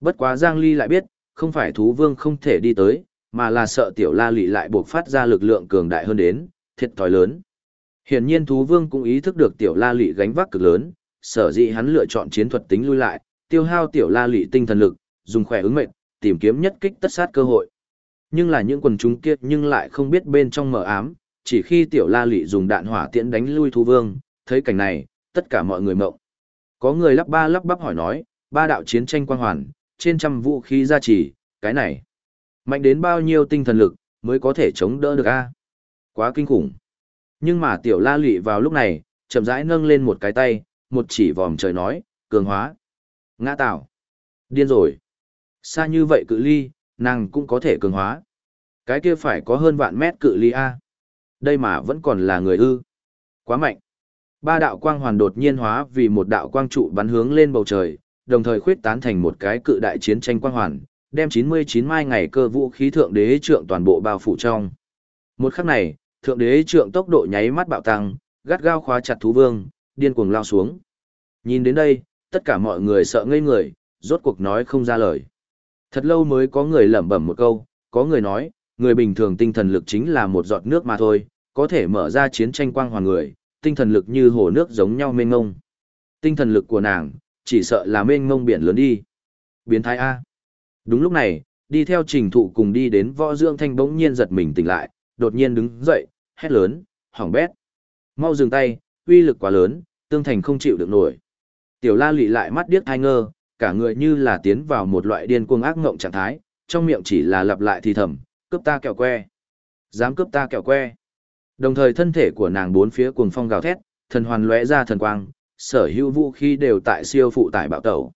Bất quá Giang Ly lại biết, không phải thú vương không thể đi tới, mà là sợ tiểu la lị lại buộc phát ra lực lượng cường đại hơn đến, thiệt thòi lớn. Hiển nhiên thú vương cũng ý thức được tiểu la lị gánh vác cực lớn, sở dĩ hắn lựa chọn chiến thuật tính lui lại, tiêu hao tiểu la lị tinh thần lực, dùng khỏe ứng mệnh, tìm kiếm nhất kích tất sát cơ hội. Nhưng là những quần chúng kia nhưng lại không biết bên trong mở ám, chỉ khi tiểu la lị dùng đạn hỏa tiễn đánh lui thú vương, thấy cảnh này, tất cả mọi người mộng. Có người lắp ba lắp bắp hỏi nói, ba đạo chiến tranh quang hoàn, trên trăm vũ khí gia trì, cái này. Mạnh đến bao nhiêu tinh thần lực, mới có thể chống đỡ được a Quá kinh khủng. Nhưng mà tiểu la lị vào lúc này, chậm rãi nâng lên một cái tay, một chỉ vòm trời nói, cường hóa. Ngã tạo. Điên rồi. Xa như vậy cự ly, nàng cũng có thể cường hóa. Cái kia phải có hơn vạn mét cự ly A. Đây mà vẫn còn là người ư. Quá mạnh. Ba đạo quang hoàn đột nhiên hóa vì một đạo quang trụ bắn hướng lên bầu trời, đồng thời khuyết tán thành một cái cự đại chiến tranh quang hoàn, đem 99 mai ngày cơ vũ khí thượng đế trượng toàn bộ bao phủ trong. Một khắc này, thượng đế trượng tốc độ nháy mắt bạo tăng, gắt gao khóa chặt thú vương, điên cuồng lao xuống. Nhìn đến đây, tất cả mọi người sợ ngây người, rốt cuộc nói không ra lời. Thật lâu mới có người lẩm bẩm một câu, có người nói, người bình thường tinh thần lực chính là một giọt nước mà thôi, có thể mở ra chiến tranh quang hoàn người, tinh thần lực như hồ nước giống nhau mênh ngông. Tinh thần lực của nàng, chỉ sợ là mênh ngông biển lớn đi. Biến thái A. Đúng lúc này, đi theo trình thụ cùng đi đến võ dưỡng thanh bỗng nhiên giật mình tỉnh lại, đột nhiên đứng dậy, hét lớn, hỏng bét. Mau dừng tay, uy lực quá lớn, tương thành không chịu được nổi. Tiểu la lị lại mắt điếc hai ngơ, cả người như là tiến vào một loại điên cuồng ác ngộng trạng thái, trong miệng chỉ là lặp lại thì thầm, cướp ta kẹo que. Dám cướp ta kẹo que. Đồng thời thân thể của nàng bốn phía cuồng phong gào thét, thần hoàn lóe ra thần quang, sở hữu vũ khí đều tại siêu phụ tải bạo tẩu.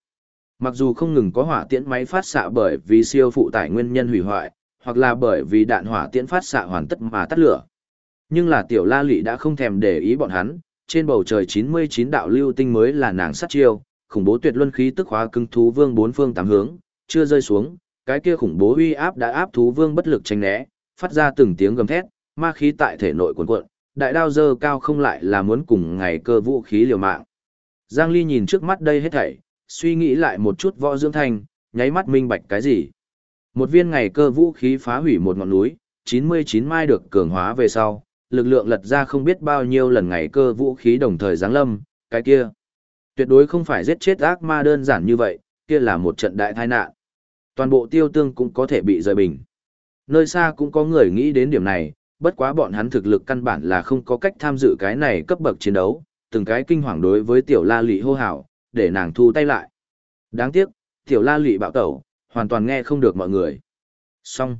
Mặc dù không ngừng có hỏa tiễn máy phát xạ bởi vì siêu phụ tải nguyên nhân hủy hoại, hoặc là bởi vì đạn hỏa tiễn phát xạ hoàn tất mà tắt lửa. Nhưng là tiểu la lị đã không thèm để ý bọn hắn, trên bầu trời 99 đạo lưu tinh mới là nàng sát chiêu, khủng bố tuyệt luân khí tức hóa cứng thú vương bốn phương tám hướng, chưa rơi xuống, cái kia khủng bố uy áp đã áp thú vương bất lực tránh né, phát ra từng tiếng gầm thét, ma khí tại thể nội cuồn cuộn, đại đao dơ cao không lại là muốn cùng ngày cơ vũ khí liều mạng. Giang Ly nhìn trước mắt đây hết thảy, suy nghĩ lại một chút võ dưỡng thành, nháy mắt minh bạch cái gì. Một viên ngày cơ vũ khí phá hủy một ngọn núi, 99 mai được cường hóa về sau, lực lượng lật ra không biết bao nhiêu lần ngày cơ vũ khí đồng thời giáng lâm, cái kia. Tuyệt đối không phải giết chết ác ma đơn giản như vậy, kia là một trận đại tai nạn. Toàn bộ tiêu tương cũng có thể bị rời bình. Nơi xa cũng có người nghĩ đến điểm này, bất quá bọn hắn thực lực căn bản là không có cách tham dự cái này cấp bậc chiến đấu, từng cái kinh hoàng đối với tiểu la lị hô hào, để nàng thu tay lại. Đáng tiếc, tiểu la lị bạo tẩu, hoàn toàn nghe không được mọi người. Xong.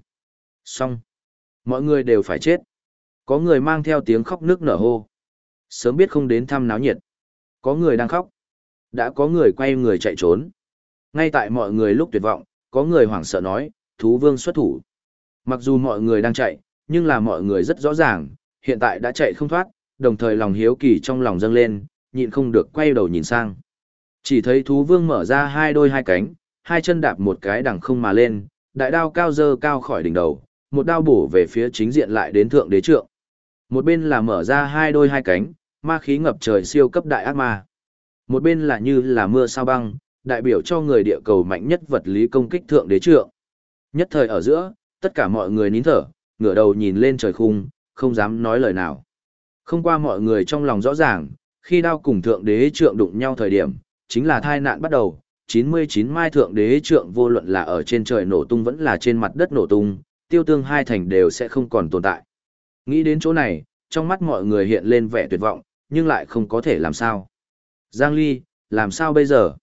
Xong. Mọi người đều phải chết. Có người mang theo tiếng khóc nước nở hô. Sớm biết không đến thăm náo nhiệt. Có người đang khóc. Đã có người quay người chạy trốn. Ngay tại mọi người lúc tuyệt vọng, có người hoảng sợ nói, thú vương xuất thủ. Mặc dù mọi người đang chạy, nhưng là mọi người rất rõ ràng, hiện tại đã chạy không thoát, đồng thời lòng hiếu kỳ trong lòng dâng lên, nhịn không được quay đầu nhìn sang. Chỉ thấy thú vương mở ra hai đôi hai cánh, hai chân đạp một cái đằng không mà lên, đại đao cao dơ cao khỏi đỉnh đầu, một đao bổ về phía chính diện lại đến thượng đế trượng. Một bên là mở ra hai đôi hai cánh, ma khí ngập trời siêu cấp đại ác ma. Một bên là như là mưa sao băng, đại biểu cho người địa cầu mạnh nhất vật lý công kích thượng đế trượng. Nhất thời ở giữa, tất cả mọi người nín thở, ngửa đầu nhìn lên trời khung, không dám nói lời nào. Không qua mọi người trong lòng rõ ràng, khi đao cùng thượng đế trượng đụng nhau thời điểm, chính là thai nạn bắt đầu, 99 mai thượng đế trượng vô luận là ở trên trời nổ tung vẫn là trên mặt đất nổ tung, tiêu tương hai thành đều sẽ không còn tồn tại. Nghĩ đến chỗ này, trong mắt mọi người hiện lên vẻ tuyệt vọng, nhưng lại không có thể làm sao. Giang Ly, làm sao bây giờ?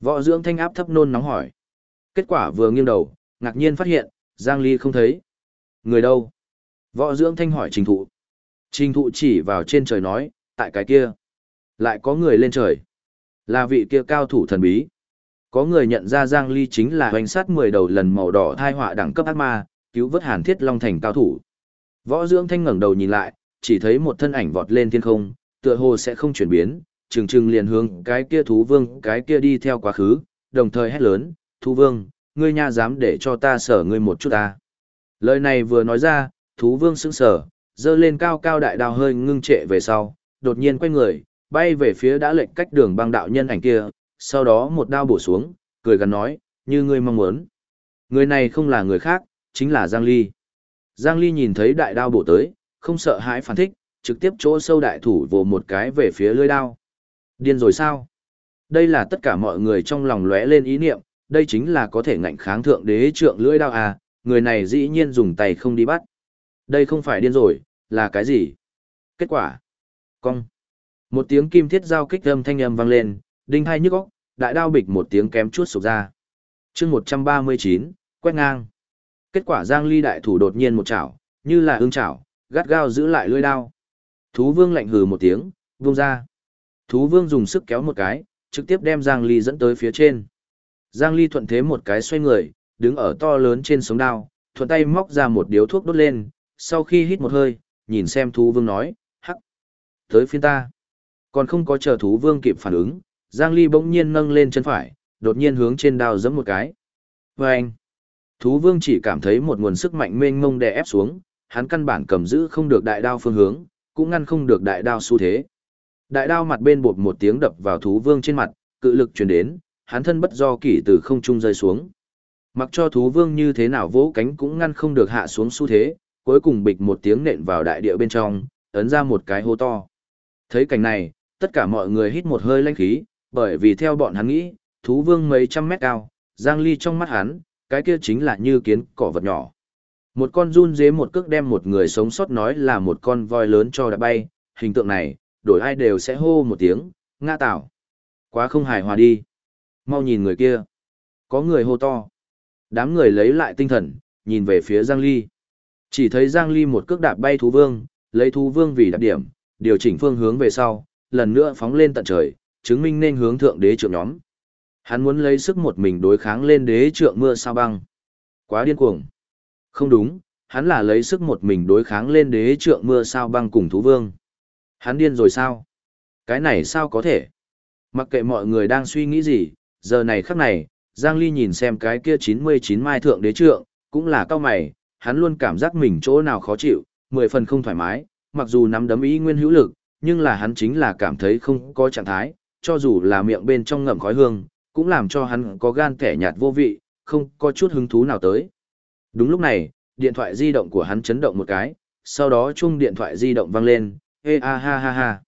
Võ dưỡng thanh áp thấp nôn nóng hỏi. Kết quả vừa nghiêng đầu, ngạc nhiên phát hiện, Giang Ly không thấy. Người đâu? Võ dưỡng thanh hỏi trình thụ. Trình thụ chỉ vào trên trời nói, tại cái kia. Lại có người lên trời. Là vị kia cao thủ thần bí. Có người nhận ra Giang Ly chính là hoành sát 10 đầu lần màu đỏ thai họa đẳng cấp ác ma, cứu vớt hàn thiết long thành cao thủ. Võ dưỡng thanh ngẩng đầu nhìn lại, chỉ thấy một thân ảnh vọt lên thiên không, tựa hồ sẽ không chuyển biến, trừng trừng liền hướng cái kia thú vương cái kia đi theo quá khứ, đồng thời hét lớn, thú vương, ngươi nha dám để cho ta sở ngươi một chút ta. Lời này vừa nói ra, thú vương sững sờ, dơ lên cao cao đại đao hơi ngưng trệ về sau, đột nhiên quay người, bay về phía đã lệnh cách đường băng đạo nhân ảnh kia, sau đó một đao bổ xuống, cười gần nói, như ngươi mong muốn. Người này không là người khác, chính là Giang Ly. Giang Ly nhìn thấy đại đao bổ tới, không sợ hãi phản thích, trực tiếp chỗ sâu đại thủ vồ một cái về phía lưỡi đao. Điên rồi sao? Đây là tất cả mọi người trong lòng lóe lên ý niệm, đây chính là có thể ngạnh kháng thượng đế trượng lưỡi đao à, người này dĩ nhiên dùng tay không đi bắt. Đây không phải điên rồi, là cái gì? Kết quả? Cong. Một tiếng kim thiết giao kích âm thanh âm vang lên, đinh hai nhức óc, đại đao bịch một tiếng kém chút sụp ra. chương 139, quét ngang. Kết quả Giang Ly đại thủ đột nhiên một chảo, như là ương chảo, gắt gao giữ lại lưỡi đao. Thú vương lạnh hừ một tiếng, vung ra. Thú vương dùng sức kéo một cái, trực tiếp đem Giang Ly dẫn tới phía trên. Giang Ly thuận thế một cái xoay người, đứng ở to lớn trên sống đao, thuận tay móc ra một điếu thuốc đốt lên, sau khi hít một hơi, nhìn xem thú vương nói, hắc, tới phiên ta. Còn không có chờ thú vương kịp phản ứng, Giang Ly bỗng nhiên nâng lên chân phải, đột nhiên hướng trên đao giẫm một cái. Và anh, thú vương chỉ cảm thấy một nguồn sức mạnh mênh mông đè ép xuống, hắn căn bản cầm giữ không được đại đao phương hướng, cũng ngăn không được đại đao xu thế. Đại đao mặt bên bột một tiếng đập vào thú vương trên mặt, cự lực truyền đến, hắn thân bất do kỷ từ không trung rơi xuống. Mặc cho thú vương như thế nào vỗ cánh cũng ngăn không được hạ xuống xu thế, cuối cùng bịch một tiếng nện vào đại địa bên trong, ấn ra một cái hố to. Thấy cảnh này, tất cả mọi người hít một hơi lanh khí, bởi vì theo bọn hắn nghĩ, thú vương mấy trăm mét cao, Giang Ly trong mắt hắn, cái kia chính là như kiến cỏ vật nhỏ. Một con run dế một cước đem một người sống sót nói là một con voi lớn cho đã bay, hình tượng này, đổi ai đều sẽ hô một tiếng, ngã tạo. Quá không hài hòa đi. Mau nhìn người kia. Có người hô to. Đám người lấy lại tinh thần, nhìn về phía Giang Ly. Chỉ thấy Giang Ly một cước đạp bay thú vương, lấy thú vương vì đặc điểm, điều chỉnh phương hướng về sau, lần nữa phóng lên tận trời, chứng minh nên hướng thượng đế trượng nhóm. Hắn muốn lấy sức một mình đối kháng lên đế trượng mưa sao băng. Quá điên cuồng. Không đúng, hắn là lấy sức một mình đối kháng lên đế trượng mưa sao băng cùng thú vương. Hắn điên rồi sao? Cái này sao có thể? Mặc kệ mọi người đang suy nghĩ gì, giờ này khắc này, Giang Ly nhìn xem cái kia 99 mai thượng đế trượng, cũng là cao mày, hắn luôn cảm giác mình chỗ nào khó chịu, mười phần không thoải mái, mặc dù nắm đấm ý nguyên hữu lực, nhưng là hắn chính là cảm thấy không có trạng thái, cho dù là miệng bên trong ngậm khói hương, cũng làm cho hắn có gan kẻ nhạt vô vị, không có chút hứng thú nào tới. Đúng lúc này, điện thoại di động của hắn chấn động một cái, sau đó chung điện thoại di động vang lên, ê a ha ha ha.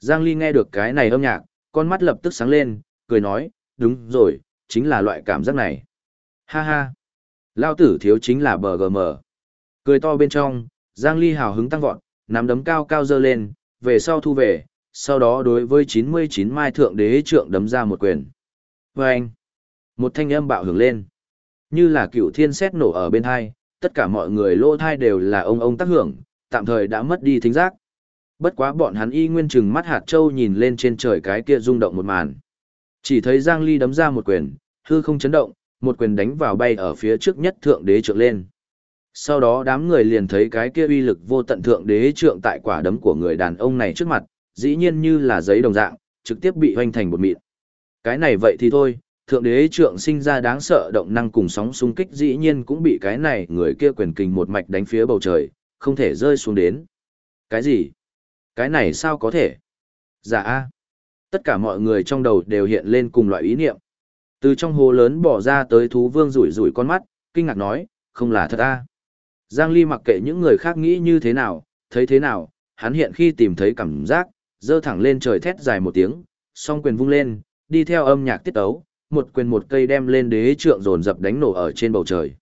Giang Ly nghe được cái này âm nhạc, con mắt lập tức sáng lên, cười nói, đúng rồi, chính là loại cảm giác này. Ha ha. Lao tử thiếu chính là bờ BGM. Cười to bên trong, Giang Ly hào hứng tăng vọt, nắm đấm cao cao dơ lên, về sau thu về, sau đó đối với 99 mai thượng đế trượng đấm ra một quyền. Và anh, một thanh âm bạo hưởng lên. Như là cựu thiên xét nổ ở bên hai, tất cả mọi người lỗ thai đều là ông ông tác hưởng, tạm thời đã mất đi thính giác. Bất quá bọn hắn y nguyên chừng mắt hạt châu nhìn lên trên trời cái kia rung động một màn. Chỉ thấy Giang Ly đấm ra một quyền, hư không chấn động, một quyền đánh vào bay ở phía trước nhất thượng đế trượng lên. Sau đó đám người liền thấy cái kia uy lực vô tận thượng đế trượng tại quả đấm của người đàn ông này trước mặt, dĩ nhiên như là giấy đồng dạng, trực tiếp bị hoành thành một mịn. Cái này vậy thì thôi, thượng đế trượng sinh ra đáng sợ động năng cùng sóng xung kích dĩ nhiên cũng bị cái này người kia quyền kình một mạch đánh phía bầu trời, không thể rơi xuống đến. Cái gì? Cái này sao có thể? Dạ a Tất cả mọi người trong đầu đều hiện lên cùng loại ý niệm. Từ trong hồ lớn bỏ ra tới thú vương rủi rủi con mắt, kinh ngạc nói, không là thật ta. Giang Ly mặc kệ những người khác nghĩ như thế nào, thấy thế nào, hắn hiện khi tìm thấy cảm giác, dơ thẳng lên trời thét dài một tiếng, song quyền vung lên, đi theo âm nhạc tiết ấu, một quyền một cây đem lên đế trượng dồn dập đánh nổ ở trên bầu trời.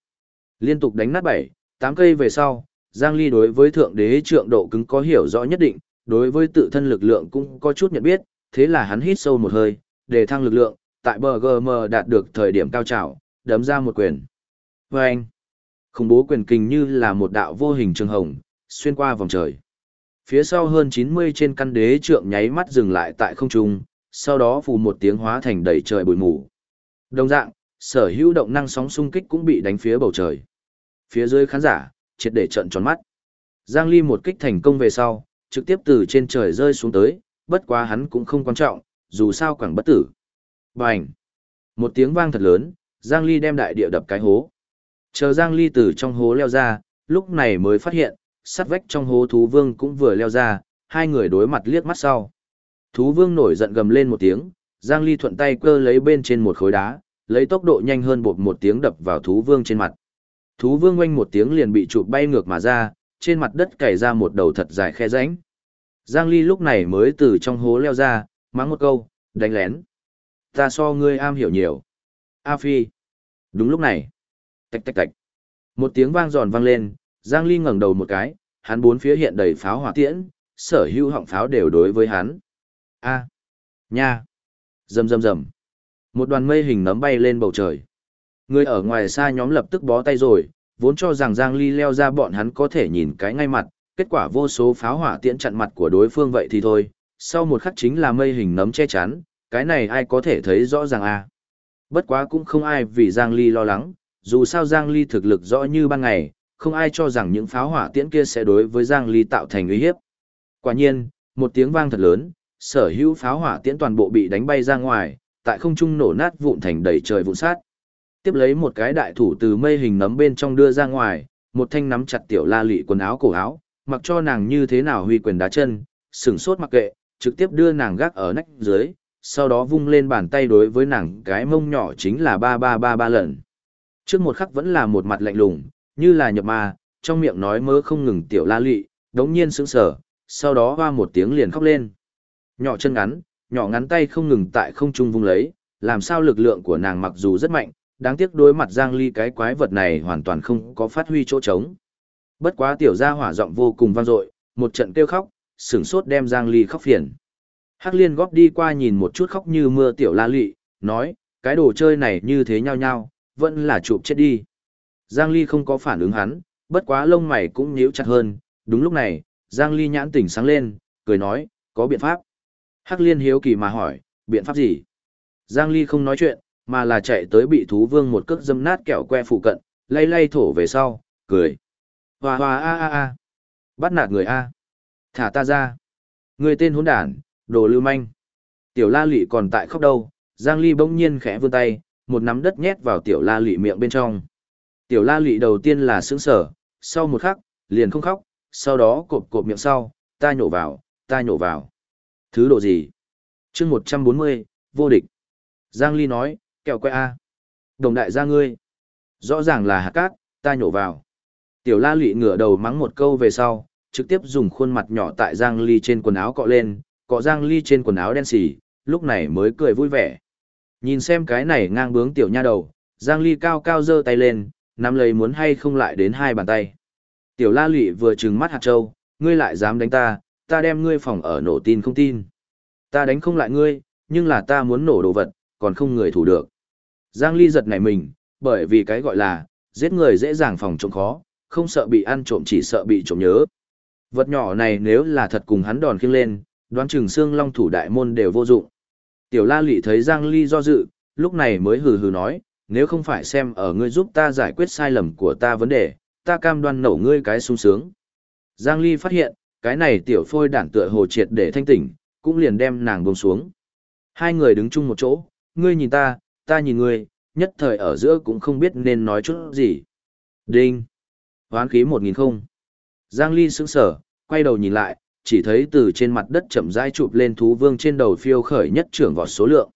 Liên tục đánh nát bảy, tám cây về sau, Giang Ly đối với thượng đế trượng độ cứng có hiểu rõ nhất định, đối với tự thân lực lượng cũng có chút nhận biết, thế là hắn hít sâu một hơi, để thăng lực lượng, tại bờ đạt được thời điểm cao trào, đấm ra một quyền. Và anh, khủng bố quyền kình như là một đạo vô hình trường hồng, xuyên qua vòng trời. Phía sau hơn 90 trên căn đế trượng nháy mắt dừng lại tại không trung, sau đó phù một tiếng hóa thành đầy trời bụi mù. Đồng dạng, sở hữu động năng sóng xung kích cũng bị đánh phía bầu trời. Phía dưới khán giả, triệt để trận tròn mắt. Giang Ly một kích thành công về sau, trực tiếp từ trên trời rơi xuống tới, bất quá hắn cũng không quan trọng, dù sao quảng bất tử. Bành! Một tiếng vang thật lớn, Giang Ly đem đại địa đập cái hố. Chờ Giang Ly từ trong hố leo ra, lúc này mới phát hiện, sắt vách trong hố thú vương cũng vừa leo ra, hai người đối mặt liếc mắt sau. Thú vương nổi giận gầm lên một tiếng, Giang Ly thuận tay cơ lấy bên trên một khối đá, lấy tốc độ nhanh hơn bột một tiếng đập vào thú vương trên mặt. Thú vương oanh một tiếng liền bị chụp bay ngược mà ra, trên mặt đất cày ra một đầu thật dài khe rãnh. Giang Ly lúc này mới từ trong hố leo ra, mắng một câu, đánh lén. Ta so ngươi am hiểu nhiều. A Phi. Đúng lúc này. Tạch tạch tạch. Một tiếng vang giòn vang lên, Giang Ly ngẩng đầu một cái, hắn bốn phía hiện đầy pháo hỏa tiễn, sở hữu họng pháo đều đối với hắn. A. Nha. Rầm rầm rầm. Một đoàn mây hình nấm bay lên bầu trời. Người ở ngoài xa nhóm lập tức bó tay rồi, vốn cho rằng Giang Ly leo ra bọn hắn có thể nhìn cái ngay mặt, kết quả vô số pháo hỏa tiễn chặn mặt của đối phương vậy thì thôi, sau một khắc chính là mây hình nấm che chắn, cái này ai có thể thấy rõ ràng à. Bất quá cũng không ai vì Giang Ly lo lắng, dù sao Giang Ly thực lực rõ như ban ngày, không ai cho rằng những pháo hỏa tiễn kia sẽ đối với Giang Ly tạo thành uy hiếp. Quả nhiên, một tiếng vang thật lớn, sở hữu pháo hỏa tiễn toàn bộ bị đánh bay ra ngoài, tại không trung nổ nát vụn thành đầy trời vụn sát. Tiếp lấy một cái đại thủ từ mây hình nấm bên trong đưa ra ngoài, một thanh nắm chặt tiểu la lị quần áo cổ áo, mặc cho nàng như thế nào huy quyền đá chân, sừng sốt mặc kệ, trực tiếp đưa nàng gác ở nách dưới, sau đó vung lên bàn tay đối với nàng cái mông nhỏ chính là ba ba ba ba lần. Trước một khắc vẫn là một mặt lạnh lùng, như là nhập ma, trong miệng nói mơ không ngừng tiểu la lị, đống nhiên sững sờ, sau đó hoa một tiếng liền khóc lên. Nhỏ chân ngắn, nhỏ ngắn tay không ngừng tại không trung vung lấy, làm sao lực lượng của nàng mặc dù rất mạnh, đáng tiếc đối mặt Giang Ly cái quái vật này hoàn toàn không có phát huy chỗ trống. Bất quá tiểu gia hỏa giọng vô cùng vang dội, một trận kêu khóc, sửng sốt đem Giang Ly khóc phiền. Hắc Liên góp đi qua nhìn một chút khóc như mưa tiểu la lị, nói, cái đồ chơi này như thế nhau nhau, vẫn là chụp chết đi. Giang Ly không có phản ứng hắn, bất quá lông mày cũng nhíu chặt hơn, đúng lúc này, Giang Ly nhãn tỉnh sáng lên, cười nói, có biện pháp. Hắc Liên hiếu kỳ mà hỏi, biện pháp gì? Giang Ly không nói chuyện, mà là chạy tới bị thú vương một cước dâm nát kẹo que phụ cận, lay lay thổ về sau, cười. hòa hòa a a a. Bắt nạt người a. Thả ta ra. Người tên hỗn đản, đồ lưu manh. Tiểu la lị còn tại khóc đâu, Giang Ly bỗng nhiên khẽ vươn tay, một nắm đất nhét vào tiểu la lị miệng bên trong. Tiểu la lị đầu tiên là sững sở, sau một khắc, liền không khóc, sau đó cộp cộp miệng sau, ta nhổ vào, ta nhổ vào. Thứ độ gì? chương 140, vô địch. Giang Ly nói, kẹo que A. Đồng đại gia ngươi. Rõ ràng là hạt cát, ta nhổ vào. Tiểu la lị ngửa đầu mắng một câu về sau, trực tiếp dùng khuôn mặt nhỏ tại Giang Ly trên quần áo cọ lên, cọ Giang Ly trên quần áo đen xỉ, lúc này mới cười vui vẻ. Nhìn xem cái này ngang bướng tiểu nha đầu, Giang Ly cao cao giơ tay lên, nắm lấy muốn hay không lại đến hai bàn tay. Tiểu la lị vừa trừng mắt hạt châu, ngươi lại dám đánh ta, ta đem ngươi phòng ở nổ tin không tin. Ta đánh không lại ngươi, nhưng là ta muốn nổ đồ vật, còn không người thủ được. Giang Ly giật nảy mình, bởi vì cái gọi là, giết người dễ dàng phòng trộm khó, không sợ bị ăn trộm chỉ sợ bị trộm nhớ. Vật nhỏ này nếu là thật cùng hắn đòn khiêng lên, đoán chừng xương long thủ đại môn đều vô dụng. Tiểu la lị thấy Giang Ly do dự, lúc này mới hừ hừ nói, nếu không phải xem ở ngươi giúp ta giải quyết sai lầm của ta vấn đề, ta cam đoan nổ ngươi cái sung sướng. Giang Ly phát hiện, cái này tiểu phôi đản tựa hồ triệt để thanh tỉnh, cũng liền đem nàng buông xuống. Hai người đứng chung một chỗ, ngươi nhìn ta, ta nhìn ngươi, nhất thời ở giữa cũng không biết nên nói chút gì. Đinh! Hoán khí một nghìn không. Giang Ly sững sở, quay đầu nhìn lại, chỉ thấy từ trên mặt đất chậm rãi chụp lên thú vương trên đầu phiêu khởi nhất trưởng vọt số lượng.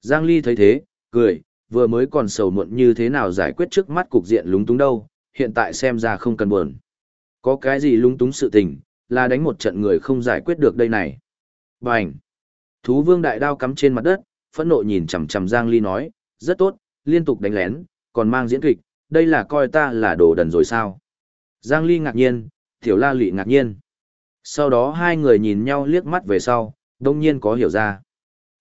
Giang Ly thấy thế, cười, vừa mới còn sầu muộn như thế nào giải quyết trước mắt cục diện lúng túng đâu, hiện tại xem ra không cần buồn. Có cái gì lúng túng sự tình, là đánh một trận người không giải quyết được đây này. Bành! Thú vương đại đao cắm trên mặt đất, phẫn nộ nhìn chằm chằm Giang Ly nói, rất tốt, liên tục đánh lén, còn mang diễn kịch, đây là coi ta là đồ đần rồi sao? Giang Ly ngạc nhiên, Tiểu La Lị ngạc nhiên. Sau đó hai người nhìn nhau liếc mắt về sau, đông nhiên có hiểu ra.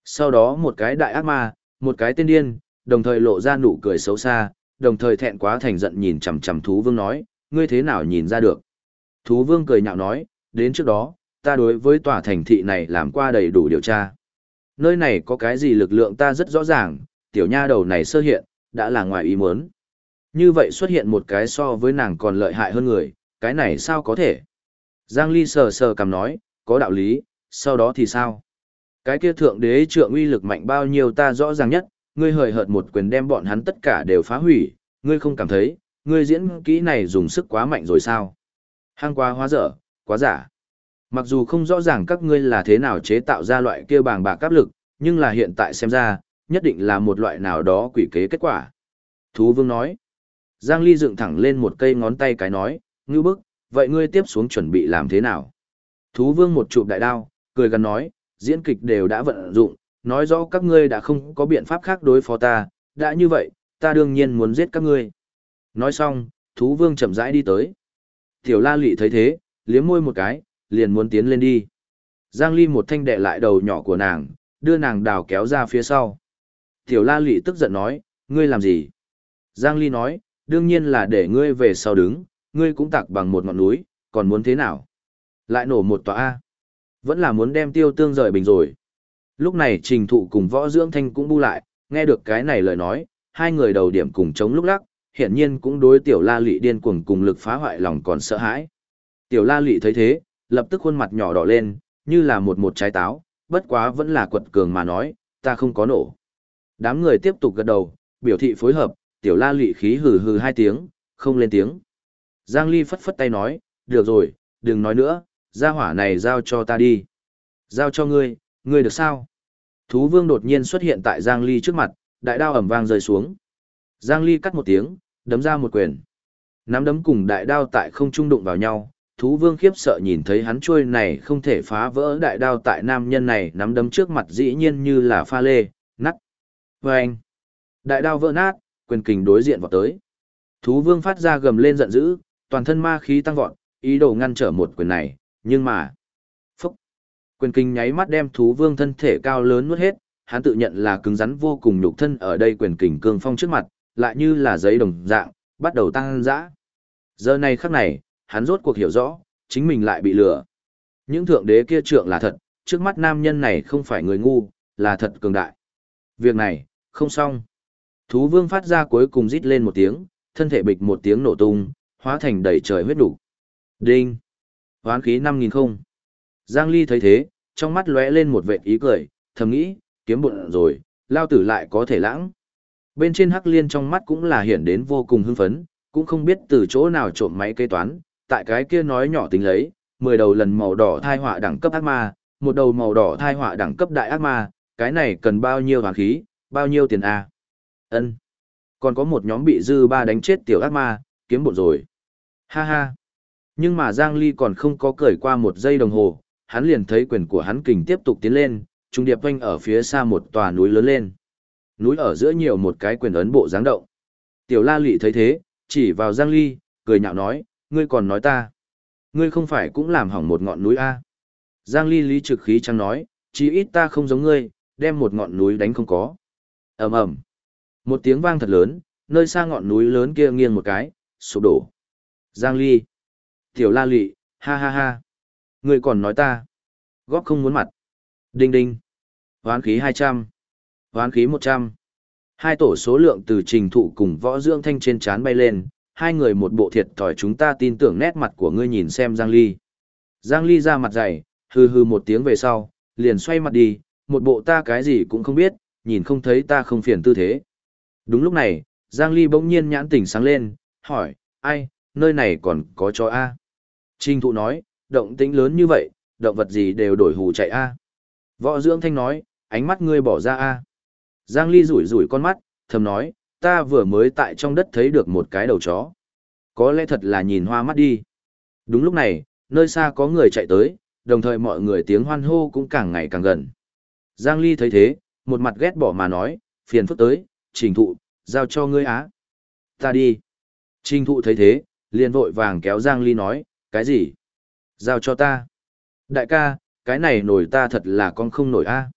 Sau đó một cái đại ác ma, một cái tên điên, đồng thời lộ ra nụ cười xấu xa, đồng thời thẹn quá thành giận nhìn chằm chằm thú vương nói, ngươi thế nào nhìn ra được. Thú vương cười nhạo nói, đến trước đó, ta đối với tòa thành thị này làm qua đầy đủ điều tra. Nơi này có cái gì lực lượng ta rất rõ ràng, tiểu nha đầu này sơ hiện, đã là ngoài ý muốn. Như vậy xuất hiện một cái so với nàng còn lợi hại hơn người, cái này sao có thể? Giang Ly sờ sờ cầm nói, có đạo lý, sau đó thì sao? Cái kia thượng đế trượng uy lực mạnh bao nhiêu ta rõ ràng nhất, ngươi hời hợt một quyền đem bọn hắn tất cả đều phá hủy, ngươi không cảm thấy, ngươi diễn kỹ này dùng sức quá mạnh rồi sao? Hang quá hóa dở, quá giả. Mặc dù không rõ ràng các ngươi là thế nào chế tạo ra loại kia bàng bạc áp lực, nhưng là hiện tại xem ra, nhất định là một loại nào đó quỷ kế kết quả. Thú vương nói. Giang Ly dựng thẳng lên một cây ngón tay cái nói, ngư bức, vậy ngươi tiếp xuống chuẩn bị làm thế nào? Thú vương một chụp đại đao, cười gần nói, diễn kịch đều đã vận dụng, nói rõ các ngươi đã không có biện pháp khác đối phó ta, đã như vậy, ta đương nhiên muốn giết các ngươi. Nói xong, thú vương chậm rãi đi tới. Tiểu la lị thấy thế, liếm môi một cái, liền muốn tiến lên đi. Giang Ly một thanh đệ lại đầu nhỏ của nàng, đưa nàng đào kéo ra phía sau. Tiểu la lị tức giận nói, ngươi làm gì? Giang Ly nói, đương nhiên là để ngươi về sau đứng, ngươi cũng tạc bằng một ngọn núi, còn muốn thế nào? Lại nổ một tòa A. Vẫn là muốn đem tiêu tương rời bình rồi. Lúc này trình thụ cùng võ dưỡng thanh cũng bu lại, nghe được cái này lời nói, hai người đầu điểm cùng chống lúc lắc, hiển nhiên cũng đối tiểu la lị điên cuồng cùng lực phá hoại lòng còn sợ hãi. Tiểu la lị thấy thế, lập tức khuôn mặt nhỏ đỏ lên, như là một một trái táo, bất quá vẫn là quật cường mà nói, ta không có nổ. Đám người tiếp tục gật đầu, biểu thị phối hợp, tiểu la lị khí hừ hừ hai tiếng, không lên tiếng. Giang Ly phất phất tay nói, được rồi, đừng nói nữa, gia hỏa này giao cho ta đi. Giao cho ngươi, ngươi được sao? Thú vương đột nhiên xuất hiện tại Giang Ly trước mặt, đại đao ẩm vang rơi xuống. Giang Ly cắt một tiếng, đấm ra một quyền. Nắm đấm cùng đại đao tại không trung đụng vào nhau, thú vương khiếp sợ nhìn thấy hắn trôi này không thể phá vỡ đại đao tại nam nhân này nắm đấm trước mặt dĩ nhiên như là pha lê, nắt. Vâng! anh, đại đao vỡ nát, quyền kình đối diện vào tới. Thú vương phát ra gầm lên giận dữ, toàn thân ma khí tăng vọt, ý đồ ngăn trở một quyền này, nhưng mà... Phúc! Quyền kình nháy mắt đem thú vương thân thể cao lớn nuốt hết, hắn tự nhận là cứng rắn vô cùng nhục thân ở đây quyền kình cương phong trước mặt, lại như là giấy đồng dạng, bắt đầu tăng dã. Giờ này khắc này, hắn rốt cuộc hiểu rõ, chính mình lại bị lừa. Những thượng đế kia trượng là thật, trước mắt nam nhân này không phải người ngu, là thật cường đại. Việc này, không xong. Thú vương phát ra cuối cùng rít lên một tiếng, thân thể bịch một tiếng nổ tung, hóa thành đầy trời huyết đủ. Đinh! Hoán khí 5.000 không. Giang Ly thấy thế, trong mắt lóe lên một vệt ý cười, thầm nghĩ, kiếm bụng rồi, lao tử lại có thể lãng. Bên trên hắc liên trong mắt cũng là hiện đến vô cùng hưng phấn, cũng không biết từ chỗ nào trộm máy kế toán, tại cái kia nói nhỏ tính lấy, 10 đầu lần màu đỏ thai họa đẳng cấp ác ma, một đầu màu đỏ thai họa đẳng cấp đại ác ma, cái này cần bao nhiêu hoàng khí, bao nhiêu tiền a? Ân. Còn có một nhóm bị dư ba đánh chết tiểu ác ma, kiếm bộn rồi. Ha ha. Nhưng mà Giang Ly còn không có cởi qua một giây đồng hồ, hắn liền thấy quyền của hắn kình tiếp tục tiến lên, trung điệp quanh ở phía xa một tòa núi lớn lên. Núi ở giữa nhiều một cái quyền ấn bộ dáng động. Tiểu La Lệ thấy thế, chỉ vào Giang Ly, cười nhạo nói, ngươi còn nói ta. Ngươi không phải cũng làm hỏng một ngọn núi A. Giang Ly lý trực khí trăng nói, chí ít ta không giống ngươi, đem một ngọn núi đánh không có. ầm ầm Một tiếng vang thật lớn, nơi xa ngọn núi lớn kia nghiêng một cái, sụp đổ. Giang Ly. Tiểu La Lị, ha ha ha. Ngươi còn nói ta. Góp không muốn mặt. Đinh đinh. Hoán khí 200. Hoán khí 100. Hai tổ số lượng từ trình thụ cùng võ dưỡng thanh trên chán bay lên, hai người một bộ thiệt thòi chúng ta tin tưởng nét mặt của ngươi nhìn xem Giang Ly. Giang Ly ra mặt dày, hừ hừ một tiếng về sau, liền xoay mặt đi, một bộ ta cái gì cũng không biết, nhìn không thấy ta không phiền tư thế. Đúng lúc này, Giang Ly bỗng nhiên nhãn tỉnh sáng lên, hỏi, ai, nơi này còn có chó A. Trình thụ nói, động tĩnh lớn như vậy, động vật gì đều đổi hù chạy A. Võ dưỡng thanh nói, ánh mắt ngươi bỏ ra A. Giang Ly rủi rủi con mắt, thầm nói, ta vừa mới tại trong đất thấy được một cái đầu chó. Có lẽ thật là nhìn hoa mắt đi. Đúng lúc này, nơi xa có người chạy tới, đồng thời mọi người tiếng hoan hô cũng càng ngày càng gần. Giang Ly thấy thế, một mặt ghét bỏ mà nói, phiền phức tới, trình thụ, giao cho ngươi á. Ta đi. Trình thụ thấy thế, liền vội vàng kéo Giang Ly nói, cái gì? Giao cho ta. Đại ca, cái này nổi ta thật là con không nổi a.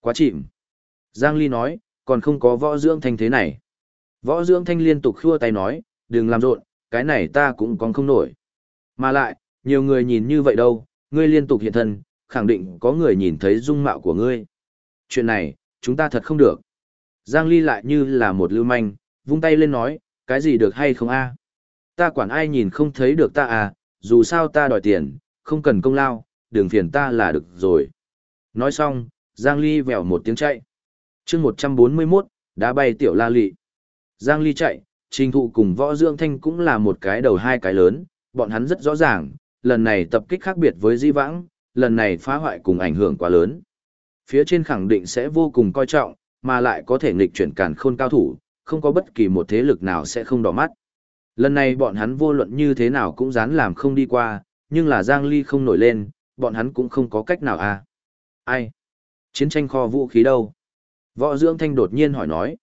Quá chìm. Giang Ly nói, còn không có võ dưỡng thanh thế này. Võ dưỡng thanh liên tục khua tay nói, đừng làm rộn, cái này ta cũng còn không nổi. Mà lại, nhiều người nhìn như vậy đâu, ngươi liên tục hiện thân, khẳng định có người nhìn thấy dung mạo của ngươi. Chuyện này, chúng ta thật không được. Giang Ly lại như là một lưu manh, vung tay lên nói, cái gì được hay không a? Ta quản ai nhìn không thấy được ta à, dù sao ta đòi tiền, không cần công lao, đường phiền ta là được rồi. Nói xong, Giang Ly vèo một tiếng chạy. chương 141, đã bay tiểu la lị. Giang Ly chạy, trình thụ cùng võ dưỡng thanh cũng là một cái đầu hai cái lớn, bọn hắn rất rõ ràng, lần này tập kích khác biệt với di vãng, lần này phá hoại cùng ảnh hưởng quá lớn. Phía trên khẳng định sẽ vô cùng coi trọng, mà lại có thể nghịch chuyển càn khôn cao thủ, không có bất kỳ một thế lực nào sẽ không đỏ mắt. Lần này bọn hắn vô luận như thế nào cũng dám làm không đi qua, nhưng là Giang Ly không nổi lên, bọn hắn cũng không có cách nào à. Ai? Chiến tranh kho vũ khí đâu? Võ Dưỡng Thanh đột nhiên hỏi nói.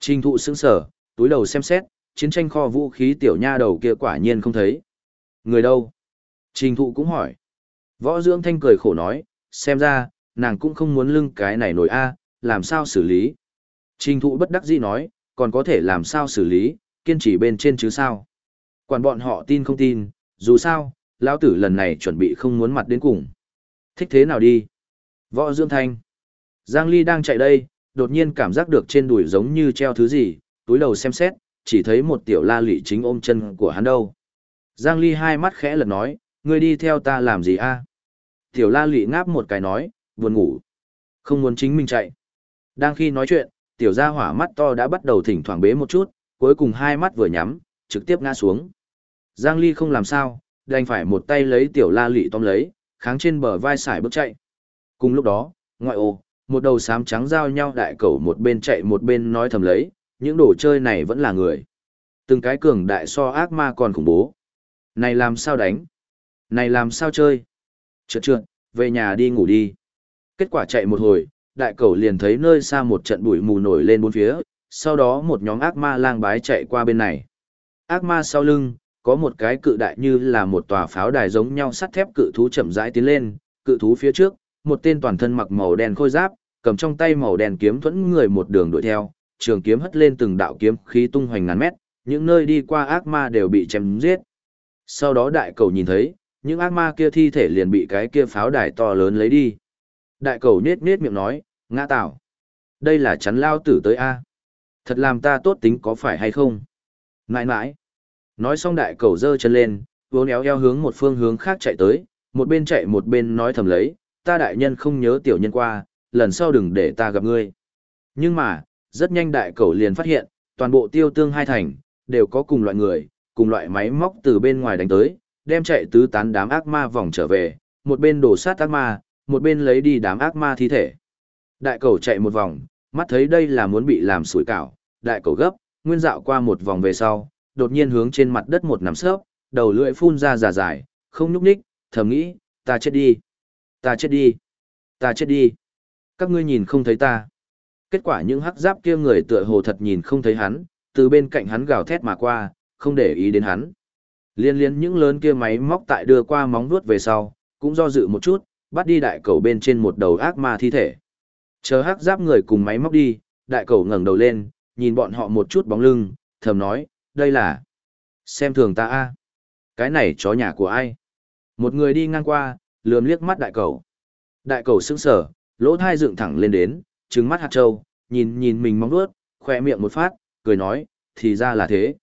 Trình thụ sững sở, túi đầu xem xét, chiến tranh kho vũ khí tiểu nha đầu kia quả nhiên không thấy. Người đâu? Trình thụ cũng hỏi. Võ Dưỡng Thanh cười khổ nói, xem ra, nàng cũng không muốn lưng cái này nổi a, làm sao xử lý? Trình thụ bất đắc dĩ nói, còn có thể làm sao xử lý, kiên trì bên trên chứ sao? Quản bọn họ tin không tin, dù sao, lão tử lần này chuẩn bị không muốn mặt đến cùng. Thích thế nào đi? Võ Dương Thanh. Giang Ly đang chạy đây, đột nhiên cảm giác được trên đùi giống như treo thứ gì, túi đầu xem xét, chỉ thấy một tiểu la lị chính ôm chân của hắn đâu. Giang Ly hai mắt khẽ lật nói, ngươi đi theo ta làm gì a? Tiểu la lị ngáp một cái nói, buồn ngủ. Không muốn chính mình chạy. Đang khi nói chuyện, tiểu gia hỏa mắt to đã bắt đầu thỉnh thoảng bế một chút, cuối cùng hai mắt vừa nhắm, trực tiếp ngã xuống. Giang Ly không làm sao, đành phải một tay lấy tiểu la lị tóm lấy, kháng trên bờ vai sải bước chạy. Cùng lúc đó, ngoại ô, một đầu xám trắng giao nhau đại cẩu một bên chạy một bên nói thầm lấy, những đồ chơi này vẫn là người. Từng cái cường đại so ác ma còn khủng bố. Này làm sao đánh? Này làm sao chơi? Trượt trượt, về nhà đi ngủ đi. Kết quả chạy một hồi, đại cẩu liền thấy nơi xa một trận bụi mù nổi lên bốn phía, sau đó một nhóm ác ma lang bái chạy qua bên này. Ác ma sau lưng, có một cái cự đại như là một tòa pháo đài giống nhau sắt thép cự thú chậm rãi tiến lên, cự thú phía trước, một tên toàn thân mặc màu đen khôi giáp, cầm trong tay màu đen kiếm thuẫn người một đường đuổi theo, trường kiếm hất lên từng đạo kiếm khí tung hoành ngàn mét, những nơi đi qua ác ma đều bị chém giết. Sau đó đại cầu nhìn thấy, những ác ma kia thi thể liền bị cái kia pháo đài to lớn lấy đi. Đại cầu nết nết miệng nói, ngã tạo. Đây là chắn lao tử tới A. Thật làm ta tốt tính có phải hay không? Nãi nãi. Nói xong đại cầu dơ chân lên, vốn éo eo hướng một phương hướng khác chạy tới, một bên chạy một bên nói thầm lấy, ta đại nhân không nhớ tiểu nhân qua, lần sau đừng để ta gặp ngươi. Nhưng mà, rất nhanh đại cầu liền phát hiện, toàn bộ tiêu tương hai thành, đều có cùng loại người, cùng loại máy móc từ bên ngoài đánh tới, đem chạy tứ tán đám ác ma vòng trở về, một bên đổ sát ác ma, một bên lấy đi đám ác ma thi thể. Đại cầu chạy một vòng, mắt thấy đây là muốn bị làm sủi cảo, đại cầu gấp, nguyên dạo qua một vòng về sau, đột nhiên hướng trên mặt đất một nằm sấp, đầu lưỡi phun ra giả dài, không nhúc nhích, thầm nghĩ, ta chết đi, ta chết đi, ta chết đi. Các ngươi nhìn không thấy ta. Kết quả những hắc giáp kia người tựa hồ thật nhìn không thấy hắn, từ bên cạnh hắn gào thét mà qua, không để ý đến hắn. Liên liên những lớn kia máy móc tại đưa qua móng vuốt về sau, cũng do dự một chút, bắt đi đại cầu bên trên một đầu ác ma thi thể. Chờ hắc giáp người cùng máy móc đi, đại cầu ngẩng đầu lên, nhìn bọn họ một chút bóng lưng, thầm nói, đây là... Xem thường ta a Cái này chó nhà của ai? Một người đi ngang qua, lườm liếc mắt đại cầu. Đại cầu sững sờ, lỗ thai dựng thẳng lên đến, trừng mắt hạt trâu, nhìn nhìn mình mong đuốt, khoe miệng một phát, cười nói, thì ra là thế.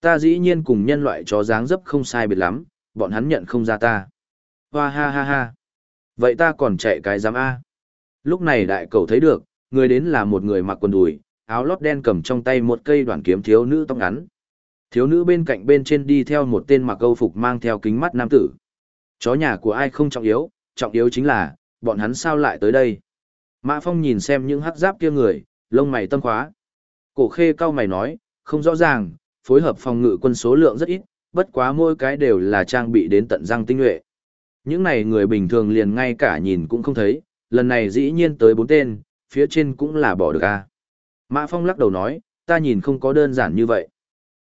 Ta dĩ nhiên cùng nhân loại chó dáng dấp không sai biệt lắm, bọn hắn nhận không ra ta. Hoa ha ha ha. Vậy ta còn chạy cái giám A. Lúc này đại cầu thấy được, người đến là một người mặc quần đùi, áo lót đen cầm trong tay một cây đoạn kiếm thiếu nữ tóc ngắn. Thiếu nữ bên cạnh bên trên đi theo một tên mặc câu phục mang theo kính mắt nam tử. Chó nhà của ai không trọng yếu, trọng yếu chính là, bọn hắn sao lại tới đây. Mã Phong nhìn xem những hắc giáp kia người, lông mày tâm khóa. Cổ khê cao mày nói, không rõ ràng, phối hợp phòng ngự quân số lượng rất ít, bất quá mỗi cái đều là trang bị đến tận răng tinh nhuệ. Những này người bình thường liền ngay cả nhìn cũng không thấy, lần này dĩ nhiên tới bốn tên, phía trên cũng là bỏ được a. Mã Phong lắc đầu nói, ta nhìn không có đơn giản như vậy.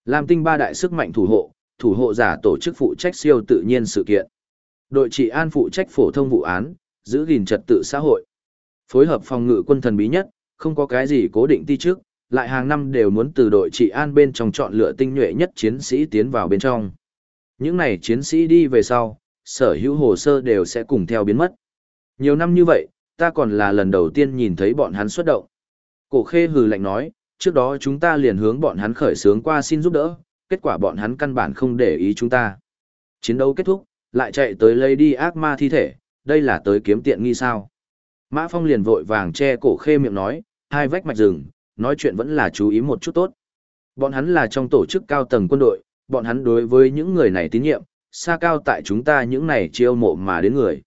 Lam tinh ba đại sức mạnh thủ hộ, thủ hộ giả tổ chức phụ trách siêu tự nhiên sự kiện. Đội trị an phụ trách phổ thông vụ án, giữ gìn trật tự xã hội. Phối hợp phòng ngự quân thần bí nhất, không có cái gì cố định ti trước, lại hàng năm đều muốn từ đội trị an bên trong chọn lựa tinh nhuệ nhất chiến sĩ tiến vào bên trong. Những này chiến sĩ đi về sau, sở hữu hồ sơ đều sẽ cùng theo biến mất. Nhiều năm như vậy, ta còn là lần đầu tiên nhìn thấy bọn hắn xuất động. Cổ khê hừ lạnh nói, trước đó chúng ta liền hướng bọn hắn khởi sướng qua xin giúp đỡ, kết quả bọn hắn căn bản không để ý chúng ta. Chiến đấu kết thúc, lại chạy tới lấy đi ác ma thi thể, đây là tới kiếm tiện nghi sao. Mã Phong liền vội vàng che cổ khê miệng nói, hai vách mạch rừng, nói chuyện vẫn là chú ý một chút tốt. Bọn hắn là trong tổ chức cao tầng quân đội, bọn hắn đối với những người này tín nhiệm, xa cao tại chúng ta những này chiêu mộ mà đến người.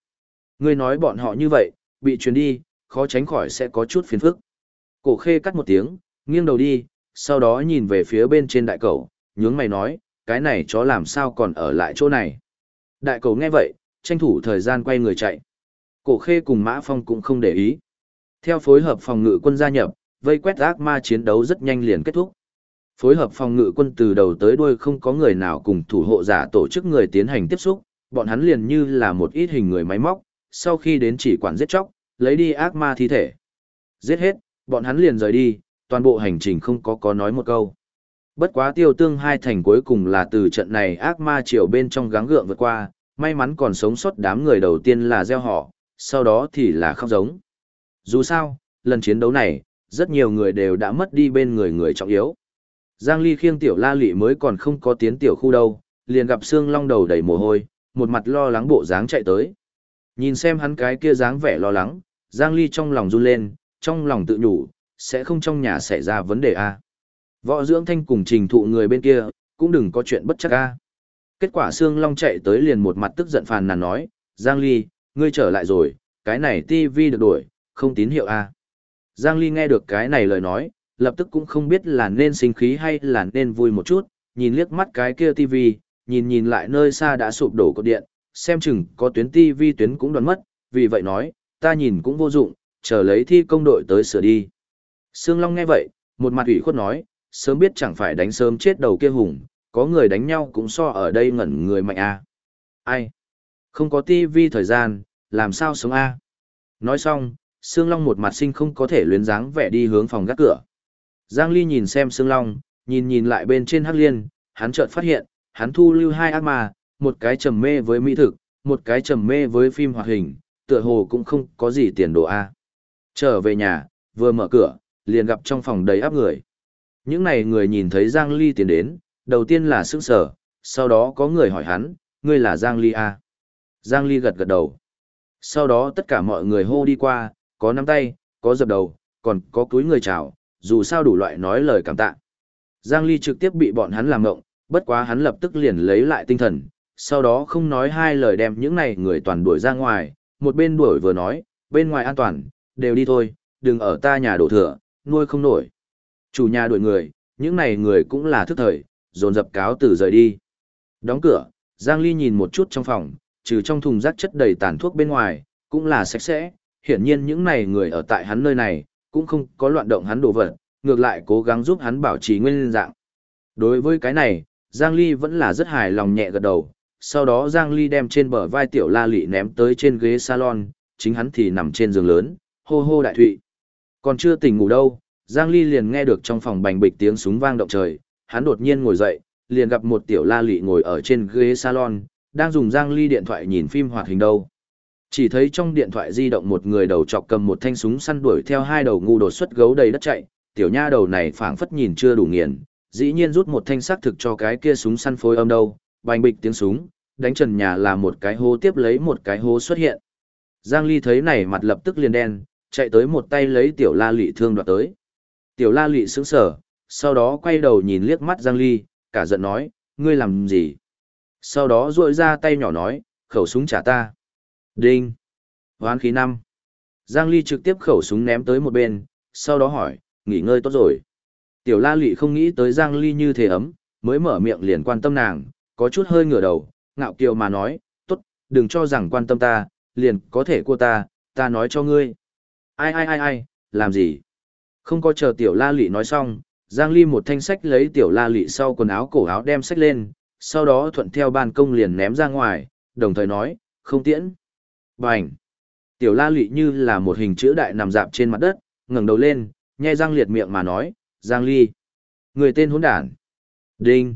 Ngươi nói bọn họ như vậy, bị truyền đi, khó tránh khỏi sẽ có chút phiền phức. Cổ khê cắt một tiếng, nghiêng đầu đi, sau đó nhìn về phía bên trên đại cầu, nhướng mày nói, cái này chó làm sao còn ở lại chỗ này. Đại cầu nghe vậy, tranh thủ thời gian quay người chạy. Cổ khê cùng Mã Phong cũng không để ý. Theo phối hợp phòng ngự quân gia nhập, vây quét ác ma chiến đấu rất nhanh liền kết thúc. Phối hợp phòng ngự quân từ đầu tới đuôi không có người nào cùng thủ hộ giả tổ chức người tiến hành tiếp xúc, bọn hắn liền như là một ít hình người máy móc, sau khi đến chỉ quản giết chóc, lấy đi ác ma thi thể. Giết hết, bọn hắn liền rời đi, toàn bộ hành trình không có có nói một câu. Bất quá tiêu tương hai thành cuối cùng là từ trận này ác ma triều bên trong gắng gượng vượt qua, may mắn còn sống sót đám người đầu tiên là gieo họ, sau đó thì là khóc giống. Dù sao, lần chiến đấu này, rất nhiều người đều đã mất đi bên người người trọng yếu. Giang Ly khiêng tiểu la lị mới còn không có tiến tiểu khu đâu, liền gặp xương long đầu đầy mồ hôi, một mặt lo lắng bộ dáng chạy tới. Nhìn xem hắn cái kia dáng vẻ lo lắng, Giang Ly trong lòng run lên, trong lòng tự nhủ, sẽ không trong nhà xảy ra vấn đề a. Võ dưỡng thanh cùng trình thụ người bên kia, cũng đừng có chuyện bất chắc a. Kết quả xương long chạy tới liền một mặt tức giận phàn nàn nói, Giang Ly, ngươi trở lại rồi, cái này tivi được đổi, không tín hiệu a. Giang Ly nghe được cái này lời nói, lập tức cũng không biết là nên sinh khí hay là nên vui một chút, nhìn liếc mắt cái kia tivi, nhìn nhìn lại nơi xa đã sụp đổ cột điện, xem chừng có tuyến tivi tuyến cũng đoán mất, vì vậy nói, ta nhìn cũng vô dụng, chờ lấy thi công đội tới sửa đi. Sương Long nghe vậy, một mặt ủy khuất nói, sớm biết chẳng phải đánh sớm chết đầu kia hùng, có người đánh nhau cũng so ở đây ngẩn người mạnh a. Ai? Không có tivi thời gian, làm sao sống a? Nói xong, Sương Long một mặt sinh không có thể luyến dáng vẻ đi hướng phòng gác cửa. Giang Ly nhìn xem Sương Long, nhìn nhìn lại bên trên Hắc Liên, hắn chợt phát hiện, hắn thu lưu hai ác ma, một cái trầm mê với mỹ thực, một cái trầm mê với phim hoạt hình, tựa hồ cũng không có gì tiền đồ a. Trở về nhà, vừa mở cửa, liền gặp trong phòng đầy áp người. Những này người nhìn thấy Giang Ly tiến đến, đầu tiên là sững sờ, sau đó có người hỏi hắn, ngươi là Giang Ly à Giang Ly gật gật đầu. Sau đó tất cả mọi người hô đi qua, có nắm tay, có dập đầu, còn có cúi người chào, dù sao đủ loại nói lời cảm tạ. Giang Ly trực tiếp bị bọn hắn làm ngộng, bất quá hắn lập tức liền lấy lại tinh thần, sau đó không nói hai lời đem những này người toàn đuổi ra ngoài, một bên đuổi vừa nói, bên ngoài an toàn, đều đi thôi, đừng ở ta nhà đổ thừa, nuôi không nổi. Chủ nhà đuổi người, những này người cũng là thức thời, dồn dập cáo từ rời đi. Đóng cửa, Giang Ly nhìn một chút trong phòng, trừ trong thùng rác chất đầy tàn thuốc bên ngoài, cũng là sạch sẽ, hiển nhiên những này người ở tại hắn nơi này, cũng không có loạn động hắn đồ vật, ngược lại cố gắng giúp hắn bảo trì nguyên dạng. Đối với cái này, Giang Ly vẫn là rất hài lòng nhẹ gật đầu, sau đó Giang Ly đem trên bờ vai tiểu la lị ném tới trên ghế salon, chính hắn thì nằm trên giường lớn, hô hô đại thụy. Còn chưa tỉnh ngủ đâu, Giang Ly liền nghe được trong phòng bành bịch tiếng súng vang động trời, hắn đột nhiên ngồi dậy, liền gặp một tiểu la lị ngồi ở trên ghế salon, đang dùng Giang Ly điện thoại nhìn phim hoạt hình đâu. Chỉ thấy trong điện thoại di động một người đầu chọc cầm một thanh súng săn đuổi theo hai đầu ngu đột xuất gấu đầy đất chạy, tiểu nha đầu này phảng phất nhìn chưa đủ nghiền, dĩ nhiên rút một thanh sắc thực cho cái kia súng săn phối âm đâu, bành bịch tiếng súng, đánh trần nhà là một cái hố tiếp lấy một cái hố xuất hiện. Giang Ly thấy này mặt lập tức liền đen, chạy tới một tay lấy tiểu la lị thương đoạt tới. Tiểu la lị sững sở, sau đó quay đầu nhìn liếc mắt Giang Ly, cả giận nói, ngươi làm gì? Sau đó duỗi ra tay nhỏ nói, khẩu súng trả ta. Đinh. Hoán khí năm. Giang Ly trực tiếp khẩu súng ném tới một bên, sau đó hỏi, nghỉ ngơi tốt rồi. Tiểu la lị không nghĩ tới Giang Ly như thế ấm, mới mở miệng liền quan tâm nàng, có chút hơi ngửa đầu, ngạo kiều mà nói, tốt, đừng cho rằng quan tâm ta, liền có thể cua ta, ta nói cho ngươi. Ai ai ai ai, làm gì? Không có chờ tiểu la lị nói xong, Giang Ly một thanh sách lấy tiểu la lị sau quần áo cổ áo đem sách lên, sau đó thuận theo ban công liền ném ra ngoài, đồng thời nói, không tiễn. Bành! Tiểu la lị như là một hình chữ đại nằm dạp trên mặt đất, ngẩng đầu lên, nhai răng liệt miệng mà nói, Giang Ly. Người tên hỗn đản. Đinh.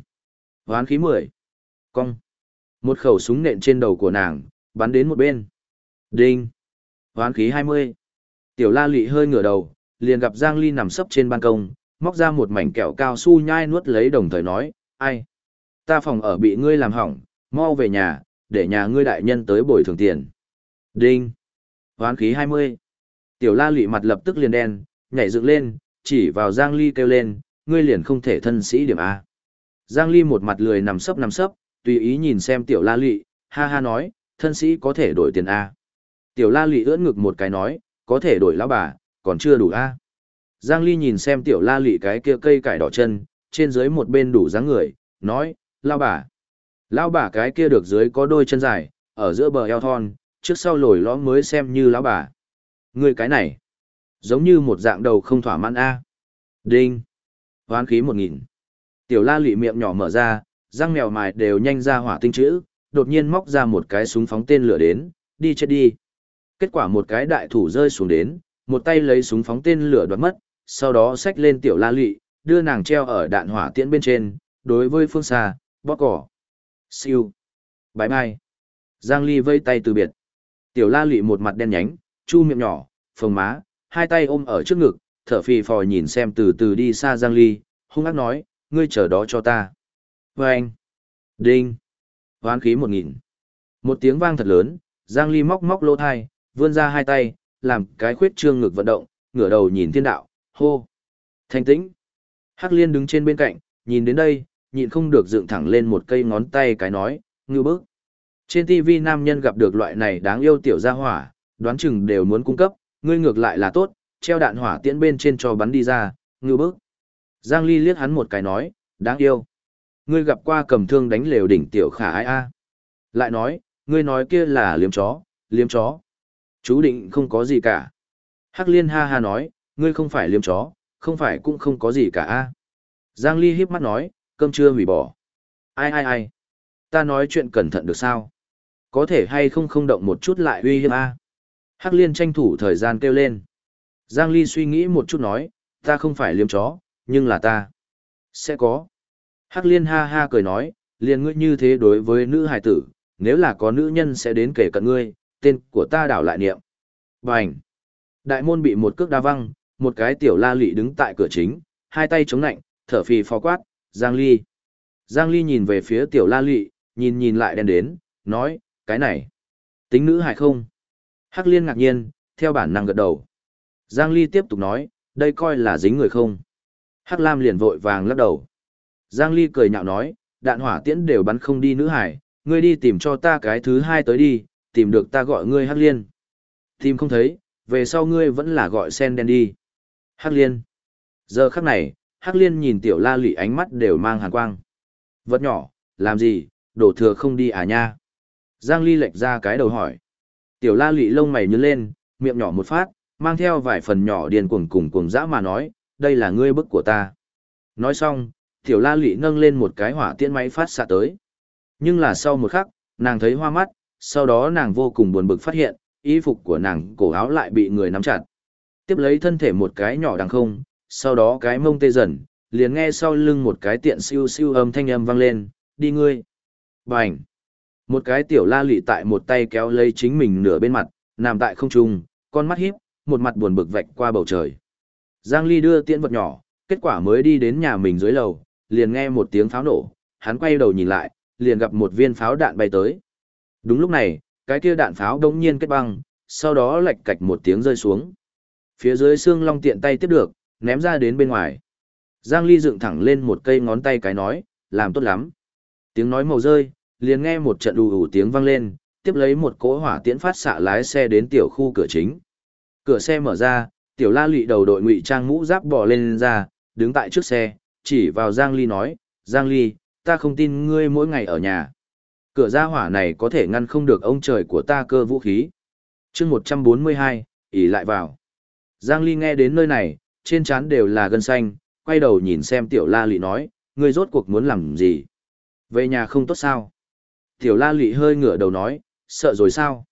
Hoán khí 10. Cong. Một khẩu súng nện trên đầu của nàng, bắn đến một bên. Đinh. Hoán khí 20. Tiểu la lị hơi ngửa đầu, liền gặp Giang Ly nằm sấp trên ban công, móc ra một mảnh kẹo cao su nhai nuốt lấy đồng thời nói, ai? Ta phòng ở bị ngươi làm hỏng, mau về nhà, để nhà ngươi đại nhân tới bồi thường tiền. Đinh. Hoán khí 20. Tiểu la lị mặt lập tức liền đen, nhảy dựng lên, chỉ vào Giang Ly kêu lên, ngươi liền không thể thân sĩ điểm A. Giang Ly một mặt lười nằm sấp nằm sấp, tùy ý nhìn xem tiểu la lị, ha ha nói, thân sĩ có thể đổi tiền A. Tiểu la lị ưỡn ngực một cái nói, có thể đổi lão bà, còn chưa đủ A. Giang Ly nhìn xem tiểu la lị cái kia cây cải đỏ chân, trên dưới một bên đủ dáng người, nói, lao bà. Lao bà cái kia được dưới có đôi chân dài, ở giữa bờ eo thon, trước sau lồi lõm mới xem như lão bà. Người cái này, giống như một dạng đầu không thỏa mãn A. Đinh. Hoán khí một nghìn. Tiểu la lị miệng nhỏ mở ra, răng mèo mài đều nhanh ra hỏa tinh chữ, đột nhiên móc ra một cái súng phóng tên lửa đến, đi chết đi. Kết quả một cái đại thủ rơi xuống đến, một tay lấy súng phóng tên lửa đoạt mất, sau đó xách lên tiểu la lị, đưa nàng treo ở đạn hỏa tiễn bên trên, đối với phương xa, bóp cỏ. Siêu. bãi mai Giang Ly vây tay từ biệt. Tiểu la lị một mặt đen nhánh, chu miệng nhỏ, phồng má, hai tay ôm ở trước ngực, thở phì phò nhìn xem từ từ đi xa Giang Ly, hung ác nói, ngươi chờ đó cho ta. Và anh. Đinh. Hoán khí một nghìn. Một tiếng vang thật lớn, Giang Ly móc móc lỗ thai, vươn ra hai tay, làm cái khuyết trương ngực vận động, ngửa đầu nhìn thiên đạo, hô. Thanh tĩnh. Hắc liên đứng trên bên cạnh, nhìn đến đây, nhịn không được dựng thẳng lên một cây ngón tay cái nói, ngư bức. Trên TV nam nhân gặp được loại này đáng yêu tiểu gia hỏa, đoán chừng đều muốn cung cấp, ngươi ngược lại là tốt, treo đạn hỏa tiễn bên trên cho bắn đi ra, ngư bức. Giang Ly liếc hắn một cái nói, đáng yêu. Ngươi gặp qua cầm thương đánh lều đỉnh tiểu khả ai a? Lại nói, ngươi nói kia là liếm chó, liếm chó. Chú định không có gì cả. Hắc liên ha ha nói, ngươi không phải liếm chó, không phải cũng không có gì cả a. Giang Ly híp mắt nói, cơm chưa hủy bỏ. Ai ai ai, ta nói chuyện cẩn thận được sao? Có thể hay không không động một chút lại uy hiếp a? Hắc liên tranh thủ thời gian kêu lên. Giang Ly suy nghĩ một chút nói, ta không phải liếm chó, nhưng là ta. Sẽ có. Hắc liên ha ha cười nói, liền ngươi như thế đối với nữ hài tử, nếu là có nữ nhân sẽ đến kể cận ngươi, tên của ta đảo lại niệm. Bành. Đại môn bị một cước đa văng, một cái tiểu la lị đứng tại cửa chính, hai tay chống nạnh, thở phì phò quát, Giang Ly. Giang Ly nhìn về phía tiểu la lị, nhìn nhìn lại đen đến, nói, cái này, tính nữ hài không? Hắc liên ngạc nhiên, theo bản năng gật đầu. Giang Ly tiếp tục nói, đây coi là dính người không? Hắc Lam liền vội vàng lắc đầu. Giang Ly cười nhạo nói, đạn hỏa tiễn đều bắn không đi nữ hải, ngươi đi tìm cho ta cái thứ hai tới đi, tìm được ta gọi ngươi Hắc Liên. Tìm không thấy, về sau ngươi vẫn là gọi sen đen đi. Hắc Liên. Giờ khắc này, Hắc Liên nhìn tiểu la lị ánh mắt đều mang hàn quang. Vật nhỏ, làm gì, đổ thừa không đi à nha. Giang Ly lệch ra cái đầu hỏi. Tiểu la lị lông mày nhớ lên, miệng nhỏ một phát, mang theo vài phần nhỏ điền cuồng cùng cuồng dã mà nói, đây là ngươi bức của ta. Nói xong, tiểu la lị nâng lên một cái hỏa tiễn máy phát xạ tới. Nhưng là sau một khắc, nàng thấy hoa mắt, sau đó nàng vô cùng buồn bực phát hiện, y phục của nàng cổ áo lại bị người nắm chặt. Tiếp lấy thân thể một cái nhỏ đằng không, sau đó cái mông tê dần, liền nghe sau lưng một cái tiện siêu siêu âm thanh âm vang lên, đi ngươi. Bành. Một cái tiểu la lị tại một tay kéo lấy chính mình nửa bên mặt, nằm tại không trung, con mắt híp, một mặt buồn bực vạch qua bầu trời. Giang Ly đưa tiễn vật nhỏ, kết quả mới đi đến nhà mình dưới lầu, liền nghe một tiếng pháo nổ, hắn quay đầu nhìn lại, liền gặp một viên pháo đạn bay tới. Đúng lúc này, cái kia đạn pháo đống nhiên kết băng, sau đó lạch cạch một tiếng rơi xuống. Phía dưới xương long tiện tay tiếp được, ném ra đến bên ngoài. Giang Ly dựng thẳng lên một cây ngón tay cái nói, làm tốt lắm. Tiếng nói màu rơi, liền nghe một trận đù ủ tiếng vang lên, tiếp lấy một cỗ hỏa tiễn phát xạ lái xe đến tiểu khu cửa chính. Cửa xe mở ra, tiểu la lụy đầu đội ngụy trang mũ giáp bò lên ra, đứng tại trước xe, chỉ vào Giang Ly nói, Giang Ly, ta không tin ngươi mỗi ngày ở nhà. Cửa ra hỏa này có thể ngăn không được ông trời của ta cơ vũ khí. chương 142, ỉ lại vào. Giang Ly nghe đến nơi này, trên trán đều là gân xanh, quay đầu nhìn xem tiểu la lị nói, ngươi rốt cuộc muốn làm gì? Về nhà không tốt sao? Tiểu la lị hơi ngửa đầu nói, sợ rồi sao?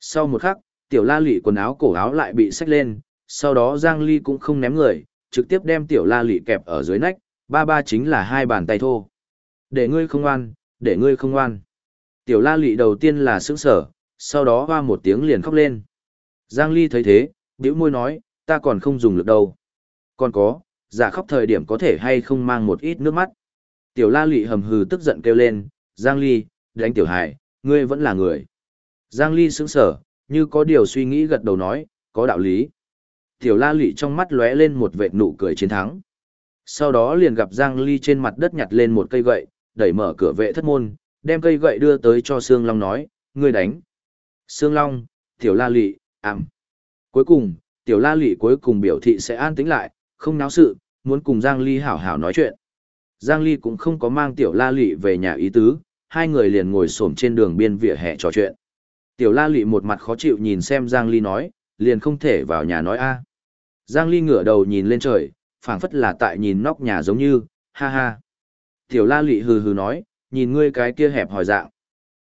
Sau một khắc, tiểu la lị quần áo cổ áo lại bị xách lên, sau đó Giang Ly cũng không ném người, trực tiếp đem tiểu la lị kẹp ở dưới nách, ba ba chính là hai bàn tay thô. Để ngươi không ngoan, để ngươi không ngoan. Tiểu la lị đầu tiên là sững sở, sau đó hoa một tiếng liền khóc lên. Giang Ly thấy thế, bĩu môi nói, ta còn không dùng lực đâu. Còn có, giả khóc thời điểm có thể hay không mang một ít nước mắt. Tiểu la lị hầm hừ tức giận kêu lên, Giang Ly, đánh tiểu hải, ngươi vẫn là người. Giang Ly sững sở, như có điều suy nghĩ gật đầu nói, có đạo lý. Tiểu la lị trong mắt lóe lên một vệt nụ cười chiến thắng. Sau đó liền gặp Giang Ly trên mặt đất nhặt lên một cây gậy, đẩy mở cửa vệ thất môn, đem cây gậy đưa tới cho Sương Long nói, ngươi đánh. Sương Long, Tiểu La Lị, ảm. Cuối cùng, Tiểu La Lị cuối cùng biểu thị sẽ an tĩnh lại, không náo sự, muốn cùng Giang Ly hảo hảo nói chuyện. Giang Ly cũng không có mang tiểu la lị về nhà ý tứ, hai người liền ngồi xổm trên đường biên vỉa hè trò chuyện. Tiểu la lị một mặt khó chịu nhìn xem Giang Ly nói, liền không thể vào nhà nói a. Giang Ly ngửa đầu nhìn lên trời, phảng phất là tại nhìn nóc nhà giống như, ha ha. Tiểu la lị hừ hừ nói, nhìn ngươi cái kia hẹp hỏi dạng.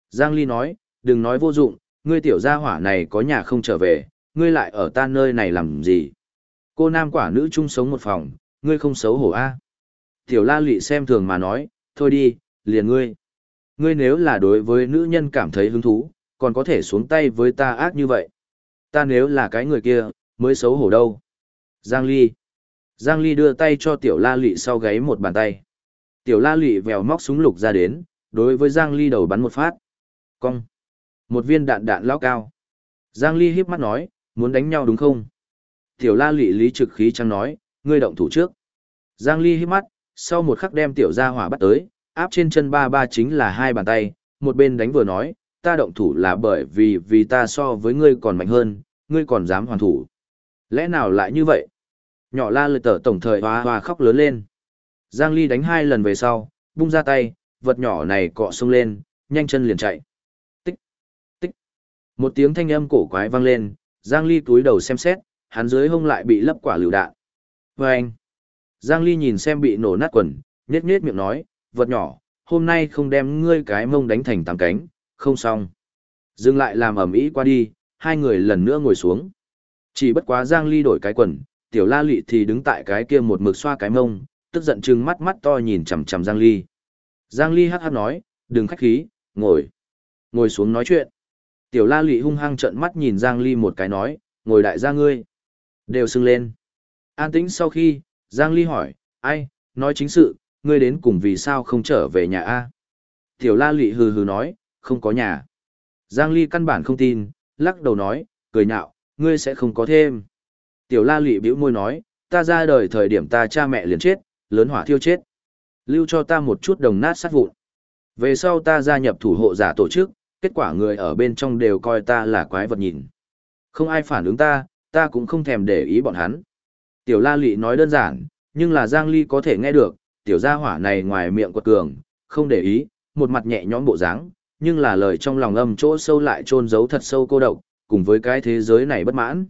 Giang Ly nói, đừng nói vô dụng, ngươi tiểu gia hỏa này có nhà không trở về, ngươi lại ở ta nơi này làm gì. Cô nam quả nữ chung sống một phòng, ngươi không xấu hổ a. Tiểu la lị xem thường mà nói, thôi đi, liền ngươi. Ngươi nếu là đối với nữ nhân cảm thấy hứng thú, còn có thể xuống tay với ta ác như vậy. Ta nếu là cái người kia, mới xấu hổ đâu. Giang Ly. Giang Ly đưa tay cho tiểu la lị sau gáy một bàn tay. Tiểu la lị vèo móc súng lục ra đến, đối với Giang Ly đầu bắn một phát. Cong. Một viên đạn đạn lao cao. Giang Ly híp mắt nói, muốn đánh nhau đúng không? Tiểu la lị lý trực khí trăng nói, ngươi động thủ trước. Giang Ly híp mắt, sau một khắc đem tiểu gia hỏa bắt tới, áp trên chân ba ba chính là hai bàn tay, một bên đánh vừa nói, ta động thủ là bởi vì vì ta so với ngươi còn mạnh hơn, ngươi còn dám hoàn thủ. Lẽ nào lại như vậy? Nhỏ la lợi tở tổng thời hoa hoa khóc lớn lên. Giang Ly đánh hai lần về sau, bung ra tay, vật nhỏ này cọ sông lên, nhanh chân liền chạy. Tích, tích. Một tiếng thanh âm cổ quái vang lên, Giang Ly túi đầu xem xét, hắn dưới hông lại bị lấp quả lựu đạn. Và anh. Giang Ly nhìn xem bị nổ nát quần, nhếch nhếch miệng nói, vật nhỏ, hôm nay không đem ngươi cái mông đánh thành tám cánh, không xong. Dừng lại làm ẩm ý qua đi, hai người lần nữa ngồi xuống. Chỉ bất quá Giang Ly đổi cái quần, tiểu la lị thì đứng tại cái kia một mực xoa cái mông, tức giận chừng mắt mắt to nhìn chằm chằm Giang Ly. Giang Ly hắc hắc nói, đừng khách khí, ngồi. Ngồi xuống nói chuyện. Tiểu la lị hung hăng trợn mắt nhìn Giang Ly một cái nói, ngồi đại gia ngươi. Đều sưng lên. An tĩnh sau khi, Giang Ly hỏi, ai, nói chính sự, ngươi đến cùng vì sao không trở về nhà A. Tiểu la lị hừ hừ nói, không có nhà. Giang Ly căn bản không tin, lắc đầu nói, cười nhạo, ngươi sẽ không có thêm. Tiểu la lị bĩu môi nói, ta ra đời thời điểm ta cha mẹ liền chết, lớn hỏa thiêu chết. Lưu cho ta một chút đồng nát sát vụn. Về sau ta gia nhập thủ hộ giả tổ chức, kết quả người ở bên trong đều coi ta là quái vật nhìn. Không ai phản ứng ta, ta cũng không thèm để ý bọn hắn. Tiểu la lị nói đơn giản, nhưng là Giang Ly có thể nghe được, tiểu gia hỏa này ngoài miệng quật cường, không để ý, một mặt nhẹ nhõm bộ dáng, nhưng là lời trong lòng âm chỗ sâu lại trôn giấu thật sâu cô độc, cùng với cái thế giới này bất mãn.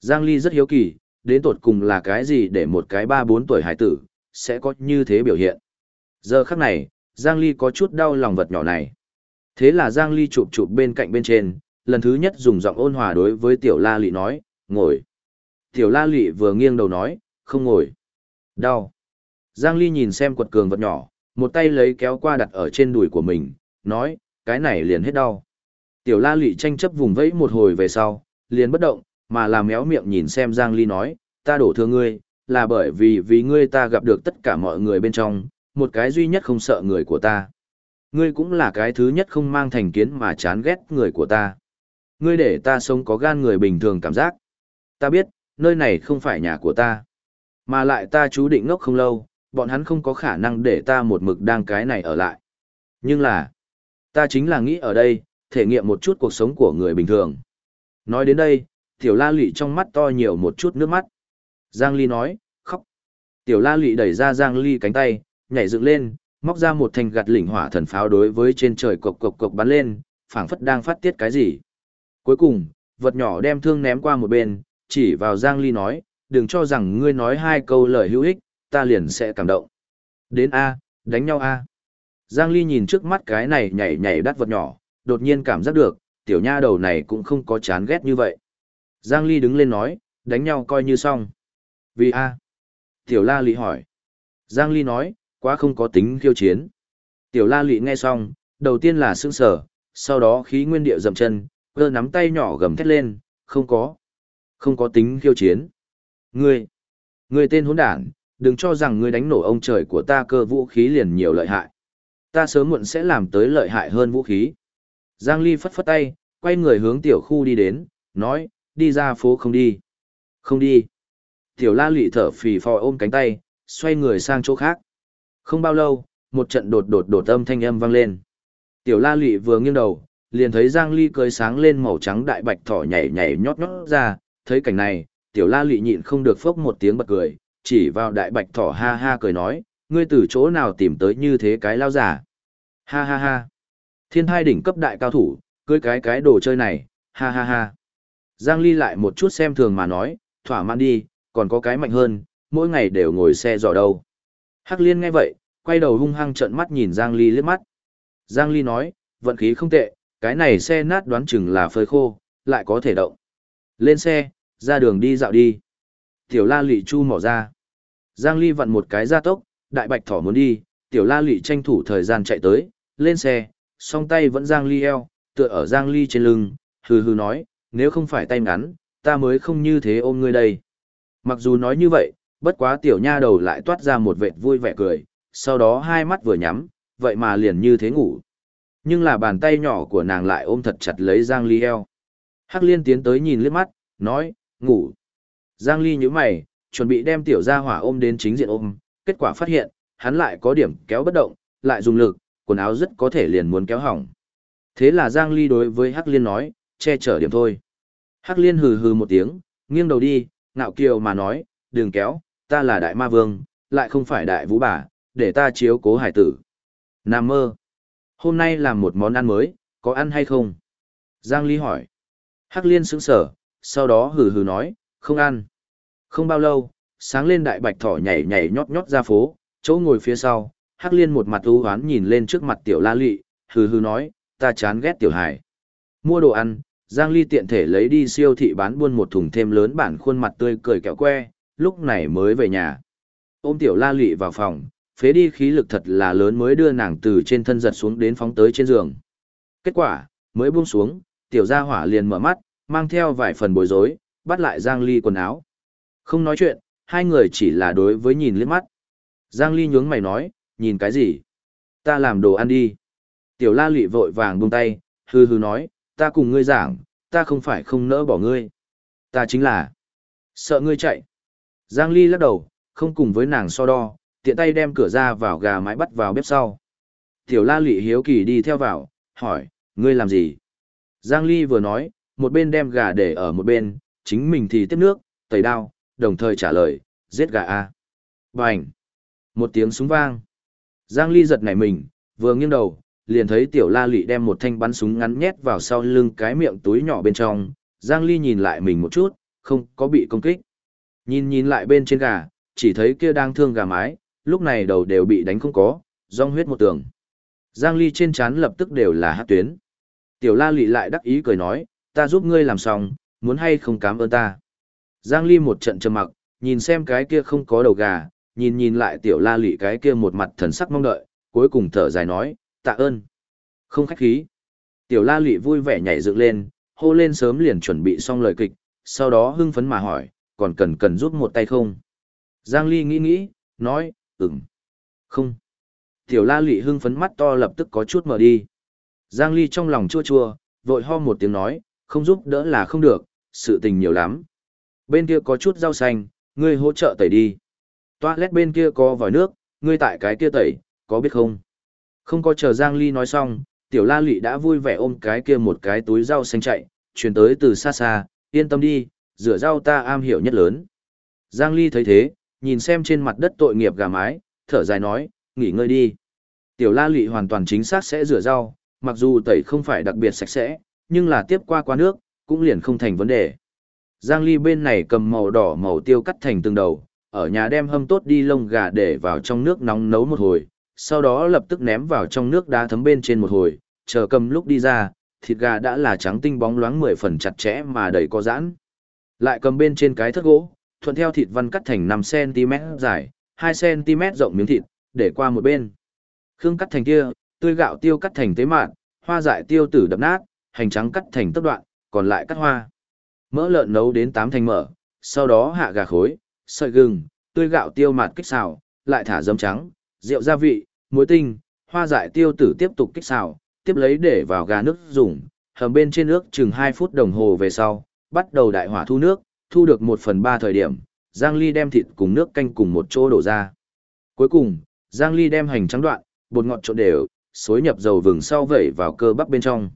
Giang Ly rất hiếu kỳ, đến tột cùng là cái gì để một cái 3-4 tuổi hải tử, sẽ có như thế biểu hiện. Giờ khắc này, Giang Ly có chút đau lòng vật nhỏ này. Thế là Giang Ly chụp chụp bên cạnh bên trên, lần thứ nhất dùng giọng ôn hòa đối với Tiểu La Lị nói, ngồi. Tiểu La Lị vừa nghiêng đầu nói, không ngồi. Đau. Giang Ly nhìn xem quật cường vật nhỏ, một tay lấy kéo qua đặt ở trên đùi của mình, nói, cái này liền hết đau. Tiểu La Lị tranh chấp vùng vẫy một hồi về sau, liền bất động, mà làm méo miệng nhìn xem Giang Ly nói, ta đổ thừa ngươi, là bởi vì vì ngươi ta gặp được tất cả mọi người bên trong, một cái duy nhất không sợ người của ta. Ngươi cũng là cái thứ nhất không mang thành kiến mà chán ghét người của ta. Ngươi để ta sống có gan người bình thường cảm giác. Ta biết, nơi này không phải nhà của ta. Mà lại ta chú định ngốc không lâu, bọn hắn không có khả năng để ta một mực đang cái này ở lại. Nhưng là, ta chính là nghĩ ở đây, thể nghiệm một chút cuộc sống của người bình thường. Nói đến đây, tiểu la lị trong mắt to nhiều một chút nước mắt. Giang Ly nói. Tiểu la lị đẩy ra Giang Ly cánh tay, nhảy dựng lên, móc ra một thanh gạt lỉnh hỏa thần pháo đối với trên trời cộc cộc cộc bắn lên, phảng phất đang phát tiết cái gì. Cuối cùng, vật nhỏ đem thương ném qua một bên, chỉ vào Giang Ly nói, đừng cho rằng ngươi nói hai câu lời hữu ích, ta liền sẽ cảm động. Đến A, đánh nhau A. Giang Ly nhìn trước mắt cái này nhảy nhảy đắt vật nhỏ, đột nhiên cảm giác được, tiểu nha đầu này cũng không có chán ghét như vậy. Giang Ly đứng lên nói, đánh nhau coi như xong. Vì A. Tiểu La Lị hỏi. Giang Ly nói, quá không có tính khiêu chiến. Tiểu La Lị nghe xong, đầu tiên là sững sờ, sau đó khí nguyên địa dậm chân, cơ nắm tay nhỏ gầm thét lên, không có. Không có tính khiêu chiến. Ngươi, ngươi tên hỗn đản, đừng cho rằng ngươi đánh nổ ông trời của ta cơ vũ khí liền nhiều lợi hại. Ta sớm muộn sẽ làm tới lợi hại hơn vũ khí. Giang Ly phất phất tay, quay người hướng tiểu khu đi đến, nói, đi ra phố không đi. Không đi. Tiểu la lị thở phì phò ôm cánh tay, xoay người sang chỗ khác. Không bao lâu, một trận đột đột đột âm thanh âm vang lên. Tiểu la lị vừa nghiêng đầu, liền thấy Giang Ly cười sáng lên màu trắng đại bạch thỏ nhảy nhảy nhót nhót ra, thấy cảnh này, tiểu la lị nhịn không được phốc một tiếng bật cười, chỉ vào đại bạch thỏ ha ha cười nói, ngươi từ chỗ nào tìm tới như thế cái lao giả. Ha ha ha. Thiên hai đỉnh cấp đại cao thủ, cưới cái cái đồ chơi này, ha ha ha. Giang Ly lại một chút xem thường mà nói, thỏa mãn đi, còn có cái mạnh hơn, mỗi ngày đều ngồi xe dò đâu. Hắc Liên nghe vậy, quay đầu hung hăng trợn mắt nhìn Giang Ly liếc mắt. Giang Ly nói, vận khí không tệ, cái này xe nát đoán chừng là phơi khô, lại có thể động. Lên xe, ra đường đi dạo đi. Tiểu la lị chu mỏ ra. Giang Ly vặn một cái ra tốc, đại bạch thỏ muốn đi, tiểu la lị tranh thủ thời gian chạy tới, lên xe, song tay vẫn Giang Ly eo, tựa ở Giang Ly trên lưng, hừ hừ nói, nếu không phải tay ngắn, ta mới không như thế ôm ngươi đây. Mặc dù nói như vậy, bất quá tiểu nha đầu lại toát ra một vệt vui vẻ cười, sau đó hai mắt vừa nhắm, vậy mà liền như thế ngủ. Nhưng là bàn tay nhỏ của nàng lại ôm thật chặt lấy Giang Ly eo. Hắc liên tiến tới nhìn liếc mắt, nói, ngủ. Giang Ly nhíu mày, chuẩn bị đem tiểu gia hỏa ôm đến chính diện ôm, kết quả phát hiện, hắn lại có điểm kéo bất động, lại dùng lực, quần áo rất có thể liền muốn kéo hỏng. Thế là Giang Ly đối với Hắc Liên nói, che chở điểm thôi. Hắc Liên hừ hừ một tiếng, nghiêng đầu đi, ngạo kiều mà nói, đừng kéo, ta là đại ma vương, lại không phải đại vũ bà, để ta chiếu cố hải tử. Nam mơ. Hôm nay làm một món ăn mới, có ăn hay không? Giang Ly hỏi. Hắc Liên sững sở, sau đó hừ hừ nói, không ăn. Không bao lâu, sáng lên đại bạch thỏ nhảy nhảy nhót nhót ra phố, chỗ ngồi phía sau, Hắc Liên một mặt u hoán nhìn lên trước mặt tiểu la lị, hừ hừ nói, ta chán ghét tiểu hải. Mua đồ ăn, Giang Ly tiện thể lấy đi siêu thị bán buôn một thùng thêm lớn bản khuôn mặt tươi cười kẹo que, lúc này mới về nhà. Ôm tiểu la lị vào phòng, phế đi khí lực thật là lớn mới đưa nàng từ trên thân giật xuống đến phóng tới trên giường. Kết quả, mới buông xuống, tiểu gia hỏa liền mở mắt, mang theo vài phần bối rối, bắt lại Giang Ly quần áo. Không nói chuyện, hai người chỉ là đối với nhìn liếc mắt. Giang Ly nhướng mày nói, nhìn cái gì? Ta làm đồ ăn đi. Tiểu la lị vội vàng buông tay, hư hư nói, ta cùng ngươi giảng, ta không phải không nỡ bỏ ngươi. Ta chính là sợ ngươi chạy. Giang Ly lắc đầu, không cùng với nàng so đo, tiện tay đem cửa ra vào gà mái bắt vào bếp sau. Tiểu la lị hiếu kỳ đi theo vào, hỏi, ngươi làm gì? Giang Ly vừa nói, một bên đem gà để ở một bên, chính mình thì tiếp nước, tẩy đao, đồng thời trả lời, giết gà A. Bành! Một tiếng súng vang. Giang Ly giật nảy mình, vừa nghiêng đầu, liền thấy tiểu la lị đem một thanh bắn súng ngắn nhét vào sau lưng cái miệng túi nhỏ bên trong. Giang Ly nhìn lại mình một chút, không có bị công kích. Nhìn nhìn lại bên trên gà, chỉ thấy kia đang thương gà mái, lúc này đầu đều bị đánh không có, rong huyết một tường. Giang Ly trên trán lập tức đều là hát tuyến. Tiểu la lị lại đắc ý cười nói, ta giúp ngươi làm xong, muốn hay không cảm ơn ta. Giang Ly một trận trầm mặc, nhìn xem cái kia không có đầu gà, nhìn nhìn lại tiểu la lị cái kia một mặt thần sắc mong đợi, cuối cùng thở dài nói, tạ ơn. Không khách khí. Tiểu la lụy vui vẻ nhảy dựng lên, hô lên sớm liền chuẩn bị xong lời kịch, sau đó hưng phấn mà hỏi, còn cần cần giúp một tay không? Giang Ly nghĩ nghĩ, nói, ừm, không. Tiểu la lụy hưng phấn mắt to lập tức có chút mở đi. Giang Ly trong lòng chua chua, vội ho một tiếng nói, không giúp đỡ là không được, sự tình nhiều lắm. Bên kia có chút rau xanh, ngươi hỗ trợ tẩy đi. Toilet bên kia có vòi nước, ngươi tại cái kia tẩy, có biết không? Không có chờ Giang Ly nói xong, tiểu la lị đã vui vẻ ôm cái kia một cái túi rau xanh chạy, truyền tới từ xa xa, yên tâm đi, rửa rau ta am hiểu nhất lớn. Giang Ly thấy thế, nhìn xem trên mặt đất tội nghiệp gà mái, thở dài nói, nghỉ ngơi đi. Tiểu la lị hoàn toàn chính xác sẽ rửa rau, mặc dù tẩy không phải đặc biệt sạch sẽ, nhưng là tiếp qua qua nước, cũng liền không thành vấn đề. Giang Ly bên này cầm màu đỏ màu tiêu cắt thành từng đầu, ở nhà đem hâm tốt đi lông gà để vào trong nước nóng nấu một hồi, sau đó lập tức ném vào trong nước đá thấm bên trên một hồi, chờ cầm lúc đi ra, thịt gà đã là trắng tinh bóng loáng 10 phần chặt chẽ mà đầy có giãn. Lại cầm bên trên cái thất gỗ, thuận theo thịt văn cắt thành 5cm dài, 2cm rộng miếng thịt, để qua một bên. Khương cắt thành kia, tươi gạo tiêu cắt thành tế mạn, hoa dại tiêu tử đập nát, hành trắng cắt thành tốc đoạn, còn lại cắt hoa. Mỡ lợn nấu đến 8 thành mỡ, sau đó hạ gà khối, sợi gừng, tươi gạo tiêu mạt kích xào, lại thả dấm trắng, rượu gia vị, muối tinh, hoa dại tiêu tử tiếp tục kích xào, tiếp lấy để vào gà nước dùng, hầm bên trên nước chừng 2 phút đồng hồ về sau, bắt đầu đại hỏa thu nước, thu được 1 phần 3 thời điểm, Giang Ly đem thịt cùng nước canh cùng một chỗ đổ ra. Cuối cùng, Giang Ly đem hành trắng đoạn, bột ngọt trộn đều, xối nhập dầu vừng sau vẩy vào cơ bắp bên trong.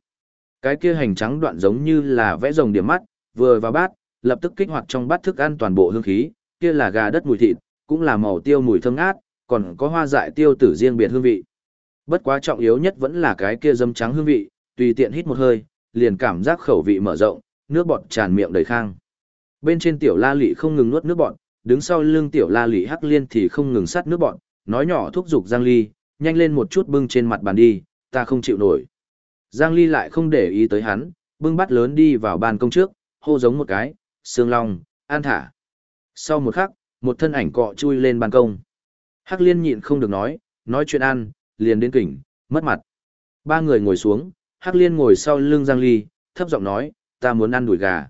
Cái kia hành trắng đoạn giống như là vẽ rồng điểm mắt, vừa vào bát, lập tức kích hoạt trong bát thức ăn toàn bộ hương khí, kia là gà đất mùi thịt, cũng là màu tiêu mùi thơm ngát, còn có hoa dại tiêu tử riêng biệt hương vị. Bất quá trọng yếu nhất vẫn là cái kia dâm trắng hương vị, tùy tiện hít một hơi, liền cảm giác khẩu vị mở rộng, nước bọt tràn miệng đầy khang. Bên trên tiểu la lị không ngừng nuốt nước bọt, đứng sau lưng tiểu la lị hắc liên thì không ngừng sát nước bọt, nói nhỏ thúc giục Giang Ly, nhanh lên một chút bưng trên mặt bàn đi, ta không chịu nổi. Giang Ly lại không để ý tới hắn, bưng bát lớn đi vào bàn công trước, hô giống một cái, sương long, an thả. Sau một khắc, một thân ảnh cọ chui lên ban công. Hắc liên nhịn không được nói, nói chuyện ăn, liền đến kỉnh, mất mặt. Ba người ngồi xuống, Hắc liên ngồi sau lưng Giang Ly, thấp giọng nói, ta muốn ăn đùi gà.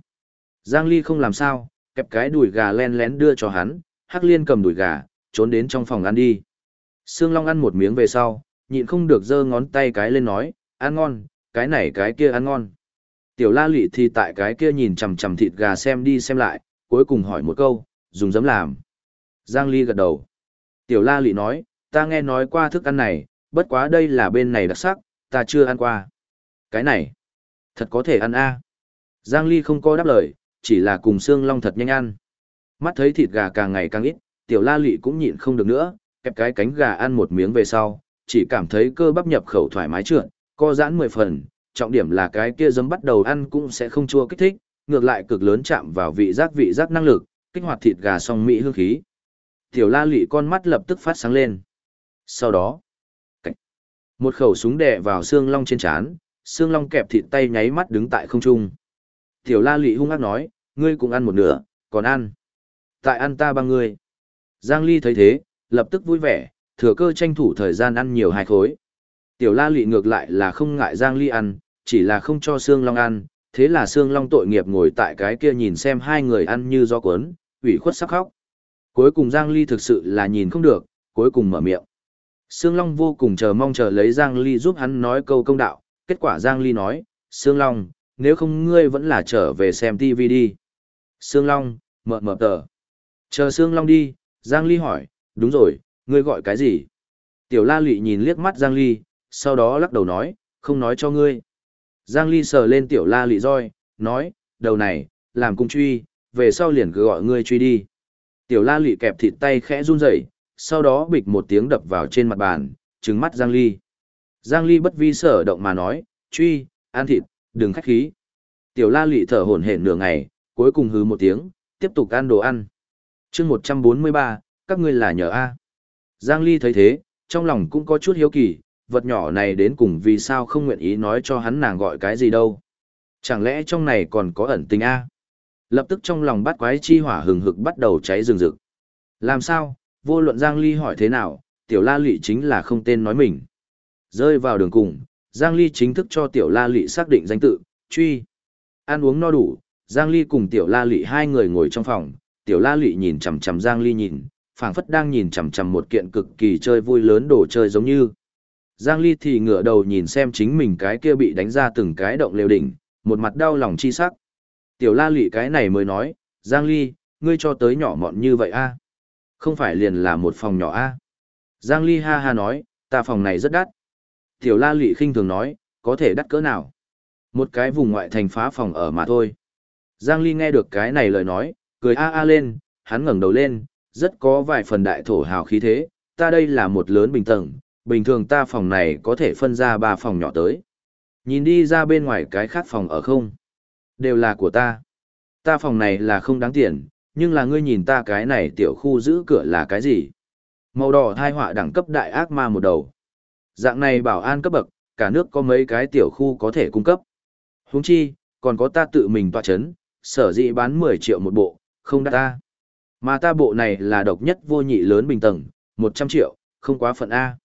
Giang Ly không làm sao, kẹp cái đùi gà len lén đưa cho hắn, Hắc liên cầm đùi gà, trốn đến trong phòng ăn đi. Sương Long ăn một miếng về sau, nhịn không được giơ ngón tay cái lên nói, ăn ngon, cái này cái kia ăn ngon. Tiểu la Lệ thì tại cái kia nhìn chằm chằm thịt gà xem đi xem lại, cuối cùng hỏi một câu, dùng giấm làm. Giang Ly gật đầu. Tiểu la lị nói, ta nghe nói qua thức ăn này, bất quá đây là bên này đặc sắc, ta chưa ăn qua. Cái này, thật có thể ăn a. Giang Ly không có đáp lời, chỉ là cùng xương long thật nhanh ăn. Mắt thấy thịt gà càng ngày càng ít, tiểu la lị cũng nhịn không được nữa, kẹp cái cánh gà ăn một miếng về sau, chỉ cảm thấy cơ bắp nhập khẩu thoải mái trượt, co giãn mười phần, trọng điểm là cái kia giấm bắt đầu ăn cũng sẽ không chua kích thích, ngược lại cực lớn chạm vào vị giác vị giác năng lực, kích hoạt thịt gà song mỹ hương khí. Tiểu la lị con mắt lập tức phát sáng lên. Sau đó, cách. một khẩu súng đè vào xương long trên chán, xương long kẹp thịt tay nháy mắt đứng tại không trung. Tiểu la lị hung ác nói, ngươi cũng ăn một nửa, còn ăn. Tại ăn ta ba ngươi. Giang Ly thấy thế, lập tức vui vẻ, thừa cơ tranh thủ thời gian ăn nhiều hai khối. Tiểu la lị ngược lại là không ngại Giang Ly ăn, chỉ là không cho xương Long ăn, thế là xương Long tội nghiệp ngồi tại cái kia nhìn xem hai người ăn như do cuốn, ủy khuất sắc khóc. Cuối cùng Giang Ly thực sự là nhìn không được, cuối cùng mở miệng. Sương Long vô cùng chờ mong chờ lấy Giang Ly giúp hắn nói câu công đạo, kết quả Giang Ly nói, Sương Long, nếu không ngươi vẫn là trở về xem TV đi. Sương Long, mở mở tờ. Chờ Sương Long đi, Giang Ly hỏi, đúng rồi, ngươi gọi cái gì? Tiểu La Lị nhìn liếc mắt Giang Ly, sau đó lắc đầu nói, không nói cho ngươi. Giang Ly sờ lên Tiểu La Lị roi, nói, đầu này, làm cung truy, về sau liền cứ gọi ngươi truy đi. Tiểu La Lị kẹp thịt tay khẽ run rẩy, sau đó bịch một tiếng đập vào trên mặt bàn, trừng mắt Giang Ly. Giang Ly bất vi sở động mà nói, truy, ăn thịt, đừng khách khí. Tiểu La Lị thở hổn hển nửa ngày, cuối cùng hứ một tiếng, tiếp tục ăn đồ ăn. chương 143, các ngươi là nhờ A. Giang Ly thấy thế, trong lòng cũng có chút hiếu kỳ, vật nhỏ này đến cùng vì sao không nguyện ý nói cho hắn nàng gọi cái gì đâu. Chẳng lẽ trong này còn có ẩn tình A? Lập tức trong lòng bát quái chi hỏa hừng hực bắt đầu cháy rừng rực. Làm sao, vô luận Giang Ly hỏi thế nào, tiểu la lị chính là không tên nói mình. Rơi vào đường cùng, Giang Ly chính thức cho tiểu la lị xác định danh tự, truy. Ăn uống no đủ, Giang Ly cùng tiểu la lị hai người ngồi trong phòng, tiểu la lị nhìn chằm chằm Giang Ly nhìn, phảng phất đang nhìn chằm chằm một kiện cực kỳ chơi vui lớn đồ chơi giống như. Giang Ly thì ngửa đầu nhìn xem chính mình cái kia bị đánh ra từng cái động lều đỉnh, một mặt đau lòng chi sắc. Tiểu la lị cái này mới nói, Giang Ly, ngươi cho tới nhỏ mọn như vậy a? Không phải liền là một phòng nhỏ a? Giang Ly ha ha nói, ta phòng này rất đắt. Tiểu la lị khinh thường nói, có thể đắt cỡ nào? Một cái vùng ngoại thành phá phòng ở mà thôi. Giang Ly nghe được cái này lời nói, cười a a lên, hắn ngẩng đầu lên, rất có vài phần đại thổ hào khí thế, ta đây là một lớn bình tầng, bình thường ta phòng này có thể phân ra ba phòng nhỏ tới. Nhìn đi ra bên ngoài cái khác phòng ở không? Đều là của ta. Ta phòng này là không đáng tiền, nhưng là ngươi nhìn ta cái này tiểu khu giữ cửa là cái gì? Màu đỏ thai họa đẳng cấp đại ác ma một đầu. Dạng này bảo an cấp bậc, cả nước có mấy cái tiểu khu có thể cung cấp. Huống chi, còn có ta tự mình tọa chấn, sở dĩ bán 10 triệu một bộ, không đắt ta. Mà ta bộ này là độc nhất vô nhị lớn bình tầng, 100 triệu, không quá phận A.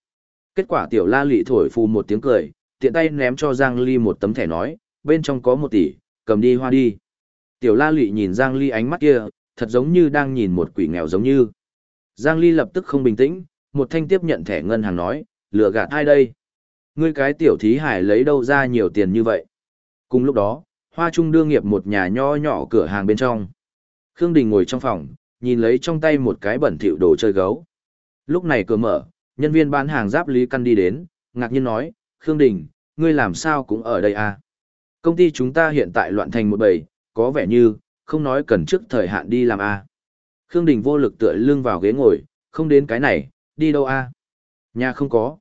Kết quả tiểu la lị thổi phù một tiếng cười, tiện tay ném cho Giang Ly một tấm thẻ nói, bên trong có một tỷ, cầm đi hoa đi. Tiểu la Lụy nhìn Giang Ly ánh mắt kia, thật giống như đang nhìn một quỷ nghèo giống như. Giang Ly lập tức không bình tĩnh, một thanh tiếp nhận thẻ ngân hàng nói, lừa gạt ai đây? Ngươi cái tiểu thí hải lấy đâu ra nhiều tiền như vậy? Cùng lúc đó, hoa trung đương nghiệp một nhà nho nhỏ cửa hàng bên trong. Khương Đình ngồi trong phòng, nhìn lấy trong tay một cái bẩn thỉu đồ chơi gấu. Lúc này cửa mở, nhân viên bán hàng giáp Lý Căn đi đến, ngạc nhiên nói, Khương Đình, ngươi làm sao cũng ở đây à? Công ty chúng ta hiện tại loạn thành một bầy, có vẻ như, không nói cần trước thời hạn đi làm à? Khương Đình vô lực tựa lưng vào ghế ngồi, không đến cái này, đi đâu a? Nhà không có.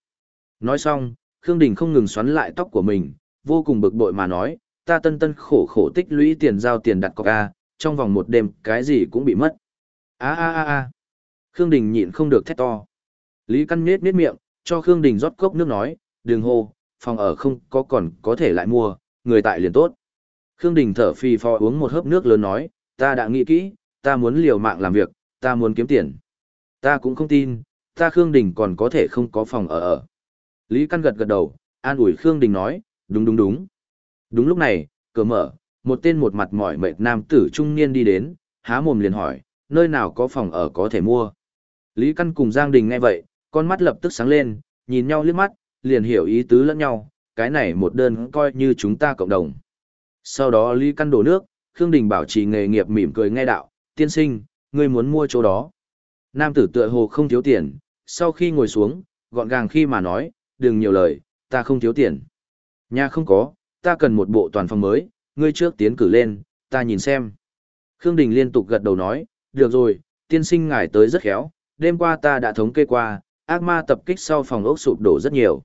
Nói xong, Khương Đình không ngừng xoắn lại tóc của mình, vô cùng bực bội mà nói, ta tân tân khổ khổ tích lũy tiền giao tiền đặt cọc a, trong vòng một đêm cái gì cũng bị mất. A a a a. Khương Đình nhịn không được thét to. Lý Căn nhếch nhếch miệng, cho Khương Đình rót cốc nước nói, "Đừng hô, phòng ở không có còn có thể lại mua, người tại liền tốt." Khương Đình thở phì phò uống một hớp nước lớn nói, "Ta đã nghĩ kỹ, ta muốn liều mạng làm việc, ta muốn kiếm tiền." Ta cũng không tin, ta Khương Đình còn có thể không có phòng ở ở. Lý Căn gật gật đầu, an ủi Khương Đình nói, "Đúng đúng đúng." Đúng lúc này, cửa mở, một tên một mặt mỏi mệt nam tử trung niên đi đến, há mồm liền hỏi, nơi nào có phòng ở có thể mua. Lý Căn cùng Giang Đình nghe vậy, con mắt lập tức sáng lên, nhìn nhau liếc mắt, liền hiểu ý tứ lẫn nhau, cái này một đơn coi như chúng ta cộng đồng. Sau đó Lý Căn đổ nước, Khương Đình bảo trì nghề nghiệp mỉm cười nghe đạo, tiên sinh, ngươi muốn mua chỗ đó. Nam tử tựa hồ không thiếu tiền, sau khi ngồi xuống, gọn gàng khi mà nói, đừng nhiều lời, ta không thiếu tiền. Nhà không có, ta cần một bộ toàn phòng mới, ngươi trước tiến cử lên, ta nhìn xem. Khương Đình liên tục gật đầu nói, được rồi, tiên sinh ngài tới rất khéo, đêm qua ta đã thống kê qua, ác ma tập kích sau phòng ốc sụp đổ rất nhiều.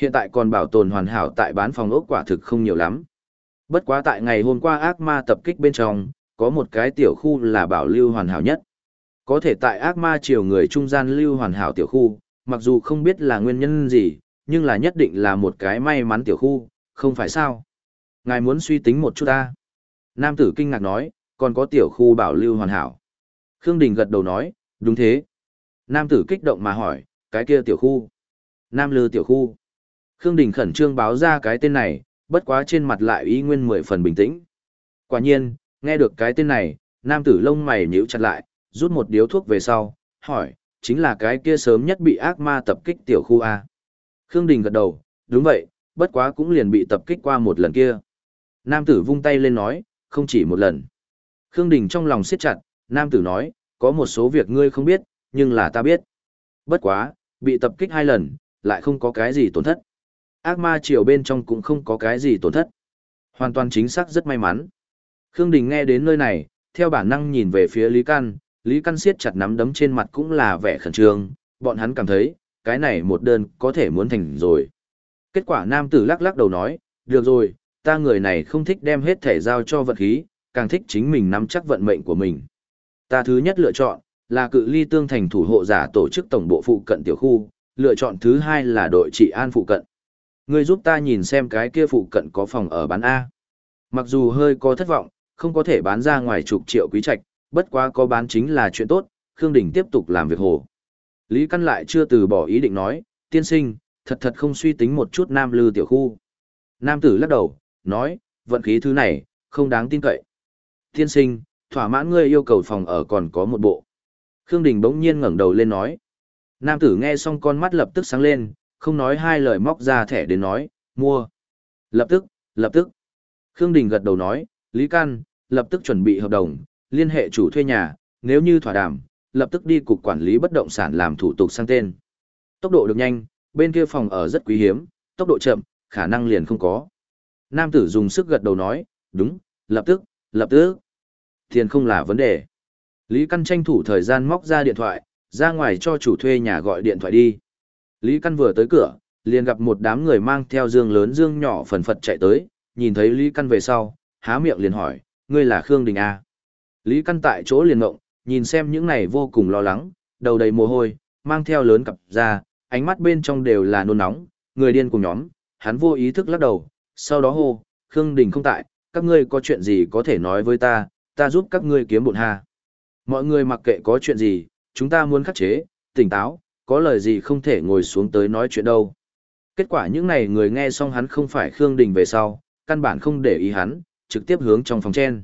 Hiện tại còn bảo tồn hoàn hảo tại bán phòng ốc quả thực không nhiều lắm. Bất quá tại ngày hôm qua ác ma tập kích bên trong, có một cái tiểu khu là bảo lưu hoàn hảo nhất. Có thể tại ác ma chiều người trung gian lưu hoàn hảo tiểu khu, mặc dù không biết là nguyên nhân gì, nhưng là nhất định là một cái may mắn tiểu khu, không phải sao. Ngài muốn suy tính một chút ta. Nam tử kinh ngạc nói, còn có tiểu khu bảo lưu hoàn hảo. Khương Đình gật đầu nói, đúng thế. Nam tử kích động mà hỏi, cái kia tiểu khu. Nam lư tiểu khu. Khương Đình khẩn trương báo ra cái tên này, bất quá trên mặt lại ý nguyên mười phần bình tĩnh. Quả nhiên, nghe được cái tên này, nam tử lông mày nhíu chặt lại, rút một điếu thuốc về sau, hỏi, chính là cái kia sớm nhất bị ác ma tập kích tiểu khu A. Khương Đình gật đầu, đúng vậy, bất quá cũng liền bị tập kích qua một lần kia. Nam tử vung tay lên nói, không chỉ một lần. Khương Đình trong lòng siết chặt, nam tử nói, có một số việc ngươi không biết, nhưng là ta biết. Bất quá, bị tập kích hai lần, lại không có cái gì tổn thất. Ác ma triều bên trong cũng không có cái gì tổn thất. Hoàn toàn chính xác rất may mắn. Khương Đình nghe đến nơi này, theo bản năng nhìn về phía Lý Căn, Lý Căn siết chặt nắm đấm trên mặt cũng là vẻ khẩn trương, bọn hắn cảm thấy, cái này một đơn có thể muốn thành rồi. Kết quả nam tử lắc lắc đầu nói, được rồi, ta người này không thích đem hết thể giao cho vật khí, càng thích chính mình nắm chắc vận mệnh của mình. Ta thứ nhất lựa chọn, là cự ly tương thành thủ hộ giả tổ chức tổng bộ phụ cận tiểu khu, lựa chọn thứ hai là đội trị an phụ cận. Ngươi giúp ta nhìn xem cái kia phụ cận có phòng ở bán A. Mặc dù hơi có thất vọng, không có thể bán ra ngoài chục triệu quý trạch, bất quá có bán chính là chuyện tốt, Khương Đình tiếp tục làm việc hồ. Lý Căn lại chưa từ bỏ ý định nói, tiên sinh, thật thật không suy tính một chút nam lư tiểu khu. Nam tử lắc đầu, nói, vận khí thứ này, không đáng tin cậy. Tiên sinh, thỏa mãn ngươi yêu cầu phòng ở còn có một bộ. Khương Đình bỗng nhiên ngẩng đầu lên nói. Nam tử nghe xong con mắt lập tức sáng lên, không nói hai lời móc ra thẻ đến nói, mua. Lập tức, lập tức. Khương Đình gật đầu nói, Lý Căn, lập tức chuẩn bị hợp đồng, liên hệ chủ thuê nhà, nếu như thỏa đàm, lập tức đi cục quản lý bất động sản làm thủ tục sang tên. Tốc độ được nhanh, bên kia phòng ở rất quý hiếm, tốc độ chậm, khả năng liền không có. Nam tử dùng sức gật đầu nói, đúng, lập tức, lập tức. Tiền không là vấn đề. Lý Căn tranh thủ thời gian móc ra điện thoại, ra ngoài cho chủ thuê nhà gọi điện thoại đi. Lý Căn vừa tới cửa, liền gặp một đám người mang theo dương lớn dương nhỏ phần phật chạy tới, nhìn thấy Lý Căn về sau, há miệng liền hỏi, ngươi là Khương Đình A. Lý Căn tại chỗ liền ngộng, nhìn xem những này vô cùng lo lắng, đầu đầy mồ hôi, mang theo lớn cặp ra, ánh mắt bên trong đều là nôn nóng, người điên cùng nhóm, hắn vô ý thức lắc đầu, sau đó hô, Khương Đình không tại, các ngươi có chuyện gì có thể nói với ta, ta giúp các ngươi kiếm bộn ha. Mọi người mặc kệ có chuyện gì, chúng ta muốn khắc chế, tỉnh táo, có lời gì không thể ngồi xuống tới nói chuyện đâu. Kết quả những này người nghe xong hắn không phải Khương Đình về sau, căn bản không để ý hắn, trực tiếp hướng trong phòng chen.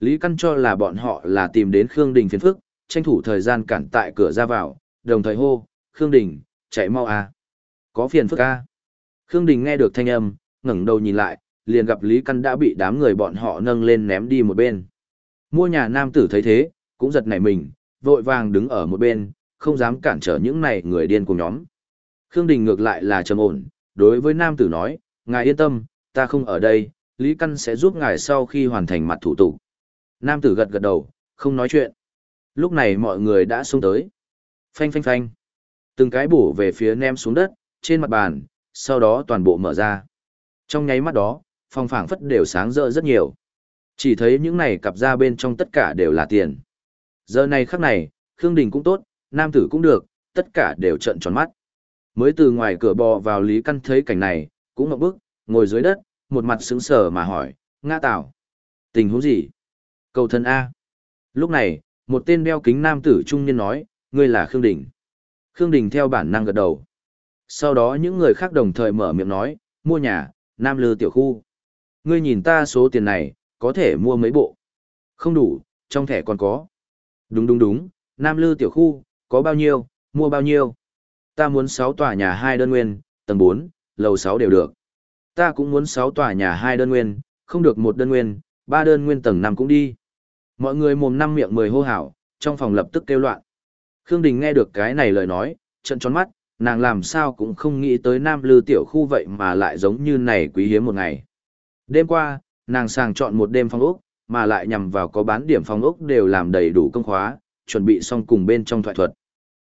Lý Căn cho là bọn họ là tìm đến Khương Đình phiền phức, tranh thủ thời gian cản tại cửa ra vào, đồng thời hô, Khương Đình, chạy mau à. Có phiền phức à. Khương Đình nghe được thanh âm, ngẩng đầu nhìn lại, liền gặp Lý Căn đã bị đám người bọn họ nâng lên ném đi một bên. Mua nhà nam tử thấy thế, cũng giật nảy mình, vội vàng đứng ở một bên, không dám cản trở những này người điên cùng nhóm. Khương Đình ngược lại là trầm ổn, đối với nam tử nói, ngài yên tâm, ta không ở đây, Lý Căn sẽ giúp ngài sau khi hoàn thành mặt thủ tục. Nam tử gật gật đầu, không nói chuyện. Lúc này mọi người đã xuống tới. Phanh phanh phanh. Từng cái bổ về phía nem xuống đất, trên mặt bàn, sau đó toàn bộ mở ra. Trong nháy mắt đó, phòng phảng phất đều sáng rỡ rất nhiều. Chỉ thấy những này cặp ra bên trong tất cả đều là tiền. Giờ này khắc này, Khương Đình cũng tốt, nam tử cũng được, tất cả đều trợn tròn mắt. Mới từ ngoài cửa bò vào Lý Căn thấy cảnh này, cũng ngậm bức, ngồi dưới đất, một mặt sững sờ mà hỏi, ngã tạo. Tình huống gì? Cầu thân A. Lúc này, một tên đeo kính nam tử trung niên nói, ngươi là Khương Đình. Khương Đình theo bản năng gật đầu. Sau đó những người khác đồng thời mở miệng nói, mua nhà, Nam Lư tiểu khu. Ngươi nhìn ta số tiền này, có thể mua mấy bộ. Không đủ, trong thẻ còn có. Đúng đúng đúng, Nam Lư tiểu khu, có bao nhiêu, mua bao nhiêu. Ta muốn 6 tòa nhà hai đơn nguyên, tầng 4, lầu 6 đều được. Ta cũng muốn 6 tòa nhà hai đơn nguyên, không được một đơn nguyên, ba đơn nguyên tầng 5 cũng đi. Mọi người mồm năm miệng mười hô hào, trong phòng lập tức kêu loạn. Khương Đình nghe được cái này lời nói, trận tròn mắt, nàng làm sao cũng không nghĩ tới Nam Lư tiểu khu vậy mà lại giống như này quý hiếm một ngày. Đêm qua, nàng sàng chọn một đêm phòng ốc, mà lại nhằm vào có bán điểm phòng ốc đều làm đầy đủ công khóa, chuẩn bị xong cùng bên trong thoại thuật.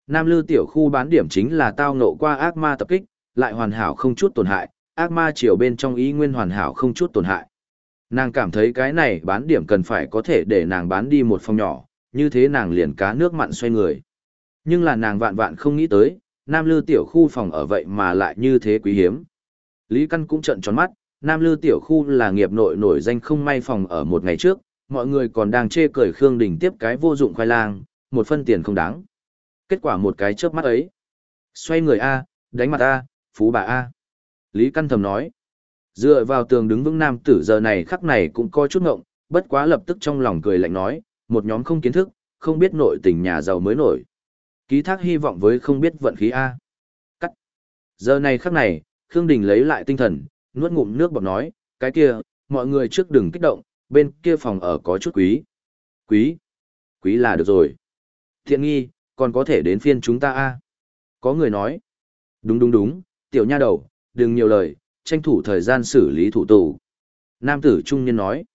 Nam Lư tiểu khu bán điểm chính là tao ngộ qua ác ma tập kích, lại hoàn hảo không chút tổn hại, ác ma chiều bên trong ý nguyên hoàn hảo không chút tổn hại. Nàng cảm thấy cái này bán điểm cần phải có thể để nàng bán đi một phòng nhỏ, như thế nàng liền cá nước mặn xoay người. Nhưng là nàng vạn vạn không nghĩ tới, Nam Lư tiểu khu phòng ở vậy mà lại như thế quý hiếm. Lý Căn cũng trợn tròn mắt, Nam Lư tiểu khu là nghiệp nội nổi danh không may phòng ở một ngày trước, mọi người còn đang chê cười Khương Đình tiếp cái vô dụng khoai lang, một phân tiền không đáng. Kết quả một cái chớp mắt ấy. Xoay người A, đánh mặt A, phú bà A. Lý Căn thầm nói. Dựa vào tường đứng vững nam tử giờ này khắc này cũng coi chút ngộng, bất quá lập tức trong lòng cười lạnh nói, một nhóm không kiến thức, không biết nội tình nhà giàu mới nổi. Ký thác hy vọng với không biết vận khí A. Cắt. Giờ này khắc này, Khương Đình lấy lại tinh thần, nuốt ngụm nước bọt nói, cái kia, mọi người trước đừng kích động, bên kia phòng ở có chút quý. Quý? Quý là được rồi. Thiện nghi, còn có thể đến phiên chúng ta A. Có người nói. Đúng đúng đúng, tiểu nha đầu, đừng nhiều lời, tranh thủ thời gian xử lý thủ tù. Nam tử trung niên nói.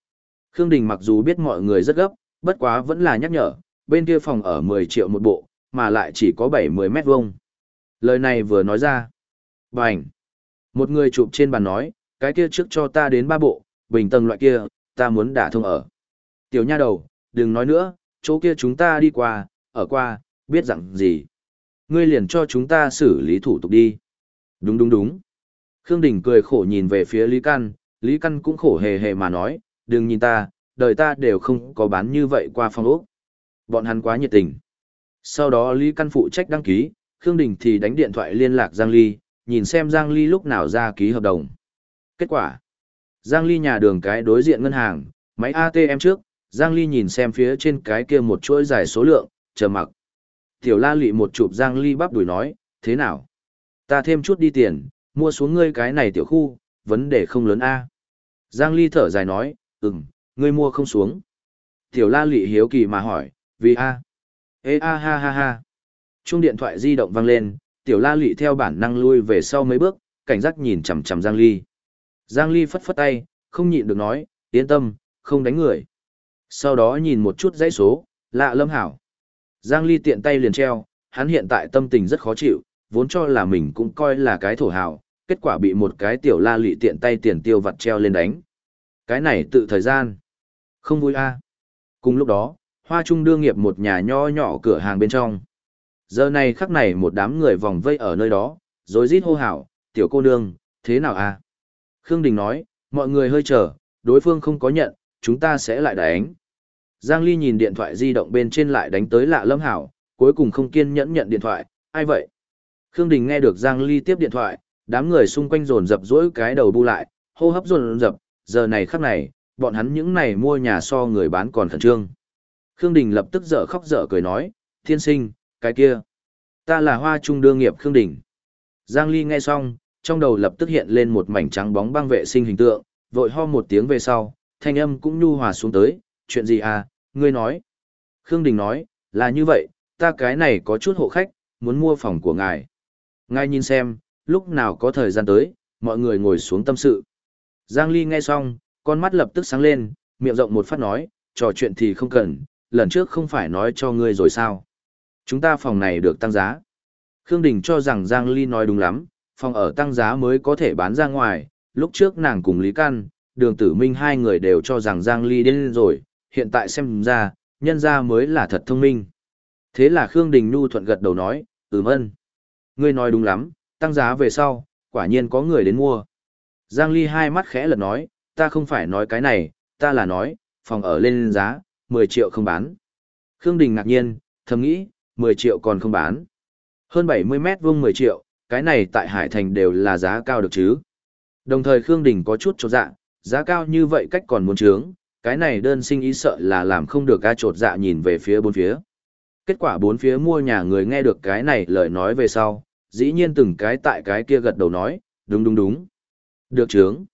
Khương Đình mặc dù biết mọi người rất gấp, bất quá vẫn là nhắc nhở, bên kia phòng ở 10 triệu một bộ, mà lại chỉ có 70 mét vuông. Lời này vừa nói ra. Bành! Một người chụp trên bàn nói, cái kia trước cho ta đến ba bộ, bình tầng loại kia, ta muốn đả thông ở. Tiểu nha đầu, đừng nói nữa, chỗ kia chúng ta đi qua, ở qua, biết rằng gì. Ngươi liền cho chúng ta xử lý thủ tục đi. Đúng đúng đúng. Khương Đình cười khổ nhìn về phía Lý Căn, Lý Căn cũng khổ hề hề mà nói, đừng nhìn ta, đời ta đều không có bán như vậy qua phong ốc. Bọn hắn quá nhiệt tình. Sau đó Lý Căn phụ trách đăng ký, Khương Đình thì đánh điện thoại liên lạc Giang Ly, nhìn xem Giang Ly lúc nào ra ký hợp đồng. Kết quả, Giang Ly nhà đường cái đối diện ngân hàng, máy ATM trước, Giang Ly nhìn xem phía trên cái kia một chuỗi dài số lượng, chờ mặc. Tiểu La Lị một chụp Giang Ly bắp đuổi nói, thế nào? Ta thêm chút đi tiền, mua xuống ngươi cái này tiểu khu, vấn đề không lớn a. Giang Ly thở dài nói, ừm, ngươi mua không xuống. Tiểu La Lị hiếu kỳ mà hỏi, vì a? Ê a ha ha ha. Chuông điện thoại di động vang lên, Tiểu La Lị theo bản năng lui về sau mấy bước, cảnh giác nhìn chằm chằm Giang Ly. Giang Ly phất phất tay, không nhịn được nói, yên tâm, không đánh người. Sau đó nhìn một chút dãy số, lạ lâm hảo. Giang Ly tiện tay liền treo, hắn hiện tại tâm tình rất khó chịu, vốn cho là mình cũng coi là cái thổ hào, kết quả bị một cái tiểu la lị tiện tay tiền tiêu vặt treo lên đánh. Cái này tự thời gian. Không vui a à. Cùng lúc đó, hoa trung đương nghiệp một nhà nho nhỏ cửa hàng bên trong. Giờ này khắc này một đám người vòng vây ở nơi đó, rồi rít hô hào, tiểu cô nương, thế nào a Khương Đình nói, mọi người hơi chờ, đối phương không có nhận, chúng ta sẽ lại đánh. Giang Ly nhìn điện thoại di động bên trên lại đánh tới lạ lâm hảo, cuối cùng không kiên nhẫn nhận điện thoại, ai vậy? Khương Đình nghe được Giang Ly tiếp điện thoại, đám người xung quanh rồn rập rỗi cái đầu bu lại, hô hấp rồn rập, giờ này khắc này, bọn hắn những này mua nhà so người bán còn khẩn trương. Khương Đình lập tức dở khóc dở cười nói, thiên sinh, cái kia. Ta là hoa trung đương nghiệp Khương Đình. Giang Ly nghe xong, trong đầu lập tức hiện lên một mảnh trắng bóng băng vệ sinh hình tượng, vội ho một tiếng về sau, thanh âm cũng nhu hòa xuống tới, chuyện gì à, ngươi nói. Khương Đình nói, là như vậy, ta cái này có chút hộ khách, muốn mua phòng của ngài. Ngài nhìn xem, lúc nào có thời gian tới, mọi người ngồi xuống tâm sự. Giang Ly nghe xong, con mắt lập tức sáng lên, miệng rộng một phát nói, trò chuyện thì không cần, lần trước không phải nói cho ngươi rồi sao? Chúng ta phòng này được tăng giá. Khương Đình cho rằng Giang Ly nói đúng lắm, phòng ở tăng giá mới có thể bán ra ngoài, lúc trước nàng cùng Lý Căn, đường tử minh hai người đều cho rằng Giang Ly điên rồi, hiện tại xem ra, nhân ra mới là thật thông minh. Thế là Khương Đình Nhu thuận gật đầu nói, ừm ân. Ngươi nói đúng lắm, tăng giá về sau, quả nhiên có người đến mua. Giang Ly hai mắt khẽ lật nói, ta không phải nói cái này, ta là nói, phòng ở lên giá, 10 triệu không bán. Khương Đình ngạc nhiên, thầm nghĩ, 10 triệu còn không bán. Hơn 70 mét vuông 10 triệu, cái này tại Hải Thành đều là giá cao được chứ. Đồng thời Khương Đình có chút cho dạ, giá cao như vậy cách còn muốn trướng, cái này đơn sinh ý sợ là làm không được ca trột dạ nhìn về phía bốn phía. Kết quả bốn phía mua nhà người nghe được cái này lời nói về sau, dĩ nhiên từng cái tại cái kia gật đầu nói, đúng đúng đúng. Được chướng.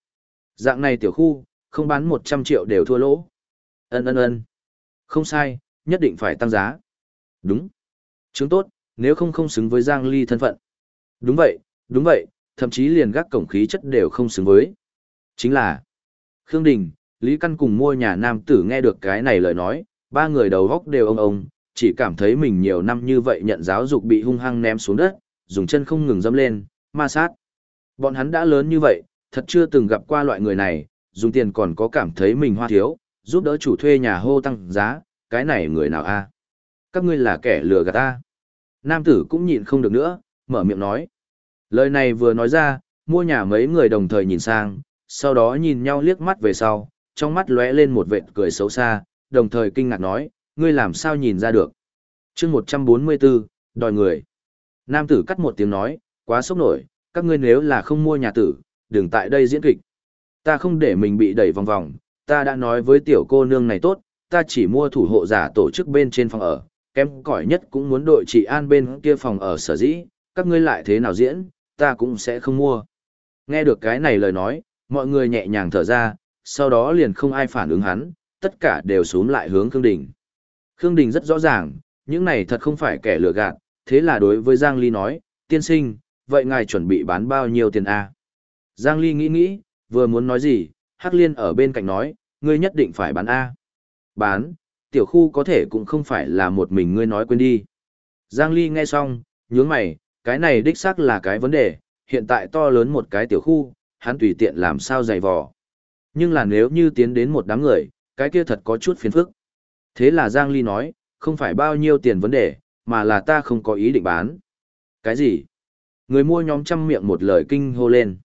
Dạng này tiểu khu, không bán 100 triệu đều thua lỗ. Ân ân ân. Không sai, nhất định phải tăng giá. Đúng. Chứng tốt, nếu không không xứng với Giang Ly thân phận. Đúng vậy, đúng vậy, thậm chí liền gác cổng khí chất đều không xứng với. Chính là Khương Đình, Lý Căn cùng mua nhà nam tử nghe được cái này lời nói, ba người đầu góc đều ông ông, chỉ cảm thấy mình nhiều năm như vậy nhận giáo dục bị hung hăng ném xuống đất, dùng chân không ngừng dâm lên, ma sát. Bọn hắn đã lớn như vậy, thật chưa từng gặp qua loại người này, dùng tiền còn có cảm thấy mình hoa thiếu, giúp đỡ chủ thuê nhà hô tăng giá, cái này người nào a? Các ngươi là kẻ lừa gạt ta. Nam tử cũng nhịn không được nữa, mở miệng nói. Lời này vừa nói ra, mua nhà mấy người đồng thời nhìn sang, sau đó nhìn nhau liếc mắt về sau, trong mắt lóe lên một vệt cười xấu xa, đồng thời kinh ngạc nói, ngươi làm sao nhìn ra được. chương 144, đòi người. Nam tử cắt một tiếng nói, quá sốc nổi, các ngươi nếu là không mua nhà tử, đừng tại đây diễn kịch. Ta không để mình bị đẩy vòng vòng, ta đã nói với tiểu cô nương này tốt, ta chỉ mua thủ hộ giả tổ chức bên trên phòng ở, kém cỏi nhất cũng muốn đội chị an bên kia phòng ở sở dĩ, các ngươi lại thế nào diễn, ta cũng sẽ không mua. Nghe được cái này lời nói, mọi người nhẹ nhàng thở ra, sau đó liền không ai phản ứng hắn, tất cả đều xuống lại hướng Khương Đình. Khương Đình rất rõ ràng, những này thật không phải kẻ lừa gạt, thế là đối với Giang Ly nói, tiên sinh, vậy ngài chuẩn bị bán bao nhiêu tiền A? Giang Ly nghĩ nghĩ, vừa muốn nói gì, Hắc Liên ở bên cạnh nói, ngươi nhất định phải bán A. Bán, tiểu khu có thể cũng không phải là một mình ngươi nói quên đi. Giang Ly nghe xong, nhướng mày, cái này đích xác là cái vấn đề, hiện tại to lớn một cái tiểu khu, hắn tùy tiện làm sao dày vò. Nhưng là nếu như tiến đến một đám người, cái kia thật có chút phiền phức. Thế là Giang Ly nói, không phải bao nhiêu tiền vấn đề, mà là ta không có ý định bán. Cái gì? Người mua nhóm trăm miệng một lời kinh hô lên.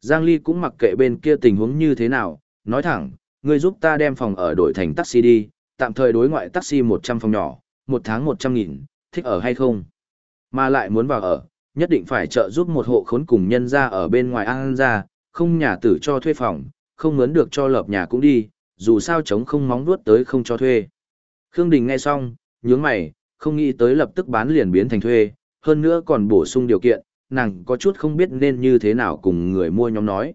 Giang Ly cũng mặc kệ bên kia tình huống như thế nào, nói thẳng, người giúp ta đem phòng ở đổi thành taxi đi, tạm thời đối ngoại taxi 100 phòng nhỏ, một tháng 100 nghìn, thích ở hay không? Mà lại muốn vào ở, nhất định phải trợ giúp một hộ khốn cùng nhân ra ở bên ngoài an ra, không nhà tử cho thuê phòng, không mướn được cho lợp nhà cũng đi, dù sao chống không móng nuốt tới không cho thuê. Khương Đình nghe xong, nhướng mày, không nghĩ tới lập tức bán liền biến thành thuê, hơn nữa còn bổ sung điều kiện, nàng có chút không biết nên như thế nào cùng người mua nhóm nói.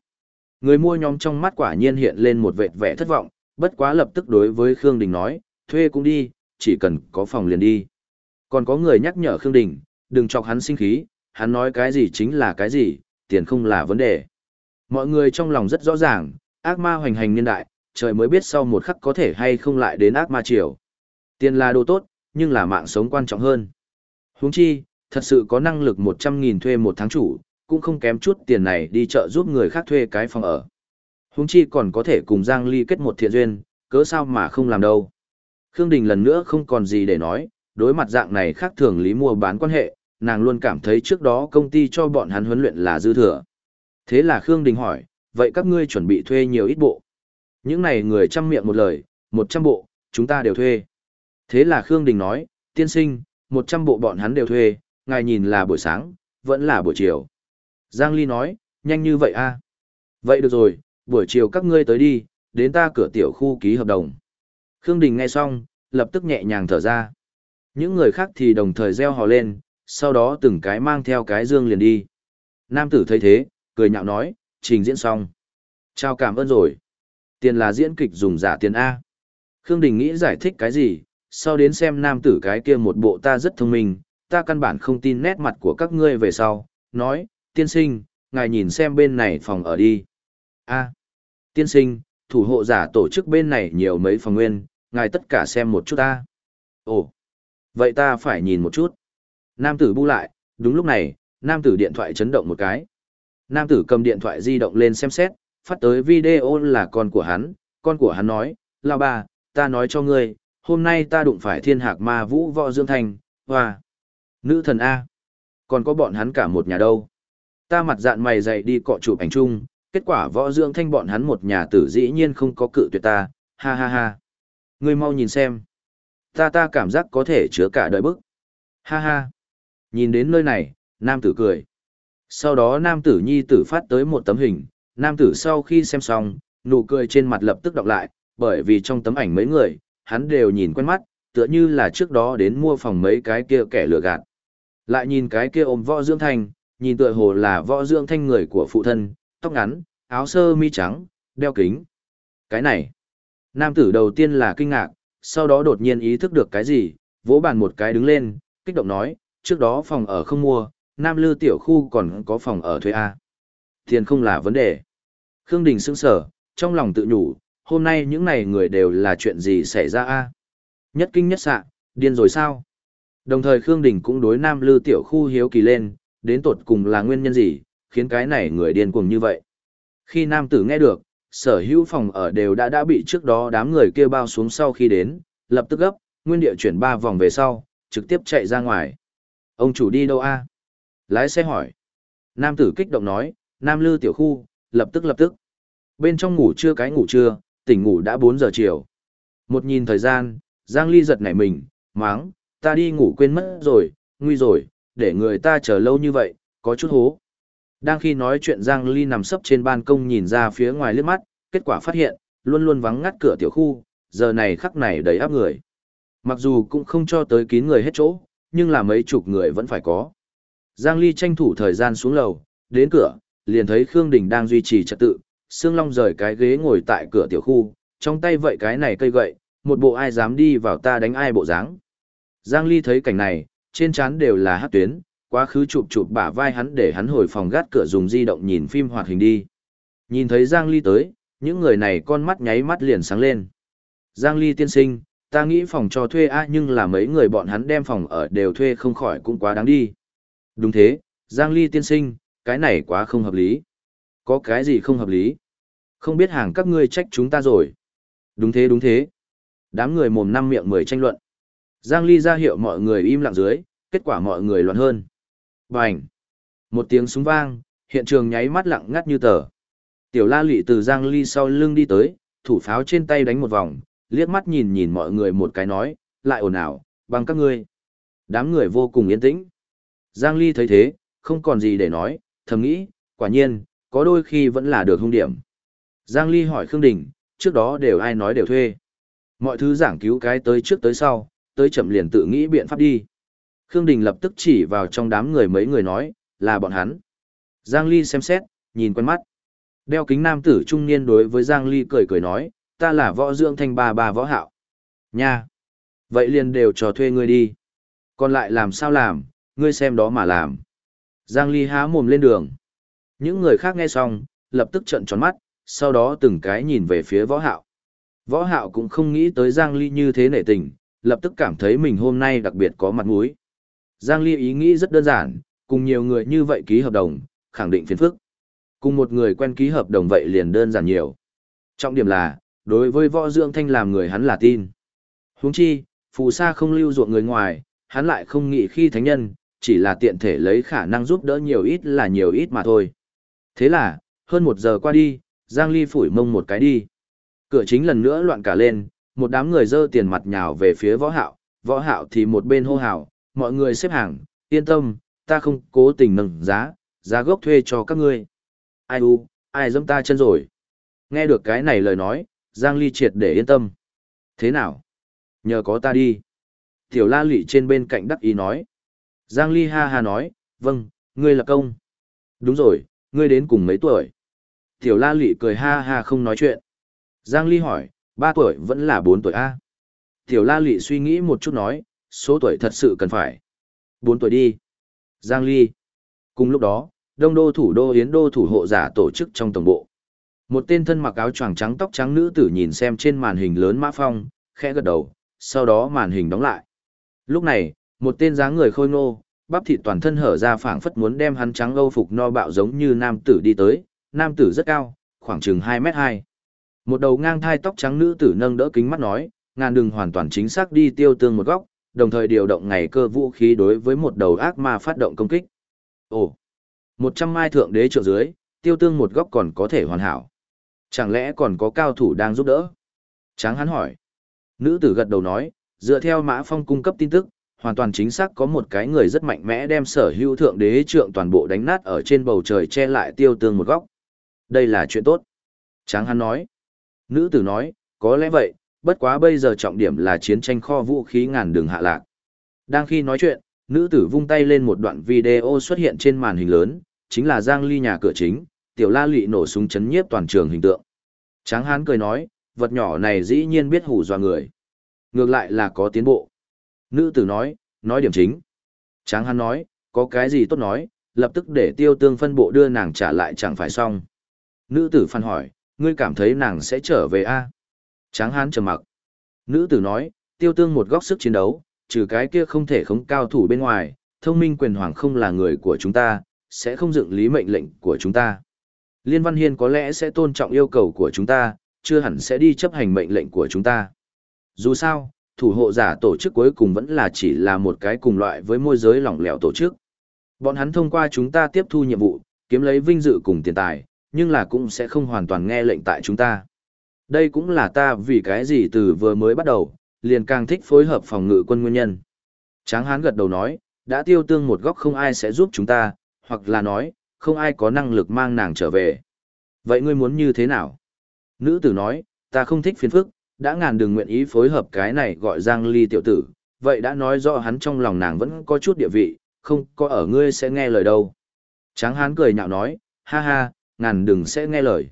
Người mua nhóm trong mắt quả nhiên hiện lên một vệt vẻ thất vọng, bất quá lập tức đối với Khương Đình nói, thuê cũng đi, chỉ cần có phòng liền đi. Còn có người nhắc nhở Khương Đình, đừng chọc hắn sinh khí, hắn nói cái gì chính là cái gì, tiền không là vấn đề. Mọi người trong lòng rất rõ ràng, ác ma hoành hành niên đại, trời mới biết sau một khắc có thể hay không lại đến ác ma triều. Tiền là đồ tốt, nhưng là mạng sống quan trọng hơn. Huống chi, thật sự có năng lực 100.000 thuê một tháng chủ, cũng không kém chút tiền này đi chợ giúp người khác thuê cái phòng ở. Huống chi còn có thể cùng Giang Ly kết một thiện duyên, cớ sao mà không làm đâu. Khương Đình lần nữa không còn gì để nói, đối mặt dạng này khác thường lý mua bán quan hệ, nàng luôn cảm thấy trước đó công ty cho bọn hắn huấn luyện là dư thừa. Thế là Khương Đình hỏi, vậy các ngươi chuẩn bị thuê nhiều ít bộ? Những này người chăm miệng một lời, 100 bộ, chúng ta đều thuê. Thế là Khương Đình nói, tiên sinh, 100 bộ bọn hắn đều thuê, ngài nhìn là buổi sáng, vẫn là buổi chiều. Giang Ly nói, nhanh như vậy a à? Vậy được rồi, buổi chiều các ngươi tới đi, đến ta cửa tiểu khu ký hợp đồng. Khương Đình nghe xong, lập tức nhẹ nhàng thở ra. Những người khác thì đồng thời reo hò lên, sau đó từng cái mang theo cái dương liền đi. Nam tử thấy thế, cười nhạo nói, trình diễn xong. Chào cảm ơn rồi. Tiền là diễn kịch dùng giả tiền A. Khương Đình nghĩ giải thích cái gì, sau đến xem nam tử cái kia một bộ ta rất thông minh, ta căn bản không tin nét mặt của các ngươi về sau, nói, tiên sinh, ngài nhìn xem bên này phòng ở đi. A. Tiên sinh, thủ hộ giả tổ chức bên này nhiều mấy phòng nguyên, ngài tất cả xem một chút ta. Ồ, vậy ta phải nhìn một chút. Nam tử bu lại, đúng lúc này, nam tử điện thoại chấn động một cái. Nam tử cầm điện thoại di động lên xem xét, phát tới video là con của hắn, con của hắn nói, lao ba, ta nói cho ngươi, hôm nay ta đụng phải thiên hạc ma vũ võ dương thành, hòa, Nữ thần A. Còn có bọn hắn cả một nhà đâu. Ta mặt dạn mày dậy đi cọ chụp ảnh chung, kết quả võ dương thanh bọn hắn một nhà tử dĩ nhiên không có cự tuyệt ta, ha ha ha. Ngươi mau nhìn xem. Ta ta cảm giác có thể chứa cả đời bức. Ha ha. Nhìn đến nơi này, nam tử cười. Sau đó nam tử nhi tử phát tới một tấm hình, nam tử sau khi xem xong, nụ cười trên mặt lập tức đọc lại, bởi vì trong tấm ảnh mấy người, hắn đều nhìn quen mắt, tựa như là trước đó đến mua phòng mấy cái kia kẻ lừa gạt. Lại nhìn cái kia ôm võ dưỡng thanh, nhìn tựa hồ là võ dưỡng thanh người của phụ thân, tóc ngắn, áo sơ mi trắng, đeo kính. Cái này, nam tử đầu tiên là kinh ngạc, sau đó đột nhiên ý thức được cái gì, vỗ bàn một cái đứng lên, kích động nói, trước đó phòng ở không mua, nam lư tiểu khu còn có phòng ở thuê A. Tiền không là vấn đề. Khương Đình sững sở, trong lòng tự nhủ, hôm nay những này người đều là chuyện gì xảy ra A. Nhất kinh nhất sạ, điên rồi sao? Đồng thời Khương Đình cũng đối nam lư tiểu khu hiếu kỳ lên, đến tột cùng là nguyên nhân gì, khiến cái này người điên cuồng như vậy. Khi nam tử nghe được, sở hữu phòng ở đều đã đã bị trước đó đám người kia bao xuống sau khi đến, lập tức gấp, nguyên địa chuyển ba vòng về sau, trực tiếp chạy ra ngoài. Ông chủ đi đâu a? Lái xe hỏi. Nam tử kích động nói, Nam Lư tiểu khu, lập tức lập tức. Bên trong ngủ chưa cái ngủ trưa, tỉnh ngủ đã 4 giờ chiều. Một nhìn thời gian, Giang Ly giật nảy mình, máng, ta đi ngủ quên mất rồi, nguy rồi, để người ta chờ lâu như vậy, có chút hố. Đang khi nói chuyện Giang Ly nằm sấp trên ban công nhìn ra phía ngoài liếc mắt, kết quả phát hiện, luôn luôn vắng ngắt cửa tiểu khu, giờ này khắc này đầy áp người. Mặc dù cũng không cho tới kín người hết chỗ, nhưng là mấy chục người vẫn phải có. Giang Ly tranh thủ thời gian xuống lầu, đến cửa, liền thấy Khương Đình đang duy trì trật tự, Sương Long rời cái ghế ngồi tại cửa tiểu khu, trong tay vậy cái này cây gậy, một bộ ai dám đi vào ta đánh ai bộ dáng. Giang Ly thấy cảnh này, trên trán đều là hát tuyến, quá khứ chụp chụp bả vai hắn để hắn hồi phòng gác cửa dùng di động nhìn phim hoạt hình đi. Nhìn thấy Giang Ly tới, những người này con mắt nháy mắt liền sáng lên. Giang Ly tiên sinh, ta nghĩ phòng cho thuê a nhưng là mấy người bọn hắn đem phòng ở đều thuê không khỏi cũng quá đáng đi. Đúng thế, Giang Ly tiên sinh, cái này quá không hợp lý. Có cái gì không hợp lý? Không biết hàng các ngươi trách chúng ta rồi. Đúng thế đúng thế. Đám người mồm năm miệng mười tranh luận. Giang Ly ra hiệu mọi người im lặng dưới, kết quả mọi người loạn hơn. Bành! Một tiếng súng vang, hiện trường nháy mắt lặng ngắt như tờ. Tiểu la lị từ Giang Ly sau lưng đi tới, thủ pháo trên tay đánh một vòng, liếc mắt nhìn nhìn mọi người một cái nói, lại ồn ào, bằng các ngươi. Đám người vô cùng yên tĩnh. Giang Ly thấy thế, không còn gì để nói, thầm nghĩ, quả nhiên, có đôi khi vẫn là được hung điểm. Giang Ly hỏi Khương Đình, trước đó đều ai nói đều thuê. Mọi thứ giảng cứu cái tới trước tới sau, tới chậm liền tự nghĩ biện pháp đi. Khương Đình lập tức chỉ vào trong đám người mấy người nói, là bọn hắn. Giang Ly xem xét, nhìn quen mắt. Đeo kính nam tử trung niên đối với Giang Ly cười cười nói, ta là võ dưỡng thanh ba ba võ hạo. Nha! Vậy liền đều cho thuê ngươi đi. Còn lại làm sao làm, ngươi xem đó mà làm. Giang Ly há mồm lên đường. Những người khác nghe xong, lập tức trợn tròn mắt, sau đó từng cái nhìn về phía võ hạo. Võ hạo cũng không nghĩ tới Giang Ly như thế nể tình, lập tức cảm thấy mình hôm nay đặc biệt có mặt mũi. Giang Ly ý nghĩ rất đơn giản, cùng nhiều người như vậy ký hợp đồng, khẳng định phiền phức. Cùng một người quen ký hợp đồng vậy liền đơn giản nhiều. Trọng điểm là, đối với võ dưỡng thanh làm người hắn là tin. Huống chi, phù sa không lưu ruộng người ngoài, hắn lại không nghĩ khi thánh nhân, chỉ là tiện thể lấy khả năng giúp đỡ nhiều ít là nhiều ít mà thôi. Thế là, hơn một giờ qua đi, Giang Ly phủi mông một cái đi. Cửa chính lần nữa loạn cả lên, một đám người dơ tiền mặt nhào về phía võ hạo, võ hạo thì một bên hô hào, mọi người xếp hàng, yên tâm, ta không cố tình nâng giá, giá gốc thuê cho các ngươi. Ai u, ai dâm ta chân rồi. Nghe được cái này lời nói, Giang Ly triệt để yên tâm. Thế nào? Nhờ có ta đi. Tiểu la lị trên bên cạnh đắc ý nói. Giang Ly ha ha nói, vâng, ngươi là công. Đúng rồi, ngươi đến cùng mấy tuổi? Tiểu la lị cười ha ha không nói chuyện. Giang Ly hỏi, ba tuổi vẫn là bốn tuổi A. Tiểu la lị suy nghĩ một chút nói, số tuổi thật sự cần phải. bốn tuổi đi. Giang Ly. Cùng lúc đó, đông đô thủ đô Yến đô thủ hộ giả tổ chức trong tổng bộ. Một tên thân mặc áo choàng trắng tóc trắng nữ tử nhìn xem trên màn hình lớn mã phong, khẽ gật đầu, sau đó màn hình đóng lại. Lúc này, một tên dáng người khôi ngô, bắp thịt toàn thân hở ra phảng phất muốn đem hắn trắng âu phục no bạo giống như nam tử đi tới, nam tử rất cao, khoảng chừng 2 mét 2. Một đầu ngang thai tóc trắng nữ tử nâng đỡ kính mắt nói, ngàn đừng hoàn toàn chính xác đi tiêu tương một góc, đồng thời điều động ngày cơ vũ khí đối với một đầu ác ma phát động công kích. Ồ, 100 mai thượng đế trượng dưới, tiêu tương một góc còn có thể hoàn hảo. Chẳng lẽ còn có cao thủ đang giúp đỡ? Tráng hắn hỏi. Nữ tử gật đầu nói, dựa theo Mã Phong cung cấp tin tức, hoàn toàn chính xác có một cái người rất mạnh mẽ đem sở hữu thượng đế trượng toàn bộ đánh nát ở trên bầu trời che lại tiêu tương một góc. Đây là chuyện tốt. Tráng hắn nói. Nữ tử nói, có lẽ vậy, bất quá bây giờ trọng điểm là chiến tranh kho vũ khí ngàn đường hạ lạc. Đang khi nói chuyện, nữ tử vung tay lên một đoạn video xuất hiện trên màn hình lớn, chính là Giang Ly nhà cửa chính, tiểu la lị nổ súng chấn nhiếp toàn trường hình tượng. Tráng hán cười nói, vật nhỏ này dĩ nhiên biết hù dọa người. Ngược lại là có tiến bộ. Nữ tử nói, nói điểm chính. Tráng hán nói, có cái gì tốt nói, lập tức để tiêu tương phân bộ đưa nàng trả lại chẳng phải xong. Nữ tử phản hỏi, ngươi cảm thấy nàng sẽ trở về a? Tráng hán trầm mặc. Nữ tử nói, tiêu tương một góc sức chiến đấu, trừ cái kia không thể khống cao thủ bên ngoài, thông minh quyền hoàng không là người của chúng ta, sẽ không dựng lý mệnh lệnh của chúng ta. Liên Văn Hiên có lẽ sẽ tôn trọng yêu cầu của chúng ta, chưa hẳn sẽ đi chấp hành mệnh lệnh của chúng ta. Dù sao, thủ hộ giả tổ chức cuối cùng vẫn là chỉ là một cái cùng loại với môi giới lỏng lẻo tổ chức. Bọn hắn thông qua chúng ta tiếp thu nhiệm vụ, kiếm lấy vinh dự cùng tiền tài, nhưng là cũng sẽ không hoàn toàn nghe lệnh tại chúng ta. Đây cũng là ta vì cái gì từ vừa mới bắt đầu, liền càng thích phối hợp phòng ngự quân nguyên nhân. Tráng hán gật đầu nói, đã tiêu tương một góc không ai sẽ giúp chúng ta, hoặc là nói, không ai có năng lực mang nàng trở về. Vậy ngươi muốn như thế nào? Nữ tử nói, ta không thích phiền phức, đã ngàn đừng nguyện ý phối hợp cái này gọi Giang Ly tiểu tử, vậy đã nói rõ hắn trong lòng nàng vẫn có chút địa vị, không có ở ngươi sẽ nghe lời đâu. Tráng hán cười nhạo nói, ha ha, ngàn đừng sẽ nghe lời.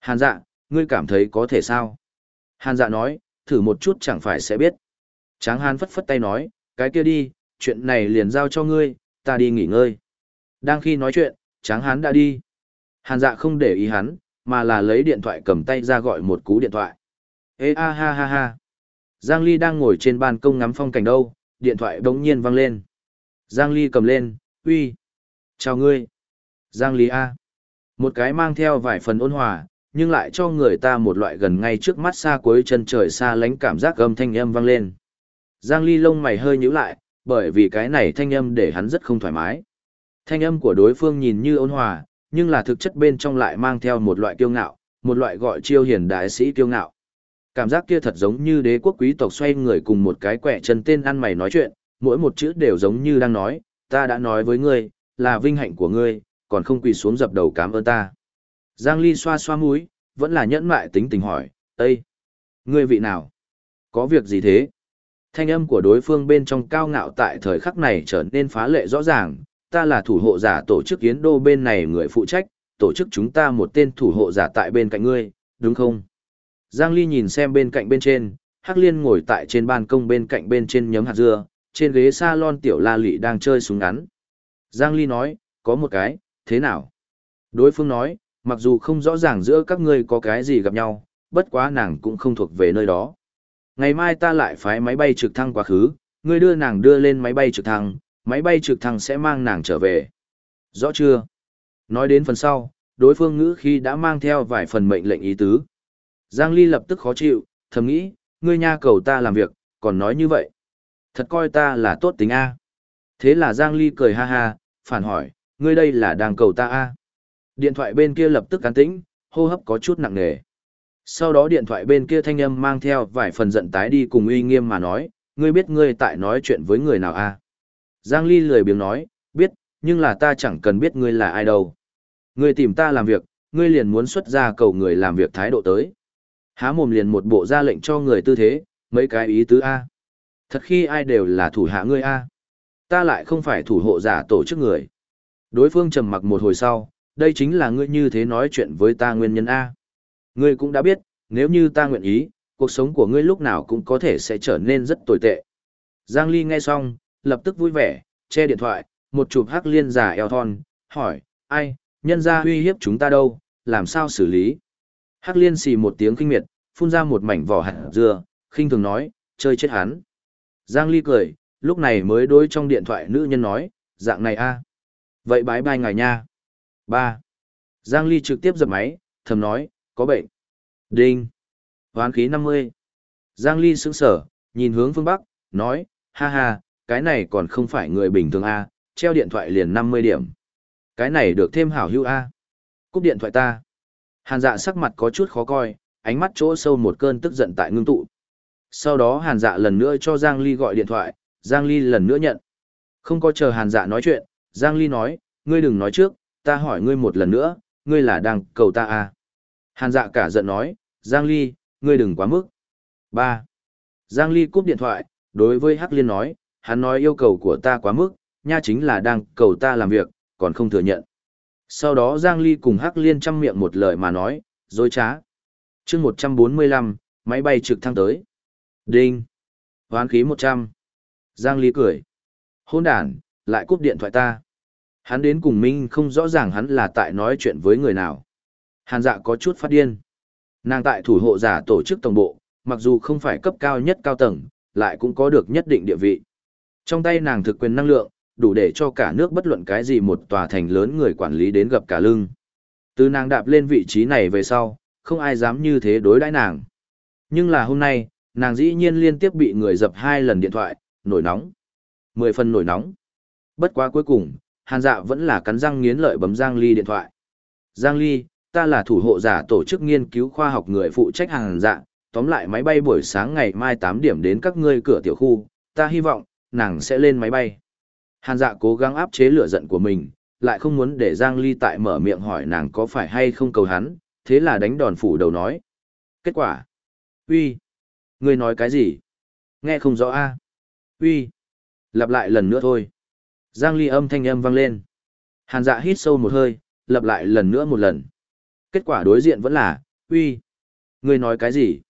Hàn dạ, ngươi cảm thấy có thể sao? Hàn dạ nói, thử một chút chẳng phải sẽ biết. Tráng hán phất phất tay nói, cái kia đi, chuyện này liền giao cho ngươi, ta đi nghỉ ngơi. Đang khi nói chuyện, tráng hán đã đi. Hàn dạ không để ý hắn, mà là lấy điện thoại cầm tay ra gọi một cú điện thoại. Ê a ha ha ha. Giang Ly đang ngồi trên ban công ngắm phong cảnh đâu, điện thoại đống nhiên vang lên. Giang Ly cầm lên, uy. Chào ngươi. Giang Ly A. Một cái mang theo vài phần ôn hòa, nhưng lại cho người ta một loại gần ngay trước mắt xa cuối chân trời xa lánh cảm giác âm thanh âm vang lên. Giang Ly lông mày hơi nhíu lại, bởi vì cái này thanh âm để hắn rất không thoải mái. Thanh âm của đối phương nhìn như ôn hòa, nhưng là thực chất bên trong lại mang theo một loại kiêu ngạo, một loại gọi chiêu hiền đại sĩ kiêu ngạo. Cảm giác kia thật giống như đế quốc quý tộc xoay người cùng một cái quẻ chân tên ăn mày nói chuyện, mỗi một chữ đều giống như đang nói, ta đã nói với ngươi, là vinh hạnh của ngươi, còn không quỳ xuống dập đầu cảm ơn ta. Giang Ly xoa xoa mũi, vẫn là nhẫn mại tính tình hỏi, Ê! Ngươi vị nào? Có việc gì thế? Thanh âm của đối phương bên trong cao ngạo tại thời khắc này trở nên phá lệ rõ ràng, ta là thủ hộ giả tổ chức Yến Đô bên này người phụ trách, tổ chức chúng ta một tên thủ hộ giả tại bên cạnh ngươi, đúng không? Giang Ly nhìn xem bên cạnh bên trên, Hắc Liên ngồi tại trên ban công bên cạnh bên trên nhấm hạt dưa, trên ghế salon tiểu la lị đang chơi súng ngắn. Giang Ly nói, có một cái, thế nào? Đối phương nói, mặc dù không rõ ràng giữa các ngươi có cái gì gặp nhau, bất quá nàng cũng không thuộc về nơi đó. Ngày mai ta lại phái máy bay trực thăng quá khứ, ngươi đưa nàng đưa lên máy bay trực thăng, máy bay trực thăng sẽ mang nàng trở về. Rõ chưa? Nói đến phần sau, đối phương ngữ khi đã mang theo vài phần mệnh lệnh ý tứ. Giang Ly lập tức khó chịu, thầm nghĩ, ngươi nha cầu ta làm việc, còn nói như vậy. Thật coi ta là tốt tính A. Thế là Giang Ly cười ha ha, phản hỏi, ngươi đây là đang cầu ta A. Điện thoại bên kia lập tức cán tĩnh, hô hấp có chút nặng nề. Sau đó điện thoại bên kia thanh âm mang theo vài phần giận tái đi cùng uy nghiêm mà nói, ngươi biết ngươi tại nói chuyện với người nào a? Giang Ly lười biếng nói, biết, nhưng là ta chẳng cần biết ngươi là ai đâu. Ngươi tìm ta làm việc, ngươi liền muốn xuất ra cầu người làm việc thái độ tới. Há mồm liền một bộ ra lệnh cho người tư thế, mấy cái ý tứ A. Thật khi ai đều là thủ hạ ngươi A. Ta lại không phải thủ hộ giả tổ chức người. Đối phương trầm mặc một hồi sau, đây chính là ngươi như thế nói chuyện với ta nguyên nhân A. Ngươi cũng đã biết, nếu như ta nguyện ý, cuộc sống của ngươi lúc nào cũng có thể sẽ trở nên rất tồi tệ. Giang Ly nghe xong, lập tức vui vẻ, che điện thoại, một chụp hắc liên giả eo thon, hỏi, ai, nhân ra uy hiếp chúng ta đâu, làm sao xử lý? Hắc liên xì một tiếng kinh miệt, phun ra một mảnh vỏ hạt dưa, khinh thường nói, chơi chết hắn. Giang Ly cười, lúc này mới đối trong điện thoại nữ nhân nói, dạng này a Vậy bái bai ngài nha. ba Giang Ly trực tiếp dập máy, thầm nói, có bệnh. Đinh. Hoán khí 50. Giang Ly sững sở, nhìn hướng phương Bắc, nói, ha ha, cái này còn không phải người bình thường A, treo điện thoại liền 50 điểm. Cái này được thêm hảo hữu A. Cúp điện thoại ta. Hàn dạ sắc mặt có chút khó coi, ánh mắt chỗ sâu một cơn tức giận tại ngưng tụ. Sau đó hàn dạ lần nữa cho Giang Ly gọi điện thoại, Giang Ly lần nữa nhận. Không có chờ hàn dạ nói chuyện, Giang Ly nói, ngươi đừng nói trước, ta hỏi ngươi một lần nữa, ngươi là đang cầu ta à? Hàn dạ cả giận nói, Giang Ly, ngươi đừng quá mức. 3. Giang Ly cúp điện thoại, đối với Hắc Liên nói, hắn nói yêu cầu của ta quá mức, nha chính là đang cầu ta làm việc, còn không thừa nhận. Sau đó Giang Ly cùng Hắc Liên chăm miệng một lời mà nói, dối trá. chương 145, máy bay trực thăng tới. Đinh. Hoán khí 100. Giang Ly cười. Hôn đàn, lại cúp điện thoại ta. Hắn đến cùng Minh không rõ ràng hắn là tại nói chuyện với người nào. Hàn dạ có chút phát điên. Nàng tại thủ hộ giả tổ chức tổng bộ, mặc dù không phải cấp cao nhất cao tầng, lại cũng có được nhất định địa vị. Trong tay nàng thực quyền năng lượng, đủ để cho cả nước bất luận cái gì một tòa thành lớn người quản lý đến gặp cả lưng. Từ nàng đạp lên vị trí này về sau, không ai dám như thế đối đãi nàng. Nhưng là hôm nay, nàng dĩ nhiên liên tiếp bị người dập hai lần điện thoại, nổi nóng. Mười phần nổi nóng. Bất quá cuối cùng, hàn dạ vẫn là cắn răng nghiến lợi bấm Giang Ly điện thoại. Giang Ly, ta là thủ hộ giả tổ chức nghiên cứu khoa học người phụ trách hàn dạ, tóm lại máy bay buổi sáng ngày mai 8 điểm đến các ngươi cửa tiểu khu, ta hy vọng, nàng sẽ lên máy bay. Hàn dạ cố gắng áp chế lửa giận của mình, lại không muốn để Giang Ly tại mở miệng hỏi nàng có phải hay không cầu hắn, thế là đánh đòn phủ đầu nói. Kết quả? Uy, Ngươi nói cái gì? Nghe không rõ a Uy, Lặp lại lần nữa thôi. Giang Ly âm thanh âm vang lên. Hàn dạ hít sâu một hơi, lặp lại lần nữa một lần. Kết quả đối diện vẫn là, uy, Ngươi nói cái gì?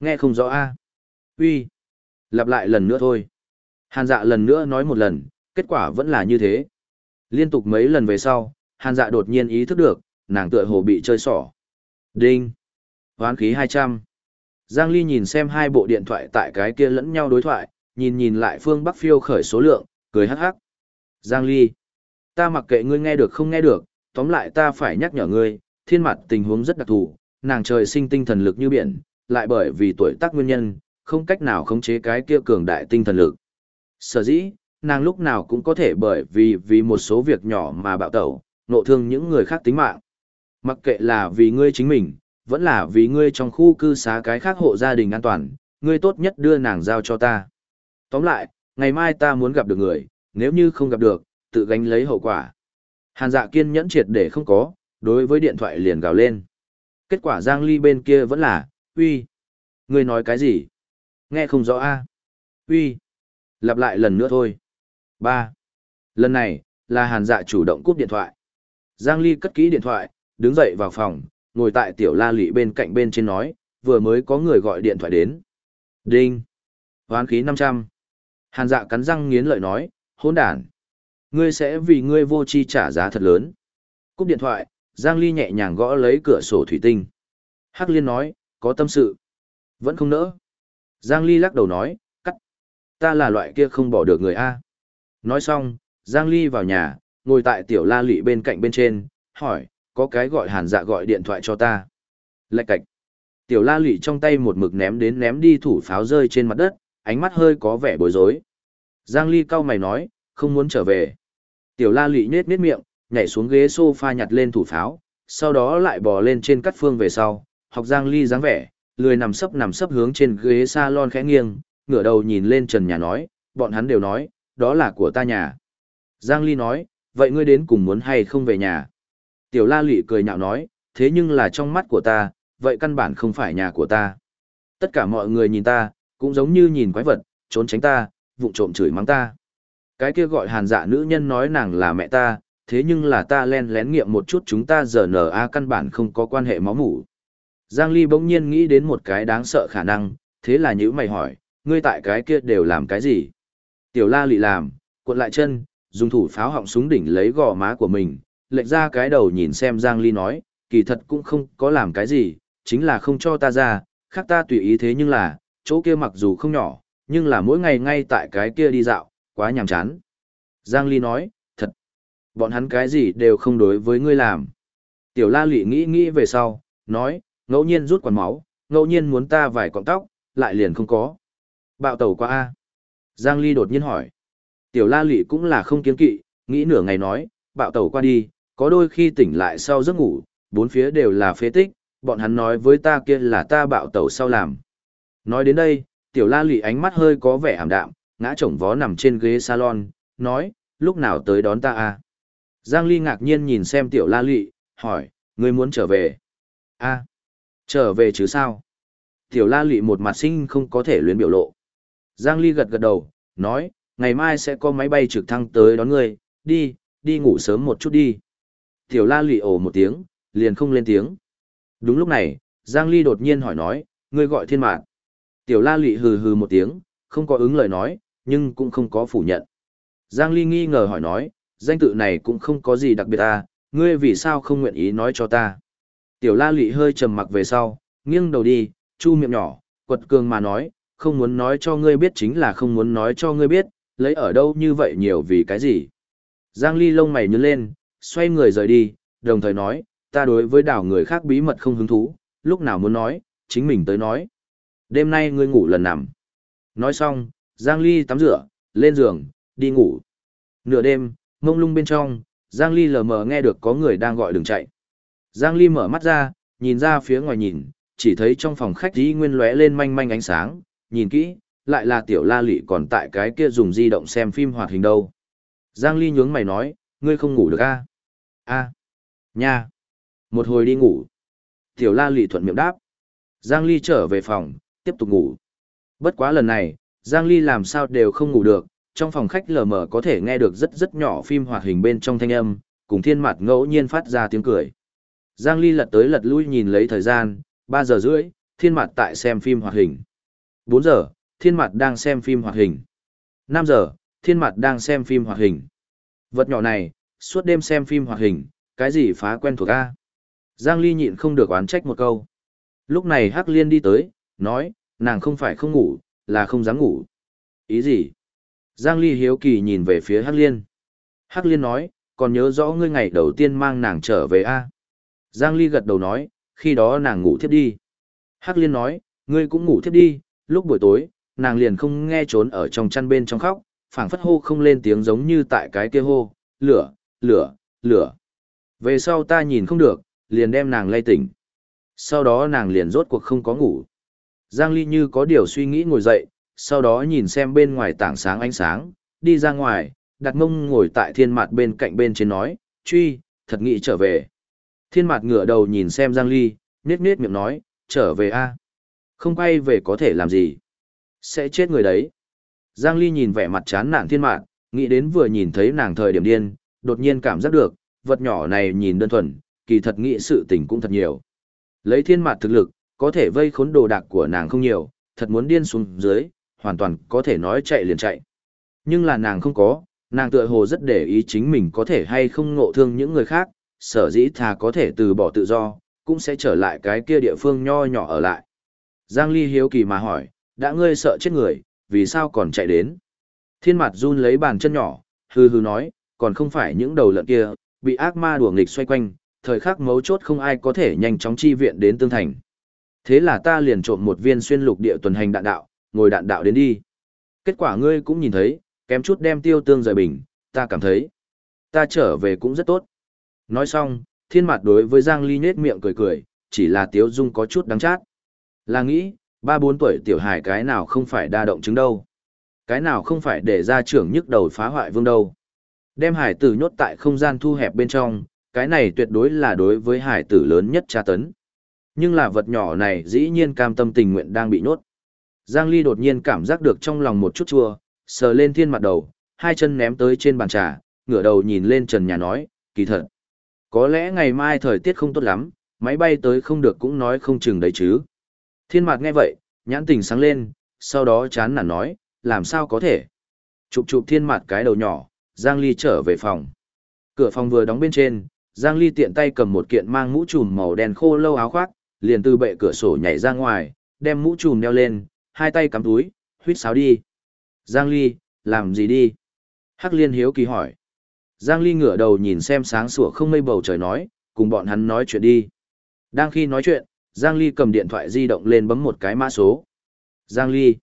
Nghe không rõ a Uy, Lặp lại lần nữa thôi. Hàn dạ lần nữa nói một lần, kết quả vẫn là như thế. Liên tục mấy lần về sau, hàn dạ đột nhiên ý thức được, nàng tựa hồ bị chơi xỏ. Đinh. Hoán khí 200. Giang Ly nhìn xem hai bộ điện thoại tại cái kia lẫn nhau đối thoại, nhìn nhìn lại phương Bắc phiêu khởi số lượng, cười hắc hắc. Giang Ly. Ta mặc kệ ngươi nghe được không nghe được, tóm lại ta phải nhắc nhở ngươi, thiên mặt tình huống rất đặc thù, nàng trời sinh tinh thần lực như biển, lại bởi vì tuổi tác nguyên nhân, không cách nào khống chế cái kia cường đại tinh thần lực. Sở dĩ, nàng lúc nào cũng có thể bởi vì vì một số việc nhỏ mà bạo tẩu, nộ thương những người khác tính mạng. Mặc kệ là vì ngươi chính mình, vẫn là vì ngươi trong khu cư xá cái khác hộ gia đình an toàn, ngươi tốt nhất đưa nàng giao cho ta. Tóm lại, ngày mai ta muốn gặp được người, nếu như không gặp được, tự gánh lấy hậu quả. Hàn dạ kiên nhẫn triệt để không có, đối với điện thoại liền gào lên. Kết quả Giang Ly bên kia vẫn là, uy, ngươi nói cái gì? Nghe không rõ a Uy, lặp lại lần nữa thôi ba Lần này, là hàn dạ chủ động cúp điện thoại. Giang Ly cất kỹ điện thoại, đứng dậy vào phòng, ngồi tại tiểu la lị bên cạnh bên trên nói, vừa mới có người gọi điện thoại đến. Đinh. Hoán khí 500. Hàn dạ cắn răng nghiến lợi nói, hỗn đản. Ngươi sẽ vì ngươi vô chi trả giá thật lớn. Cúp điện thoại, Giang Ly nhẹ nhàng gõ lấy cửa sổ thủy tinh. Hắc Liên nói, có tâm sự. Vẫn không nỡ. Giang Ly lắc đầu nói, cắt. Ta là loại kia không bỏ được người A. Nói xong, Giang Ly vào nhà, ngồi tại tiểu la lị bên cạnh bên trên, hỏi, có cái gọi hàn dạ gọi điện thoại cho ta. Lạch cạch. Tiểu la lị trong tay một mực ném đến ném đi thủ pháo rơi trên mặt đất, ánh mắt hơi có vẻ bối rối. Giang Ly cau mày nói, không muốn trở về. Tiểu la lị nết nết miệng, nhảy xuống ghế sofa nhặt lên thủ pháo, sau đó lại bò lên trên cắt phương về sau, học Giang Ly dáng vẻ, lười nằm sấp nằm sấp hướng trên ghế salon khẽ nghiêng, ngửa đầu nhìn lên trần nhà nói, bọn hắn đều nói, đó là của ta nhà. Giang Ly nói, vậy ngươi đến cùng muốn hay không về nhà? Tiểu La Lị cười nhạo nói, thế nhưng là trong mắt của ta, vậy căn bản không phải nhà của ta. Tất cả mọi người nhìn ta, cũng giống như nhìn quái vật, trốn tránh ta, vụng trộm chửi mắng ta. Cái kia gọi hàn dạ nữ nhân nói nàng là mẹ ta, thế nhưng là ta len lén nghiệm một chút chúng ta giờ nở a căn bản không có quan hệ máu mủ. Giang Ly bỗng nhiên nghĩ đến một cái đáng sợ khả năng, thế là nhữ mày hỏi, ngươi tại cái kia đều làm cái gì? Tiểu la lị làm, cuộn lại chân, dùng thủ pháo họng súng đỉnh lấy gò má của mình, lệch ra cái đầu nhìn xem Giang Ly nói, kỳ thật cũng không có làm cái gì, chính là không cho ta ra, khác ta tùy ý thế nhưng là, chỗ kia mặc dù không nhỏ, nhưng là mỗi ngày ngay tại cái kia đi dạo, quá nhàm chán. Giang Ly nói, thật, bọn hắn cái gì đều không đối với ngươi làm. Tiểu la lị nghĩ nghĩ về sau, nói, ngẫu nhiên rút quần máu, ngẫu nhiên muốn ta vài cọng tóc, lại liền không có. Bạo tẩu qua A. Giang Ly đột nhiên hỏi. Tiểu la lị cũng là không kiên kỵ, nghĩ nửa ngày nói, bạo tẩu qua đi, có đôi khi tỉnh lại sau giấc ngủ, bốn phía đều là phế tích, bọn hắn nói với ta kia là ta bạo tẩu sau làm. Nói đến đây, tiểu la lị ánh mắt hơi có vẻ ảm đạm, ngã chồng vó nằm trên ghế salon, nói, lúc nào tới đón ta à? Giang Ly ngạc nhiên nhìn xem tiểu la lị, hỏi, ngươi muốn trở về? a trở về chứ sao? Tiểu la lị một mặt sinh không có thể luyến biểu lộ. Giang Ly gật gật đầu, nói, ngày mai sẽ có máy bay trực thăng tới đón ngươi, đi, đi ngủ sớm một chút đi. Tiểu la lị ồ một tiếng, liền không lên tiếng. Đúng lúc này, Giang Ly đột nhiên hỏi nói, ngươi gọi thiên mạn. Tiểu la lị hừ hừ một tiếng, không có ứng lời nói, nhưng cũng không có phủ nhận. Giang Ly nghi ngờ hỏi nói, danh tự này cũng không có gì đặc biệt à, ngươi vì sao không nguyện ý nói cho ta. Tiểu la lị hơi trầm mặc về sau, nghiêng đầu đi, chu miệng nhỏ, quật cường mà nói, không muốn nói cho ngươi biết chính là không muốn nói cho ngươi biết, lấy ở đâu như vậy nhiều vì cái gì. Giang Ly lông mày nhướng lên, xoay người rời đi, đồng thời nói, ta đối với đảo người khác bí mật không hứng thú, lúc nào muốn nói, chính mình tới nói. Đêm nay ngươi ngủ lần nằm. Nói xong, Giang Ly tắm rửa, lên giường, đi ngủ. Nửa đêm, mông lung bên trong, Giang Ly lờ mờ nghe được có người đang gọi đường chạy. Giang Ly mở mắt ra, nhìn ra phía ngoài nhìn, chỉ thấy trong phòng khách dĩ nguyên lóe lên manh manh ánh sáng, nhìn kỹ, lại là tiểu la lị còn tại cái kia dùng di động xem phim hoạt hình đâu. Giang Ly nhướng mày nói, ngươi không ngủ được a? À? A. Nha. Một hồi đi ngủ. Tiểu la lị thuận miệng đáp. Giang Ly trở về phòng, tiếp tục ngủ. Bất quá lần này, Giang Ly làm sao đều không ngủ được, trong phòng khách lờ mờ có thể nghe được rất rất nhỏ phim hoạt hình bên trong thanh âm, cùng thiên mặt ngẫu nhiên phát ra tiếng cười. Giang Ly lật tới lật lui nhìn lấy thời gian, 3 giờ rưỡi, thiên mặt tại xem phim hoạt hình. 4 giờ, thiên mặt đang xem phim hoạt hình. 5 giờ, thiên mặt đang xem phim hoạt hình. Vật nhỏ này, suốt đêm xem phim hoạt hình, cái gì phá quen thuộc a? Giang Ly nhịn không được oán trách một câu. Lúc này Hắc Liên đi tới, nói, nàng không phải không ngủ, là không dám ngủ. Ý gì? Giang Ly hiếu kỳ nhìn về phía Hắc Liên. Hắc Liên nói, còn nhớ rõ ngươi ngày đầu tiên mang nàng trở về a? Giang Ly gật đầu nói, khi đó nàng ngủ thiếp đi. Hắc Liên nói, ngươi cũng ngủ thiếp đi, lúc buổi tối, nàng liền không nghe trốn ở trong chăn bên trong khóc, phảng phất hô không lên tiếng giống như tại cái kia hô, lửa, lửa, lửa. Về sau ta nhìn không được, liền đem nàng lay tỉnh. Sau đó nàng liền rốt cuộc không có ngủ. Giang Ly như có điều suy nghĩ ngồi dậy, sau đó nhìn xem bên ngoài tảng sáng ánh sáng, đi ra ngoài, đặt mông ngồi tại thiên mặt bên cạnh bên trên nói, truy, thật nghĩ trở về. Thiên mặt ngửa đầu nhìn xem Giang Ly, nết nết miệng nói, trở về a không quay về có thể làm gì? Sẽ chết người đấy. Giang Ly nhìn vẻ mặt chán nản thiên mạng, nghĩ đến vừa nhìn thấy nàng thời điểm điên, đột nhiên cảm giác được, vật nhỏ này nhìn đơn thuần, kỳ thật nghĩ sự tình cũng thật nhiều. Lấy thiên mạn thực lực, có thể vây khốn đồ đạc của nàng không nhiều, thật muốn điên xuống dưới, hoàn toàn có thể nói chạy liền chạy. Nhưng là nàng không có, nàng tựa hồ rất để ý chính mình có thể hay không ngộ thương những người khác, sở dĩ thà có thể từ bỏ tự do, cũng sẽ trở lại cái kia địa phương nho nhỏ ở lại. Giang Ly hiếu kỳ mà hỏi, đã ngươi sợ chết người, vì sao còn chạy đến? Thiên mặt run lấy bàn chân nhỏ, hừ hừ nói, còn không phải những đầu lợn kia, bị ác ma đùa nghịch xoay quanh, thời khắc mấu chốt không ai có thể nhanh chóng chi viện đến tương thành. Thế là ta liền trộm một viên xuyên lục địa tuần hành đạn đạo, ngồi đạn đạo đến đi. Kết quả ngươi cũng nhìn thấy, kém chút đem tiêu tương rời bình, ta cảm thấy. Ta trở về cũng rất tốt. Nói xong, thiên mặt đối với Giang Ly nết miệng cười cười, chỉ là tiếu dung có chút đắng chát. Là nghĩ, ba bốn tuổi tiểu hài cái nào không phải đa động chứng đâu. Cái nào không phải để ra trưởng nhức đầu phá hoại vương đâu. Đem hải tử nhốt tại không gian thu hẹp bên trong, cái này tuyệt đối là đối với hải tử lớn nhất tra tấn. Nhưng là vật nhỏ này dĩ nhiên cam tâm tình nguyện đang bị nhốt. Giang Ly đột nhiên cảm giác được trong lòng một chút chua, sờ lên thiên mặt đầu, hai chân ném tới trên bàn trà, ngửa đầu nhìn lên trần nhà nói, kỳ thật. Có lẽ ngày mai thời tiết không tốt lắm, máy bay tới không được cũng nói không chừng đấy chứ. Thiên mạc nghe vậy, nhãn tình sáng lên, sau đó chán nản nói, làm sao có thể. Chụp chụp thiên mạc cái đầu nhỏ, Giang Ly trở về phòng. Cửa phòng vừa đóng bên trên, Giang Ly tiện tay cầm một kiện mang mũ trùm màu đen khô lâu áo khoác, liền từ bệ cửa sổ nhảy ra ngoài, đem mũ trùm đeo lên, hai tay cắm túi, huýt sáo đi. Giang Ly, làm gì đi? Hắc Liên hiếu kỳ hỏi. Giang Ly ngửa đầu nhìn xem sáng sủa không mây bầu trời nói, cùng bọn hắn nói chuyện đi. Đang khi nói chuyện, Giang Ly cầm điện thoại di động lên bấm một cái mã số. Giang Ly.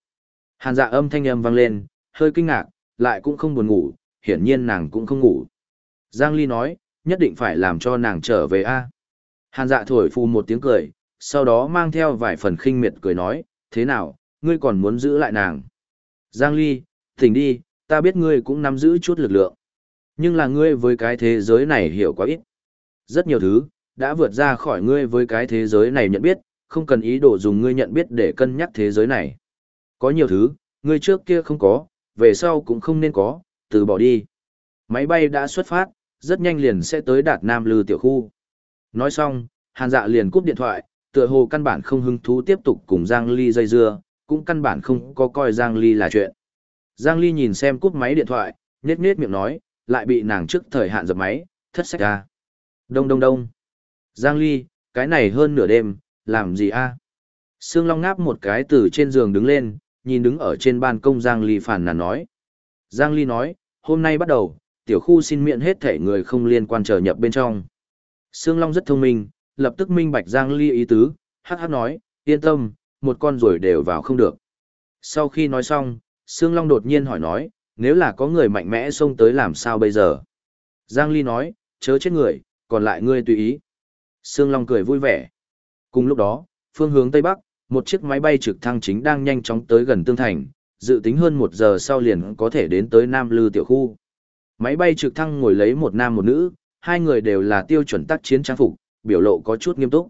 Hàn dạ âm thanh âm vang lên, hơi kinh ngạc, lại cũng không buồn ngủ, hiển nhiên nàng cũng không ngủ. Giang Ly nói, nhất định phải làm cho nàng trở về a. Hàn dạ thổi phù một tiếng cười, sau đó mang theo vài phần khinh miệt cười nói, thế nào, ngươi còn muốn giữ lại nàng. Giang Ly, thỉnh đi, ta biết ngươi cũng nắm giữ chút lực lượng. Nhưng là ngươi với cái thế giới này hiểu quá ít. Rất nhiều thứ, đã vượt ra khỏi ngươi với cái thế giới này nhận biết, không cần ý đồ dùng ngươi nhận biết để cân nhắc thế giới này. Có nhiều thứ, ngươi trước kia không có, về sau cũng không nên có, từ bỏ đi. Máy bay đã xuất phát, rất nhanh liền sẽ tới đạt Nam Lư tiểu khu. Nói xong, Hàn Dạ liền cúp điện thoại, tựa hồ căn bản không hứng thú tiếp tục cùng Giang Ly dây dưa, cũng căn bản không có coi Giang Ly là chuyện. Giang Ly nhìn xem cúp máy điện thoại, nhếch nhếch miệng nói, lại bị nàng trước thời hạn dập máy, thất sách ra. Đông đông đông. Giang Ly, cái này hơn nửa đêm, làm gì a? Sương Long ngáp một cái từ trên giường đứng lên, nhìn đứng ở trên ban công Giang Ly phản nàn nói. Giang Ly nói, hôm nay bắt đầu, tiểu khu xin miễn hết thể người không liên quan trở nhập bên trong. Sương Long rất thông minh, lập tức minh bạch Giang Ly ý tứ, hát hát nói, yên tâm, một con rồi đều vào không được. Sau khi nói xong, Sương Long đột nhiên hỏi nói, nếu là có người mạnh mẽ xông tới làm sao bây giờ? Giang Ly nói, chớ chết người, còn lại ngươi tùy ý. Sương Long cười vui vẻ. Cùng lúc đó, phương hướng Tây Bắc, một chiếc máy bay trực thăng chính đang nhanh chóng tới gần Tương Thành, dự tính hơn một giờ sau liền có thể đến tới Nam Lư tiểu khu. Máy bay trực thăng ngồi lấy một nam một nữ, hai người đều là tiêu chuẩn tác chiến trang phục, biểu lộ có chút nghiêm túc.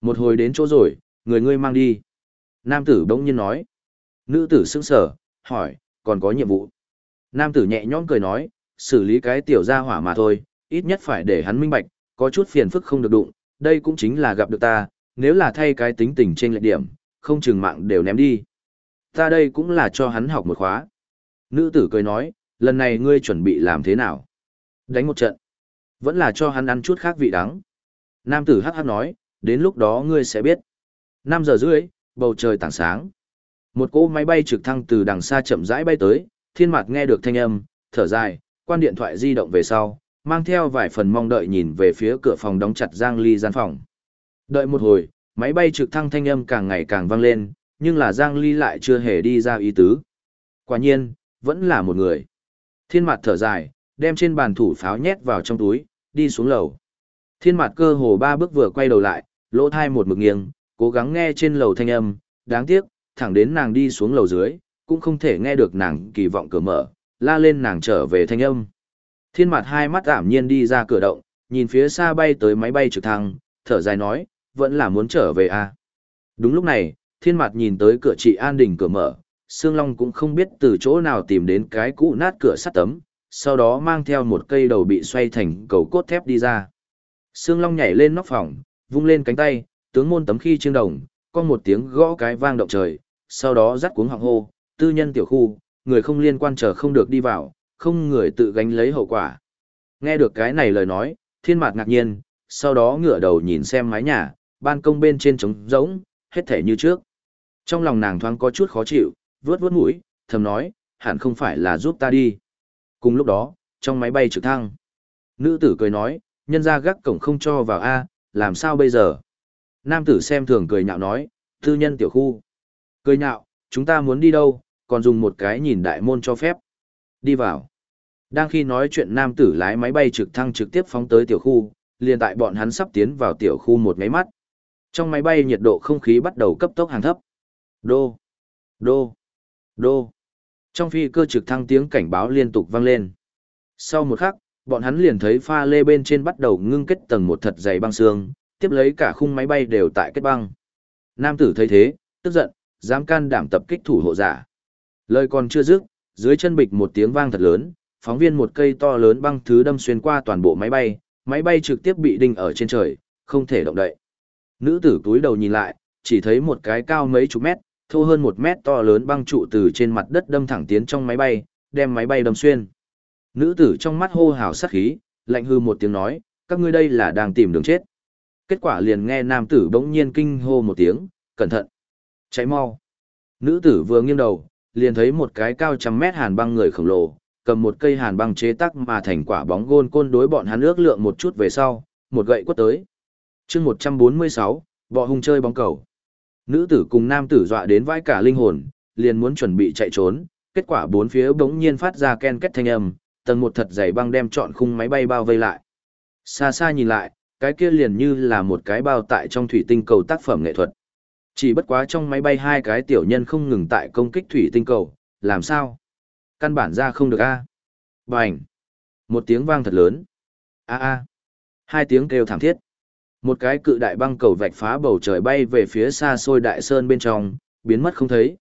Một hồi đến chỗ rồi, người ngươi mang đi. Nam tử bỗng nhiên nói. Nữ tử sững sở, hỏi, còn có nhiệm vụ. Nam tử nhẹ nhõm cười nói, xử lý cái tiểu gia hỏa mà thôi, ít nhất phải để hắn minh bạch, có chút phiền phức không được đụng, đây cũng chính là gặp được ta, nếu là thay cái tính tình trên lệ điểm, không chừng mạng đều ném đi. Ta đây cũng là cho hắn học một khóa. Nữ tử cười nói, lần này ngươi chuẩn bị làm thế nào? Đánh một trận. Vẫn là cho hắn ăn chút khác vị đắng. Nam tử hắc hắc nói, đến lúc đó ngươi sẽ biết. 5 giờ rưỡi, bầu trời tảng sáng. Một cỗ máy bay trực thăng từ đằng xa chậm rãi bay tới, thiên mặt nghe được thanh âm, thở dài, quan điện thoại di động về sau, mang theo vài phần mong đợi nhìn về phía cửa phòng đóng chặt Giang Ly gian phòng. Đợi một hồi, máy bay trực thăng thanh âm càng ngày càng vang lên, nhưng là Giang Ly lại chưa hề đi ra ý tứ. Quả nhiên, vẫn là một người. Thiên mặt thở dài, đem trên bàn thủ pháo nhét vào trong túi, đi xuống lầu. Thiên mặt cơ hồ ba bước vừa quay đầu lại, lỗ thai một mực nghiêng, cố gắng nghe trên lầu thanh âm, đáng tiếc, thẳng đến nàng đi xuống lầu dưới, cũng không thể nghe được nàng kỳ vọng cửa mở, la lên nàng trở về thanh âm. Thiên mặt hai mắt ảm nhiên đi ra cửa động, nhìn phía xa bay tới máy bay trực thăng, thở dài nói, vẫn là muốn trở về à. Đúng lúc này, thiên mặt nhìn tới cửa chị An Đình cửa mở, Sương Long cũng không biết từ chỗ nào tìm đến cái cũ nát cửa sắt tấm, sau đó mang theo một cây đầu bị xoay thành cầu cốt thép đi ra. Sương Long nhảy lên nóc phòng, vung lên cánh tay, tướng môn tấm khi chiêng đồng, con một tiếng gõ cái vang động trời, sau đó dắt cuống họng hô, tư nhân tiểu khu, người không liên quan chờ không được đi vào, không người tự gánh lấy hậu quả. Nghe được cái này lời nói, thiên Mạt ngạc nhiên, sau đó ngửa đầu nhìn xem mái nhà, ban công bên trên trống rỗng, hết thể như trước. Trong lòng nàng thoáng có chút khó chịu, vướt vướt mũi, thầm nói, hẳn không phải là giúp ta đi. Cùng lúc đó, trong máy bay trực thăng, nữ tử cười nói, nhân ra gác cổng không cho vào A, làm sao bây giờ? Nam tử xem thường cười nhạo nói, tư nhân tiểu khu. Cười nhạo, chúng ta muốn đi đâu, còn dùng một cái nhìn đại môn cho phép. Đi vào. Đang khi nói chuyện nam tử lái máy bay trực thăng trực tiếp phóng tới tiểu khu, liền tại bọn hắn sắp tiến vào tiểu khu một máy mắt. Trong máy bay nhiệt độ không khí bắt đầu cấp tốc hàng thấp. Đô, đô, đô. Trong phi cơ trực thăng tiếng cảnh báo liên tục vang lên. Sau một khắc, bọn hắn liền thấy pha lê bên trên bắt đầu ngưng kết tầng một thật dày băng xương, tiếp lấy cả khung máy bay đều tại kết băng. Nam tử thấy thế, tức giận, dám can đảm tập kích thủ hộ giả. Lời còn chưa dứt, dưới chân bịch một tiếng vang thật lớn, phóng viên một cây to lớn băng thứ đâm xuyên qua toàn bộ máy bay, máy bay trực tiếp bị đinh ở trên trời, không thể động đậy. Nữ tử túi đầu nhìn lại, chỉ thấy một cái cao mấy chục mét, thô hơn một mét to lớn băng trụ từ trên mặt đất đâm thẳng tiến trong máy bay, đem máy bay đâm xuyên. Nữ tử trong mắt hô hào sát khí, lạnh hư một tiếng nói, các ngươi đây là đang tìm đường chết. Kết quả liền nghe nam tử bỗng nhiên kinh hô một tiếng, cẩn thận, cháy mau. Nữ tử vừa nghiêng đầu, liền thấy một cái cao trăm mét hàn băng người khổng lồ, cầm một cây hàn băng chế tắc mà thành quả bóng gôn côn đối bọn hắn ước lượng một chút về sau, một gậy quất tới. chương 146, bọ hung chơi bóng cầu. Nữ tử cùng nam tử dọa đến vãi cả linh hồn, liền muốn chuẩn bị chạy trốn, kết quả bốn phía bỗng nhiên phát ra ken kết thanh âm, tầng một thật dày băng đem trọn khung máy bay bao vây lại. Xa xa nhìn lại, cái kia liền như là một cái bao tại trong thủy tinh cầu tác phẩm nghệ thuật. Chỉ bất quá trong máy bay hai cái tiểu nhân không ngừng tại công kích thủy tinh cầu, làm sao? Căn bản ra không được a. À? Bành! Một tiếng vang thật lớn. A a. Hai tiếng kêu thảm thiết. Một cái cự đại băng cầu vạch phá bầu trời bay về phía xa xôi đại sơn bên trong, biến mất không thấy.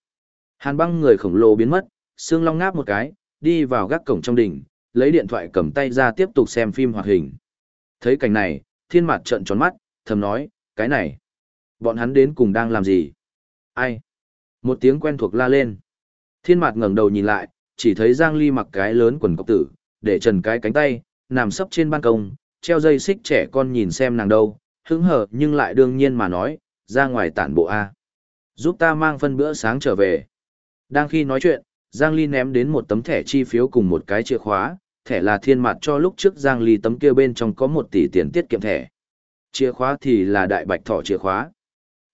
Hàn băng người khổng lồ biến mất, xương long ngáp một cái, đi vào gác cổng trong đỉnh, lấy điện thoại cầm tay ra tiếp tục xem phim hoạt hình. Thấy cảnh này, thiên mặt trợn tròn mắt, thầm nói, cái này, bọn hắn đến cùng đang làm gì? Ai? Một tiếng quen thuộc la lên. Thiên mặt ngẩng đầu nhìn lại, chỉ thấy Giang Ly mặc cái lớn quần cộc tử, để trần cái cánh tay, nằm sấp trên ban công, treo dây xích trẻ con nhìn xem nàng đâu, hứng hở nhưng lại đương nhiên mà nói, ra ngoài tản bộ A. Giúp ta mang phân bữa sáng trở về. Đang khi nói chuyện, Giang Ly ném đến một tấm thẻ chi phiếu cùng một cái chìa khóa, thẻ là thiên mặt cho lúc trước Giang Ly tấm kia bên trong có một tỷ tiền tiết kiệm thẻ. Chìa khóa thì là đại bạch thỏ chìa khóa.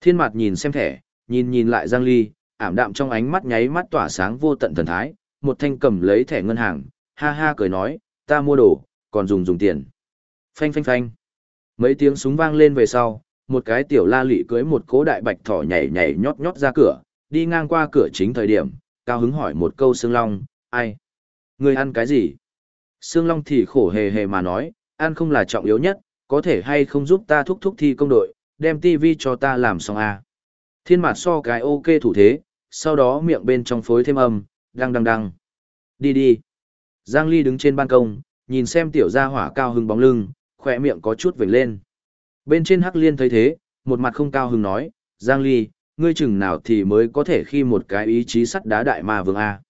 Thiên mặt nhìn xem thẻ, nhìn nhìn lại Giang Ly, ảm đạm trong ánh mắt nháy mắt tỏa sáng vô tận thần thái, một thanh cầm lấy thẻ ngân hàng, ha ha cười nói, ta mua đồ, còn dùng dùng tiền. Phanh phanh phanh. Mấy tiếng súng vang lên về sau, một cái tiểu la lị cưới một cố đại bạch thỏ nhảy nhảy nhót nhót ra cửa, đi ngang qua cửa chính thời điểm, cao hứng hỏi một câu Sương Long, ai? Người ăn cái gì? Sương Long thì khổ hề hề mà nói, ăn không là trọng yếu nhất, có thể hay không giúp ta thúc thúc thi công đội, đem tivi cho ta làm xong à. Thiên mặt so cái ok thủ thế, sau đó miệng bên trong phối thêm âm, đăng đăng đăng. Đi đi. Giang Ly đứng trên ban công, nhìn xem tiểu gia hỏa cao hứng bóng lưng, khỏe miệng có chút vểnh lên. Bên trên Hắc Liên thấy thế, một mặt không cao hứng nói, Giang Ly, ngươi chừng nào thì mới có thể khi một cái ý chí sắt đá đại ma vương A.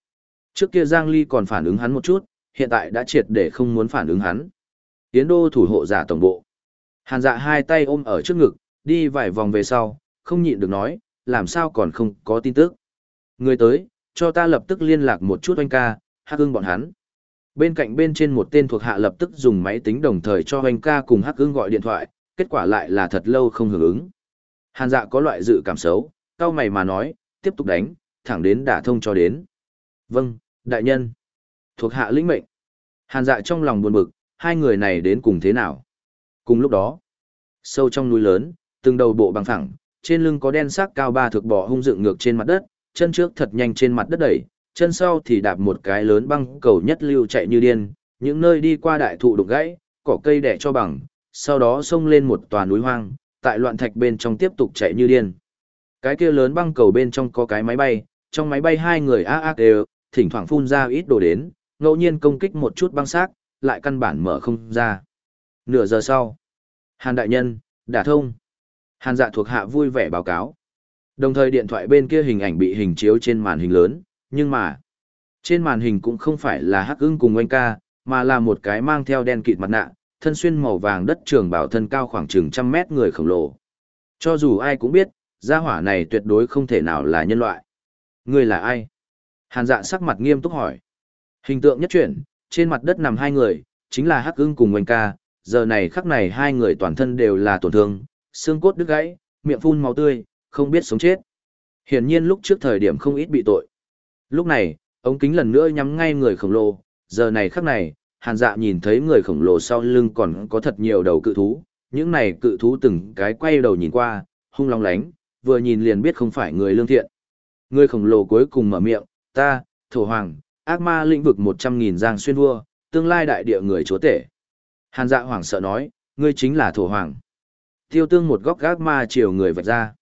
Trước kia Giang Ly còn phản ứng hắn một chút, hiện tại đã triệt để không muốn phản ứng hắn. Tiến đô thủ hộ giả tổng bộ. Hàn dạ hai tay ôm ở trước ngực, đi vài vòng về sau, không nhịn được nói, làm sao còn không có tin tức. Người tới, cho ta lập tức liên lạc một chút oanh ca, hắc ưng bọn hắn. Bên cạnh bên trên một tên thuộc hạ lập tức dùng máy tính đồng thời cho oanh ca cùng hắc ưng gọi điện thoại, kết quả lại là thật lâu không hưởng ứng. Hàn dạ có loại dự cảm xấu, cao mày mà nói, tiếp tục đánh, thẳng đến đả thông cho đến. Vâng, đại nhân. Thuộc hạ lĩnh mệnh. Hàn dạ trong lòng buồn bực, hai người này đến cùng thế nào? Cùng lúc đó, sâu trong núi lớn, từng đầu bộ bằng phẳng, trên lưng có đen sắc cao ba thực bò hung dựng ngược trên mặt đất, chân trước thật nhanh trên mặt đất đẩy, chân sau thì đạp một cái lớn băng cầu nhất lưu chạy như điên, những nơi đi qua đại thụ đục gãy, cỏ cây đẻ cho bằng, sau đó xông lên một tòa núi hoang, tại loạn thạch bên trong tiếp tục chạy như điên. Cái kia lớn băng cầu bên trong có cái máy bay, trong máy bay hai người a a đều, thỉnh thoảng phun ra ít đồ đến, ngẫu nhiên công kích một chút băng xác, lại căn bản mở không ra. Nửa giờ sau, Hàn đại nhân, đã thông. Hàn dạ thuộc hạ vui vẻ báo cáo. Đồng thời điện thoại bên kia hình ảnh bị hình chiếu trên màn hình lớn, nhưng mà, trên màn hình cũng không phải là hắc ưng cùng oanh ca, mà là một cái mang theo đen kịt mặt nạ, thân xuyên màu vàng đất trường bảo thân cao khoảng chừng trăm mét người khổng lồ. Cho dù ai cũng biết, gia hỏa này tuyệt đối không thể nào là nhân loại. Người là ai? Hàn dạ sắc mặt nghiêm túc hỏi. Hình tượng nhất chuyển, trên mặt đất nằm hai người, chính là Hắc ưng cùng Oanh ca, giờ này khắc này hai người toàn thân đều là tổn thương, xương cốt đứt gãy, miệng phun máu tươi, không biết sống chết. Hiển nhiên lúc trước thời điểm không ít bị tội. Lúc này, ống kính lần nữa nhắm ngay người khổng lồ, giờ này khắc này, hàn dạ nhìn thấy người khổng lồ sau lưng còn có thật nhiều đầu cự thú, những này cự thú từng cái quay đầu nhìn qua, hung long lánh, vừa nhìn liền biết không phải người lương thiện. Người khổng lồ cuối cùng mở miệng, ta, thổ hoàng, ác ma lĩnh vực một trăm nghìn giang xuyên vua, tương lai đại địa người chúa tể. Hàn dạ hoảng sợ nói, ngươi chính là thổ hoàng. Tiêu tương một góc gác ma chiều người vạch ra.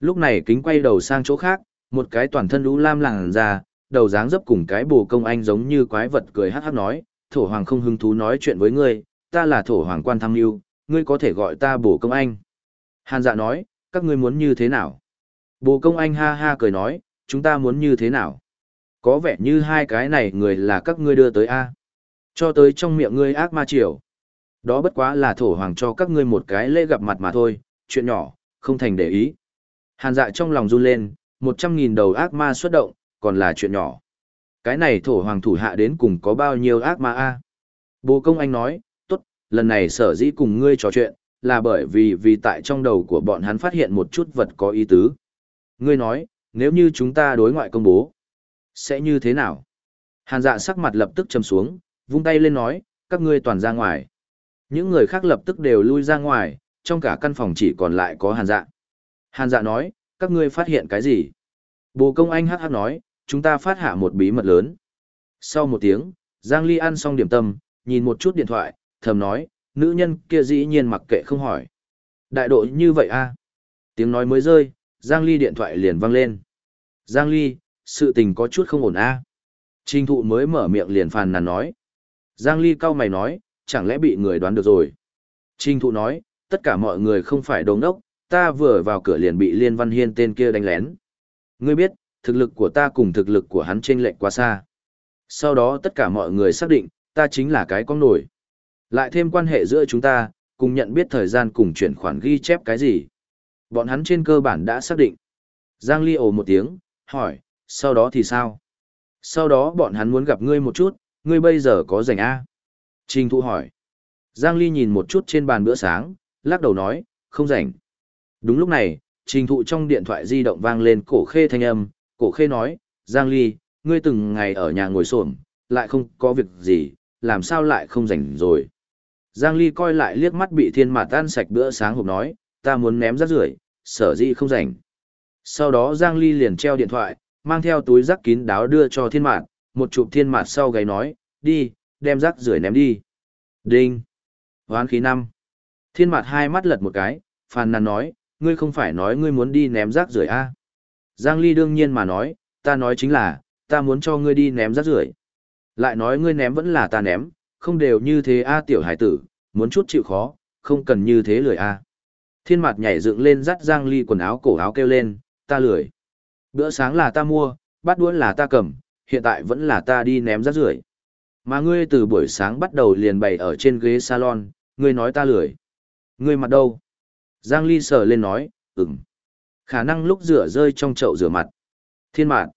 Lúc này kính quay đầu sang chỗ khác, một cái toàn thân lũ lam làng ra, đầu dáng dấp cùng cái bồ công anh giống như quái vật cười hát hát nói, thổ hoàng không hứng thú nói chuyện với ngươi, ta là thổ hoàng quan tham yêu, ngươi có thể gọi ta bồ công anh. Hàn dạ nói, các ngươi muốn như thế nào? Bồ công anh ha ha cười nói, chúng ta muốn như thế nào? Có vẻ như hai cái này người là các ngươi đưa tới A. Cho tới trong miệng ngươi ác ma triều. Đó bất quá là thổ hoàng cho các ngươi một cái lễ gặp mặt mà thôi, chuyện nhỏ, không thành để ý. Hàn dạ trong lòng run lên, một trăm nghìn đầu ác ma xuất động, còn là chuyện nhỏ. Cái này thổ hoàng thủ hạ đến cùng có bao nhiêu ác ma a? Bồ công anh nói, tốt, lần này sở dĩ cùng ngươi trò chuyện, là bởi vì vì tại trong đầu của bọn hắn phát hiện một chút vật có ý tứ. Ngươi nói, nếu như chúng ta đối ngoại công bố, sẽ như thế nào? Hàn dạ sắc mặt lập tức chầm xuống, vung tay lên nói, các ngươi toàn ra ngoài. Những người khác lập tức đều lui ra ngoài, trong cả căn phòng chỉ còn lại có hàn dạ. Hàn dạ nói, các ngươi phát hiện cái gì? Bồ công anh hắc hắc nói, chúng ta phát hạ một bí mật lớn. Sau một tiếng, Giang Ly ăn xong điểm tâm, nhìn một chút điện thoại, thầm nói, nữ nhân kia dĩ nhiên mặc kệ không hỏi. Đại độ như vậy a Tiếng nói mới rơi, Giang Ly điện thoại liền vang lên. Giang Ly, sự tình có chút không ổn a Trình thụ mới mở miệng liền phàn nàn nói. Giang Ly cao mày nói, chẳng lẽ bị người đoán được rồi. Trình thụ nói, tất cả mọi người không phải đồng đốc, ta vừa vào cửa liền bị Liên Văn Hiên tên kia đánh lén. Ngươi biết, thực lực của ta cùng thực lực của hắn chênh lệch quá xa. Sau đó tất cả mọi người xác định, ta chính là cái con nổi. Lại thêm quan hệ giữa chúng ta, cùng nhận biết thời gian cùng chuyển khoản ghi chép cái gì. Bọn hắn trên cơ bản đã xác định. Giang Ly ồ một tiếng, hỏi, sau đó thì sao? Sau đó bọn hắn muốn gặp ngươi một chút, ngươi bây giờ có rảnh A? Trình thụ hỏi. Giang Ly nhìn một chút trên bàn bữa sáng, lắc đầu nói, không rảnh. Đúng lúc này, trình thụ trong điện thoại di động vang lên cổ khê thanh âm, cổ khê nói, Giang Ly, ngươi từng ngày ở nhà ngồi xổm lại không có việc gì, làm sao lại không rảnh rồi. Giang Ly coi lại liếc mắt bị thiên mạt tan sạch bữa sáng hộp nói, ta muốn ném rác rưởi, sở dĩ không rảnh. Sau đó Giang Ly liền treo điện thoại, mang theo túi rác kín đáo đưa cho thiên mạt, một chụp thiên mạt sau gáy nói, đi, đem rác rưởi ném đi. Đinh. Hoán khí năm. Thiên mạt hai mắt lật một cái, phàn nàn nói, ngươi không phải nói ngươi muốn đi ném rác rưởi a? À? Giang Ly đương nhiên mà nói, ta nói chính là, ta muốn cho ngươi đi ném rác rưởi. Lại nói ngươi ném vẫn là ta ném, không đều như thế a tiểu hải tử, muốn chút chịu khó, không cần như thế lười a. Thiên mặt nhảy dựng lên dắt Giang Ly quần áo cổ áo kêu lên, ta lười. Bữa sáng là ta mua, bát đũa là ta cầm, hiện tại vẫn là ta đi ném rác rưởi. Mà ngươi từ buổi sáng bắt đầu liền bày ở trên ghế salon, ngươi nói ta lười. Ngươi mặt đâu? Giang Ly sờ lên nói, ừm. Khả năng lúc rửa rơi trong chậu rửa mặt. Thiên mạt.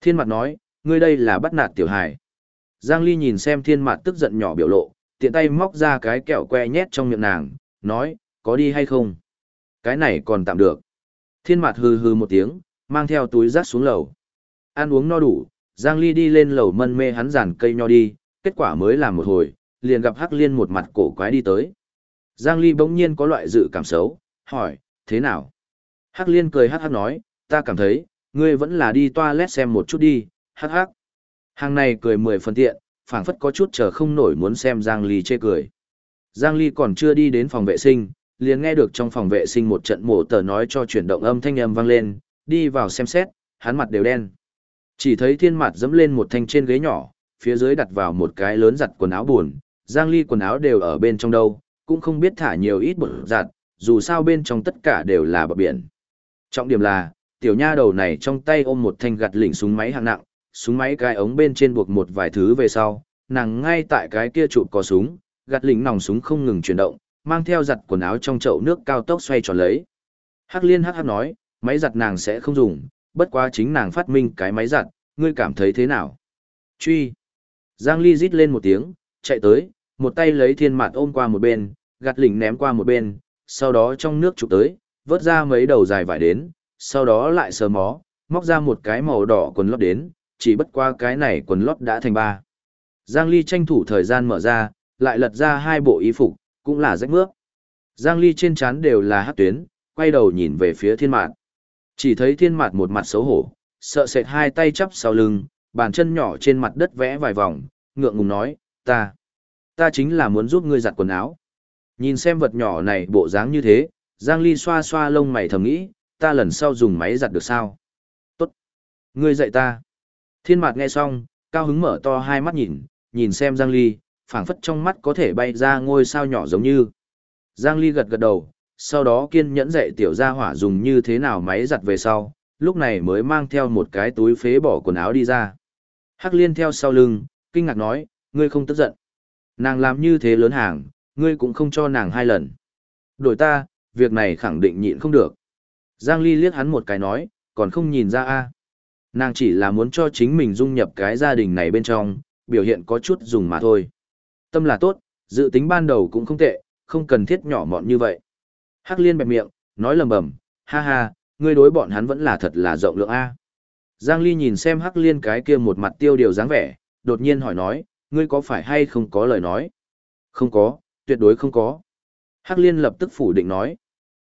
Thiên Mạt nói, ngươi đây là bắt nạt tiểu hài. Giang Ly nhìn xem thiên Mạt tức giận nhỏ biểu lộ, tiện tay móc ra cái kẹo que nhét trong miệng nàng, nói, có đi hay không? Cái này còn tạm được. Thiên Mạt hừ hừ một tiếng, mang theo túi rác xuống lầu. Ăn uống no đủ, Giang Ly đi lên lầu mân mê hắn giàn cây nho đi, kết quả mới làm một hồi, liền gặp Hắc Liên một mặt cổ quái đi tới. Giang Ly bỗng nhiên có loại dự cảm xấu, hỏi, thế nào? Hắc Liên cười hắc hắc nói, ta cảm thấy, ngươi vẫn là đi toilet xem một chút đi, hắc hắc. Hàng này cười mười phần tiện, phảng phất có chút chờ không nổi muốn xem Giang Ly chê cười. Giang Ly còn chưa đi đến phòng vệ sinh, liền nghe được trong phòng vệ sinh một trận mổ tờ nói cho chuyển động âm thanh âm vang lên, đi vào xem xét, hắn mặt đều đen. Chỉ thấy thiên mặt dẫm lên một thanh trên ghế nhỏ, phía dưới đặt vào một cái lớn giặt quần áo buồn, Giang Ly quần áo đều ở bên trong đâu, cũng không biết thả nhiều ít bột giặt, dù sao bên trong tất cả đều là bờ biển. Trọng điểm là, tiểu nha đầu này trong tay ôm một thanh gặt lỉnh súng máy hạng nặng, súng máy cái ống bên trên buộc một vài thứ về sau, nàng ngay tại cái kia chụp có súng, gạt lỉnh nòng súng không ngừng chuyển động, mang theo giặt quần áo trong chậu nước cao tốc xoay tròn lấy. Hắc liên hắc hắc nói, máy giặt nàng sẽ không dùng, bất quá chính nàng phát minh cái máy giặt, ngươi cảm thấy thế nào? Truy. Giang Ly rít lên một tiếng, chạy tới, một tay lấy thiên mạt ôm qua một bên, gạt lỉnh ném qua một bên, sau đó trong nước chụp tới, vớt ra mấy đầu dài vải đến, sau đó lại sờ mó, móc ra một cái màu đỏ quần lót đến, chỉ bất qua cái này quần lót đã thành ba. Giang Ly tranh thủ thời gian mở ra, lại lật ra hai bộ y phục, cũng là rách mướp. Giang Ly trên trán đều là hát tuyến, quay đầu nhìn về phía thiên mạt. Chỉ thấy thiên mạt một mặt xấu hổ, sợ sệt hai tay chắp sau lưng, bàn chân nhỏ trên mặt đất vẽ vài vòng, ngượng ngùng nói, ta, ta chính là muốn giúp ngươi giặt quần áo. Nhìn xem vật nhỏ này bộ dáng như thế, Giang Ly xoa xoa lông mày thầm nghĩ, ta lần sau dùng máy giặt được sao? Tốt. Ngươi dạy ta. Thiên mạt nghe xong, cao hứng mở to hai mắt nhìn, nhìn xem Giang Ly, phảng phất trong mắt có thể bay ra ngôi sao nhỏ giống như. Giang Ly gật gật đầu, sau đó kiên nhẫn dạy tiểu gia hỏa dùng như thế nào máy giặt về sau, lúc này mới mang theo một cái túi phế bỏ quần áo đi ra. Hắc liên theo sau lưng, kinh ngạc nói, ngươi không tức giận. Nàng làm như thế lớn hàng, ngươi cũng không cho nàng hai lần. Đổi ta, việc này khẳng định nhịn không được. Giang Ly liếc hắn một cái nói, còn không nhìn ra a Nàng chỉ là muốn cho chính mình dung nhập cái gia đình này bên trong, biểu hiện có chút dùng mà thôi. Tâm là tốt, dự tính ban đầu cũng không tệ, không cần thiết nhỏ mọn như vậy. Hắc liên bẹp miệng, nói lầm bầm, ha ha, ngươi đối bọn hắn vẫn là thật là rộng lượng A. Giang Ly nhìn xem Hắc liên cái kia một mặt tiêu điều dáng vẻ, đột nhiên hỏi nói, ngươi có phải hay không có lời nói? Không có, tuyệt đối không có. Hắc liên lập tức phủ định nói.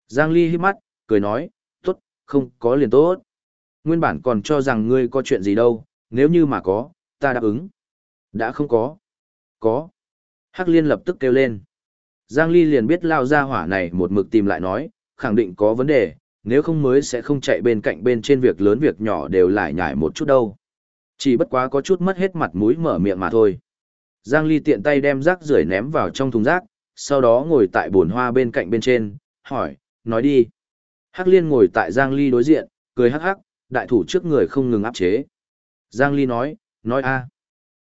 Giang Ly hít mắt, cười nói, tốt, không có liền tốt. Nguyên bản còn cho rằng ngươi có chuyện gì đâu, nếu như mà có, ta đáp ứng. Đã không có. Có. Hắc liên lập tức kêu lên. Giang Ly liền biết lao ra hỏa này một mực tìm lại nói, khẳng định có vấn đề, nếu không mới sẽ không chạy bên cạnh bên trên việc lớn việc nhỏ đều lại nhải một chút đâu. Chỉ bất quá có chút mất hết mặt mũi mở miệng mà thôi. Giang Ly tiện tay đem rác rưởi ném vào trong thùng rác, sau đó ngồi tại bồn hoa bên cạnh bên trên, hỏi, nói đi. Hắc liên ngồi tại Giang Ly đối diện, cười hắc hắc, đại thủ trước người không ngừng áp chế. Giang Ly nói, nói a.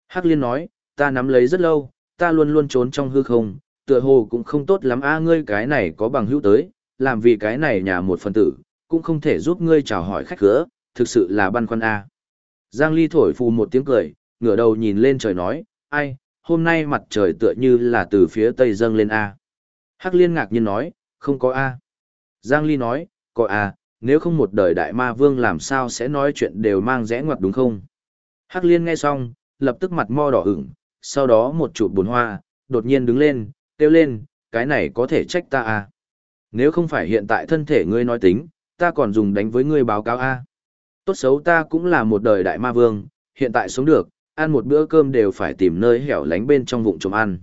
Hắc liên nói, ta nắm lấy rất lâu, ta luôn luôn trốn trong hư không, tựa hồ cũng không tốt lắm a ngươi cái này có bằng hữu tới, làm vì cái này nhà một phần tử, cũng không thể giúp ngươi chào hỏi khách gỡ, thực sự là băn khoăn a. Giang Ly thổi phù một tiếng cười, ngửa đầu nhìn lên trời nói, ai, hôm nay mặt trời tựa như là từ phía tây dâng lên a. Hắc liên ngạc nhiên nói, không có a. Giang Ly nói, có a, nếu không một đời đại ma vương làm sao sẽ nói chuyện đều mang rẽ ngoặt đúng không? Hắc liên nghe xong, lập tức mặt mo đỏ ửng, sau đó một chụp bồn hoa, đột nhiên đứng lên, kêu lên, cái này có thể trách ta à. Nếu không phải hiện tại thân thể ngươi nói tính, ta còn dùng đánh với ngươi báo cáo a. Tốt xấu ta cũng là một đời đại ma vương, hiện tại sống được, ăn một bữa cơm đều phải tìm nơi hẻo lánh bên trong vụng trộm ăn.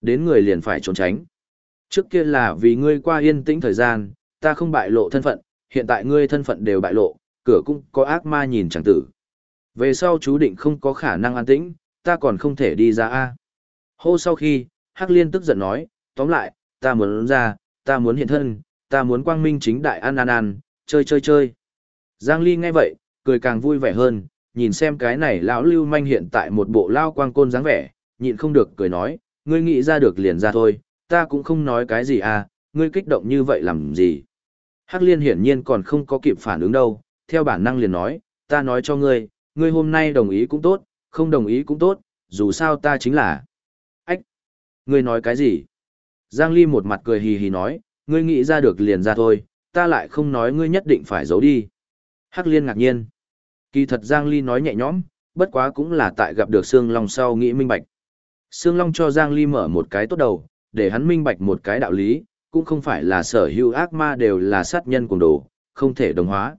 Đến người liền phải trốn tránh. Trước kia là vì ngươi qua yên tĩnh thời gian, ta không bại lộ thân phận, hiện tại ngươi thân phận đều bại lộ, cửa cũng có ác ma nhìn chẳng tử. Về sau chú định không có khả năng an tĩnh, ta còn không thể đi ra a. Hô sau khi, Hắc Liên tức giận nói, tóm lại, ta muốn ra, ta muốn hiện thân, ta muốn quang minh chính đại ăn ăn ăn, chơi chơi chơi. Giang Ly nghe vậy, cười càng vui vẻ hơn, nhìn xem cái này lão lưu manh hiện tại một bộ lao quang côn dáng vẻ, nhịn không được cười nói, ngươi nghĩ ra được liền ra thôi, ta cũng không nói cái gì à, ngươi kích động như vậy làm gì. Hắc Liên hiển nhiên còn không có kịp phản ứng đâu, theo bản năng liền nói, ta nói cho ngươi, ngươi hôm nay đồng ý cũng tốt, không đồng ý cũng tốt, dù sao ta chính là. Ách! Ngươi nói cái gì? Giang Ly một mặt cười hì hì nói, ngươi nghĩ ra được liền ra thôi, ta lại không nói ngươi nhất định phải giấu đi. Hắc Liên ngạc nhiên. Kỳ thật Giang Ly nói nhẹ nhõm, bất quá cũng là tại gặp được Sương Long sau nghĩ minh bạch. Sương Long cho Giang Ly mở một cái tốt đầu, để hắn minh bạch một cái đạo lý, cũng không phải là sở hữu ác ma đều là sát nhân cùng đồ, không thể đồng hóa.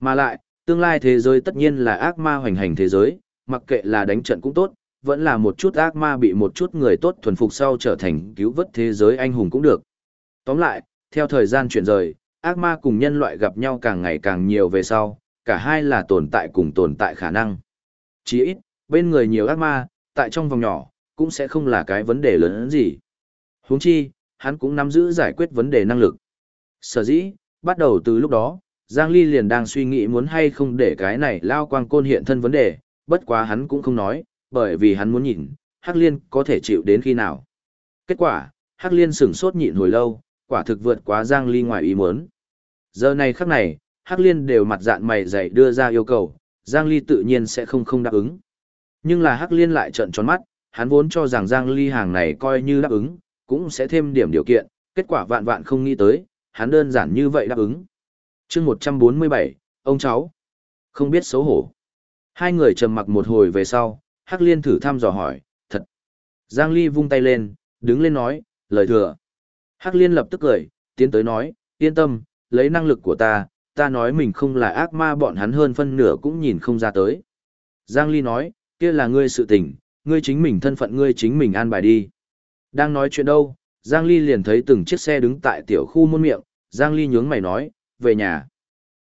Mà lại, tương lai thế giới tất nhiên là ác ma hoành hành thế giới, mặc kệ là đánh trận cũng tốt, vẫn là một chút ác ma bị một chút người tốt thuần phục sau trở thành cứu vớt thế giới anh hùng cũng được. Tóm lại, theo thời gian chuyển rời, ác ma cùng nhân loại gặp nhau càng ngày càng nhiều về sau, cả hai là tồn tại cùng tồn tại khả năng. Chỉ ít, bên người nhiều ác ma, tại trong vòng nhỏ, cũng sẽ không là cái vấn đề lớn hơn gì. Huống chi, hắn cũng nắm giữ giải quyết vấn đề năng lực. Sở dĩ, bắt đầu từ lúc đó, Giang Ly liền đang suy nghĩ muốn hay không để cái này lao quang côn hiện thân vấn đề, bất quá hắn cũng không nói, bởi vì hắn muốn nhìn, Hắc Liên có thể chịu đến khi nào. Kết quả, Hắc Liên sửng sốt nhịn hồi lâu, quả thực vượt quá Giang Ly ngoài ý muốn. Giờ này khắc này, Hắc Liên đều mặt dạn mày dày đưa ra yêu cầu, Giang Ly tự nhiên sẽ không không đáp ứng. Nhưng là Hắc Liên lại trợn tròn mắt, hắn vốn cho rằng Giang Ly hàng này coi như đáp ứng, cũng sẽ thêm điểm điều kiện, kết quả vạn vạn không nghĩ tới, hắn đơn giản như vậy đáp ứng. chương 147, ông cháu, không biết xấu hổ. Hai người trầm mặc một hồi về sau, Hắc Liên thử thăm dò hỏi, thật. Giang Ly vung tay lên, đứng lên nói, lời thừa. Hắc Liên lập tức cười, tiến tới nói, yên tâm, lấy năng lực của ta, ta nói mình không là ác ma bọn hắn hơn phân nửa cũng nhìn không ra tới. Giang Ly nói, kia là ngươi sự tình, ngươi chính mình thân phận ngươi chính mình an bài đi. Đang nói chuyện đâu, Giang Ly liền thấy từng chiếc xe đứng tại tiểu khu môn miệng, Giang Ly nhướng mày nói, về nhà.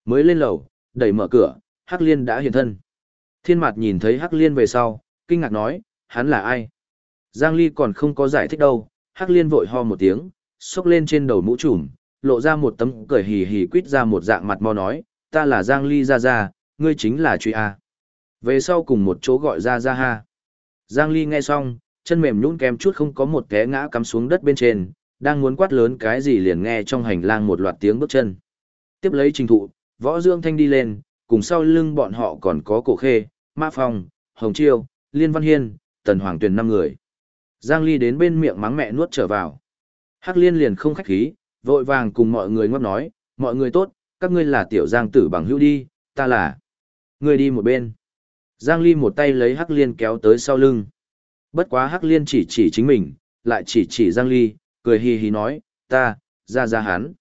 Mới lên lầu, đẩy mở cửa, Hắc Liên đã hiện thân. Thiên mặt nhìn thấy Hắc Liên về sau, kinh ngạc nói, hắn là ai? Giang Ly còn không có giải thích đâu, Hắc Liên vội ho một tiếng, xốc lên trên đầu mũ trùm, lộ ra một tấm cười hì hì quýt ra một dạng mặt mò nói, ta là Giang Ly Gia Gia, ngươi chính là truy A. Về sau cùng một chỗ gọi ra Gia Ha. Giang Ly nghe xong, chân mềm nhũn kém chút không có một té ngã cắm xuống đất bên trên, đang muốn quát lớn cái gì liền nghe trong hành lang một loạt tiếng bước chân. Tiếp lấy trình thụ, võ dương thanh đi lên, cùng sau lưng bọn họ còn có Cổ Khê, Ma Phong, Hồng Chiêu, Liên Văn Hiên, Tần Hoàng Tuyền năm người. Giang Ly đến bên miệng mắng mẹ nuốt trở vào. Hắc Liên liền không khách khí, vội vàng cùng mọi người ngấp nói, mọi người tốt, các ngươi là tiểu Giang tử bằng hữu đi, ta là. Người đi một bên. Giang Ly một tay lấy Hắc Liên kéo tới sau lưng. Bất quá Hắc Liên chỉ chỉ chính mình, lại chỉ chỉ Giang Ly, cười hì hì nói, ta, ra ra hắn.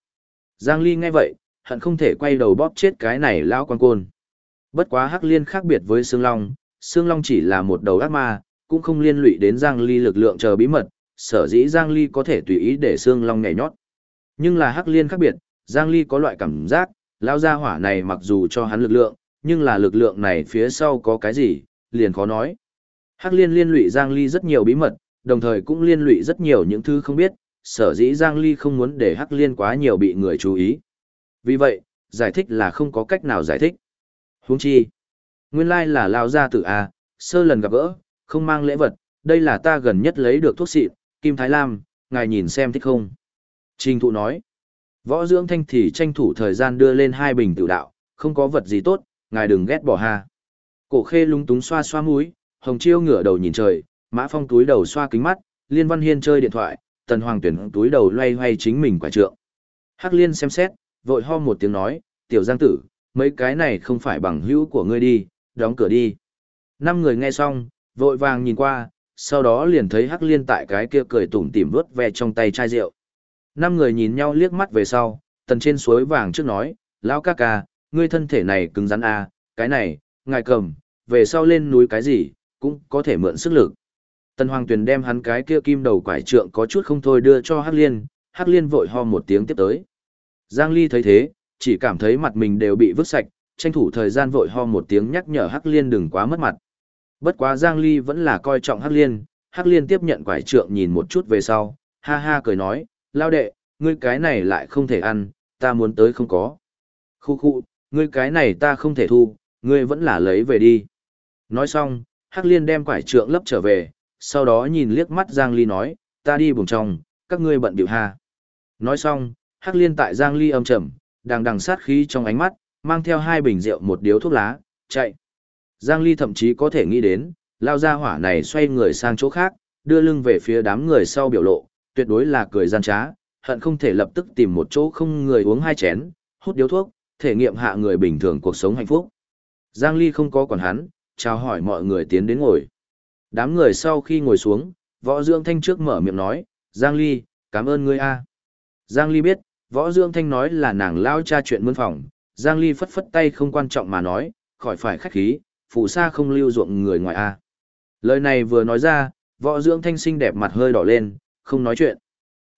Giang Ly nghe vậy, hận không thể quay đầu bóp chết cái này lão quan côn. Bất quá Hắc Liên khác biệt với Sương Long, Sương Long chỉ là một đầu ác ma, cũng không liên lụy đến Giang Ly lực lượng chờ bí mật, sở dĩ Giang Ly có thể tùy ý để Sương Long nhảy nhót. Nhưng là Hắc Liên khác biệt, Giang Ly có loại cảm giác, lão gia hỏa này mặc dù cho hắn lực lượng, nhưng là lực lượng này phía sau có cái gì, liền khó nói. Hắc Liên liên lụy Giang Ly rất nhiều bí mật, đồng thời cũng liên lụy rất nhiều những thứ không biết, sở dĩ Giang Ly không muốn để Hắc Liên quá nhiều bị người chú ý. Vì vậy, giải thích là không có cách nào giải thích. Huống chi, nguyên lai là lao gia tử A, sơ lần gặp gỡ, không mang lễ vật, đây là ta gần nhất lấy được thuốc xịn, Kim Thái Lam, ngài nhìn xem thích không. Trình thụ nói, võ dưỡng thanh thì tranh thủ thời gian đưa lên hai bình tự đạo, không có vật gì tốt, ngài đừng ghét bỏ ha. Cổ khê lúng túng xoa xoa mũi, hồng chiêu ngửa đầu nhìn trời, mã phong túi đầu xoa kính mắt, liên văn hiên chơi điện thoại, tần hoàng tuyển túi đầu loay hoay chính mình quả trượng. Hắc liên xem xét, vội ho một tiếng nói, tiểu giang tử, mấy cái này không phải bằng hữu của ngươi đi, đóng cửa đi. Năm người nghe xong, vội vàng nhìn qua, sau đó liền thấy Hắc Liên tại cái kia cười tủm tỉm vớt ve trong tay chai rượu. Năm người nhìn nhau liếc mắt về sau, tần trên suối vàng trước nói, lão ca ca, ngươi thân thể này cứng rắn à, cái này, ngài cầm, về sau lên núi cái gì, cũng có thể mượn sức lực. Tần Hoàng Tuyền đem hắn cái kia kim đầu quải trượng có chút không thôi đưa cho Hắc Liên, Hắc Liên vội ho một tiếng tiếp tới. Giang Ly thấy thế, chỉ cảm thấy mặt mình đều bị vứt sạch, tranh thủ thời gian vội ho một tiếng nhắc nhở Hắc Liên đừng quá mất mặt. Bất quá Giang Ly vẫn là coi trọng Hắc Liên, Hắc Liên tiếp nhận quải trượng nhìn một chút về sau, ha ha cười nói, lao đệ, ngươi cái này lại không thể ăn, ta muốn tới không có. Khu khu, ngươi cái này ta không thể thu, ngươi vẫn là lấy về đi. Nói xong, Hắc Liên đem quải trượng lấp trở về, sau đó nhìn liếc mắt Giang Ly nói, ta đi buồng trong, các ngươi bận điệu ha. Nói xong, Hắc Liên tại Giang Ly âm trầm, đang đằng sát khí trong ánh mắt, mang theo hai bình rượu một điếu thuốc lá, chạy. Giang Ly thậm chí có thể nghĩ đến, lao ra hỏa này xoay người sang chỗ khác, đưa lưng về phía đám người sau biểu lộ, tuyệt đối là cười gian trá, hận không thể lập tức tìm một chỗ không người uống hai chén, hút điếu thuốc, thể nghiệm hạ người bình thường cuộc sống hạnh phúc. Giang Ly không có còn hắn, chào hỏi mọi người tiến đến ngồi. Đám người sau khi ngồi xuống, võ dưỡng thanh trước mở miệng nói, Giang Ly, cảm ơn ngươi a. Giang Ly biết, võ dưỡng thanh nói là nàng lao cha chuyện mướn phòng, Giang Ly phất phất tay không quan trọng mà nói, khỏi phải khách khí, phù sa không lưu ruộng người ngoài a. Lời này vừa nói ra, võ dưỡng thanh xinh đẹp mặt hơi đỏ lên, không nói chuyện.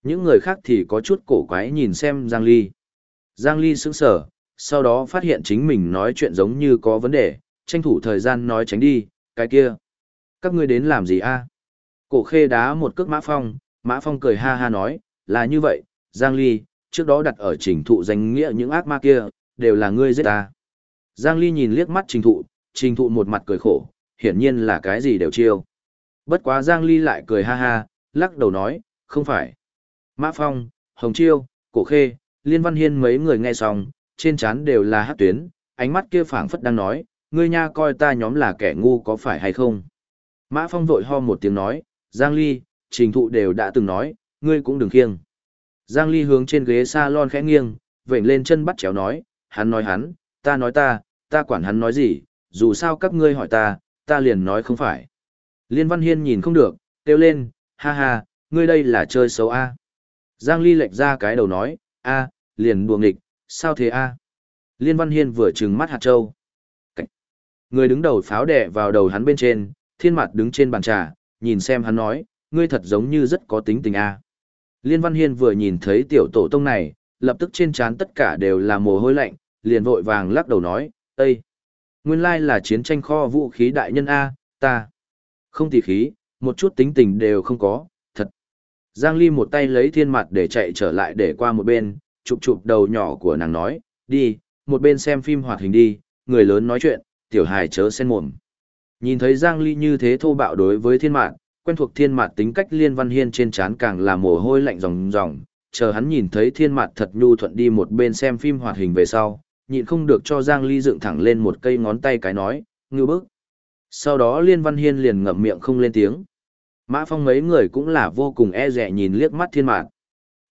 Những người khác thì có chút cổ quái nhìn xem Giang Ly. Giang Ly sững sờ, sau đó phát hiện chính mình nói chuyện giống như có vấn đề, tranh thủ thời gian nói tránh đi, cái kia. Các ngươi đến làm gì a? Cổ khê đá một cước mã phong, mã phong cười ha ha nói, là như vậy, Giang Ly, trước đó đặt ở trình thụ danh nghĩa những ác ma kia, đều là ngươi giết ta. Giang Ly nhìn liếc mắt trình thụ, trình thụ một mặt cười khổ, hiển nhiên là cái gì đều chiêu. Bất quá Giang Ly lại cười ha ha, lắc đầu nói, không phải. Mã Phong, Hồng Chiêu, Cổ Khê, Liên Văn Hiên mấy người nghe xong, trên trán đều là hát tuyến, ánh mắt kia phảng phất đang nói, ngươi nha coi ta nhóm là kẻ ngu có phải hay không. Mã Phong vội ho một tiếng nói, Giang Ly, trình thụ đều đã từng nói, ngươi cũng đừng khiêng. Giang Ly hướng trên ghế salon khẽ nghiêng, vểnh lên chân bắt chéo nói, hắn nói hắn, ta nói ta, ta quản hắn nói gì, dù sao các ngươi hỏi ta, ta liền nói không phải. Liên Văn Hiên nhìn không được, kêu lên, ha ha, ngươi đây là chơi xấu a. Giang Ly lệch ra cái đầu nói, a, liền đùa nghịch, sao thế a? Liên Văn Hiên vừa trừng mắt hạt châu. Cách. Người đứng đầu pháo đẻ vào đầu hắn bên trên, thiên mặt đứng trên bàn trà, nhìn xem hắn nói, ngươi thật giống như rất có tính tình a. Liên Văn Hiên vừa nhìn thấy tiểu tổ tông này, lập tức trên trán tất cả đều là mồ hôi lạnh, liền vội vàng lắc đầu nói, Ê! Nguyên lai là chiến tranh kho vũ khí đại nhân A, ta. Không tỉ khí, một chút tính tình đều không có, thật. Giang Ly một tay lấy thiên mặt để chạy trở lại để qua một bên, chụp chụp đầu nhỏ của nàng nói, đi, một bên xem phim hoạt hình đi, người lớn nói chuyện, tiểu hài chớ sen mồm. Nhìn thấy Giang Ly như thế thô bạo đối với thiên mạn, quen thuộc thiên mạn tính cách liên văn hiên trên trán càng là mồ hôi lạnh ròng ròng, chờ hắn nhìn thấy thiên mạn thật nhu thuận đi một bên xem phim hoạt hình về sau, nhịn không được cho Giang Ly dựng thẳng lên một cây ngón tay cái nói, ngư bức. Sau đó Liên Văn Hiên liền ngậm miệng không lên tiếng. Mã Phong mấy người cũng là vô cùng e dè nhìn liếc mắt thiên mạn.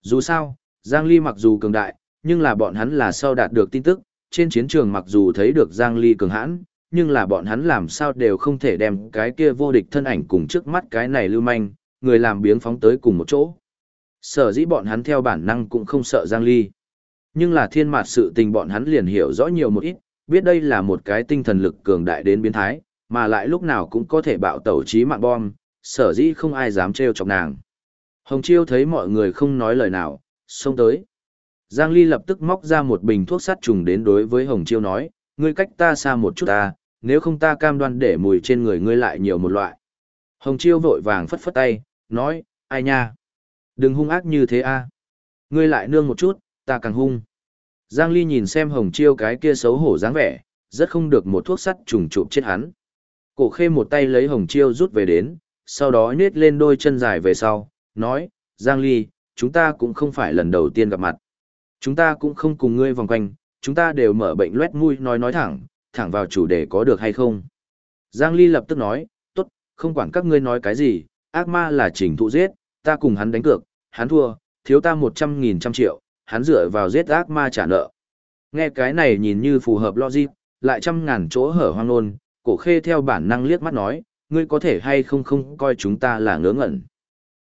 Dù sao, Giang Ly mặc dù cường đại, nhưng là bọn hắn là sau đạt được tin tức, trên chiến trường mặc dù thấy được Giang Ly cường hãn, nhưng là bọn hắn làm sao đều không thể đem cái kia vô địch thân ảnh cùng trước mắt cái này lưu manh, người làm biếng phóng tới cùng một chỗ. Sở dĩ bọn hắn theo bản năng cũng không sợ Giang Ly. Nhưng là thiên mạt sự tình bọn hắn liền hiểu rõ nhiều một ít, biết đây là một cái tinh thần lực cường đại đến biến thái, mà lại lúc nào cũng có thể bạo tẩu trí mạng bom, sở dĩ không ai dám trêu chọc nàng. Hồng Chiêu thấy mọi người không nói lời nào, xông tới. Giang Ly lập tức móc ra một bình thuốc sát trùng đến đối với Hồng Chiêu nói, ngươi cách ta xa một chút ta, nếu không ta cam đoan để mùi trên người ngươi lại nhiều một loại. Hồng Chiêu vội vàng phất phất tay, nói, ai nha? Đừng hung ác như thế a. Ngươi lại nương một chút, ta càng hung. Giang Ly nhìn xem Hồng Chiêu cái kia xấu hổ dáng vẻ, rất không được một thuốc sắt trùng chụp chết hắn. Cổ khê một tay lấy Hồng Chiêu rút về đến, sau đó nhét lên đôi chân dài về sau, nói, Giang Ly, chúng ta cũng không phải lần đầu tiên gặp mặt. Chúng ta cũng không cùng ngươi vòng quanh, chúng ta đều mở bệnh loét mũi nói nói thẳng, thẳng vào chủ đề có được hay không. Giang Ly lập tức nói, tốt, không quản các ngươi nói cái gì, ác ma là trình thụ giết, ta cùng hắn đánh cược, hắn thua, thiếu ta một trăm nghìn trăm triệu, hắn dựa vào giết ác ma trả nợ. Nghe cái này nhìn như phù hợp logic, lại trăm ngàn chỗ hở hoang nôn, cổ khê theo bản năng liếc mắt nói, ngươi có thể hay không không coi chúng ta là ngớ ngẩn.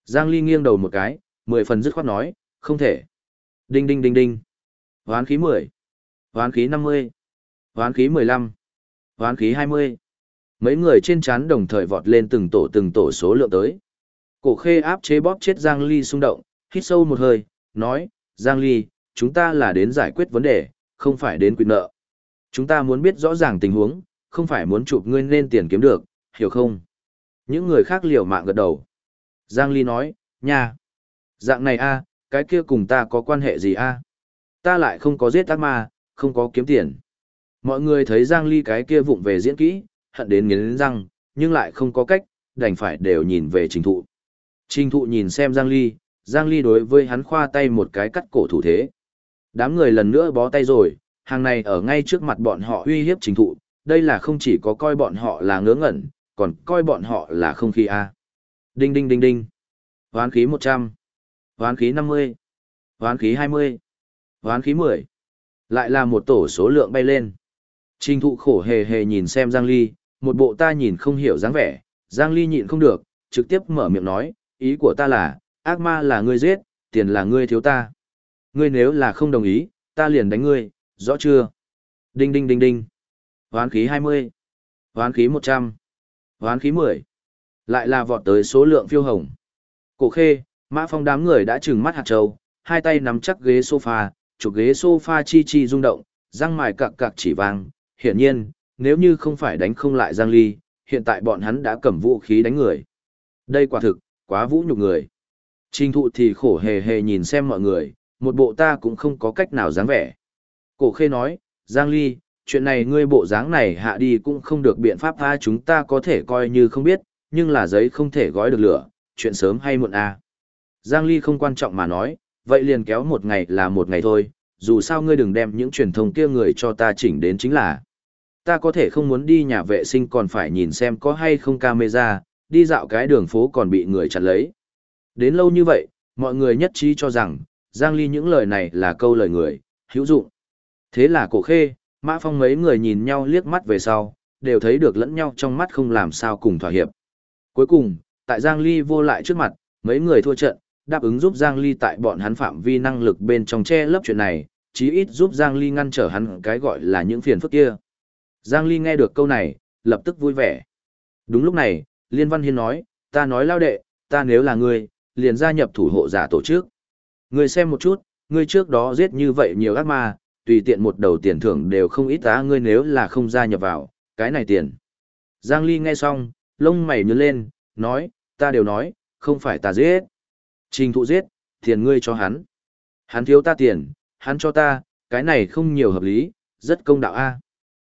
Giang Ly nghiêng đầu một cái, mười phần dứt khoát nói, không thể. Đinh đinh đinh đinh. Hoán khí 10. Hoán khí 50. Hoán khí 15. Hoán khí 20. Mấy người trên chán đồng thời vọt lên từng tổ từng tổ số lượng tới. Cổ khê áp chế bóp chết Giang Ly xung động, hít sâu một hơi, nói, Giang Ly, chúng ta là đến giải quyết vấn đề, không phải đến quyền nợ. Chúng ta muốn biết rõ ràng tình huống, không phải muốn chụp ngươi nên tiền kiếm được, hiểu không? Những người khác liều mạng gật đầu. Giang Ly nói, nha. Dạng này a, cái kia cùng ta có quan hệ gì a? Ta lại không có giết ác ma, không có kiếm tiền. Mọi người thấy Giang Ly cái kia vụng về diễn kỹ, hận đến nghiến răng, nhưng lại không có cách, đành phải đều nhìn về trình thụ. Trình thụ nhìn xem Giang Ly, Giang Ly đối với hắn khoa tay một cái cắt cổ thủ thế. Đám người lần nữa bó tay rồi, hàng này ở ngay trước mặt bọn họ uy hiếp trình thụ, đây là không chỉ có coi bọn họ là ngớ ngẩn, còn coi bọn họ là không khí A. Đinh đinh đinh đinh. Hoán khí 100. Hoán khí 50. Hoán khí 20. Hoán khí 10. Lại là một tổ số lượng bay lên. Trình thụ khổ hề hề nhìn xem Giang Ly, một bộ ta nhìn không hiểu dáng vẻ, Giang Ly nhịn không được, trực tiếp mở miệng nói, ý của ta là, ác ma là ngươi giết, tiền là ngươi thiếu ta. Ngươi nếu là không đồng ý, ta liền đánh ngươi, rõ chưa? Đinh đinh đinh đinh. Hoán khí 20. Hoán khí 100. Hoán khí 10. Lại là vọt tới số lượng phiêu hồng. Cổ khê, mã phong đám người đã trừng mắt hạt trâu, hai tay nắm chắc ghế sofa, chụp ghế sofa chi chi rung động, răng mài cặc cặc chỉ vang. Hiển nhiên, nếu như không phải đánh không lại Giang Ly, hiện tại bọn hắn đã cầm vũ khí đánh người. Đây quả thực, quá vũ nhục người. Trình thụ thì khổ hề hề nhìn xem mọi người, một bộ ta cũng không có cách nào dáng vẻ. Cổ khê nói, Giang Ly, chuyện này ngươi bộ dáng này hạ đi cũng không được biện pháp tha chúng ta có thể coi như không biết, nhưng là giấy không thể gói được lửa, chuyện sớm hay muộn à. Giang Ly không quan trọng mà nói, vậy liền kéo một ngày là một ngày thôi, dù sao ngươi đừng đem những truyền thông kia người cho ta chỉnh đến chính là. Ta có thể không muốn đi nhà vệ sinh còn phải nhìn xem có hay không camera, đi dạo cái đường phố còn bị người chặn lấy. Đến lâu như vậy, mọi người nhất trí cho rằng, Giang Ly những lời này là câu lời người, hữu dụng. Thế là cổ khê, Mã Phong mấy người nhìn nhau liếc mắt về sau, đều thấy được lẫn nhau trong mắt không làm sao cùng thỏa hiệp. Cuối cùng, tại Giang Ly vô lại trước mặt, mấy người thua trận, đáp ứng giúp Giang Ly tại bọn hắn phạm vi năng lực bên trong che lấp chuyện này, chí ít giúp Giang Ly ngăn trở hắn cái gọi là những phiền phức kia. Giang Ly nghe được câu này, lập tức vui vẻ. Đúng lúc này, Liên Văn Hiên nói, ta nói lao đệ, ta nếu là ngươi, liền gia nhập thủ hộ giả tổ chức. Ngươi xem một chút, ngươi trước đó giết như vậy nhiều ác ma, tùy tiện một đầu tiền thưởng đều không ít á ngươi nếu là không gia nhập vào, cái này tiền. Giang Ly nghe xong, lông mày nhướng lên, nói, ta đều nói, không phải ta giết. Trình thụ giết, tiền ngươi cho hắn. Hắn thiếu ta tiền, hắn cho ta, cái này không nhiều hợp lý, rất công đạo a.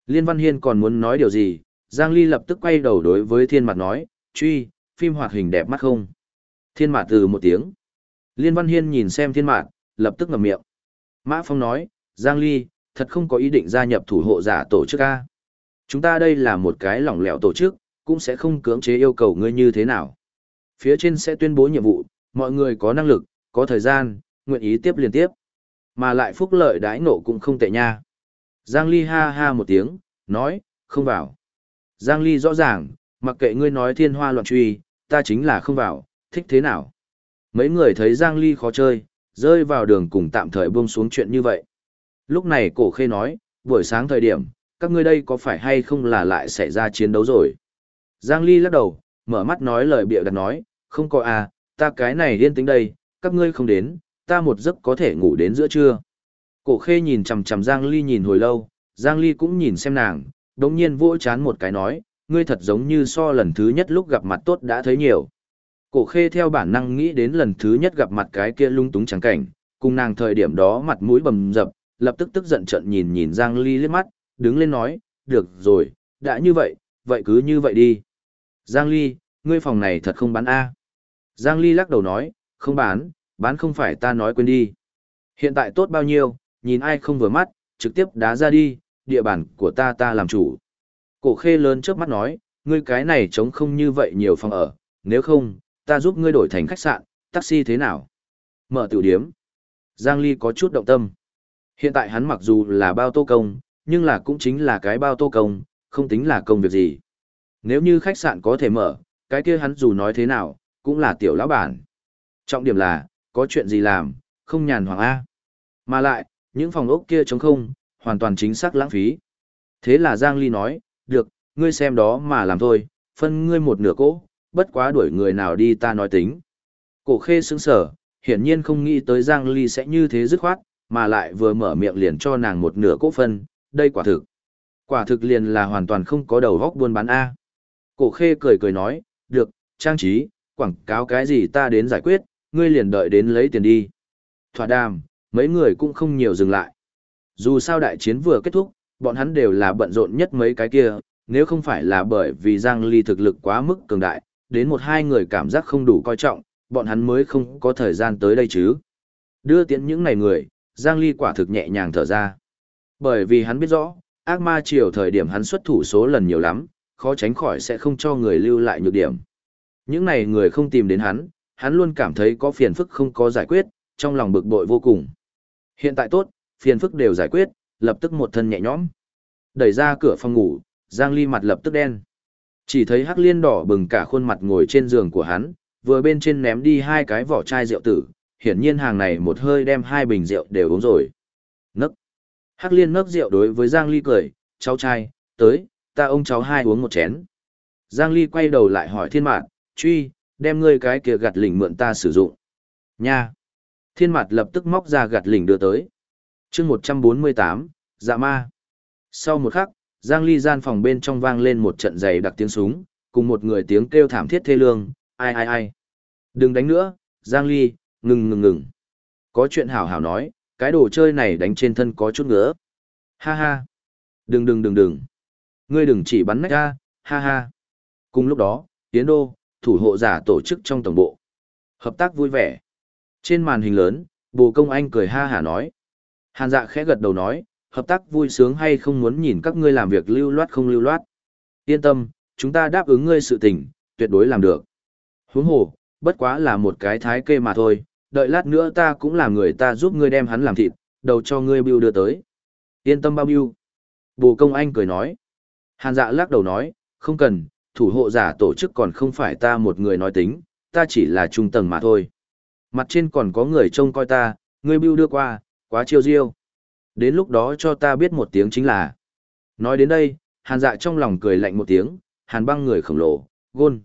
Liên Văn Hiên còn muốn nói điều gì, Giang Ly lập tức quay đầu đối với thiên mặt nói, truy, phim hoạt hình đẹp mắt không? Thiên mặt từ một tiếng. Liên Văn Hiên nhìn xem thiên mặt, lập tức ngậm miệng. Mã Phong nói, Giang Ly, thật không có ý định gia nhập thủ hộ giả tổ chức A. Chúng ta đây là một cái lỏng lẻo tổ chức, cũng sẽ không cưỡng chế yêu cầu ngươi như thế nào. Phía trên sẽ tuyên bố nhiệm vụ, mọi người có năng lực, có thời gian, nguyện ý tiếp liên tiếp. Mà lại phúc lợi đãi nộ cũng không tệ nha. Giang Ly ha ha một tiếng, nói, không vào. Giang Ly rõ ràng, mặc kệ ngươi nói thiên hoa loạn truy, ta chính là không vào, thích thế nào. Mấy người thấy Giang Ly khó chơi, rơi vào đường cùng tạm thời buông xuống chuyện như vậy. Lúc này cổ khê nói, buổi sáng thời điểm, các ngươi đây có phải hay không là lại xảy ra chiến đấu rồi. Giang Ly lắc đầu, mở mắt nói lời bịa đặt nói, không có à, ta cái này điên tính đây, các ngươi không đến, ta một giấc có thể ngủ đến giữa trưa. Cổ khê nhìn chằm chằm Giang Ly nhìn hồi lâu, Giang Ly cũng nhìn xem nàng, đống nhiên vỗ chán một cái nói, ngươi thật giống như so lần thứ nhất lúc gặp mặt tốt đã thấy nhiều. Cổ khê theo bản năng nghĩ đến lần thứ nhất gặp mặt cái kia lung túng trắng cảnh, cùng nàng thời điểm đó mặt mũi bầm dập, lập tức tức giận trận nhìn nhìn Giang Ly liếc mắt, đứng lên nói, được rồi, đã như vậy, vậy cứ như vậy đi. Giang Ly, ngươi phòng này thật không bán A. Giang Ly lắc đầu nói, không bán, bán không phải ta nói quên đi. Hiện tại tốt bao nhiêu, nhìn ai không vừa mắt, trực tiếp đá ra đi, địa bàn của ta ta làm chủ. Cổ khê lớn trước mắt nói, ngươi cái này chống không như vậy nhiều phòng ở, nếu không, ta giúp ngươi đổi thành khách sạn, taxi thế nào? Mở tiểu điếm. Giang Ly có chút động tâm. Hiện tại hắn mặc dù là bao tô công, nhưng là cũng chính là cái bao tô công, không tính là công việc gì. Nếu như khách sạn có thể mở, cái kia hắn dù nói thế nào, cũng là tiểu lão bản. Trọng điểm là, có chuyện gì làm, không nhàn hoàng A. Mà lại, những phòng ốc kia trống không, hoàn toàn chính xác lãng phí. Thế là Giang Ly nói, được, ngươi xem đó mà làm thôi, phân ngươi một nửa cỗ, bất quá đuổi người nào đi ta nói tính. Cổ khê sững sở, hiển nhiên không nghĩ tới Giang Ly sẽ như thế dứt khoát, mà lại vừa mở miệng liền cho nàng một nửa cỗ phân, đây quả thực. Quả thực liền là hoàn toàn không có đầu góc buôn bán A. Cổ khê cười cười nói, được, trang trí, quảng cáo cái gì ta đến giải quyết, ngươi liền đợi đến lấy tiền đi. Thỏa đàm, mấy người cũng không nhiều dừng lại. Dù sao đại chiến vừa kết thúc, bọn hắn đều là bận rộn nhất mấy cái kia, nếu không phải là bởi vì Giang Ly thực lực quá mức cường đại, đến một hai người cảm giác không đủ coi trọng, bọn hắn mới không có thời gian tới đây chứ. Đưa tiễn những này người, Giang Ly quả thực nhẹ nhàng thở ra. Bởi vì hắn biết rõ, ác ma triều thời điểm hắn xuất thủ số lần nhiều lắm, khó tránh khỏi sẽ không cho người lưu lại nhược điểm. Những này người không tìm đến hắn, hắn luôn cảm thấy có phiền phức không có giải quyết, trong lòng bực bội vô cùng. Hiện tại tốt, phiền phức đều giải quyết, lập tức một thân nhẹ nhõm. Đẩy ra cửa phòng ngủ, Giang Ly mặt lập tức đen. Chỉ thấy Hắc Liên đỏ bừng cả khuôn mặt ngồi trên giường của hắn, vừa bên trên ném đi hai cái vỏ chai rượu tử, hiển nhiên hàng này một hơi đem hai bình rượu đều uống rồi. Nấc. Hắc Liên nấc rượu đối với Giang Ly cười, cháu trai, tới, ta ông cháu hai uống một chén. Giang Ly quay đầu lại hỏi thiên Mạt, truy, đem ngươi cái kia gạt lỉnh mượn ta sử dụng. Nha. Thiên Mạt lập tức móc ra gạt lỉnh đưa tới chương 148, dạ ma. Sau một khắc, Giang Ly gian phòng bên trong vang lên một trận giày đặc tiếng súng, cùng một người tiếng kêu thảm thiết thê lương, ai ai ai. Đừng đánh nữa, Giang Ly, ngừng ngừng ngừng. Có chuyện hảo hảo nói, cái đồ chơi này đánh trên thân có chút ngứa. Ha ha. Đừng đừng đừng đừng. Ngươi đừng chỉ bắn nách ra, ha ha. Cùng lúc đó, Tiến Đô, thủ hộ giả tổ chức trong tổng bộ. Hợp tác vui vẻ. Trên màn hình lớn, bồ công anh cười ha hả nói. Hàn dạ khẽ gật đầu nói, hợp tác vui sướng hay không muốn nhìn các ngươi làm việc lưu loát không lưu loát. Yên tâm, chúng ta đáp ứng ngươi sự tình, tuyệt đối làm được. Huống hồ, bất quá là một cái thái kê mà thôi, đợi lát nữa ta cũng làm người ta giúp ngươi đem hắn làm thịt, đầu cho ngươi bưu đưa tới. Yên tâm bao bưu. Bồ công anh cười nói. Hàn dạ lắc đầu nói, không cần, thủ hộ giả tổ chức còn không phải ta một người nói tính, ta chỉ là trung tầng mà thôi. Mặt trên còn có người trông coi ta, ngươi bưu đưa qua, quá chiêu diêu. Đến lúc đó cho ta biết một tiếng chính là. Nói đến đây, hàn dạ trong lòng cười lạnh một tiếng, hàn băng người khổng lồ, gôn.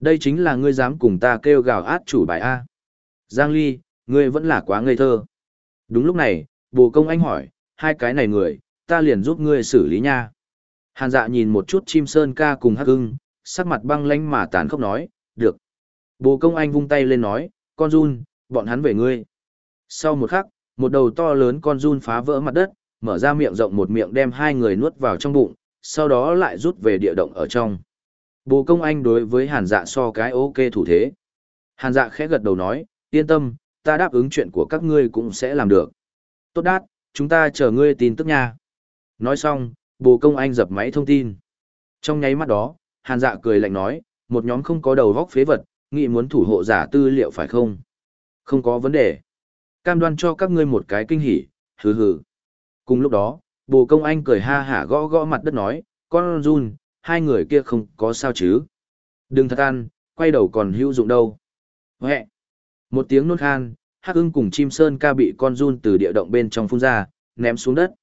Đây chính là ngươi dám cùng ta kêu gào át chủ bài A. Giang Ly, ngươi vẫn là quá ngây thơ. Đúng lúc này, bồ công anh hỏi, hai cái này người, ta liền giúp ngươi xử lý nha. Hàn dạ nhìn một chút chim sơn ca cùng hắc ưng, sắc mặt băng lãnh mà tàn khốc nói, được. Bồ công anh vung tay lên nói, con run, bọn hắn về ngươi. Sau một khắc, một đầu to lớn con run phá vỡ mặt đất, mở ra miệng rộng một miệng đem hai người nuốt vào trong bụng, sau đó lại rút về địa động ở trong. Bồ công anh đối với hàn dạ so cái ok thủ thế. Hàn dạ khẽ gật đầu nói, yên tâm, ta đáp ứng chuyện của các ngươi cũng sẽ làm được. Tốt đát, chúng ta chờ ngươi tin tức nha. Nói xong, bồ công anh dập máy thông tin. Trong nháy mắt đó, hàn dạ cười lạnh nói, một nhóm không có đầu vóc phế vật, nghĩ muốn thủ hộ giả tư liệu phải không? Không có vấn đề. Cam đoan cho các ngươi một cái kinh hỉ, hừ hừ. Cùng lúc đó, bồ công anh cười ha hả gõ gõ mặt đất nói, con run, hai người kia không có sao chứ. Đừng thật ăn, quay đầu còn hữu dụng đâu. Huệ! Một tiếng nôn khan, hắc ưng cùng chim sơn ca bị con run từ địa động bên trong phun ra, ném xuống đất.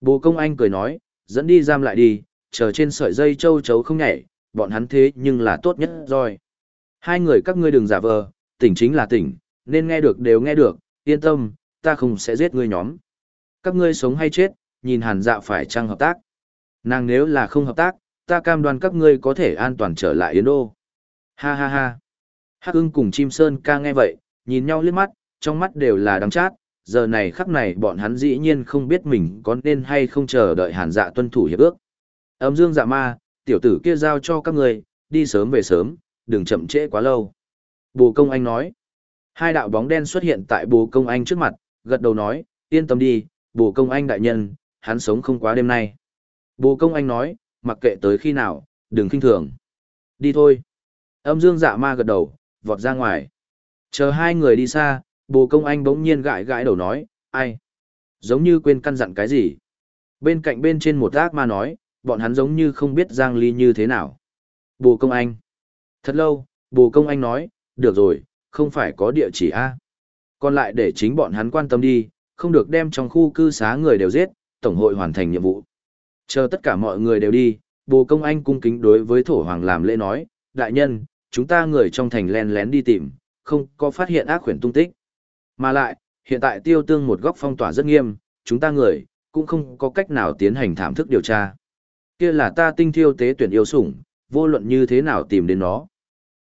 Bồ công anh cười nói, dẫn đi giam lại đi, chờ trên sợi dây châu chấu không nhảy, bọn hắn thế nhưng là tốt nhất rồi. Hai người các ngươi đừng giả vờ, tỉnh chính là tỉnh, nên nghe được đều nghe được, yên tâm, ta không sẽ giết ngươi nhóm. Các ngươi sống hay chết, nhìn hàn dạ phải chăng hợp tác. Nàng nếu là không hợp tác, ta cam đoan các ngươi có thể an toàn trở lại Yến Đô. Ha ha ha. Hắc ưng cùng chim sơn ca nghe vậy, nhìn nhau liếc mắt, trong mắt đều là đắng chát, giờ này khắc này bọn hắn dĩ nhiên không biết mình có nên hay không chờ đợi hàn dạ tuân thủ hiệp ước. Ấm dương dạ ma, tiểu tử kia giao cho các người, đi sớm về sớm, đừng chậm trễ quá lâu. Bồ công anh nói. Hai đạo bóng đen xuất hiện tại bồ công anh trước mặt, gật đầu nói, yên tâm đi, bồ công anh đại nhân, hắn sống không quá đêm nay. Bồ công anh nói, mặc kệ tới khi nào, đừng kinh thường. Đi thôi. Âm dương dạ ma gật đầu, vọt ra ngoài. Chờ hai người đi xa, bồ công anh bỗng nhiên gãi gãi đầu nói, ai? Giống như quên căn dặn cái gì? Bên cạnh bên trên một ác ma nói, bọn hắn giống như không biết Giang Ly như thế nào. Bồ công anh. Thật lâu, bồ công anh nói, được rồi, không phải có địa chỉ A. Còn lại để chính bọn hắn quan tâm đi, không được đem trong khu cư xá người đều giết, tổng hội hoàn thành nhiệm vụ. Chờ tất cả mọi người đều đi, bồ công anh cung kính đối với thổ hoàng làm lễ nói, đại nhân, chúng ta người trong thành len lén đi tìm, không có phát hiện ác khuyển tung tích. Mà lại, hiện tại tiêu tương một góc phong tỏa rất nghiêm, chúng ta người, cũng không có cách nào tiến hành thảm thức điều tra. Kia là ta tinh thiêu tế tuyển yêu sủng, vô luận như thế nào tìm đến nó.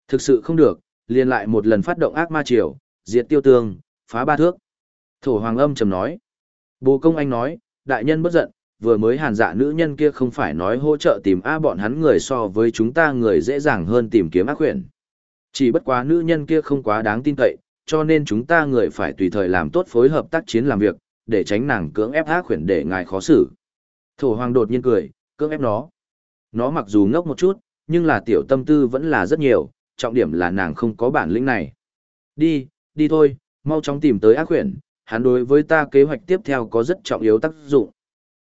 Thực sự không được, liền lại một lần phát động ác ma triều, diệt tiêu tương, phá ba thước. Thổ hoàng âm trầm nói. Bồ công anh nói, đại nhân bất giận, vừa mới hàn dạ nữ nhân kia không phải nói hỗ trợ tìm A bọn hắn người so với chúng ta người dễ dàng hơn tìm kiếm ác quyển. Chỉ bất quá nữ nhân kia không quá đáng tin cậy, cho nên chúng ta người phải tùy thời làm tốt phối hợp tác chiến làm việc, để tránh nàng cưỡng ép ác quyển để ngài khó xử. Thổ hoàng đột nhiên cười, cưỡng ép nó. Nó mặc dù ngốc một chút, nhưng là tiểu tâm tư vẫn là rất nhiều, trọng điểm là nàng không có bản lĩnh này. Đi, đi thôi, mau chóng tìm tới ác quyển, hắn đối với ta kế hoạch tiếp theo có rất trọng yếu tác dụng.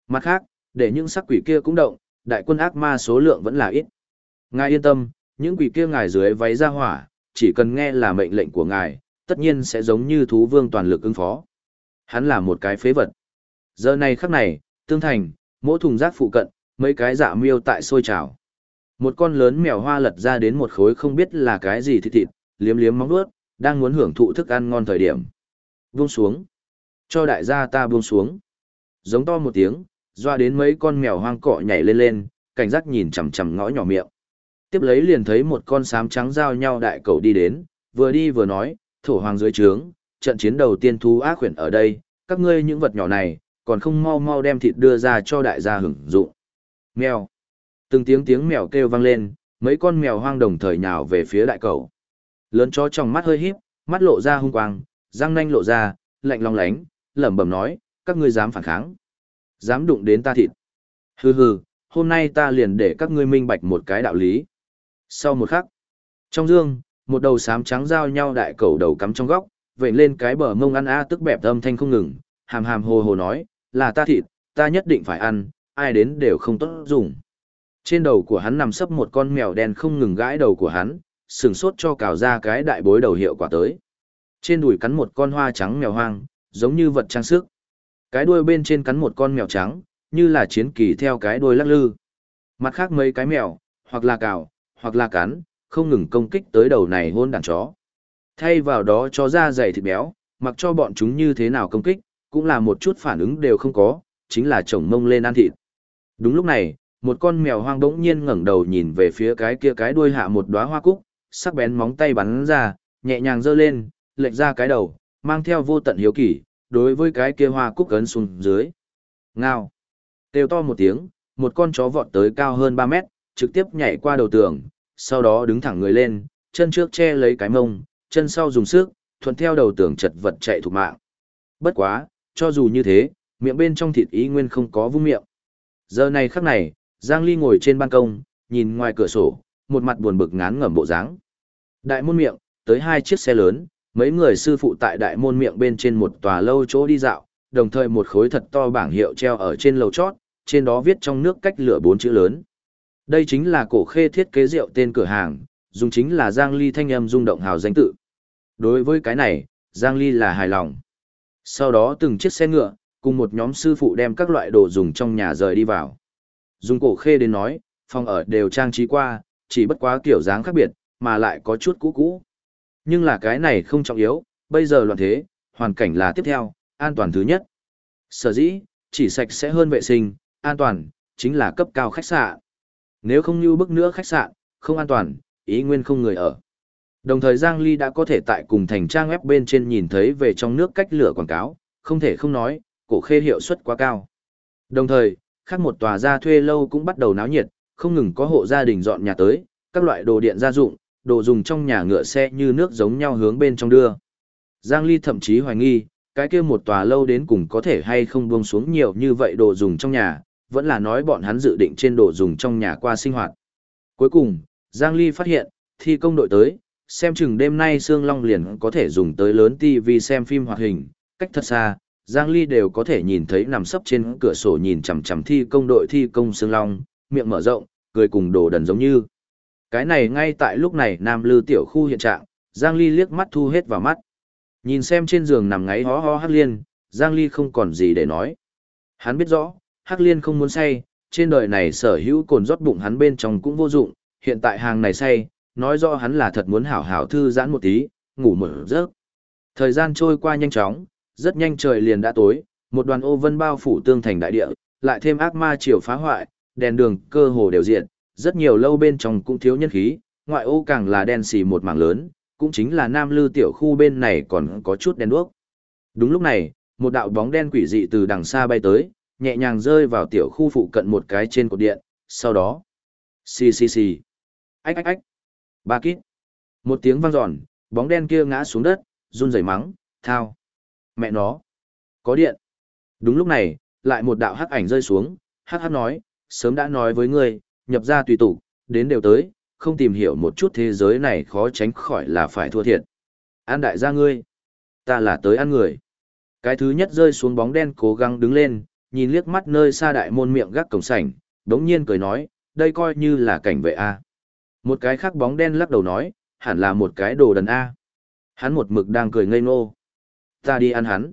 Mặt khác, để những sắc quỷ kia cũng động, đại quân ác ma số lượng vẫn là ít. Ngài yên tâm, những quỷ kia ngài dưới váy ra hỏa, chỉ cần nghe là mệnh lệnh của ngài, tất nhiên sẽ giống như thú vương toàn lực ứng phó. Hắn là một cái phế vật. Giờ này khắc này, tương thành, mỗi thùng rác phụ cận, mấy cái dạ miêu tại sôi trào. Một con lớn mèo hoa lật ra đến một khối không biết là cái gì thịt thịt, liếm liếm móng nuốt, đang muốn hưởng thụ thức ăn ngon thời điểm. Buông xuống. Cho đại gia ta buông xuống. Giống to một tiếng, doa đến mấy con mèo hoang cọ nhảy lên lên, cảnh giác nhìn chằm chằm ngõ nhỏ miệng. Tiếp lấy liền thấy một con sám trắng giao nhau đại cầu đi đến, vừa đi vừa nói, thổ hoàng dưới trướng, trận chiến đầu tiên thú ác khuyển ở đây, các ngươi những vật nhỏ này, còn không mau mau đem thịt đưa ra cho đại gia hưởng dụng. Mèo. Từng tiếng tiếng mèo kêu vang lên, mấy con mèo hoang đồng thời nhào về phía đại cầu. Lớn chó trong mắt hơi híp, mắt lộ ra hung quang, răng nanh lộ ra, lạnh long lánh, lẩm bẩm nói, các ngươi dám phản kháng. Dám đụng đến ta thịt. Hừ hừ, hôm nay ta liền để các ngươi minh bạch một cái đạo lý. Sau một khắc, trong dương, một đầu xám trắng giao nhau đại cầu đầu cắm trong góc, vệnh lên cái bờ mông ăn a tức bẹp âm thanh không ngừng, hàm hàm hồ hồ nói, là ta thịt, ta nhất định phải ăn, ai đến đều không tốt dùng. Trên đầu của hắn nằm sấp một con mèo đen không ngừng gãi đầu của hắn, sừng sốt cho cào ra cái đại bối đầu hiệu quả tới. Trên đùi cắn một con hoa trắng mèo hoang, giống như vật trang sức. Cái đuôi bên trên cắn một con mèo trắng, như là chiến kỳ theo cái đuôi lắc lư. Mặt khác mấy cái mèo, hoặc là cào, hoặc là cắn, không ngừng công kích tới đầu này hôn đàn chó. Thay vào đó chó da dày thịt béo, mặc cho bọn chúng như thế nào công kích, cũng là một chút phản ứng đều không có, chính là chồng mông lên ăn thịt. Đúng lúc này, một con mèo hoang bỗng nhiên ngẩng đầu nhìn về phía cái kia cái đuôi hạ một đóa hoa cúc, sắc bén móng tay bắn ra, nhẹ nhàng giơ lên, lệch ra cái đầu, mang theo vô tận hiếu kỳ, đối với cái kia hoa cúc ấn xuống dưới. Ngao. Kêu to một tiếng, một con chó vọt tới cao hơn 3 mét, trực tiếp nhảy qua đầu tường, sau đó đứng thẳng người lên, chân trước che lấy cái mông, chân sau dùng sức, thuận theo đầu tường chật vật chạy thủ mạng. Bất quá, cho dù như thế, miệng bên trong thịt ý nguyên không có vung miệng. Giờ này khắc này, Giang Ly ngồi trên ban công, nhìn ngoài cửa sổ, một mặt buồn bực ngán ngẩm bộ dáng. Đại môn miệng, tới hai chiếc xe lớn, mấy người sư phụ tại đại môn miệng bên trên một tòa lâu chỗ đi dạo, đồng thời một khối thật to bảng hiệu treo ở trên lầu chót, trên đó viết trong nước cách lửa bốn chữ lớn. Đây chính là cổ khê thiết kế rượu tên cửa hàng, dùng chính là Giang Ly thanh âm rung động hào danh tự. Đối với cái này, Giang Ly là hài lòng. Sau đó từng chiếc xe ngựa, cùng một nhóm sư phụ đem các loại đồ dùng trong nhà rời đi vào. Dùng cổ khê đến nói, phòng ở đều trang trí qua, chỉ bất quá kiểu dáng khác biệt, mà lại có chút cũ cũ. Nhưng là cái này không trọng yếu, bây giờ loạn thế, hoàn cảnh là tiếp theo, an toàn thứ nhất. Sở dĩ, chỉ sạch sẽ hơn vệ sinh, an toàn, chính là cấp cao khách sạn. Nếu không như bức nữa khách sạn, không an toàn, ý nguyên không người ở. Đồng thời Giang Ly đã có thể tại cùng thành trang web bên trên nhìn thấy về trong nước cách lửa quảng cáo, không thể không nói, cổ khê hiệu suất quá cao. Đồng thời, khác một tòa gia thuê lâu cũng bắt đầu náo nhiệt, không ngừng có hộ gia đình dọn nhà tới, các loại đồ điện gia dụng, đồ dùng trong nhà ngựa xe như nước giống nhau hướng bên trong đưa. Giang Ly thậm chí hoài nghi, cái kia một tòa lâu đến cùng có thể hay không buông xuống nhiều như vậy đồ dùng trong nhà, vẫn là nói bọn hắn dự định trên đồ dùng trong nhà qua sinh hoạt. Cuối cùng, Giang Ly phát hiện, thi công đội tới, xem chừng đêm nay Sương Long liền có thể dùng tới lớn TV xem phim hoạt hình, cách thật xa, Giang Ly đều có thể nhìn thấy nằm sấp trên cửa sổ nhìn chằm chằm thi công đội thi công Sương Long, miệng mở rộng, cười cùng đồ đần giống như. Cái này ngay tại lúc này Nam Lư tiểu khu hiện trạng, Giang Ly liếc mắt thu hết vào mắt. Nhìn xem trên giường nằm ngáy hó hó Hắc Liên, Giang Ly không còn gì để nói. Hắn biết rõ, Hắc Liên không muốn say, trên đời này sở hữu cồn rót bụng hắn bên trong cũng vô dụng, hiện tại hàng này say, nói rõ hắn là thật muốn hảo hảo thư giãn một tí, ngủ một giấc. Thời gian trôi qua nhanh chóng, rất nhanh trời liền đã tối, một đoàn ô vân bao phủ tương thành đại địa, lại thêm ác ma chiều phá hoại, đèn đường cơ hồ đều diện, rất nhiều lâu bên trong cũng thiếu nhân khí, ngoại ô càng là đen xì một mảng lớn, cũng chính là nam lư tiểu khu bên này còn có chút đen đuốc. Đúng lúc này, một đạo bóng đen quỷ dị từ đằng xa bay tới, nhẹ nhàng rơi vào tiểu khu phụ cận một cái trên cột điện, sau đó, xì xì xì, ách ách ách, ba kít, một tiếng vang dọn, bóng đen kia ngã xuống đất, run rẩy mắng, thao, mẹ nó, có điện. Đúng lúc này, lại một đạo hắc ảnh rơi xuống, hắc hắc nói, sớm đã nói với ngươi, nhập ra tùy tục, đến đều tới, không tìm hiểu một chút thế giới này khó tránh khỏi là phải thua thiệt. An đại gia ngươi, ta là tới ăn người. Cái thứ nhất rơi xuống bóng đen cố gắng đứng lên, nhìn liếc mắt nơi xa đại môn miệng gác cổng sảnh, đống nhiên cười nói, đây coi như là cảnh vệ A. Một cái khác bóng đen lắc đầu nói, hẳn là một cái đồ đần A. Hắn một mực đang cười ngây ngô. Ta đi ăn hắn.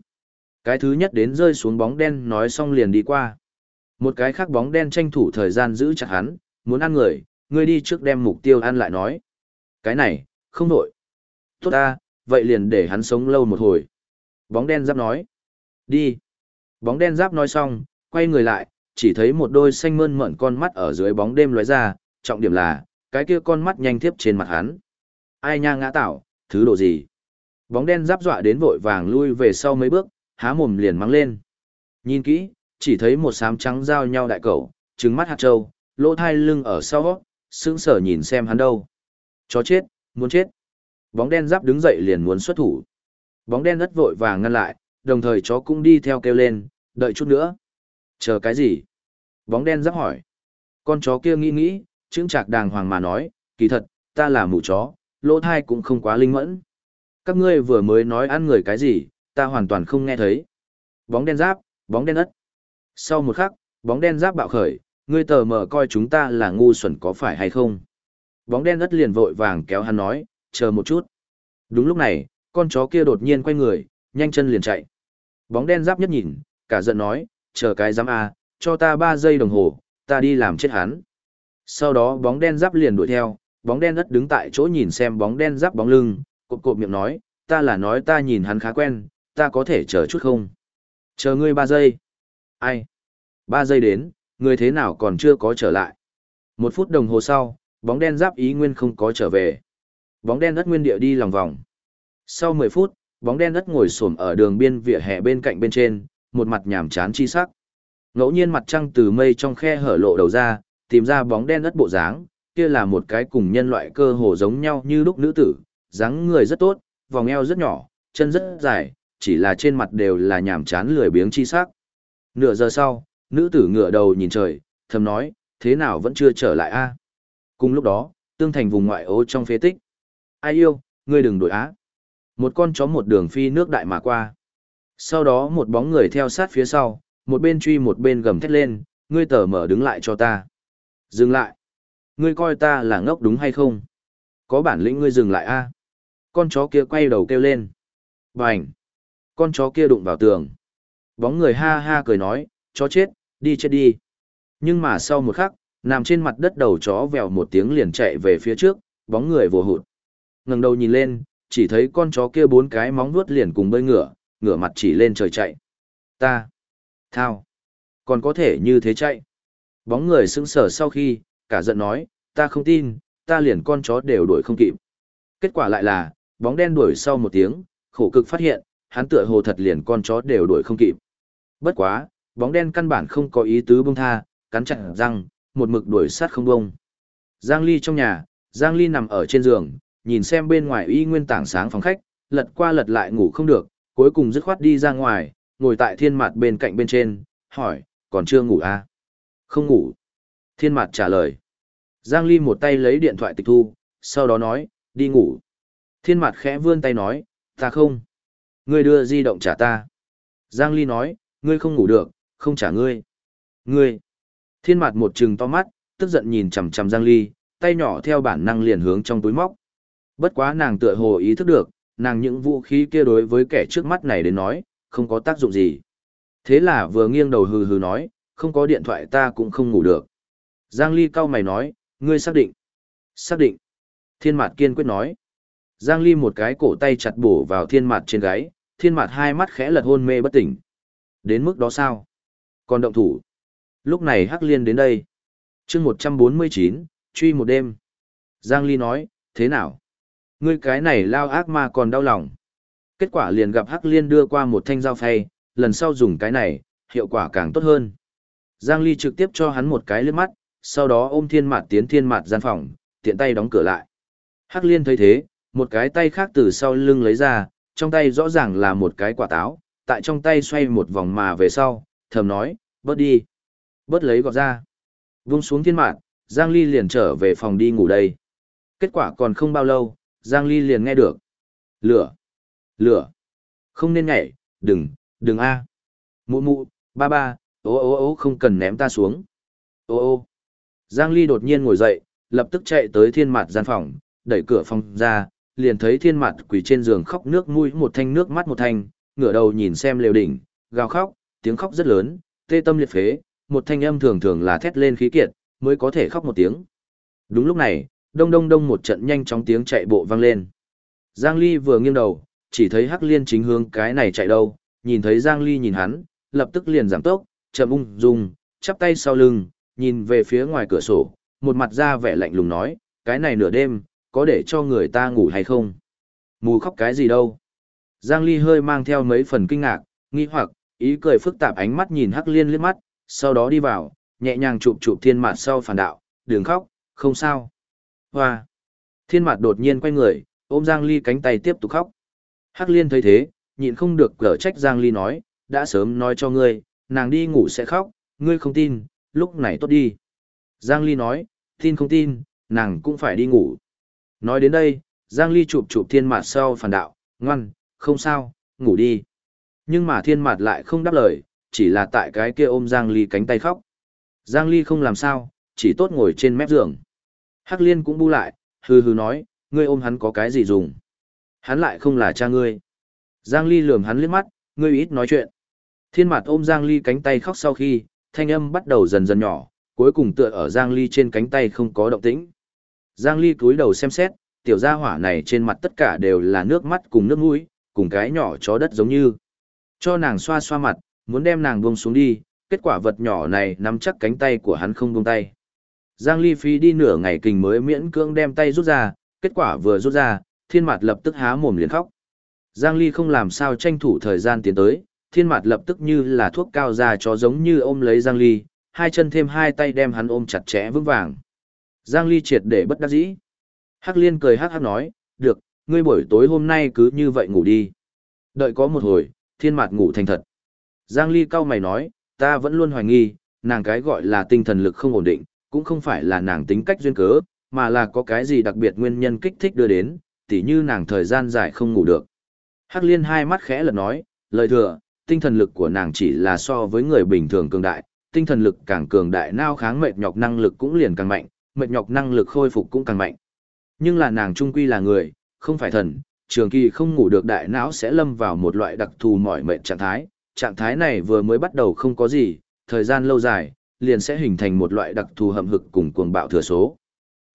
Cái thứ nhất đến rơi xuống bóng đen nói xong liền đi qua. Một cái khác bóng đen tranh thủ thời gian giữ chặt hắn, muốn ăn người, ngươi đi trước đem mục tiêu ăn lại nói. Cái này, không nổi. Tốt ta, vậy liền để hắn sống lâu một hồi. Bóng đen giáp nói. Đi. Bóng đen giáp nói xong, quay người lại, chỉ thấy một đôi xanh mơn mởn con mắt ở dưới bóng đêm lóe ra, trọng điểm là, cái kia con mắt nhanh tiếp trên mặt hắn. Ai nha ngã tạo, thứ độ gì? Bóng đen giáp dọa đến vội vàng lui về sau mấy bước, há mồm liền mắng lên. Nhìn kỹ, chỉ thấy một sám trắng giao nhau đại cẩu, trứng mắt hạt trâu, lỗ thai lưng ở sau, sững sờ nhìn xem hắn đâu. Chó chết, muốn chết. Bóng đen giáp đứng dậy liền muốn xuất thủ. Bóng đen đất vội vàng ngăn lại, đồng thời chó cũng đi theo kêu lên, đợi chút nữa. Chờ cái gì? Bóng đen giáp hỏi. Con chó kia nghĩ nghĩ, chứng chạc đàng hoàng mà nói, kỳ thật, ta là mụ chó, lỗ thai cũng không quá linh mẫn. Các ngươi vừa mới nói ăn người cái gì, ta hoàn toàn không nghe thấy. Bóng đen giáp, bóng đen ất. Sau một khắc, bóng đen giáp bạo khởi, ngươi tờ mờ coi chúng ta là ngu xuẩn có phải hay không? Bóng đen ất liền vội vàng kéo hắn nói, chờ một chút. Đúng lúc này, con chó kia đột nhiên quay người, nhanh chân liền chạy. Bóng đen giáp nhất nhìn, cả giận nói, chờ cái giám a, cho ta 3 giây đồng hồ, ta đi làm chết hắn. Sau đó bóng đen giáp liền đuổi theo, bóng đen ất đứng tại chỗ nhìn xem bóng đen giáp bóng lưng, cộp cộp miệng nói, ta là nói ta nhìn hắn khá quen, ta có thể chờ chút không? Chờ ngươi 3 giây. Ai? 3 giây đến, ngươi thế nào còn chưa có trở lại. Một phút đồng hồ sau, bóng đen giáp ý nguyên không có trở về. Bóng đen đất nguyên địa đi lòng vòng. Sau 10 phút, bóng đen đất ngồi xổm ở đường biên vỉa hè bên cạnh bên trên, một mặt nhàm chán chi sắc. Ngẫu nhiên mặt trăng từ mây trong khe hở lộ đầu ra, tìm ra bóng đen đất bộ dáng, kia là một cái cùng nhân loại cơ hồ giống nhau như lúc nữ tử, dáng người rất tốt, vòng eo rất nhỏ, chân rất dài, chỉ là trên mặt đều là nhàm chán lười biếng chi sắc. Nửa giờ sau, nữ tử ngửa đầu nhìn trời, thầm nói, thế nào vẫn chưa trở lại a? Cùng lúc đó, tương thành vùng ngoại ô trong phế tích. Ai yêu, ngươi đừng đổi á. Một con chó một đường phi nước đại mà qua. Sau đó một bóng người theo sát phía sau, một bên truy một bên gầm thét lên, ngươi tở mở đứng lại cho ta. Dừng lại. Ngươi coi ta là ngốc đúng hay không? Có bản lĩnh ngươi dừng lại a. Con chó kia quay đầu kêu lên. Bành. Con chó kia đụng vào tường. Bóng người ha ha cười nói, chó chết, đi chết đi. Nhưng mà sau một khắc, nằm trên mặt đất đầu chó vèo một tiếng liền chạy về phía trước, bóng người vồ hụt. ngẩng đầu nhìn lên, chỉ thấy con chó kia bốn cái móng vuốt liền cùng bơi ngửa, ngửa mặt chỉ lên trời chạy. Ta, thao, còn có thể như thế chạy. Bóng người sững sờ sau khi, cả giận nói, ta không tin, ta liền con chó đều đuổi không kịp. Kết quả lại là, bóng đen đuổi sau một tiếng, khổ cực phát hiện, hắn tựa hồ thật liền con chó đều đuổi không kịp. Bất quá, bóng đen căn bản không có ý tứ bông tha, cắn chặt răng, một mực đuổi sát không bông. Giang Ly trong nhà, Giang Ly nằm ở trên giường, nhìn xem bên ngoài y nguyên tảng sáng phòng khách, lật qua lật lại ngủ không được, cuối cùng dứt khoát đi ra ngoài, ngồi tại thiên mặt bên cạnh bên trên, hỏi, còn chưa ngủ à? Không ngủ. Thiên mặt trả lời. Giang Ly một tay lấy điện thoại tịch thu, sau đó nói, đi ngủ. Thiên mặt khẽ vươn tay nói, ta không. Ngươi đưa di động trả ta. Giang Ly nói, ngươi không ngủ được, không trả ngươi. Ngươi. Thiên mặt một trừng to mắt, tức giận nhìn chằm chằm Giang Ly, tay nhỏ theo bản năng liền hướng trong túi móc. Bất quá nàng tựa hồ ý thức được, nàng những vũ khí kia đối với kẻ trước mắt này đến nói, không có tác dụng gì. Thế là vừa nghiêng đầu hừ hừ nói, không có điện thoại ta cũng không ngủ được. Giang Ly cau mày nói, ngươi xác định. Xác định. Thiên Mạt kiên quyết nói. Giang Ly một cái cổ tay chặt bổ vào thiên Mạt trên gáy, thiên Mạt hai mắt khẽ lật hôn mê bất tỉnh. Đến mức đó sao? Còn động thủ. Lúc này Hắc Liên đến đây. chương 149, truy một đêm. Giang Ly nói, thế nào? Ngươi cái này lao ác ma còn đau lòng. Kết quả liền gặp Hắc Liên đưa qua một thanh dao phay, lần sau dùng cái này, hiệu quả càng tốt hơn. Giang Ly trực tiếp cho hắn một cái liếc mắt, sau đó ôm thiên mạt tiến thiên mạt gian phòng, tiện tay đóng cửa lại. Hắc Liên thấy thế, một cái tay khác từ sau lưng lấy ra, trong tay rõ ràng là một cái quả táo, tại trong tay xoay một vòng mà về sau, thầm nói, bớt đi. Bớt lấy gọt ra. Vung xuống thiên mạng, Giang Ly liền trở về phòng đi ngủ đây. Kết quả còn không bao lâu, Giang Ly liền nghe được. Lửa! Lửa! Không nên nhảy, đừng, đừng a. Mụ mụ, ba ba, ô ô ô không cần ném ta xuống. Ô ô. Giang Ly đột nhiên ngồi dậy, lập tức chạy tới thiên mặt gian phòng, đẩy cửa phòng ra, liền thấy thiên mặt quỳ trên giường khóc nước mũi một thanh nước mắt một thanh, ngửa đầu nhìn xem lều đỉnh, gào khóc, tiếng khóc rất lớn, tê tâm liệt phế, một thanh âm thường thường là thét lên khí kiệt, mới có thể khóc một tiếng. Đúng lúc này, đông đông đông một trận nhanh chóng tiếng chạy bộ vang lên. Giang Ly vừa nghiêng đầu, chỉ thấy Hắc Liên chính hướng cái này chạy đâu, nhìn thấy Giang Ly nhìn hắn, lập tức liền giảm tốc, chậm ung dung, chắp tay sau lưng, nhìn về phía ngoài cửa sổ, một mặt ra vẻ lạnh lùng nói, cái này nửa đêm, có để cho người ta ngủ hay không? Mù khóc cái gì đâu? Giang Ly hơi mang theo mấy phần kinh ngạc, nghi hoặc, ý cười phức tạp ánh mắt nhìn Hắc Liên liếc mắt, sau đó đi vào, nhẹ nhàng chụp chụp thiên mạt sau phản đạo, đừng khóc, không sao. Hoa! Thiên mạt đột nhiên quay người, ôm Giang Ly cánh tay tiếp tục khóc. Hắc Liên thấy thế, nhịn không được cở trách Giang Ly nói, đã sớm nói cho ngươi, nàng đi ngủ sẽ khóc, ngươi không tin, lúc này tốt đi. Giang Ly nói, tin không tin, nàng cũng phải đi ngủ. Nói đến đây, Giang Ly chụp chụp thiên mạt sau phản đạo, ngoan, không sao, ngủ đi. Nhưng mà thiên mạt lại không đáp lời, chỉ là tại cái kia ôm Giang Ly cánh tay khóc. Giang Ly không làm sao, chỉ tốt ngồi trên mép giường. Hắc Liên cũng bu lại, hừ hừ nói, ngươi ôm hắn có cái gì dùng. Hắn lại không là cha ngươi. Giang Ly lườm hắn liếc mắt, ngươi ít nói chuyện. Thiên mặt ôm Giang Ly cánh tay khóc sau khi, thanh âm bắt đầu dần dần nhỏ, cuối cùng tựa ở Giang Ly trên cánh tay không có động tĩnh. Giang Ly cúi đầu xem xét, tiểu gia hỏa này trên mặt tất cả đều là nước mắt cùng nước mũi, cùng cái nhỏ chó đất giống như. Cho nàng xoa xoa mặt, muốn đem nàng buông xuống đi, kết quả vật nhỏ này nắm chắc cánh tay của hắn không buông tay. Giang Ly Phi đi nửa ngày kình mới miễn cưỡng đem tay rút ra, kết quả vừa rút ra, thiên mặt lập tức há mồm liền khóc. Giang Ly không làm sao tranh thủ thời gian tiến tới, thiên mặt lập tức như là thuốc cao ra cho giống như ôm lấy Giang Ly, hai chân thêm hai tay đem hắn ôm chặt chẽ vững vàng. Giang Ly triệt để bất đắc dĩ. Hắc Liên cười hắc hắc nói, được, ngươi buổi tối hôm nay cứ như vậy ngủ đi. Đợi có một hồi, thiên mạt ngủ thành thật. Giang Ly cau mày nói, ta vẫn luôn hoài nghi, nàng cái gọi là tinh thần lực không ổn định, cũng không phải là nàng tính cách duyên cớ, mà là có cái gì đặc biệt nguyên nhân kích thích đưa đến, tỉ như nàng thời gian dài không ngủ được. Hắc liên hai mắt khẽ lật nói, lời thừa, tinh thần lực của nàng chỉ là so với người bình thường cường đại, tinh thần lực càng cường đại nao kháng mệt nhọc năng lực cũng liền càng mạnh, mệt nhọc năng lực khôi phục cũng càng mạnh. Nhưng là nàng trung quy là người, không phải thần, trường kỳ không ngủ được đại não sẽ lâm vào một loại đặc thù mỏi mệt trạng thái, trạng thái này vừa mới bắt đầu không có gì, thời gian lâu dài, liền sẽ hình thành một loại đặc thù hậm hực cùng cuồng bạo thừa số.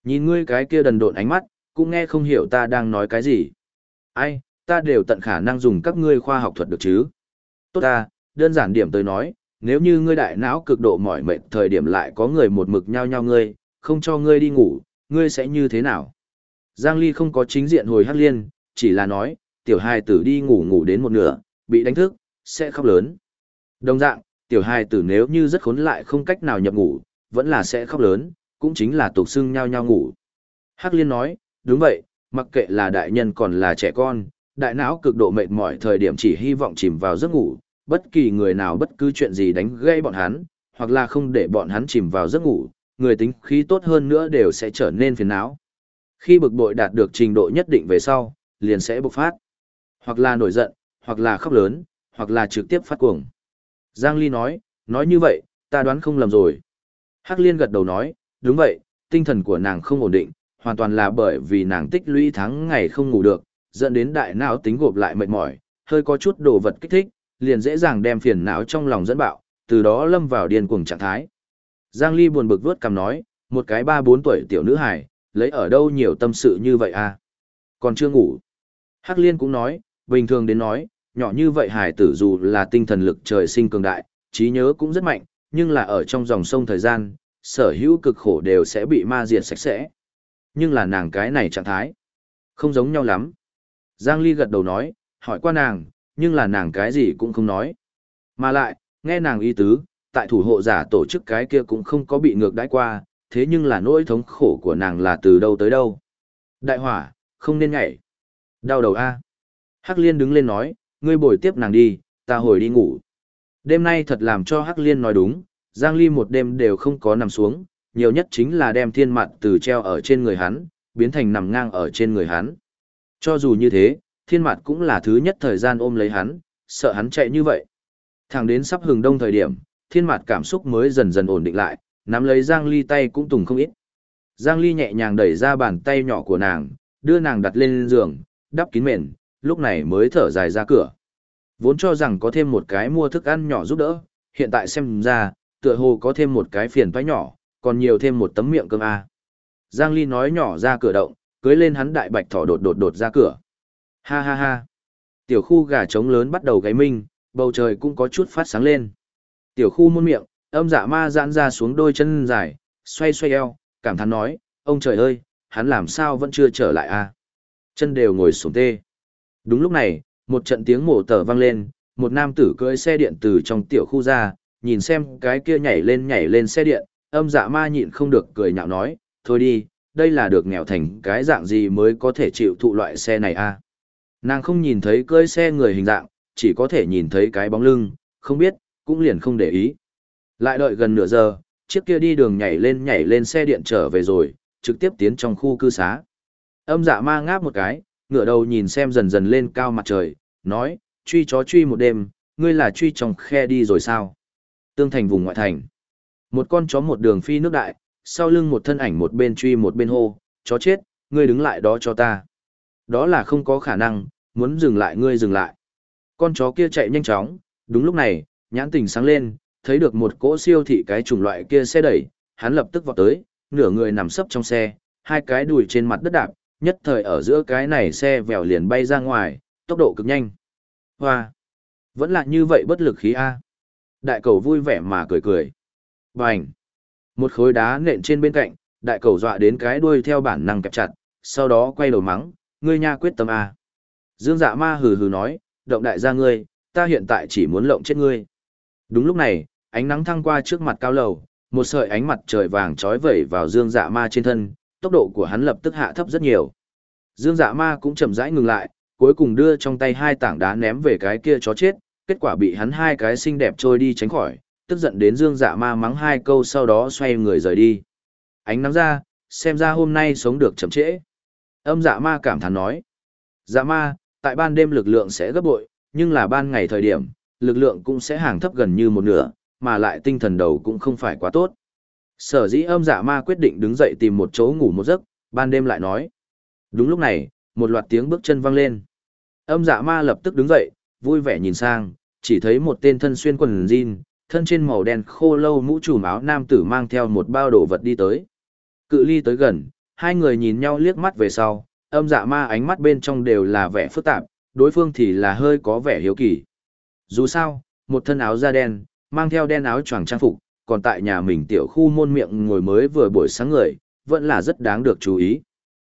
Nhìn ngươi cái kia đần độn ánh mắt, cũng nghe không hiểu ta đang nói cái gì. Ai, ta đều tận khả năng dùng các ngươi khoa học thuật được chứ. Tốt ta, đơn giản điểm tới nói, nếu như ngươi đại não cực độ mỏi mệt thời điểm lại có người một mực nhau nhau ngươi, không cho ngươi đi ngủ, ngươi sẽ như thế nào? Giang Ly không có chính diện hồi hắc liên, chỉ là nói, tiểu hài tử đi ngủ ngủ đến một nửa, bị đánh thức, sẽ khóc lớn. Đồng dạng, tiểu hài tử nếu như rất khốn lại không cách nào nhập ngủ, vẫn là sẽ khóc lớn, cũng chính là tục xưng nhau nhau ngủ. Hắc liên nói, đúng vậy, mặc kệ là đại nhân còn là trẻ con, đại não cực độ mệt mỏi thời điểm chỉ hy vọng chìm vào giấc ngủ, bất kỳ người nào bất cứ chuyện gì đánh gây bọn hắn, hoặc là không để bọn hắn chìm vào giấc ngủ, người tính khí tốt hơn nữa đều sẽ trở nên phiền não. Khi bực bội đạt được trình độ nhất định về sau, liền sẽ bộc phát. Hoặc là nổi giận, hoặc là khóc lớn, hoặc là trực tiếp phát cuồng. Giang Ly nói, nói như vậy, ta đoán không lầm rồi. Hắc Liên gật đầu nói, đúng vậy, tinh thần của nàng không ổn định, hoàn toàn là bởi vì nàng tích lũy tháng ngày không ngủ được, dẫn đến đại não tính gộp lại mệt mỏi, hơi có chút đồ vật kích thích, liền dễ dàng đem phiền não trong lòng dẫn bạo, từ đó lâm vào điên cuồng trạng thái. Giang Ly buồn bực vớt cằm nói, một cái ba bốn tuổi tiểu nữ hài, lấy ở đâu nhiều tâm sự như vậy à? Còn chưa ngủ. Hắc Liên cũng nói, bình thường đến nói, nhỏ như vậy hài tử dù là tinh thần lực trời sinh cường đại, trí nhớ cũng rất mạnh, nhưng là ở trong dòng sông thời gian, sở hữu cực khổ đều sẽ bị ma diệt sạch sẽ. Nhưng là nàng cái này trạng thái, không giống nhau lắm. Giang Ly gật đầu nói, hỏi qua nàng, nhưng là nàng cái gì cũng không nói. Mà lại, nghe nàng ý tứ, tại thủ hộ giả tổ chức cái kia cũng không có bị ngược đãi qua, thế nhưng là nỗi thống khổ của nàng là từ đâu tới đâu. Đại hỏa, không nên nhảy. Đau đầu A. Hắc Liên đứng lên nói, ngươi bồi tiếp nàng đi, ta hồi đi ngủ. Đêm nay thật làm cho Hắc Liên nói đúng, Giang Ly một đêm đều không có nằm xuống, nhiều nhất chính là đem thiên mặt từ treo ở trên người hắn, biến thành nằm ngang ở trên người hắn. Cho dù như thế, thiên mặt cũng là thứ nhất thời gian ôm lấy hắn, sợ hắn chạy như vậy. Thẳng đến sắp hừng đông thời điểm, thiên mặt cảm xúc mới dần dần ổn định lại, nắm lấy Giang Ly tay cũng tùng không ít. Giang Ly nhẹ nhàng đẩy ra bàn tay nhỏ của nàng, đưa nàng đặt lên giường, đắp kín mền, lúc này mới thở dài ra cửa. Vốn cho rằng có thêm một cái mua thức ăn nhỏ giúp đỡ, hiện tại xem ra, tựa hồ có thêm một cái phiền toái nhỏ, còn nhiều thêm một tấm miệng cơm a. Giang Ly nói nhỏ ra cửa động, cưới lên hắn đại bạch thỏ đột đột đột ra cửa. Ha ha ha. Tiểu khu gà trống lớn bắt đầu gáy minh, bầu trời cũng có chút phát sáng lên. Tiểu khu môn miệng, âm dạ ma giãn ra xuống đôi chân dài, xoay xoay eo, cảm thán nói, ông trời ơi, hắn làm sao vẫn chưa trở lại a? Chân đều ngồi xuống tê. Đúng lúc này, một trận tiếng mổ tở vang lên, một nam tử cưỡi xe điện từ trong tiểu khu ra, nhìn xem cái kia nhảy lên nhảy lên xe điện, âm dạ ma nhịn không được cười nhạo nói, thôi đi, đây là được nghèo thành cái dạng gì mới có thể chịu thụ loại xe này a Nàng không nhìn thấy cưỡi xe người hình dạng, chỉ có thể nhìn thấy cái bóng lưng, không biết, cũng liền không để ý. Lại đợi gần nửa giờ, chiếc kia đi đường nhảy lên nhảy lên xe điện trở về rồi, trực tiếp tiến trong khu cư xá. Âm dạ ma ngáp một cái, ngửa đầu nhìn xem dần dần lên cao mặt trời, nói, truy chó truy một đêm, ngươi là truy trong khe đi rồi sao? Tương thành vùng ngoại thành. Một con chó một đường phi nước đại, sau lưng một thân ảnh một bên truy một bên hô, chó chết, ngươi đứng lại đó cho ta. Đó là không có khả năng, muốn dừng lại ngươi dừng lại. Con chó kia chạy nhanh chóng, đúng lúc này, nhãn tình sáng lên, thấy được một cỗ siêu thị cái chủng loại kia xe đẩy, hắn lập tức vọt tới, nửa người nằm sấp trong xe, hai cái đùi trên mặt đất đạp, nhất thời ở giữa cái này xe vèo liền bay ra ngoài, tốc độ cực nhanh. Hoa! Vẫn là như vậy bất lực khí A. Đại cầu vui vẻ mà cười cười. Bành! Một khối đá nện trên bên cạnh, đại cầu dọa đến cái đuôi theo bản năng kẹp chặt, sau đó quay đầu mắng, ngươi nha quyết tâm A. Dương dạ ma hừ hừ nói, động đại gia ngươi, ta hiện tại chỉ muốn lộng chết ngươi. Đúng lúc này, ánh nắng thăng qua trước mặt cao lầu, một sợi ánh mặt trời vàng trói vẩy vào dương dạ ma trên thân, tốc độ của hắn lập tức hạ thấp rất nhiều. Dương dạ ma cũng chậm rãi ngừng lại, cuối cùng đưa trong tay hai tảng đá ném về cái kia chó chết, kết quả bị hắn hai cái xinh đẹp trôi đi tránh khỏi, tức giận đến Dương Dạ Ma mắng hai câu sau đó xoay người rời đi. Ánh nắng ra, xem ra hôm nay sống được chậm trễ. Âm Dạ Ma cảm thán nói. Dạ Ma, tại ban đêm lực lượng sẽ gấp bội, nhưng là ban ngày thời điểm, lực lượng cũng sẽ hàng thấp gần như một nửa, mà lại tinh thần đầu cũng không phải quá tốt. Sở dĩ âm dạ ma quyết định đứng dậy tìm một chỗ ngủ một giấc, ban đêm lại nói. Đúng lúc này, một loạt tiếng bước chân vang lên. Âm dạ ma lập tức đứng dậy, vui vẻ nhìn sang, chỉ thấy một tên thân xuyên quần jean, thân trên màu đen khô lâu mũ trùm áo nam tử mang theo một bao đồ vật đi tới. Cự ly tới gần, hai người nhìn nhau liếc mắt về sau, âm dạ ma ánh mắt bên trong đều là vẻ phức tạp, đối phương thì là hơi có vẻ hiếu kỳ. Dù sao, một thân áo da đen, mang theo đen áo choàng trang phục, còn tại nhà mình tiểu khu môn miệng ngồi mới vừa buổi sáng người, vẫn là rất đáng được chú ý.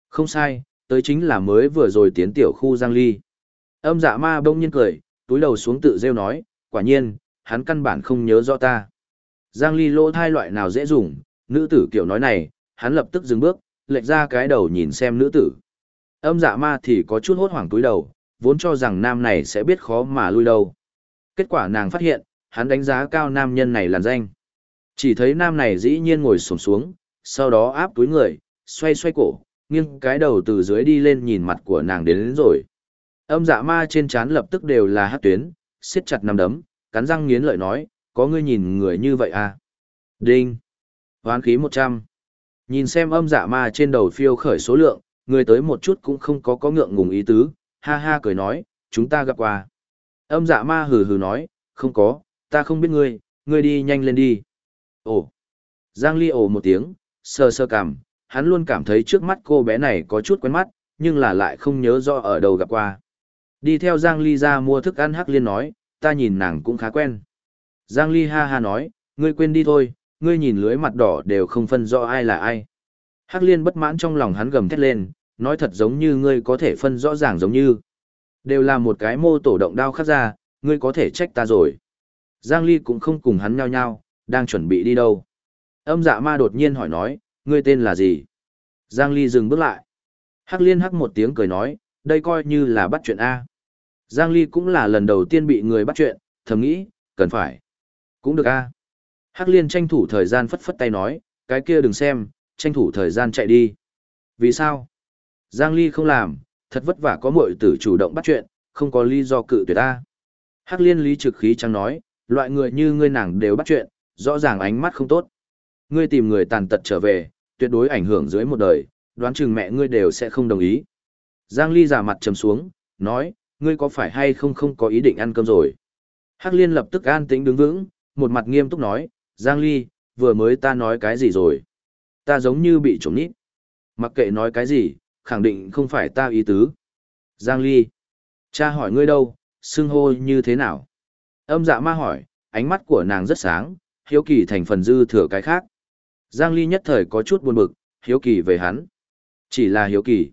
Không sai, tới chính là mới vừa rồi tiến tiểu khu Giang Ly. Âm dạ ma bỗng nhiên cười, túi đầu xuống tự rêu nói, quả nhiên, hắn căn bản không nhớ rõ ta. Giang Ly lỗ thai loại nào dễ dùng, nữ tử kiểu nói này, hắn lập tức dừng bước, lệch ra cái đầu nhìn xem nữ tử. Âm dạ ma thì có chút hốt hoảng túi đầu, vốn cho rằng nam này sẽ biết khó mà lui đâu. Kết quả nàng phát hiện, hắn đánh giá cao nam nhân này làn danh. Chỉ thấy nam này dĩ nhiên ngồi xổm xuống, sau đó áp túi người, xoay xoay cổ, nghiêng cái đầu từ dưới đi lên nhìn mặt của nàng đến, đến rồi. Âm dạ ma trên trán lập tức đều là hát tuyến, siết chặt nằm đấm, cắn răng nghiến lợi nói, có ngươi nhìn người như vậy à? Đinh! Hoán khí 100. Nhìn xem âm dạ ma trên đầu phiêu khởi số lượng, người tới một chút cũng không có có ngượng ngùng ý tứ, ha ha cười nói, chúng ta gặp qua. Âm dạ ma hừ hừ nói, không có, ta không biết ngươi, ngươi đi nhanh lên đi. Ồ! Giang Ly ồ một tiếng, sơ sơ cảm, hắn luôn cảm thấy trước mắt cô bé này có chút quen mắt, nhưng là lại không nhớ rõ ở đâu gặp qua. Đi theo Giang Ly ra mua thức ăn Hắc Liên nói, ta nhìn nàng cũng khá quen. Giang Ly ha ha nói, ngươi quên đi thôi, ngươi nhìn lưới mặt đỏ đều không phân rõ ai là ai. Hắc Liên bất mãn trong lòng hắn gầm thét lên, nói thật giống như ngươi có thể phân rõ ràng giống như. Đều là một cái mô tổ động đao khắc ra, ngươi có thể trách ta rồi. Giang Ly cũng không cùng hắn nhau nhau, đang chuẩn bị đi đâu. Âm dạ ma đột nhiên hỏi nói, ngươi tên là gì? Giang Ly dừng bước lại. Hắc liên hắc một tiếng cười nói, đây coi như là bắt chuyện A. Giang Ly cũng là lần đầu tiên bị người bắt chuyện, thầm nghĩ, cần phải. Cũng được A. Hắc liên tranh thủ thời gian phất phất tay nói, cái kia đừng xem, tranh thủ thời gian chạy đi. Vì sao? Giang Ly không làm, thật vất vả có muội tử chủ động bắt chuyện, không có lý do cự tuyệt ta. Hắc liên lý trực khí trắng nói, loại người như ngươi nàng đều bắt chuyện, rõ ràng ánh mắt không tốt. Ngươi tìm người tàn tật trở về, tuyệt đối ảnh hưởng dưới một đời, đoán chừng mẹ ngươi đều sẽ không đồng ý. Giang Ly giả mặt trầm xuống, nói, ngươi có phải hay không không có ý định ăn cơm rồi. Hắc liên lập tức an tĩnh đứng vững, một mặt nghiêm túc nói, Giang Ly, vừa mới ta nói cái gì rồi? Ta giống như bị trộm nít. Mặc kệ nói cái gì, khẳng định không phải ta ý tứ. Giang Ly, cha hỏi ngươi đâu, xưng hô như thế nào? Âm dạ ma hỏi, ánh mắt của nàng rất sáng, hiếu kỳ thành phần dư thừa cái khác. Giang Ly nhất thời có chút buồn bực, hiếu kỳ về hắn. Chỉ là hiếu kỳ.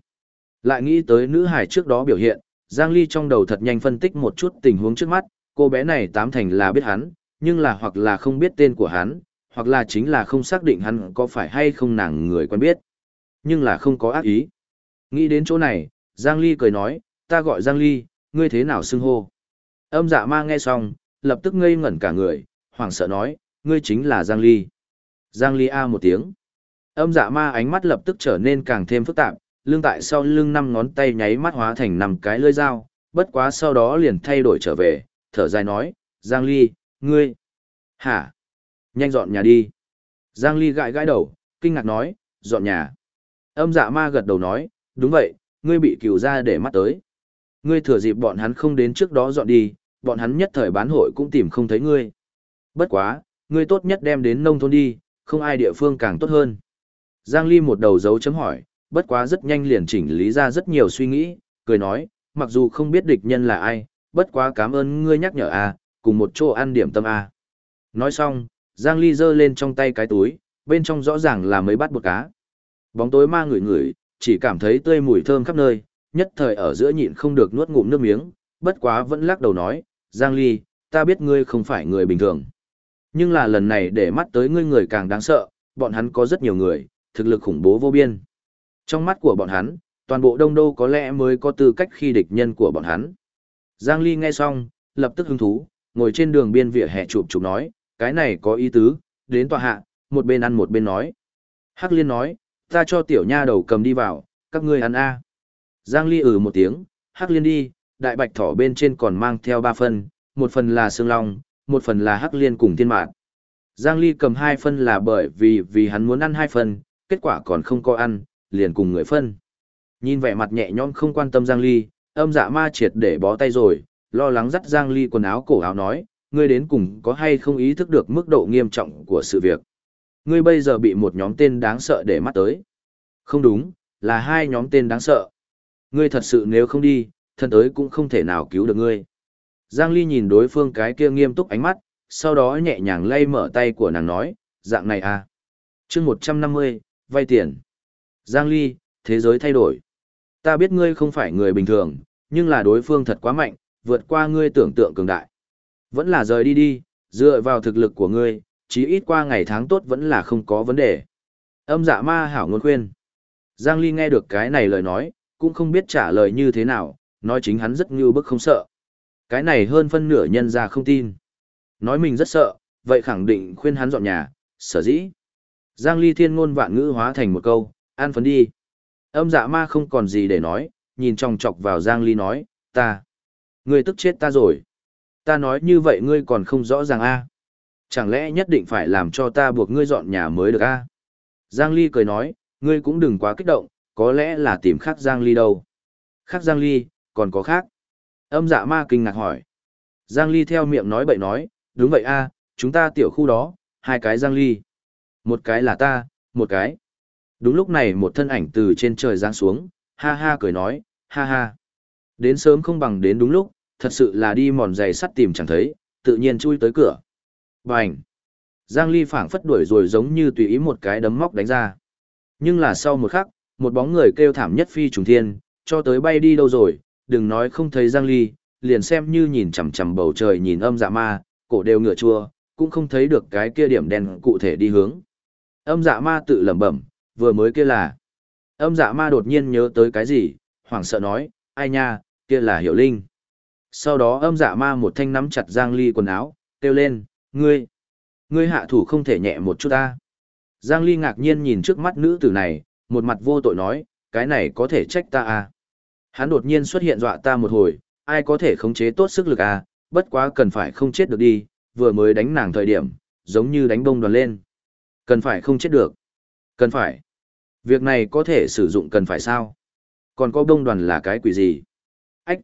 Lại nghĩ tới nữ hải trước đó biểu hiện, Giang Ly trong đầu thật nhanh phân tích một chút tình huống trước mắt, cô bé này tám thành là biết hắn, nhưng là hoặc là không biết tên của hắn, hoặc là chính là không xác định hắn có phải hay không nàng người quen biết. Nhưng là không có ác ý. Nghĩ đến chỗ này, Giang Ly cười nói, ta gọi Giang Ly, ngươi thế nào xưng hô? Âm dạ ma nghe xong, lập tức ngây ngẩn cả người, hoảng sợ nói, ngươi chính là Giang Ly. Giang Ly A một tiếng. Âm dạ ma ánh mắt lập tức trở nên càng thêm phức tạp, lưng tại sau lưng năm ngón tay nháy mắt hóa thành năm cái lưỡi dao, bất quá sau đó liền thay đổi trở về, thở dài nói, Giang Ly, ngươi. Hả? Nhanh dọn nhà đi. Giang Ly gãi gãi đầu, kinh ngạc nói, dọn nhà. Âm dạ ma gật đầu nói, đúng vậy, ngươi bị cửu ra để mắt tới. Ngươi thừa dịp bọn hắn không đến trước đó dọn đi, bọn hắn nhất thời bán hội cũng tìm không thấy ngươi. Bất quá, ngươi tốt nhất đem đến nông thôn đi, không ai địa phương càng tốt hơn. Giang Ly một đầu dấu chấm hỏi, bất quá rất nhanh liền chỉnh lý ra rất nhiều suy nghĩ, cười nói, mặc dù không biết địch nhân là ai, bất quá cảm ơn ngươi nhắc nhở a, cùng một chỗ ăn điểm tâm a. Nói xong, Giang Ly giơ lên trong tay cái túi, bên trong rõ ràng là mấy bát bột cá. Bóng tối ma ngửi ngửi, chỉ cảm thấy tươi mùi thơm khắp nơi, nhất thời ở giữa nhịn không được nuốt ngụm nước miếng, bất quá vẫn lắc đầu nói, Giang Ly, ta biết ngươi không phải người bình thường. Nhưng là lần này để mắt tới ngươi người càng đáng sợ, bọn hắn có rất nhiều người, thực lực khủng bố vô biên. Trong mắt của bọn hắn, toàn bộ đông đô có lẽ mới có tư cách khi địch nhân của bọn hắn. Giang Ly nghe xong, lập tức hứng thú, ngồi trên đường biên vỉa hè chụp chụp nói, cái này có ý tứ, đến tòa hạ, một bên ăn một bên nói. Hắc liên nói, ta cho tiểu nha đầu cầm đi vào, các ngươi ăn a. Giang Ly ừ một tiếng, Hắc liên đi, đại bạch thỏ bên trên còn mang theo ba phần, một phần là xương long, một phần là Hắc liên cùng thiên mạn. Giang Ly cầm hai phân là bởi vì vì hắn muốn ăn hai phần, kết quả còn không có ăn, liền cùng người phân. Nhìn vẻ mặt nhẹ nhõm không quan tâm Giang Ly, âm dạ ma triệt để bó tay rồi, lo lắng dắt Giang Ly quần áo cổ áo nói, ngươi đến cùng có hay không ý thức được mức độ nghiêm trọng của sự việc. Ngươi bây giờ bị một nhóm tên đáng sợ để mắt tới. Không đúng, là hai nhóm tên đáng sợ. Ngươi thật sự nếu không đi, thân tới cũng không thể nào cứu được ngươi. Giang Ly nhìn đối phương cái kia nghiêm túc ánh mắt, sau đó nhẹ nhàng lay mở tay của nàng nói, dạng này à. chương 150, vay tiền. Giang Ly, thế giới thay đổi. Ta biết ngươi không phải người bình thường, nhưng là đối phương thật quá mạnh, vượt qua ngươi tưởng tượng cường đại. Vẫn là rời đi đi, dựa vào thực lực của ngươi, chí ít qua ngày tháng tốt vẫn là không có vấn đề. Âm dạ ma hảo ngôn khuyên. Giang Ly nghe được cái này lời nói, cũng không biết trả lời như thế nào, nói chính hắn rất như bức không sợ. Cái này hơn phân nửa nhân ra không tin. Nói mình rất sợ, vậy khẳng định khuyên hắn dọn nhà, sở dĩ. Giang Ly thiên ngôn vạn ngữ hóa thành một câu, an phấn đi. Âm dạ ma không còn gì để nói, nhìn trong chọc vào Giang Ly nói, ta. Ngươi tức chết ta rồi. Ta nói như vậy ngươi còn không rõ ràng a Chẳng lẽ nhất định phải làm cho ta buộc ngươi dọn nhà mới được a Giang Ly cười nói, ngươi cũng đừng quá kích động, có lẽ là tìm khác Giang Ly đâu. Khác Giang Ly, còn có khác. Âm dạ ma kinh ngạc hỏi. Giang Ly theo miệng nói bậy nói, đúng vậy a chúng ta tiểu khu đó, hai cái Giang Ly. Một cái là ta, một cái. Đúng lúc này một thân ảnh từ trên trời giáng xuống, ha ha cười nói, ha ha. Đến sớm không bằng đến đúng lúc, thật sự là đi mòn giày sắt tìm chẳng thấy, tự nhiên chui tới cửa. Bành! Giang Ly phảng phất đuổi rồi giống như tùy ý một cái đấm móc đánh ra. Nhưng là sau một khắc, một bóng người kêu thảm nhất phi trùng thiên, cho tới bay đi đâu rồi, đừng nói không thấy Giang Ly, liền xem như nhìn chằm chằm bầu trời nhìn âm dạ ma, cổ đều ngựa chua, cũng không thấy được cái kia điểm đen cụ thể đi hướng. Âm dạ ma tự lẩm bẩm, vừa mới kia là. Âm dạ ma đột nhiên nhớ tới cái gì, hoảng sợ nói, ai nha, kia là hiểu linh. Sau đó âm dạ ma một thanh nắm chặt Giang Ly quần áo, kêu lên, ngươi, ngươi hạ thủ không thể nhẹ một chút ta. Giang Ly ngạc nhiên nhìn trước mắt nữ tử này, một mặt vô tội nói, cái này có thể trách ta à. Hắn đột nhiên xuất hiện dọa ta một hồi, ai có thể khống chế tốt sức lực à, bất quá cần phải không chết được đi, vừa mới đánh nàng thời điểm, giống như đánh bông đoàn lên. Cần phải không chết được. Cần phải. Việc này có thể sử dụng cần phải sao? Còn có bông đoàn là cái quỷ gì? Ách!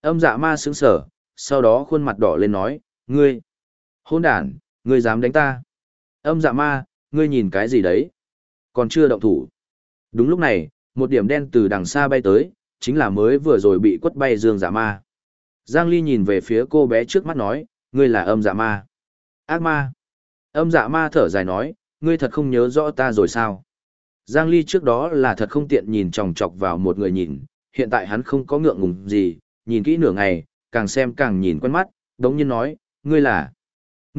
Âm dạ ma sững sở, sau đó khuôn mặt đỏ lên nói, ngươi! Hôn đàn, ngươi dám đánh ta! Âm dạ ma, ngươi nhìn cái gì đấy? Còn chưa động thủ. Đúng lúc này, một điểm đen từ đằng xa bay tới, chính là mới vừa rồi bị quất bay dương dạ ma. Giang Ly nhìn về phía cô bé trước mắt nói, ngươi là âm dạ ma. Ác ma. Âm dạ ma thở dài nói, ngươi thật không nhớ rõ ta rồi sao? Giang Ly trước đó là thật không tiện nhìn chòng chọc vào một người nhìn, hiện tại hắn không có ngượng ngùng gì, nhìn kỹ nửa ngày, càng xem càng nhìn quen mắt, đống nhiên nói, ngươi là...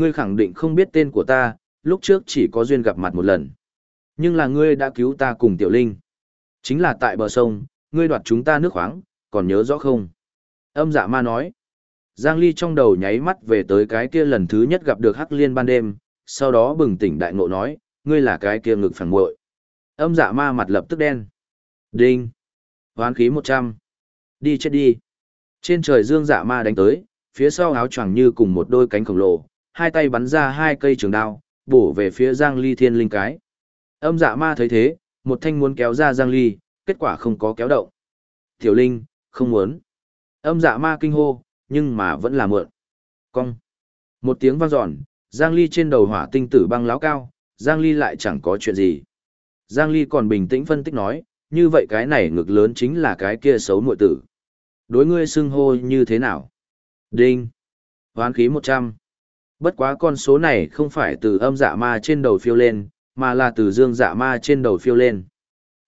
Ngươi khẳng định không biết tên của ta, lúc trước chỉ có duyên gặp mặt một lần. Nhưng là ngươi đã cứu ta cùng Tiểu Linh. Chính là tại bờ sông, ngươi đoạt chúng ta nước khoáng, còn nhớ rõ không? Âm dạ ma nói. Giang Ly trong đầu nháy mắt về tới cái kia lần thứ nhất gặp được Hắc Liên ban đêm, sau đó bừng tỉnh đại ngộ nói, ngươi là cái kia ngực phản muội. Âm dạ ma mặt lập tức đen. Đinh. Hoán khí 100. Đi chết đi. Trên trời dương dạ ma đánh tới, phía sau áo choàng như cùng một đôi cánh khổng lồ, hai tay bắn ra hai cây trường đao, bổ về phía Giang Ly thiên linh cái. Âm dạ ma thấy thế, một thanh muốn kéo ra Giang Ly, kết quả không có kéo động. Tiểu Linh, không muốn. Âm dạ ma kinh hô, nhưng mà vẫn là mượn. Cong. Một tiếng vang dọn, Giang Ly trên đầu hỏa tinh tử băng láo cao, Giang Ly lại chẳng có chuyện gì. Giang Ly còn bình tĩnh phân tích nói, như vậy cái này ngực lớn chính là cái kia xấu muội tử. Đối ngươi xưng hô như thế nào? Đinh. Hoán khí 100. Bất quá con số này không phải từ âm dạ ma trên đầu phiêu lên, mà là từ dương dạ ma trên đầu phiêu lên.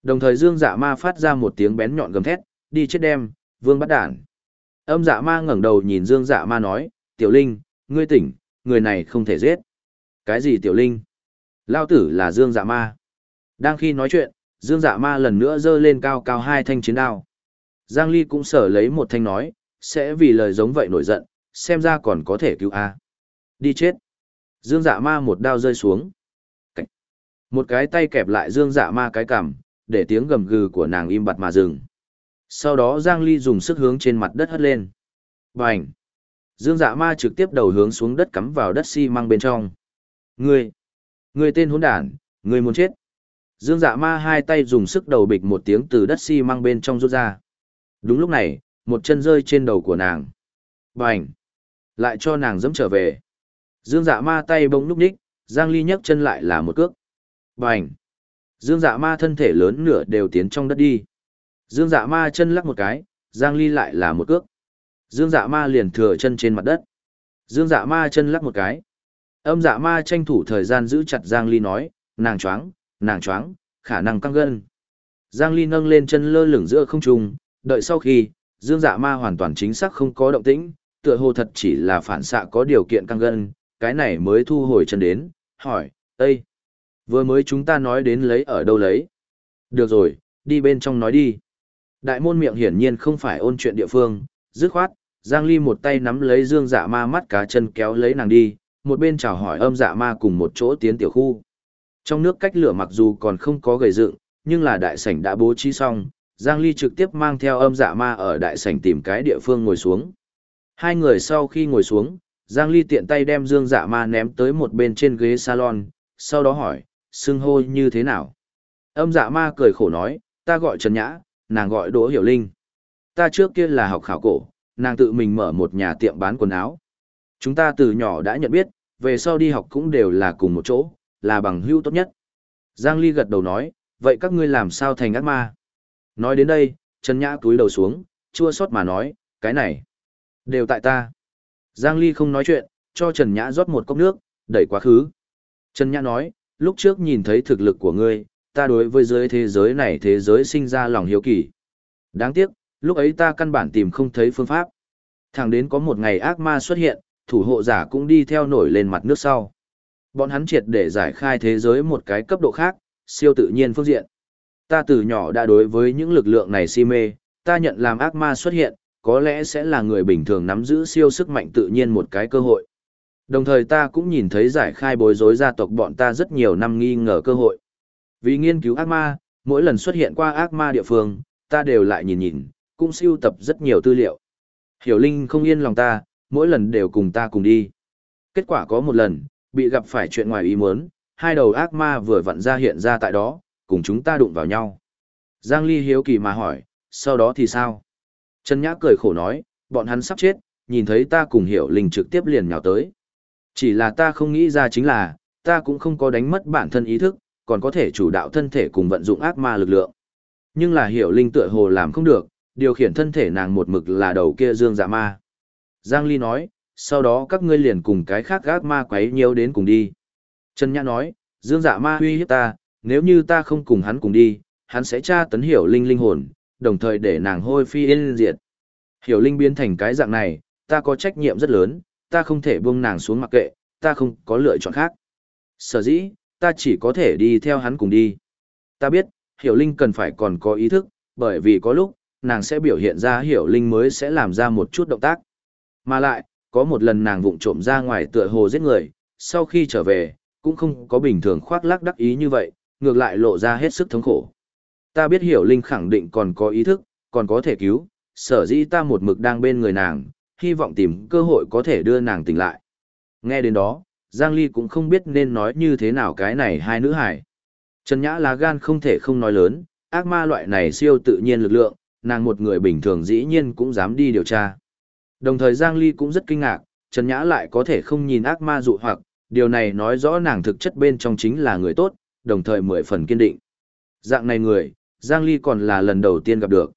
Đồng thời dương dạ ma phát ra một tiếng bén nhọn gầm thét, đi chết đem, vương bắt đản. Âm dạ ma ngẩng đầu nhìn dương dạ ma nói, tiểu linh, ngươi tỉnh, người này không thể giết. Cái gì tiểu linh? Lao tử là dương dạ ma. Đang khi nói chuyện, dương dạ ma lần nữa giơ lên cao cao hai thanh chiến đao. Giang Ly cũng sở lấy một thanh nói, sẽ vì lời giống vậy nổi giận, xem ra còn có thể cứu A. Đi chết. Dương dạ ma một đao rơi xuống. Một cái tay kẹp lại dương dạ ma cái cằm, để tiếng gầm gừ của nàng im bặt mà dừng. Sau đó Giang Ly dùng sức hướng trên mặt đất hất lên. Bành! Dương dạ ma trực tiếp đầu hướng xuống đất cắm vào đất xi măng bên trong. Ngươi! Ngươi tên hỗn đản, ngươi muốn chết. Dương dạ ma hai tay dùng sức đầu bịch một tiếng từ đất xi măng bên trong rút ra. Đúng lúc này, một chân rơi trên đầu của nàng. Bành! Lại cho nàng dẫm trở về. Dương dạ ma tay bỗng núp đích, Giang Ly nhấc chân lại là một cước. Bành! Dương dạ ma thân thể lớn nửa đều tiến trong đất đi. Dương dạ ma chân lắc một cái, Giang Ly lại là một cước. Dương dạ ma liền thừa chân trên mặt đất. Dương dạ ma chân lắc một cái. Âm dạ ma tranh thủ thời gian giữ chặt Giang Ly nói, nàng choáng, nàng choáng, khả năng căng gân. Giang Ly nâng lên chân lơ lửng giữa không trung, đợi sau khi, Dương dạ ma hoàn toàn chính xác không có động tĩnh, tựa hồ thật chỉ là phản xạ có điều kiện căng gân, cái này mới thu hồi chân đến, hỏi, Ây, Vừa mới chúng ta nói đến lấy ở đâu lấy? Được rồi, đi bên trong nói đi. Đại môn miệng hiển nhiên không phải ôn chuyện địa phương, dứt khoát, Giang Ly một tay nắm lấy Dương Dạ Ma mắt cá chân kéo lấy nàng đi, một bên chào hỏi âm Dạ Ma cùng một chỗ tiến tiểu khu. Trong nước cách lửa mặc dù còn không có gầy dựng, nhưng là đại sảnh đã bố trí xong, Giang Ly trực tiếp mang theo âm Dạ Ma ở đại sảnh tìm cái địa phương ngồi xuống. Hai người sau khi ngồi xuống, Giang Ly tiện tay đem Dương Dạ Ma ném tới một bên trên ghế salon, sau đó hỏi, xưng hô như thế nào? Âm Dạ Ma cười khổ nói, ta gọi Trần Nhã, nàng gọi Đỗ Hiểu Linh. Ta trước kia là học khảo cổ, nàng tự mình mở một nhà tiệm bán quần áo. Chúng ta từ nhỏ đã nhận biết, về sau đi học cũng đều là cùng một chỗ, là bằng hữu tốt nhất. Giang Ly gật đầu nói, vậy các ngươi làm sao thành ác ma? Nói đến đây, Trần Nhã túi đầu xuống, chua xót mà nói, cái này, đều tại ta. Giang Ly không nói chuyện, cho Trần Nhã rót một cốc nước, đẩy quá khứ. Trần Nhã nói, lúc trước nhìn thấy thực lực của ngươi, ta đối với giới thế giới này thế giới sinh ra lòng hiếu kỳ. Đáng tiếc, lúc ấy ta căn bản tìm không thấy phương pháp. Thẳng đến có một ngày ác ma xuất hiện, thủ hộ giả cũng đi theo nổi lên mặt nước sau. Bọn hắn triệt để giải khai thế giới một cái cấp độ khác, siêu tự nhiên phương diện. Ta từ nhỏ đã đối với những lực lượng này si mê, ta nhận làm ác ma xuất hiện, có lẽ sẽ là người bình thường nắm giữ siêu sức mạnh tự nhiên một cái cơ hội. Đồng thời ta cũng nhìn thấy giải khai bối rối gia tộc bọn ta rất nhiều năm nghi ngờ cơ hội. Vì nghiên cứu ác ma, mỗi lần xuất hiện qua ác ma địa phương, ta đều lại nhìn nhìn, cũng siêu tập rất nhiều tư liệu. Hiểu Linh không yên lòng ta, mỗi lần đều cùng ta cùng đi. Kết quả có một lần, bị gặp phải chuyện ngoài ý muốn, hai đầu ác ma vừa vặn ra hiện ra tại đó, cùng chúng ta đụng vào nhau. Giang Ly hiếu kỳ mà hỏi, sau đó thì sao? Trần Nhã cười khổ nói, bọn hắn sắp chết, nhìn thấy ta cùng Hiểu Linh trực tiếp liền nhào tới. Chỉ là ta không nghĩ ra chính là, ta cũng không có đánh mất bản thân ý thức, còn có thể chủ đạo thân thể cùng vận dụng ác ma lực lượng. Nhưng là Hiểu Linh tựa hồ làm không được, điều khiển thân thể nàng một mực là đầu kia dương dạ ma. Giang Ly nói, sau đó các ngươi liền cùng cái khác ác ma quấy nhiều đến cùng đi. Trần Nhã nói, dương dạ ma huy hiếp ta, nếu như ta không cùng hắn cùng đi, hắn sẽ tra tấn hiểu linh linh hồn, đồng thời để nàng hôi phi yên diệt. Hiểu linh biến thành cái dạng này, ta có trách nhiệm rất lớn, ta không thể buông nàng xuống mặc kệ, ta không có lựa chọn khác. Sở dĩ, ta chỉ có thể đi theo hắn cùng đi. Ta biết, hiểu linh cần phải còn có ý thức, bởi vì có lúc, nàng sẽ biểu hiện ra hiểu linh mới sẽ làm ra một chút động tác. Mà lại, có một lần nàng vụng trộm ra ngoài tựa hồ giết người, sau khi trở về, cũng không có bình thường khoác lác đắc ý như vậy, ngược lại lộ ra hết sức thống khổ. Ta biết hiểu linh khẳng định còn có ý thức, còn có thể cứu, sở dĩ ta một mực đang bên người nàng, hy vọng tìm cơ hội có thể đưa nàng tỉnh lại. Nghe đến đó, Giang Ly cũng không biết nên nói như thế nào cái này hai nữ hải. Trần Nhã lá gan không thể không nói lớn, ác ma loại này siêu tự nhiên lực lượng, nàng một người bình thường dĩ nhiên cũng dám đi điều tra. Đồng thời Giang Ly cũng rất kinh ngạc, Trần Nhã lại có thể không nhìn ác ma dụ hoặc, điều này nói rõ nàng thực chất bên trong chính là người tốt, đồng thời mười phần kiên định. Dạng này người, Giang Ly còn là lần đầu tiên gặp được.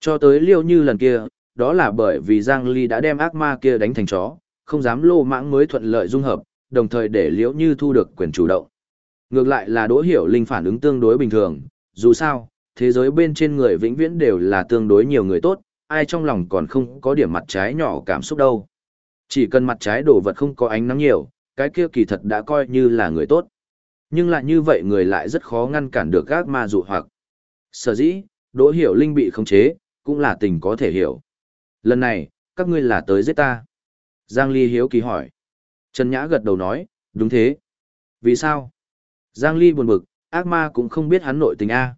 Cho tới liêu như lần kia, đó là bởi vì Giang Ly đã đem ác ma kia đánh thành chó, không dám lô mãng mới thuận lợi dung hợp, đồng thời để liễu như thu được quyền chủ động. Ngược lại là đỗ hiểu linh phản ứng tương đối bình thường, dù sao, thế giới bên trên người vĩnh viễn đều là tương đối nhiều người tốt, ai trong lòng còn không có điểm mặt trái nhỏ cảm xúc đâu. Chỉ cần mặt trái đồ vật không có ánh nắng nhiều, cái kia kỳ thật đã coi như là người tốt. Nhưng lại như vậy người lại rất khó ngăn cản được ác ma dụ hoặc. Sở dĩ, Đỗ Hiểu Linh bị khống chế, cũng là tình có thể hiểu. Lần này, các ngươi là tới giết ta. Giang Ly hiếu kỳ hỏi. Trần Nhã gật đầu nói, đúng thế. Vì sao? Giang Ly buồn bực, ác ma cũng không biết hắn nội tình A.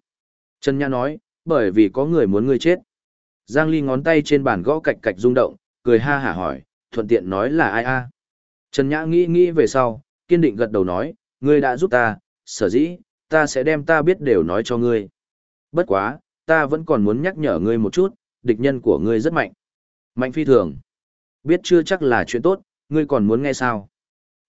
Trần Nhã nói, bởi vì có người muốn ngươi chết. Giang Ly ngón tay trên bàn gõ cạch cạch rung động, cười ha hả hỏi, thuận tiện nói là ai A. Trần Nhã nghĩ nghĩ về sau, kiên định gật đầu nói, ngươi đã giúp ta, sở dĩ, ta sẽ đem ta biết đều nói cho ngươi. Bất quá, ta vẫn còn muốn nhắc nhở ngươi một chút, địch nhân của ngươi rất mạnh. Mạnh phi thường. Biết chưa chắc là chuyện tốt, ngươi còn muốn nghe sao?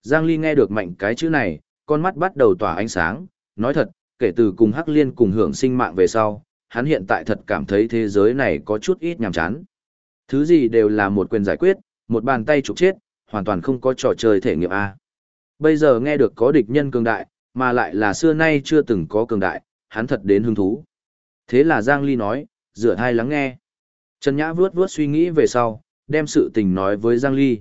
Giang Ly nghe được mạnh cái chữ này, con mắt bắt đầu tỏa ánh sáng, nói thật, kể từ cùng Hắc Liên cùng hưởng sinh mạng về sau, hắn hiện tại thật cảm thấy thế giới này có chút ít nhàm chán. Thứ gì đều là một quyền giải quyết, một bàn tay trục chết, hoàn toàn không có trò chơi thể nghiệm A. Bây giờ nghe được có địch nhân cường đại, mà lại là xưa nay chưa từng có cường đại, hắn thật đến hứng thú. Thế là Giang Ly nói, rửa thai lắng nghe. Trần Nhã vuốt vuốt suy nghĩ về sau, đem sự tình nói với Giang Ly.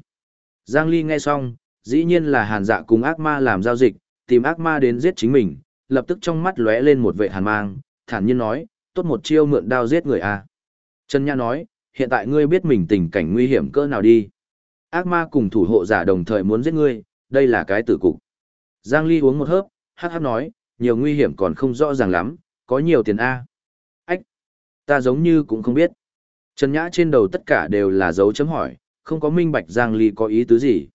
Giang Ly nghe xong, dĩ nhiên là hàn dạ cùng ác ma làm giao dịch, tìm ác ma đến giết chính mình, lập tức trong mắt lóe lên một vệ hàn mang, thản nhiên nói, tốt một chiêu mượn đao giết người a. Trần Nhã nói, hiện tại ngươi biết mình tình cảnh nguy hiểm cỡ nào đi. Ác ma cùng thủ hộ giả đồng thời muốn giết ngươi, đây là cái tử cục. Giang Ly uống một hớp, hát hát nói, nhiều nguy hiểm còn không rõ ràng lắm, có nhiều tiền A. Ta giống như cũng không biết. Trần Nhã trên đầu tất cả đều là dấu chấm hỏi, không có minh bạch Giang Ly có ý tứ gì.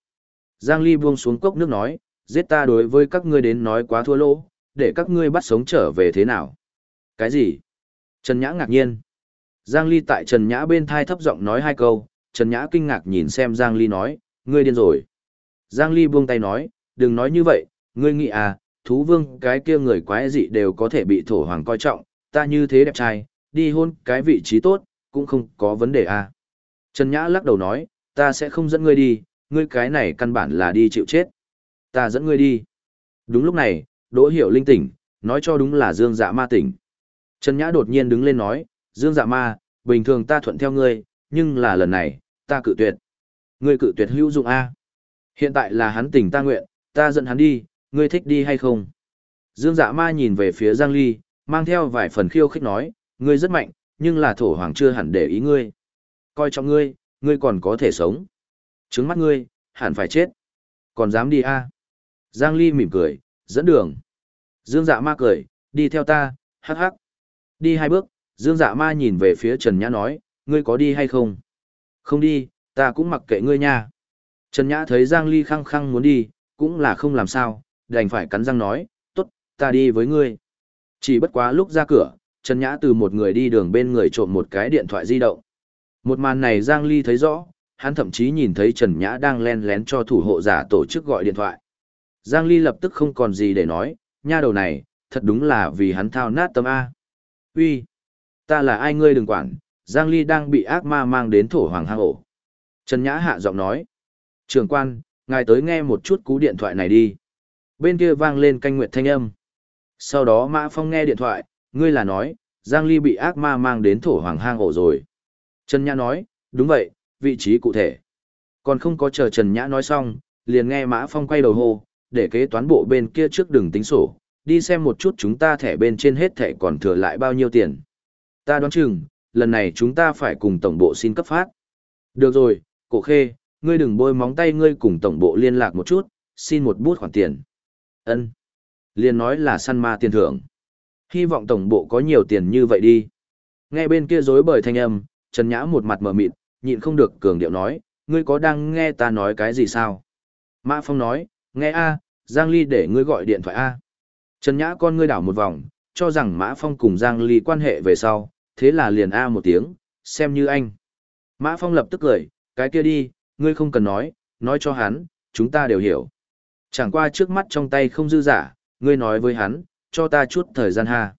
Giang Ly buông xuống cốc nước nói, giết ta đối với các ngươi đến nói quá thua lỗ, để các ngươi bắt sống trở về thế nào. Cái gì? Trần Nhã ngạc nhiên. Giang Ly tại Trần Nhã bên thai thấp giọng nói hai câu, Trần Nhã kinh ngạc nhìn xem Giang Ly nói, ngươi điên rồi. Giang Ly buông tay nói, đừng nói như vậy, ngươi nghĩ à, thú vương cái kia người quái dị đều có thể bị thổ hoàng coi trọng, ta như thế đẹp trai, đi hôn cái vị trí tốt, cũng không có vấn đề à. Trần Nhã lắc đầu nói, ta sẽ không dẫn ngươi đi, ngươi cái này căn bản là đi chịu chết. Ta dẫn ngươi đi. Đúng lúc này, Đỗ Hiểu linh tỉnh, nói cho đúng là Dương Dạ Ma tỉnh. Trần Nhã đột nhiên đứng lên nói, Dương Dạ Ma, bình thường ta thuận theo ngươi, nhưng là lần này, ta cự tuyệt. Ngươi cự tuyệt hữu dụng A. Hiện tại là hắn tỉnh ta nguyện, ta dẫn hắn đi, ngươi thích đi hay không? Dương Dạ Ma nhìn về phía Giang Ly, mang theo vài phần khiêu khích nói, ngươi rất mạnh, nhưng là thổ hoàng chưa hẳn để ý ngươi. Coi trọng ngươi, ngươi còn có thể sống. Trứng mắt ngươi, hẳn phải chết. Còn dám đi a? Giang Ly mỉm cười, dẫn đường. Dương Dạ Ma cười, đi theo ta, hắc hắc. Đi hai bước, Dương Dạ Ma nhìn về phía Trần Nhã nói, ngươi có đi hay không? Không đi, ta cũng mặc kệ ngươi nha. Trần Nhã thấy Giang Ly khăng khăng muốn đi, cũng là không làm sao, đành phải cắn răng nói, tốt, ta đi với ngươi. Chỉ bất quá lúc ra cửa, Trần Nhã từ một người đi đường bên người trộm một cái điện thoại di động. Một màn này Giang Ly thấy rõ, hắn thậm chí nhìn thấy Trần Nhã đang len lén cho thủ hộ giả tổ chức gọi điện thoại. Giang Ly lập tức không còn gì để nói, nha đầu này, thật đúng là vì hắn thao nát tâm A. Uy, ta là ai ngươi đừng quản, Giang Ly đang bị ác ma mang đến thổ hoàng hang ổ. Trần Nhã hạ giọng nói, trường quan, ngài tới nghe một chút cú điện thoại này đi. Bên kia vang lên canh nguyệt thanh âm. Sau đó Mã Phong nghe điện thoại, ngươi là nói, Giang Ly bị ác ma mang đến thổ hoàng hang ổ rồi. Trần Nhã nói, đúng vậy, vị trí cụ thể. Còn không có chờ Trần Nhã nói xong, liền nghe Mã Phong quay đầu hô, để kế toán bộ bên kia trước đừng tính sổ, đi xem một chút chúng ta thẻ bên trên hết thẻ còn thừa lại bao nhiêu tiền. Ta đoán chừng, lần này chúng ta phải cùng tổng bộ xin cấp phát. Được rồi, cổ khê, ngươi đừng bôi móng tay ngươi cùng tổng bộ liên lạc một chút, xin một bút khoản tiền. Ân. Liên nói là săn ma tiền thưởng. Hy vọng tổng bộ có nhiều tiền như vậy đi. Nghe bên kia rối bời thanh âm, Trần Nhã một mặt mở mịt, nhịn không được cường điệu nói, ngươi có đang nghe ta nói cái gì sao? Mã Phong nói, nghe a, Giang Ly để ngươi gọi điện thoại a. Trần Nhã con ngươi đảo một vòng, cho rằng Mã Phong cùng Giang Ly quan hệ về sau, thế là liền a một tiếng, xem như anh. Mã Phong lập tức cười, cái kia đi, ngươi không cần nói, nói cho hắn, chúng ta đều hiểu. Chẳng qua trước mắt trong tay không dư giả, ngươi nói với hắn, cho ta chút thời gian ha.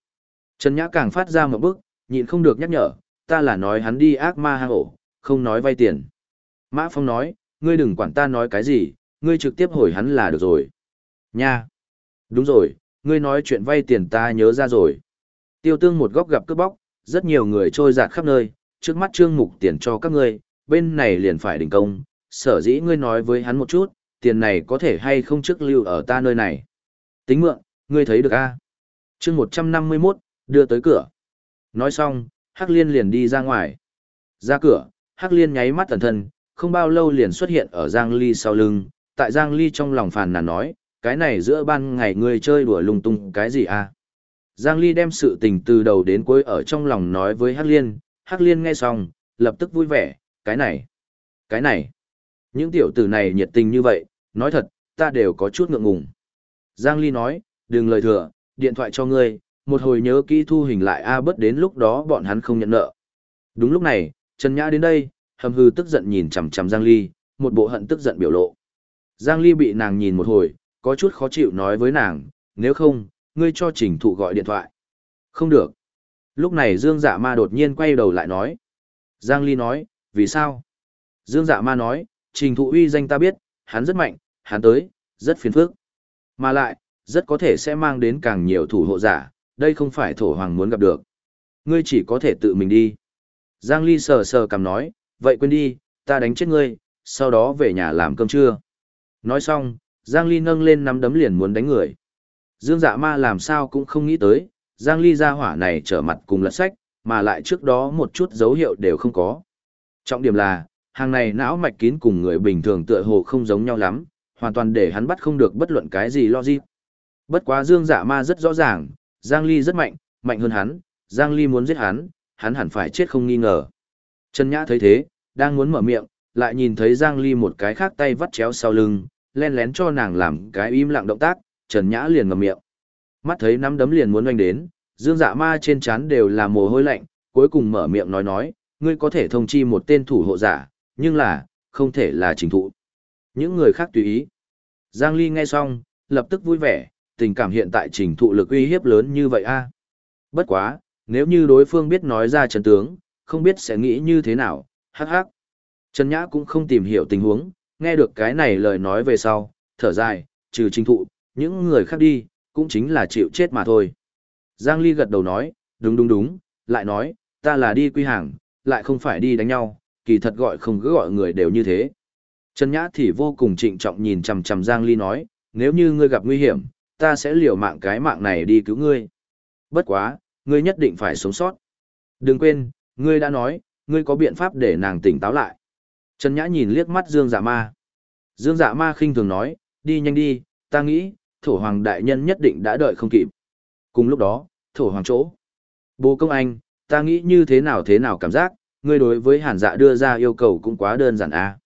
Trần Nhã càng phát ra một bước, nhịn không được nhắc nhở, ta là nói hắn đi ác ma hang ổ, không nói vay tiền. Mã Phong nói, ngươi đừng quản ta nói cái gì, ngươi trực tiếp hỏi hắn là được rồi. Nha! Đúng rồi, ngươi nói chuyện vay tiền ta nhớ ra rồi. Tiêu tương một góc gặp cướp bóc, rất nhiều người trôi giạt khắp nơi, trước mắt trương mục tiền cho các ngươi, bên này liền phải đình công, sở dĩ ngươi nói với hắn một chút, tiền này có thể hay không trước lưu ở ta nơi này. Tính mượn, ngươi thấy được a? À? Chương 151, đưa tới cửa. Nói xong, Hắc Liên liền đi ra ngoài. Ra cửa, Hắc Liên nháy mắt thần thân, không bao lâu liền xuất hiện ở Giang Ly sau lưng, tại Giang Ly trong lòng phàn nàn nói, cái này giữa ban ngày ngươi chơi đùa lung tung cái gì à? Giang Ly đem sự tình từ đầu đến cuối ở trong lòng nói với Hắc Liên, Hắc Liên nghe xong, lập tức vui vẻ, cái này, cái này, những tiểu tử này nhiệt tình như vậy, nói thật, ta đều có chút ngượng ngùng. Giang Ly nói, đừng lời thừa, điện thoại cho ngươi, một hồi nhớ kỹ thu hình lại A bất đến lúc đó bọn hắn không nhận nợ. Đúng lúc này, Trần Nhã đến đây, hầm hư tức giận nhìn chằm chằm Giang Ly, một bộ hận tức giận biểu lộ. Giang Ly bị nàng nhìn một hồi, có chút khó chịu nói với nàng, nếu không, ngươi cho trình thụ gọi điện thoại. Không được. Lúc này Dương Dạ Ma đột nhiên quay đầu lại nói. Giang Ly nói, vì sao? Dương Dạ Ma nói, trình thụ uy danh ta biết, hắn rất mạnh, hắn tới, rất phiền phức. Mà lại, rất có thể sẽ mang đến càng nhiều thủ hộ giả, đây không phải thổ hoàng muốn gặp được. Ngươi chỉ có thể tự mình đi. Giang Ly sờ sờ cầm nói, vậy quên đi, ta đánh chết ngươi, sau đó về nhà làm cơm trưa. Nói xong, Giang Ly nâng lên nắm đấm liền muốn đánh người. Dương dạ ma làm sao cũng không nghĩ tới, Giang Ly ra hỏa này trở mặt cùng lật sách, mà lại trước đó một chút dấu hiệu đều không có. Trọng điểm là, hàng này não mạch kín cùng người bình thường tựa hồ không giống nhau lắm, hoàn toàn để hắn bắt không được bất luận cái gì logic. Bất quá Dương Dạ Ma rất rõ ràng, Giang Ly rất mạnh, mạnh hơn hắn, Giang Ly muốn giết hắn, hắn hẳn phải chết không nghi ngờ. Trần Nhã thấy thế, đang muốn mở miệng, lại nhìn thấy Giang Ly một cái khác tay vắt chéo sau lưng, len lén cho nàng làm cái im lặng động tác, Trần Nhã liền ngậm miệng. Mắt thấy nắm đấm liền muốn oanh đến, Dương Dạ Ma trên trán đều là mồ hôi lạnh, cuối cùng mở miệng nói nói, ngươi có thể thông chi một tên thủ hộ giả, nhưng là, không thể là trình thụ. Những người khác tùy ý. Giang Ly nghe xong, lập tức vui vẻ, tình cảm hiện tại trình thụ lực uy hiếp lớn như vậy a. Bất quá, nếu như đối phương biết nói ra trần tướng, không biết sẽ nghĩ như thế nào, hắc hắc. Trần Nhã cũng không tìm hiểu tình huống, nghe được cái này lời nói về sau, thở dài, trừ trình thụ, những người khác đi, cũng chính là chịu chết mà thôi. Giang Ly gật đầu nói, đúng đúng đúng, lại nói, ta là đi quy hàng, lại không phải đi đánh nhau, kỳ thật gọi không cứ gọi người đều như thế. Trần Nhã thì vô cùng trịnh trọng nhìn chằm chằm Giang Ly nói, nếu như ngươi gặp nguy hiểm, ta sẽ liều mạng cái mạng này đi cứu ngươi. Bất quá, ngươi nhất định phải sống sót. Đừng quên, ngươi đã nói, ngươi có biện pháp để nàng tỉnh táo lại. Trần Nhã nhìn liếc mắt Dương Dạ Ma. Dương Dạ Ma khinh thường nói, đi nhanh đi, ta nghĩ, thổ hoàng đại nhân nhất định đã đợi không kịp. Cùng lúc đó, thổ hoàng chỗ. Bố công anh, ta nghĩ như thế nào thế nào cảm giác, ngươi đối với hàn dạ đưa ra yêu cầu cũng quá đơn giản à.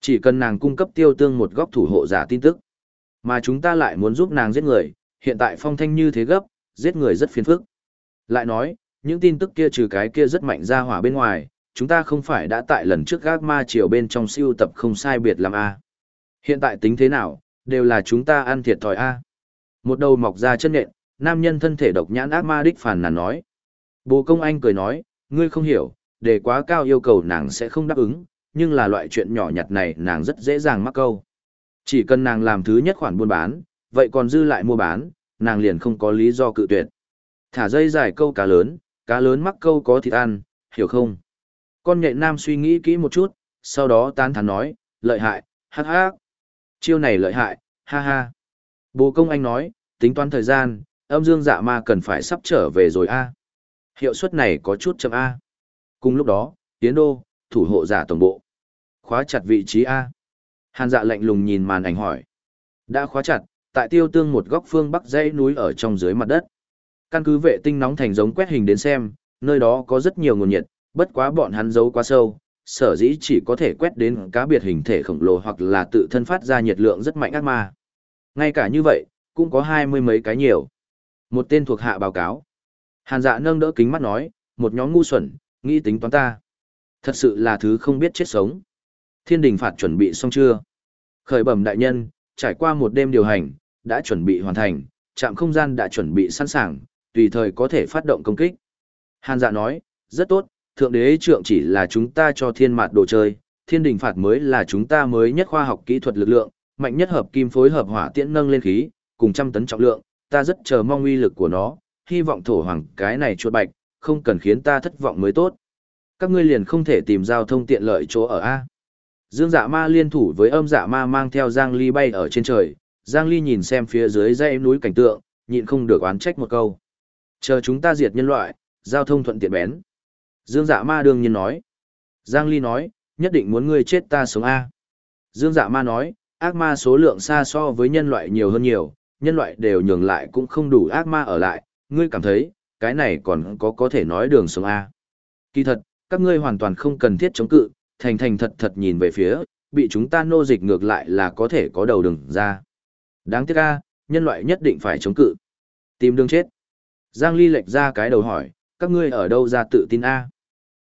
Chỉ cần nàng cung cấp tiêu tương một góc thủ hộ giả tin tức. Mà chúng ta lại muốn giúp nàng giết người, hiện tại phong thanh như thế gấp, giết người rất phiền phức. Lại nói, những tin tức kia trừ cái kia rất mạnh ra hỏa bên ngoài, chúng ta không phải đã tại lần trước gác ma triều bên trong siêu tập không sai biệt làm a Hiện tại tính thế nào, đều là chúng ta ăn thiệt thòi a Một đầu mọc ra chân nện, nam nhân thân thể độc nhãn ác ma đích phản nàn nói. Bồ công anh cười nói, ngươi không hiểu, để quá cao yêu cầu nàng sẽ không đáp ứng, nhưng là loại chuyện nhỏ nhặt này nàng rất dễ dàng mắc câu. Chỉ cần nàng làm thứ nhất khoản buôn bán, vậy còn dư lại mua bán, nàng liền không có lý do cự tuyệt. Thả dây dài câu cá lớn, cá lớn mắc câu có thịt ăn, hiểu không? Con nhện nam suy nghĩ kỹ một chút, sau đó tán thán nói, lợi hại, hắc hắc. Chiêu này lợi hại, ha ha. Bố công anh nói, tính toán thời gian, âm dương dạ ma cần phải sắp trở về rồi a. Hiệu suất này có chút chậm a. Cùng lúc đó, tiến đô, thủ hộ giả tổng bộ. Khóa chặt vị trí a. Hàn dạ lạnh lùng nhìn màn ảnh hỏi. Đã khóa chặt, tại tiêu tương một góc phương bắc dãy núi ở trong dưới mặt đất. Căn cứ vệ tinh nóng thành giống quét hình đến xem, nơi đó có rất nhiều nguồn nhiệt, bất quá bọn hắn giấu quá sâu, sở dĩ chỉ có thể quét đến cá biệt hình thể khổng lồ hoặc là tự thân phát ra nhiệt lượng rất mạnh ác ma. Ngay cả như vậy, cũng có hai mươi mấy cái nhiều. Một tên thuộc hạ báo cáo. Hàn dạ nâng đỡ kính mắt nói, một nhóm ngu xuẩn, nghĩ tính toán ta. Thật sự là thứ không biết chết sống. Thiên đình phạt chuẩn bị xong chưa? Khởi bẩm đại nhân, trải qua một đêm điều hành, đã chuẩn bị hoàn thành, trạm không gian đã chuẩn bị sẵn sàng, tùy thời có thể phát động công kích. Hàn dạ nói, rất tốt, thượng đế trượng chỉ là chúng ta cho thiên mạt đồ chơi, thiên đình phạt mới là chúng ta mới nhất khoa học kỹ thuật lực lượng, mạnh nhất hợp kim phối hợp hỏa tiễn nâng lên khí, cùng trăm tấn trọng lượng, ta rất chờ mong uy lực của nó, hy vọng thổ hoàng cái này chuột bạch, không cần khiến ta thất vọng mới tốt. Các ngươi liền không thể tìm giao thông tiện lợi chỗ ở A. Dương dạ ma liên thủ với âm dạ ma mang theo Giang Ly bay ở trên trời, Giang Ly nhìn xem phía dưới dãy núi cảnh tượng, nhịn không được oán trách một câu. Chờ chúng ta diệt nhân loại, giao thông thuận tiện bén. Dương dạ ma đương nhiên nói. Giang Ly nói, nhất định muốn ngươi chết ta sống A. Dương dạ ma nói, Ác ma số lượng xa so với nhân loại nhiều hơn nhiều, nhân loại đều nhường lại cũng không đủ ác ma ở lại, ngươi cảm thấy, cái này còn có có thể nói đường sống A. Kỳ thật, các ngươi hoàn toàn không cần thiết chống cự, thành thành thật thật nhìn về phía, bị chúng ta nô dịch ngược lại là có thể có đầu đừng ra. Đáng tiếc A, nhân loại nhất định phải chống cự. Tìm đường chết. Giang Ly lệch ra cái đầu hỏi, các ngươi ở đâu ra tự tin A.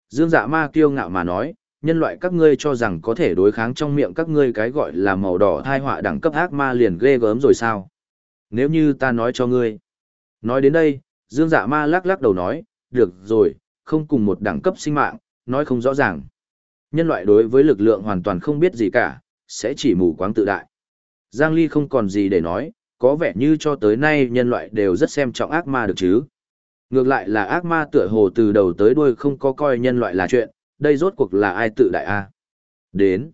Dương dạ ma kiêu ngạo mà nói, nhân loại các ngươi cho rằng có thể đối kháng trong miệng các ngươi cái gọi là màu đỏ thai họa đẳng cấp ác ma liền ghê gớm rồi sao? Nếu như ta nói cho ngươi. Nói đến đây, Dương Dạ Ma lắc lắc đầu nói, được rồi, không cùng một đẳng cấp sinh mạng, nói không rõ ràng. Nhân loại đối với lực lượng hoàn toàn không biết gì cả, sẽ chỉ mù quáng tự đại. Giang Ly không còn gì để nói, có vẻ như cho tới nay nhân loại đều rất xem trọng ác ma được chứ. Ngược lại là ác ma tựa hồ từ đầu tới đuôi không có coi nhân loại là chuyện, đây rốt cuộc là ai tự đại a? Đến.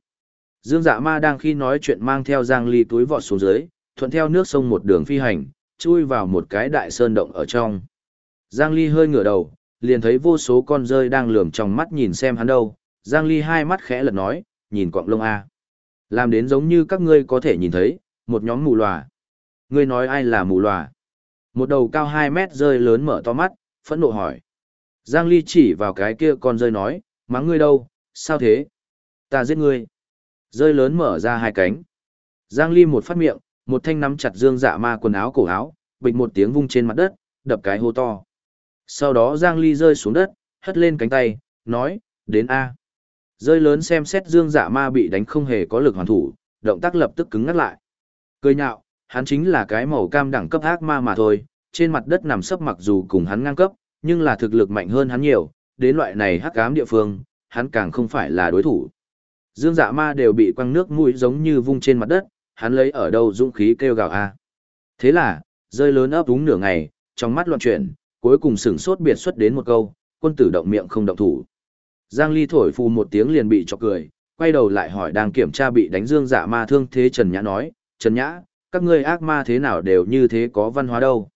Dương Dạ Ma đang khi nói chuyện mang theo Giang Ly túi vọt xuống dưới, thuận theo nước sông một đường phi hành, chui vào một cái đại sơn động ở trong. Giang Ly hơi ngửa đầu, liền thấy vô số con rơi đang lườm trong mắt nhìn xem hắn đâu. Giang Ly hai mắt khẽ lật nói, nhìn quạng lông A. Làm đến giống như các ngươi có thể nhìn thấy, một nhóm mù lòa. Ngươi nói ai là mù lòa? Một đầu cao 2 mét rơi lớn mở to mắt, phẫn nộ hỏi. Giang Ly chỉ vào cái kia con rơi nói, mắng ngươi đâu, sao thế? Ta giết ngươi. Rơi lớn mở ra hai cánh. Giang Ly một phát miệng, một thanh nắm chặt dương dạ ma quần áo cổ áo, bịch một tiếng vung trên mặt đất, đập cái hô to. Sau đó Giang Ly rơi xuống đất, hất lên cánh tay, nói, đến A. Rơi lớn xem xét dương dạ ma bị đánh không hề có lực hoàn thủ, động tác lập tức cứng ngắt lại. Cười nhạo, hắn chính là cái màu cam đẳng cấp ác ma mà thôi, trên mặt đất nằm sấp mặc dù cùng hắn ngang cấp, nhưng là thực lực mạnh hơn hắn nhiều, đến loại này hắc ám địa phương, hắn càng không phải là đối thủ. Dương dạ ma đều bị quăng nước mũi giống như vung trên mặt đất, hắn lấy ở đâu dũng khí kêu gào a. À? Thế là, rơi lớn ấp úng nửa ngày, trong mắt loạn chuyển, cuối cùng sửng sốt biệt xuất đến một câu, quân tử động miệng không động thủ. Giang Ly thổi phù một tiếng liền bị chọc cười, quay đầu lại hỏi đang kiểm tra bị đánh dương dạ ma thương thế Trần Nhã nói, Trần Nhã, các ngươi ác ma thế nào đều như thế có văn hóa đâu.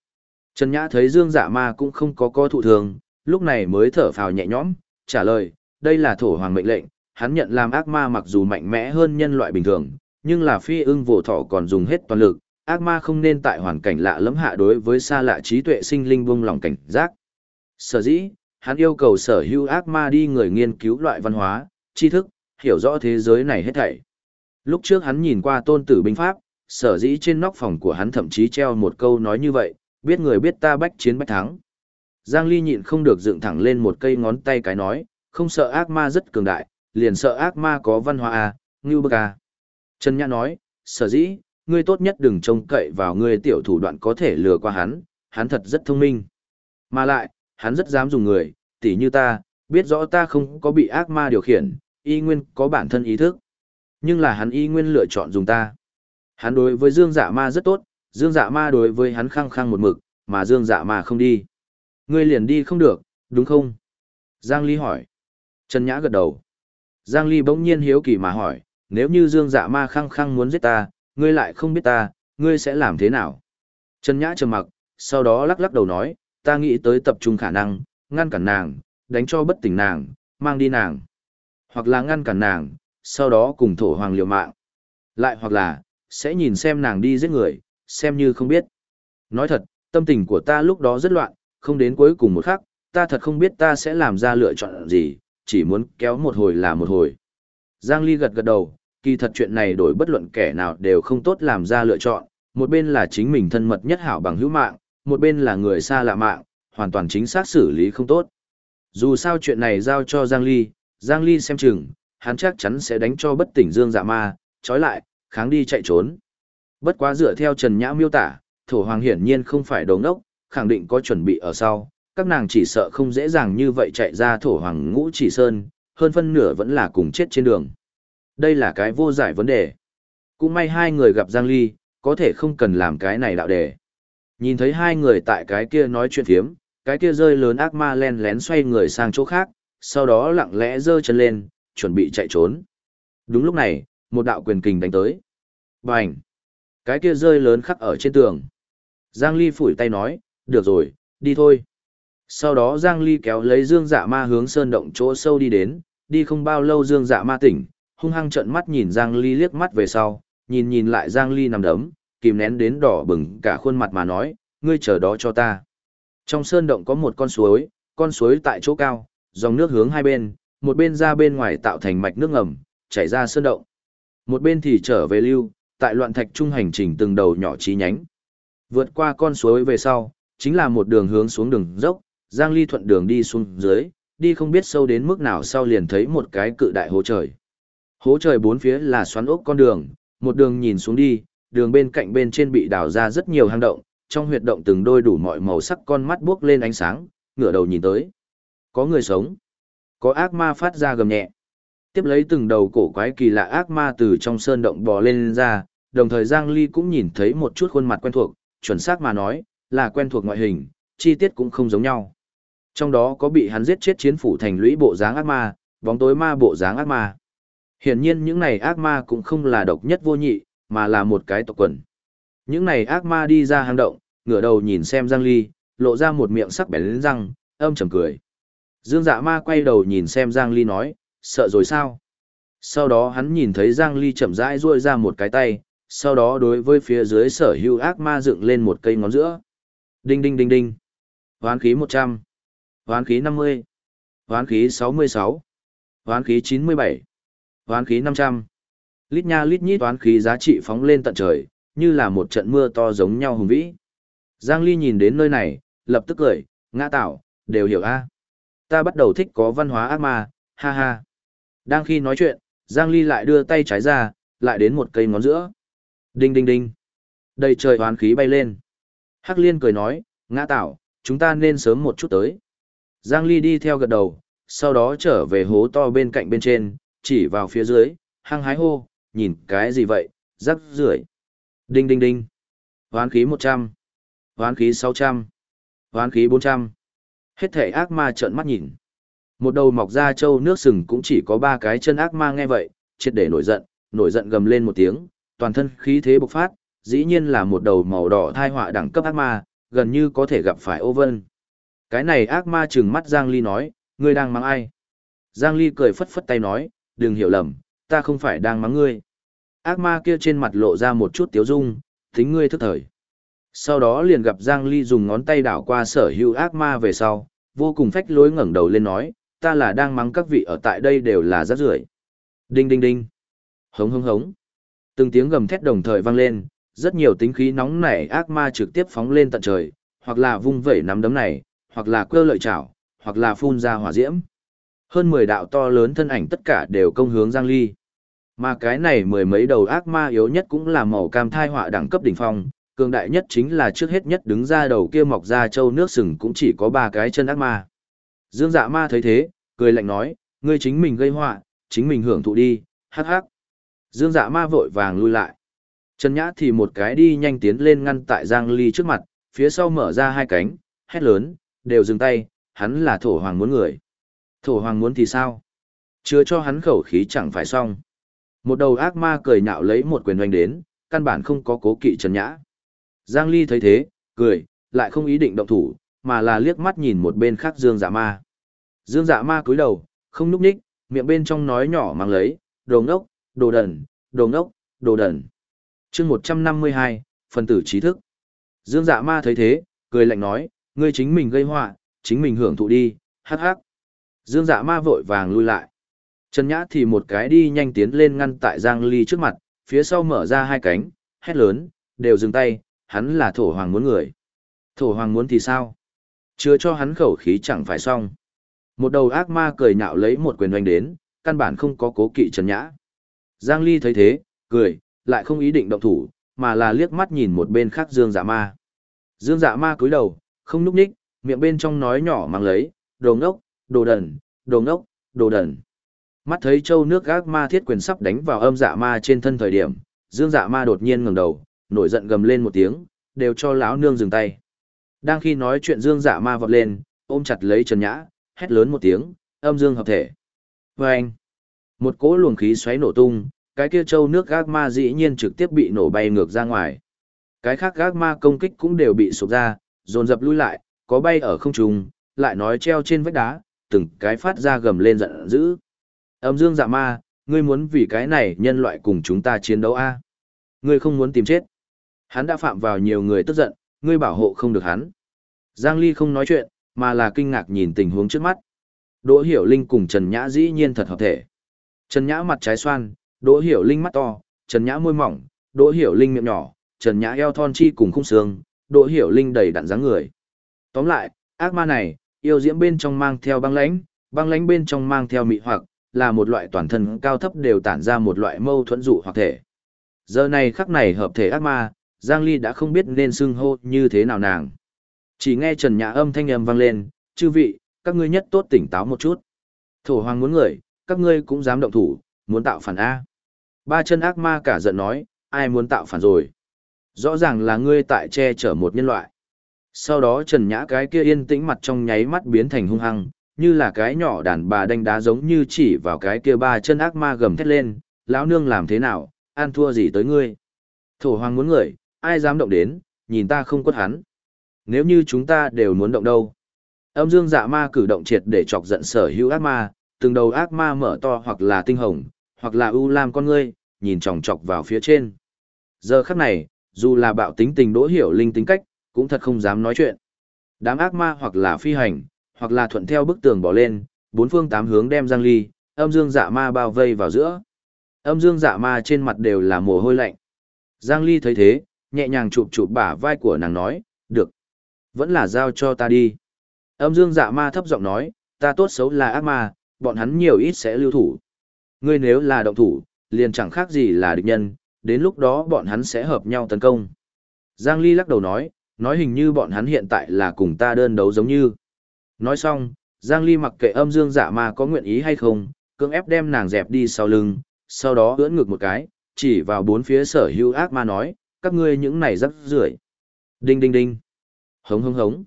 Trần Nhã thấy dương dạ ma cũng không có co thụ thường, lúc này mới thở phào nhẹ nhõm, trả lời, đây là thổ hoàng mệnh lệnh, hắn nhận làm ác ma mặc dù mạnh mẽ hơn nhân loại bình thường, nhưng là phi ưng vồ thọ còn dùng hết toàn lực, ác ma không nên tại hoàn cảnh lạ lẫm hạ đối với xa lạ trí tuệ sinh linh buông lòng cảnh giác. Sở dĩ, hắn yêu cầu sở hữu ác ma đi người nghiên cứu loại văn hóa, tri thức, hiểu rõ thế giới này hết thảy. Lúc trước hắn nhìn qua tôn tử binh pháp, sở dĩ trên nóc phòng của hắn thậm chí treo một câu nói như vậy, biết người biết ta bách chiến bách thắng. Giang Ly nhịn không được dựng thẳng lên một cây ngón tay cái nói, không sợ ác ma rất cường đại, liền sợ ác ma có văn hóa à, ngưu bức à. Trần Nhã nói, sở dĩ, ngươi tốt nhất đừng trông cậy vào ngươi tiểu thủ đoạn có thể lừa qua hắn, hắn thật rất thông minh. Mà lại, hắn rất dám dùng người, tỉ như ta, biết rõ ta không có bị ác ma điều khiển, y nguyên có bản thân ý thức. Nhưng là hắn y nguyên lựa chọn dùng ta. Hắn đối với Dương Dạ Ma rất tốt, Dương Dạ Ma đối với hắn khăng khăng một mực, mà Dương Dạ Ma không đi. Ngươi liền đi không được, đúng không? Giang Ly hỏi. Trần Nhã gật đầu. Giang Ly bỗng nhiên hiếu kỳ mà hỏi, nếu như Dương Dạ Ma khăng khăng muốn giết ta, ngươi lại không biết ta, ngươi sẽ làm thế nào? Trần Nhã trầm mặc, sau đó lắc lắc đầu nói, ta nghĩ tới tập trung khả năng, ngăn cản nàng, đánh cho bất tỉnh nàng, mang đi nàng. Hoặc là ngăn cản nàng, sau đó cùng thổ hoàng liều mạng. Lại hoặc là, sẽ nhìn xem nàng đi giết người, xem như không biết. Nói thật, tâm tình của ta lúc đó rất loạn, không đến cuối cùng một khắc, ta thật không biết ta sẽ làm ra lựa chọn gì, chỉ muốn kéo một hồi là một hồi. Giang Ly gật gật đầu, kỳ thật chuyện này đổi bất luận kẻ nào đều không tốt làm ra lựa chọn, một bên là chính mình thân mật nhất hảo bằng hữu mạng, một bên là người xa lạ mạng, hoàn toàn chính xác xử lý không tốt. Dù sao chuyện này giao cho Giang Ly, Giang Ly xem chừng, hắn chắc chắn sẽ đánh cho bất tỉnh Dương Dạ Ma, trói lại, kháng đi chạy trốn. Bất quá dựa theo Trần Nhã miêu tả, thổ hoàng hiển nhiên không phải đồ ngốc, khẳng định có chuẩn bị ở sau, các nàng chỉ sợ không dễ dàng như vậy chạy ra thổ hoàng ngũ chỉ sơn, hơn phân nửa vẫn là cùng chết trên đường. Đây là cái vô giải vấn đề. Cũng may hai người gặp Giang Ly, có thể không cần làm cái này đạo đề. Nhìn thấy hai người tại cái kia nói chuyện thiếm, cái kia rơi lớn ác ma len lén xoay người sang chỗ khác, sau đó lặng lẽ giơ chân lên, chuẩn bị chạy trốn. Đúng lúc này, một đạo quyền kình đánh tới. Bành! Cái kia rơi lớn khắc ở trên tường. Giang Ly phủi tay nói, được rồi, đi thôi. Sau đó Giang Ly kéo lấy Dương Dạ Ma hướng sơn động chỗ sâu đi đến, đi không bao lâu Dương Dạ Ma tỉnh, hung hăng trợn mắt nhìn Giang Ly liếc mắt về sau, nhìn nhìn lại Giang Ly nằm đấm, kìm nén đến đỏ bừng cả khuôn mặt mà nói, ngươi chờ đó cho ta. Trong sơn động có một con suối, con suối tại chỗ cao, dòng nước hướng hai bên, một bên ra bên ngoài tạo thành mạch nước ngầm, chảy ra sơn động. Một bên thì trở về lưu, tại loạn thạch trung hành trình từng đầu nhỏ chi nhánh. Vượt qua con suối về sau, chính là một đường hướng xuống đường dốc, Giang Ly thuận đường đi xuống dưới, đi không biết sâu đến mức nào sau liền thấy một cái cự đại hố trời. Hố trời bốn phía là xoắn ốc con đường, một đường nhìn xuống đi, đường bên cạnh bên trên bị đào ra rất nhiều hang động, trong huyệt động từng đôi đủ mọi màu sắc con mắt buốc lên ánh sáng, ngửa đầu nhìn tới. Có người sống. Có ác ma phát ra gầm nhẹ. Tiếp lấy từng đầu cổ quái kỳ lạ ác ma từ trong sơn động bò lên, lên ra, đồng thời Giang Ly cũng nhìn thấy một chút khuôn mặt quen thuộc, chuẩn xác mà nói, là quen thuộc ngoại hình, chi tiết cũng không giống nhau. Trong đó có bị hắn giết chết chiến phủ thành lũy bộ dáng ác ma, bóng tối ma bộ dáng ác ma. Hiển nhiên những này ác ma cũng không là độc nhất vô nhị, mà là một cái tộc quần. Những này ác ma đi ra hang động, ngửa đầu nhìn xem Giang Ly, lộ ra một miệng sắc bén răng, âm trầm cười. Dương dạ ma quay đầu nhìn xem Giang Ly nói, sợ rồi sao? Sau đó hắn nhìn thấy Giang Ly chậm rãi duỗi ra một cái tay, sau đó đối với phía dưới sở hữu ác ma dựng lên một cây ngón giữa. Đinh đinh đinh đinh. Hoán khí 100. Hoán khí 50. Hoán khí 66. Hoán khí 97. Hoán khí 500. Lít nha lít nhít toán khí giá trị phóng lên tận trời, như là một trận mưa to giống nhau hùng vĩ. Giang Ly nhìn đến nơi này, lập tức cười, ngã tạo, đều hiểu a. Ta bắt đầu thích có văn hóa ác ma, ha ha. Đang khi nói chuyện, Giang Ly lại đưa tay trái ra, lại đến một cây ngón giữa. Đinh đinh đinh. Đầy trời hoán khí bay lên. Hắc Liên cười nói, ngã tạo, chúng ta nên sớm một chút tới. Giang Ly đi theo gật đầu, sau đó trở về hố to bên cạnh bên trên, chỉ vào phía dưới, hăng hái hô, nhìn cái gì vậy, rắc rưởi. Đinh đinh đinh. Hoán khí 100. Hoán khí 600. Hoán khí 400. Hết thể ác ma trợn mắt nhìn. Một đầu mọc ra trâu nước sừng cũng chỉ có ba cái chân ác ma nghe vậy, triệt để nổi giận, nổi giận gầm lên một tiếng, toàn thân khí thế bộc phát, dĩ nhiên là một đầu màu đỏ thai họa đẳng cấp ác ma, gần như có thể gặp phải ô vân. Cái này ác ma trừng mắt Giang Ly nói, ngươi đang mang ai? Giang Ly cười phất phất tay nói, đừng hiểu lầm, ta không phải đang mắng ngươi. Ác ma kia trên mặt lộ ra một chút tiếu dung, tính ngươi thức thời. Sau đó liền gặp Giang Ly dùng ngón tay đảo qua sở hữu ác ma về sau, vô cùng phách lối ngẩng đầu lên nói, ta là đang mắng các vị ở tại đây đều là rác rưởi. Đinh đinh đinh. Hống hống hống. Từng tiếng gầm thét đồng thời vang lên, rất nhiều tính khí nóng nảy ác ma trực tiếp phóng lên tận trời, hoặc là vung vẩy nắm đấm này, hoặc là quơ lợi chảo, hoặc là phun ra hỏa diễm. Hơn 10 đạo to lớn thân ảnh tất cả đều công hướng Giang Ly. Mà cái này mười mấy đầu ác ma yếu nhất cũng là màu cam thai họa đẳng cấp đỉnh phong, cường đại nhất chính là trước hết nhất đứng ra đầu kia mọc ra châu nước sừng cũng chỉ có ba cái chân ác ma. Dương dạ ma thấy thế, cười lạnh nói, ngươi chính mình gây họa, chính mình hưởng thụ đi, hắc hắc. Dương dạ ma vội vàng lui lại. Trần Nhã thì một cái đi nhanh tiến lên ngăn tại Giang Ly trước mặt, phía sau mở ra hai cánh, hét lớn, đều dừng tay, hắn là thổ hoàng muốn người. Thổ hoàng muốn thì sao? chứa cho hắn khẩu khí chẳng phải xong. Một đầu ác ma cười nhạo lấy một quyền oanh đến, căn bản không có cố kỵ Trần Nhã. Giang Ly thấy thế, cười, lại không ý định động thủ, mà là liếc mắt nhìn một bên khác Dương Dạ Ma. Dương Dạ Ma cúi đầu, không núp ních, miệng bên trong nói nhỏ mang lấy, đồ ngốc, đồ đần, đồ ngốc, đồ đần. chương 152, phần tử trí thức. Dương Dạ Ma thấy thế, cười lạnh nói, ngươi chính mình gây họa, chính mình hưởng thụ đi, hắc hắc. Dương Dạ Ma vội vàng lui lại. Trần Nhã thì một cái đi nhanh tiến lên ngăn tại Giang Ly trước mặt, phía sau mở ra hai cánh, hét lớn, đều dừng tay, hắn là thổ hoàng muốn người. Thổ hoàng muốn thì sao? Chưa cho hắn khẩu khí chẳng phải xong. Một đầu ác ma cười nhạo lấy một quyền doanh đến, căn bản không có cố kỵ Trần Nhã. Giang Ly thấy thế, cười, lại không ý định động thủ, mà là liếc mắt nhìn một bên khác Dương Dạ Ma. Dương Dạ Ma cúi đầu, không núp ních, miệng bên trong nói nhỏ mang lấy, đồ ngốc, đồ đần, đồ ngốc, đồ đần. Mắt thấy châu nước gác ma thiết quyền sắp đánh vào âm dạ ma trên thân thời điểm, dương dạ ma đột nhiên ngẩng đầu, nổi giận gầm lên một tiếng, đều cho lão nương dừng tay. Đang khi nói chuyện dương dạ ma vọt lên, ôm chặt lấy Trần Nhã, hét lớn một tiếng, âm dương hợp thể. Và anh, một cỗ luồng khí xoáy nổ tung, cái kia châu nước gác ma dĩ nhiên trực tiếp bị nổ bay ngược ra ngoài. Cái khác gác ma công kích cũng đều bị sụp ra, dồn dập lui lại, có bay ở không trung, lại nói treo trên vách đá, từng cái phát ra gầm lên giận dữ. Âm dương dạ ma, ngươi muốn vì cái này nhân loại cùng chúng ta chiến đấu a? Ngươi không muốn tìm chết. Hắn đã phạm vào nhiều người tức giận, ngươi bảo hộ không được hắn. Giang Ly không nói chuyện, mà là kinh ngạc nhìn tình huống trước mắt. Đỗ Hiểu Linh cùng Trần Nhã dĩ nhiên thật hợp thể. Trần Nhã mặt trái xoan, Đỗ Hiểu Linh mắt to, Trần Nhã môi mỏng, Đỗ Hiểu Linh miệng nhỏ, Trần Nhã eo thon chi cùng khung xương, Đỗ Hiểu Linh đầy đặn dáng người. Tóm lại, ác ma này, yêu diễm bên trong mang theo băng lãnh, băng lãnh bên trong mang theo mị hoặc, là một loại toàn thân cao thấp đều tản ra một loại mâu thuẫn dụ hoặc thể. Giờ này khắc này hợp thể ác ma, Giang Ly đã không biết nên xưng hô như thế nào nàng. Chỉ nghe Trần Nhã âm thanh âm vang lên, chư vị, các ngươi nhất tốt tỉnh táo một chút. Thổ hoàng muốn người, các ngươi cũng dám động thủ, muốn tạo phản A. Ba chân ác ma cả giận nói, ai muốn tạo phản rồi. Rõ ràng là ngươi tại che chở một nhân loại. Sau đó Trần Nhã cái kia yên tĩnh mặt trong nháy mắt biến thành hung hăng, như là cái nhỏ đàn bà đánh đá giống như chỉ vào cái kia ba chân ác ma gầm thét lên, lão nương làm thế nào, an thua gì tới ngươi. Thổ hoàng muốn người, ai dám động đến, nhìn ta không quất hắn. Nếu như chúng ta đều muốn động đâu. Âm dương dạ ma cử động triệt để chọc giận sở hữu ác ma, từng đầu ác ma mở to hoặc là tinh hồng, hoặc là u lam con ngươi, nhìn chòng chọc vào phía trên. Giờ khắc này, dù là bạo tính tình đỗ hiểu linh tính cách, cũng thật không dám nói chuyện. Đám ác ma hoặc là phi hành, hoặc là thuận theo bức tường bỏ lên, bốn phương tám hướng đem Giang Ly, âm dương dạ ma bao vây vào giữa. Âm dương dạ ma trên mặt đều là mồ hôi lạnh. Giang Ly thấy thế, nhẹ nhàng chụp chụp bả vai của nàng nói, được. Vẫn là giao cho ta đi. Âm dương dạ ma thấp giọng nói, ta tốt xấu là ác ma, bọn hắn nhiều ít sẽ lưu thủ. Ngươi nếu là động thủ, liền chẳng khác gì là địch nhân, đến lúc đó bọn hắn sẽ hợp nhau tấn công. Giang Ly lắc đầu nói, nói hình như bọn hắn hiện tại là cùng ta đơn đấu giống như. Nói xong, Giang Ly mặc kệ âm dương dạ ma có nguyện ý hay không, cưỡng ép đem nàng dẹp đi sau lưng, sau đó ưỡn ngực một cái, chỉ vào bốn phía sở hữu ác ma nói, các ngươi những này rắc rưởi. Đinh đinh đinh. Hống hống hống.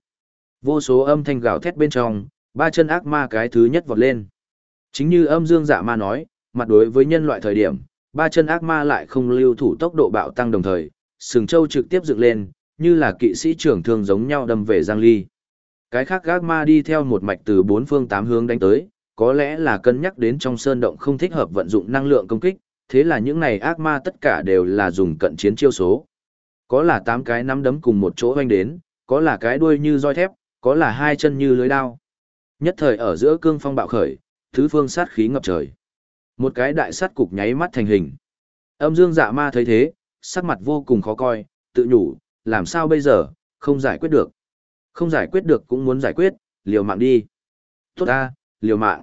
Vô số âm thanh gào thét bên trong, ba chân ác ma cái thứ nhất vọt lên. Chính như âm dương dạ ma nói, mặt đối với nhân loại thời điểm, ba chân ác ma lại không lưu thủ tốc độ bạo tăng đồng thời, sừng châu trực tiếp dựng lên, như là kỵ sĩ trưởng thương giống nhau đâm về Giang Ly. Cái khác ác ma đi theo một mạch từ bốn phương tám hướng đánh tới, có lẽ là cân nhắc đến trong sơn động không thích hợp vận dụng năng lượng công kích, thế là những này ác ma tất cả đều là dùng cận chiến chiêu số. Có là tám cái nắm đấm cùng một chỗ hoanh đến, có là cái đuôi như roi thép, có là hai chân như lưới đao. Nhất thời ở giữa cương phong bạo khởi, thứ phương sát khí ngập trời. Một cái đại sát cục nháy mắt thành hình. Âm dương dạ ma thấy thế, sắc mặt vô cùng khó coi, tự nhủ, làm sao bây giờ, không giải quyết được. Không giải quyết được cũng muốn giải quyết, liều mạng đi. Tốt ta, liều mạng.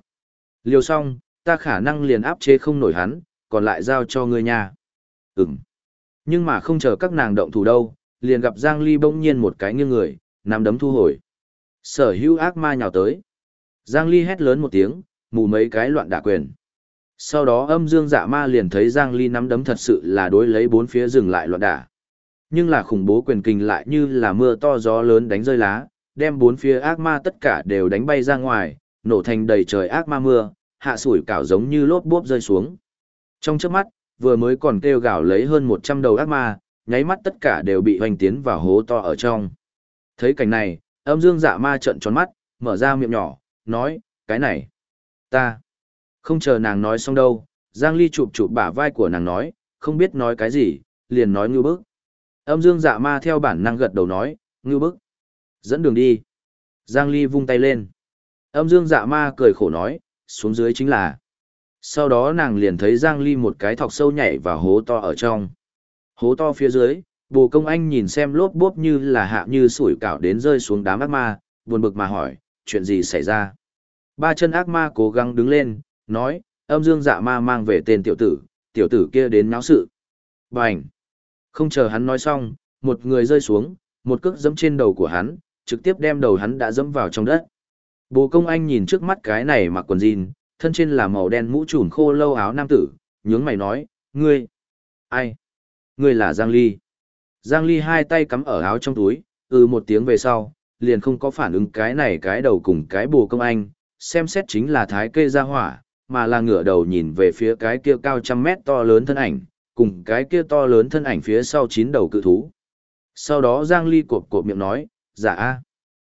Liều xong, ta khả năng liền áp chế không nổi hắn, còn lại giao cho ngươi nha. Ừm. Nhưng mà không chờ các nàng động thủ đâu, liền gặp Giang Ly bỗng nhiên một cái nghiêng người, nắm đấm thu hồi. Sở hữu ác ma nhào tới. Giang Ly hét lớn một tiếng, mù mấy cái loạn đả quyền. Sau đó âm dương dạ ma liền thấy Giang Ly nắm đấm thật sự là đối lấy bốn phía dừng lại loạn đả. Nhưng là khủng bố quyền kinh lại như là mưa to gió lớn đánh rơi lá, đem bốn phía ác ma tất cả đều đánh bay ra ngoài, nổ thành đầy trời ác ma mưa, hạ sủi cảo giống như lốp bốp rơi xuống. Trong chớp mắt, vừa mới còn kêu gào lấy hơn 100 đầu ác ma, nháy mắt tất cả đều bị hoành tiến vào hố to ở trong. Thấy cảnh này, âm dương dạ ma trợn tròn mắt, mở ra miệng nhỏ, nói, cái này, ta, không chờ nàng nói xong đâu, Giang Ly chụp chụp bả vai của nàng nói, không biết nói cái gì, liền nói như bức. Âm dương dạ ma theo bản năng gật đầu nói, ngư bức. Dẫn đường đi. Giang Ly vung tay lên. Âm dương dạ ma cười khổ nói, xuống dưới chính là. Sau đó nàng liền thấy Giang Ly một cái thọc sâu nhảy vào hố to ở trong. Hố to phía dưới, bồ công anh nhìn xem lốp bốp như là hạ như sủi cảo đến rơi xuống đám ác ma, buồn bực mà hỏi, chuyện gì xảy ra. Ba chân ác ma cố gắng đứng lên, nói, âm dương dạ ma mang về tên tiểu tử, tiểu tử kia đến náo sự. Bành! Không chờ hắn nói xong, một người rơi xuống, một cước dẫm trên đầu của hắn, trực tiếp đem đầu hắn đã dẫm vào trong đất. Bồ công anh nhìn trước mắt cái này mặc quần jean, thân trên là màu đen mũ trùm khô lâu áo nam tử, nhướng mày nói, ngươi, ai? Ngươi là Giang Ly. Giang Ly hai tay cắm ở áo trong túi, ừ một tiếng về sau, liền không có phản ứng cái này cái đầu cùng cái bồ công anh, xem xét chính là thái kê ra hỏa, mà là ngửa đầu nhìn về phía cái kia cao trăm mét to lớn thân ảnh, cùng cái kia to lớn thân ảnh phía sau chín đầu cự thú. Sau đó Giang Ly cộp cộp miệng nói, giả dạ a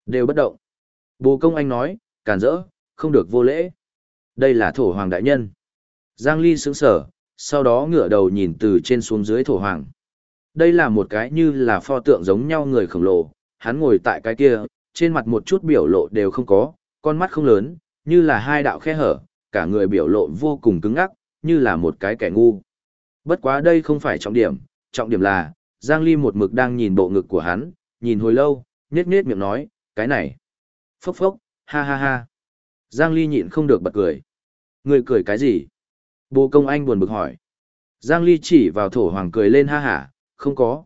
đều bất động. Bồ công anh nói, cản rỡ, không được vô lễ. Đây là thổ hoàng đại nhân. Giang Ly sững sở, sau đó ngửa đầu nhìn từ trên xuống dưới thổ hoàng. Đây là một cái như là pho tượng giống nhau người khổng lồ, hắn ngồi tại cái kia, trên mặt một chút biểu lộ đều không có, con mắt không lớn, như là hai đạo khe hở, cả người biểu lộ vô cùng cứng ngắc, như là một cái kẻ ngu. Bất quá đây không phải trọng điểm, trọng điểm là, Giang Ly một mực đang nhìn bộ ngực của hắn, nhìn hồi lâu, nhếch nhếch miệng nói, cái này. Phốc phốc, ha ha ha. Giang Ly nhịn không được bật cười. Người cười cái gì? Bồ công anh buồn bực hỏi. Giang Ly chỉ vào thổ hoàng cười lên ha hả, không có.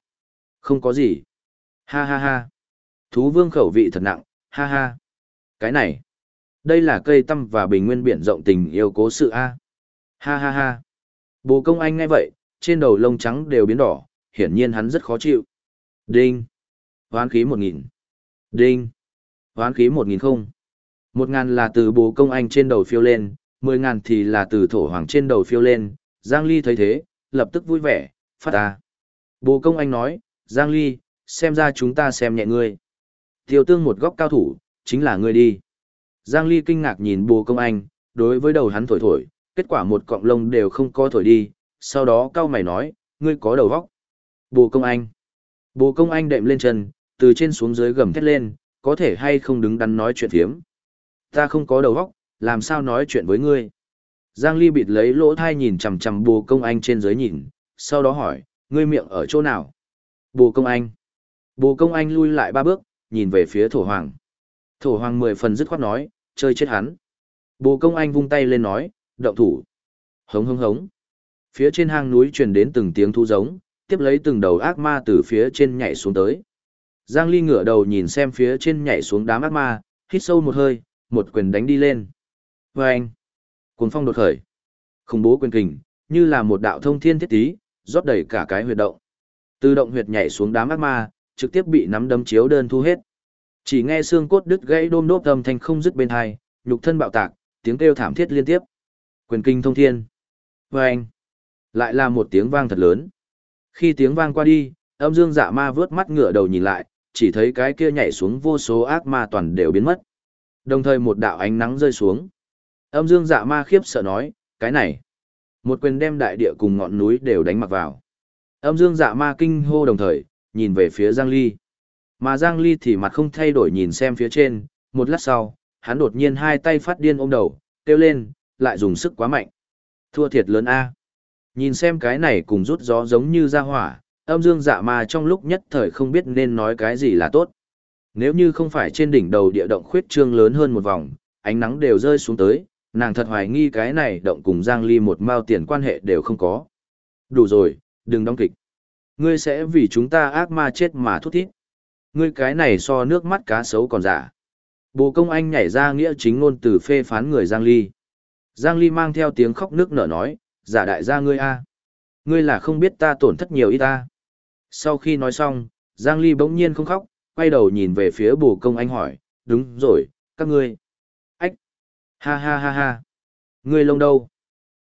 Không có gì. Ha ha ha. Thú vương khẩu vị thật nặng, ha ha. Cái này. Đây là cây tâm và bình nguyên biển rộng tình yêu cố sự A. Ha ha ha. Bồ công anh nghe vậy, trên đầu lông trắng đều biến đỏ, hiển nhiên hắn rất khó chịu. Đinh. Hoán khí một nghìn. Đinh. Hoán khí một nghìn không. Một ngàn là từ bồ công anh trên đầu phiêu lên, mười ngàn thì là từ thổ hoàng trên đầu phiêu lên. Giang Ly thấy thế, lập tức vui vẻ, phát ta. Bồ công anh nói, Giang Ly, xem ra chúng ta xem nhẹ ngươi. Tiêu tương một góc cao thủ, chính là ngươi đi. Giang Ly kinh ngạc nhìn bồ công anh, đối với đầu hắn thổi thổi, kết quả một cọng lông đều không có thổi đi, sau đó cao mày nói, ngươi có đầu vóc. Bồ công anh. Bồ công anh đệm lên chân, từ trên xuống dưới gầm thét lên, có thể hay không đứng đắn nói chuyện thiếm. Ta không có đầu vóc, làm sao nói chuyện với ngươi. Giang Ly bịt lấy lỗ thai nhìn chằm chằm bồ công anh trên dưới nhìn, sau đó hỏi, ngươi miệng ở chỗ nào? Bồ công anh. Bồ công anh lui lại ba bước, nhìn về phía thổ hoàng. Thổ hoàng mười phần dứt khoát nói, chơi chết hắn. Bồ công anh vung tay lên nói, động thủ. Hống hống hống. Phía trên hang núi truyền đến từng tiếng thu giống, tiếp lấy từng đầu ác ma từ phía trên nhảy xuống tới. Giang Ly ngửa đầu nhìn xem phía trên nhảy xuống đám ác ma, hít sâu một hơi, một quyền đánh đi lên. Và anh, cuốn phong đột khởi. Khủng bố quyền kình, như là một đạo thông thiên thiết tí, rót đầy cả cái huyệt động. Từ động huyệt nhảy xuống đám ác ma, trực tiếp bị nắm đấm chiếu đơn thu hết. Chỉ nghe xương cốt đứt gãy đôm đốp âm thanh không dứt bên hai, nhục thân bạo tạc, tiếng kêu thảm thiết liên tiếp. Quyền kinh thông thiên. Và anh, lại là một tiếng vang thật lớn. Khi tiếng vang qua đi, âm dương dạ ma vớt mắt ngửa đầu nhìn lại, chỉ thấy cái kia nhảy xuống vô số ác ma toàn đều biến mất. Đồng thời một đạo ánh nắng rơi xuống. Âm dương dạ ma khiếp sợ nói, cái này. Một quyền đem đại địa cùng ngọn núi đều đánh mặc vào. Âm dương dạ ma kinh hô đồng thời, nhìn về phía Giang Ly. Mà Giang Ly thì mặt không thay đổi nhìn xem phía trên, một lát sau, hắn đột nhiên hai tay phát điên ôm đầu, kêu lên, lại dùng sức quá mạnh. Thua thiệt lớn A. Nhìn xem cái này cùng rút gió giống như ra hỏa, âm dương dạ ma trong lúc nhất thời không biết nên nói cái gì là tốt. Nếu như không phải trên đỉnh đầu địa động khuyết trương lớn hơn một vòng, ánh nắng đều rơi xuống tới, nàng thật hoài nghi cái này động cùng Giang Ly một mao tiền quan hệ đều không có. Đủ rồi, đừng đóng kịch. Ngươi sẽ vì chúng ta ác ma chết mà thút thít. Ngươi cái này so nước mắt cá sấu còn giả. Bồ công anh nhảy ra nghĩa chính ngôn từ phê phán người Giang Ly. Giang Ly mang theo tiếng khóc nước nở nói, giả đại gia ngươi a, Ngươi là không biết ta tổn thất nhiều ít ta. Sau khi nói xong, Giang Ly bỗng nhiên không khóc, quay đầu nhìn về phía Bù công anh hỏi, đúng rồi, các ngươi. Ách! Ha ha ha ha! Ngươi lông đâu?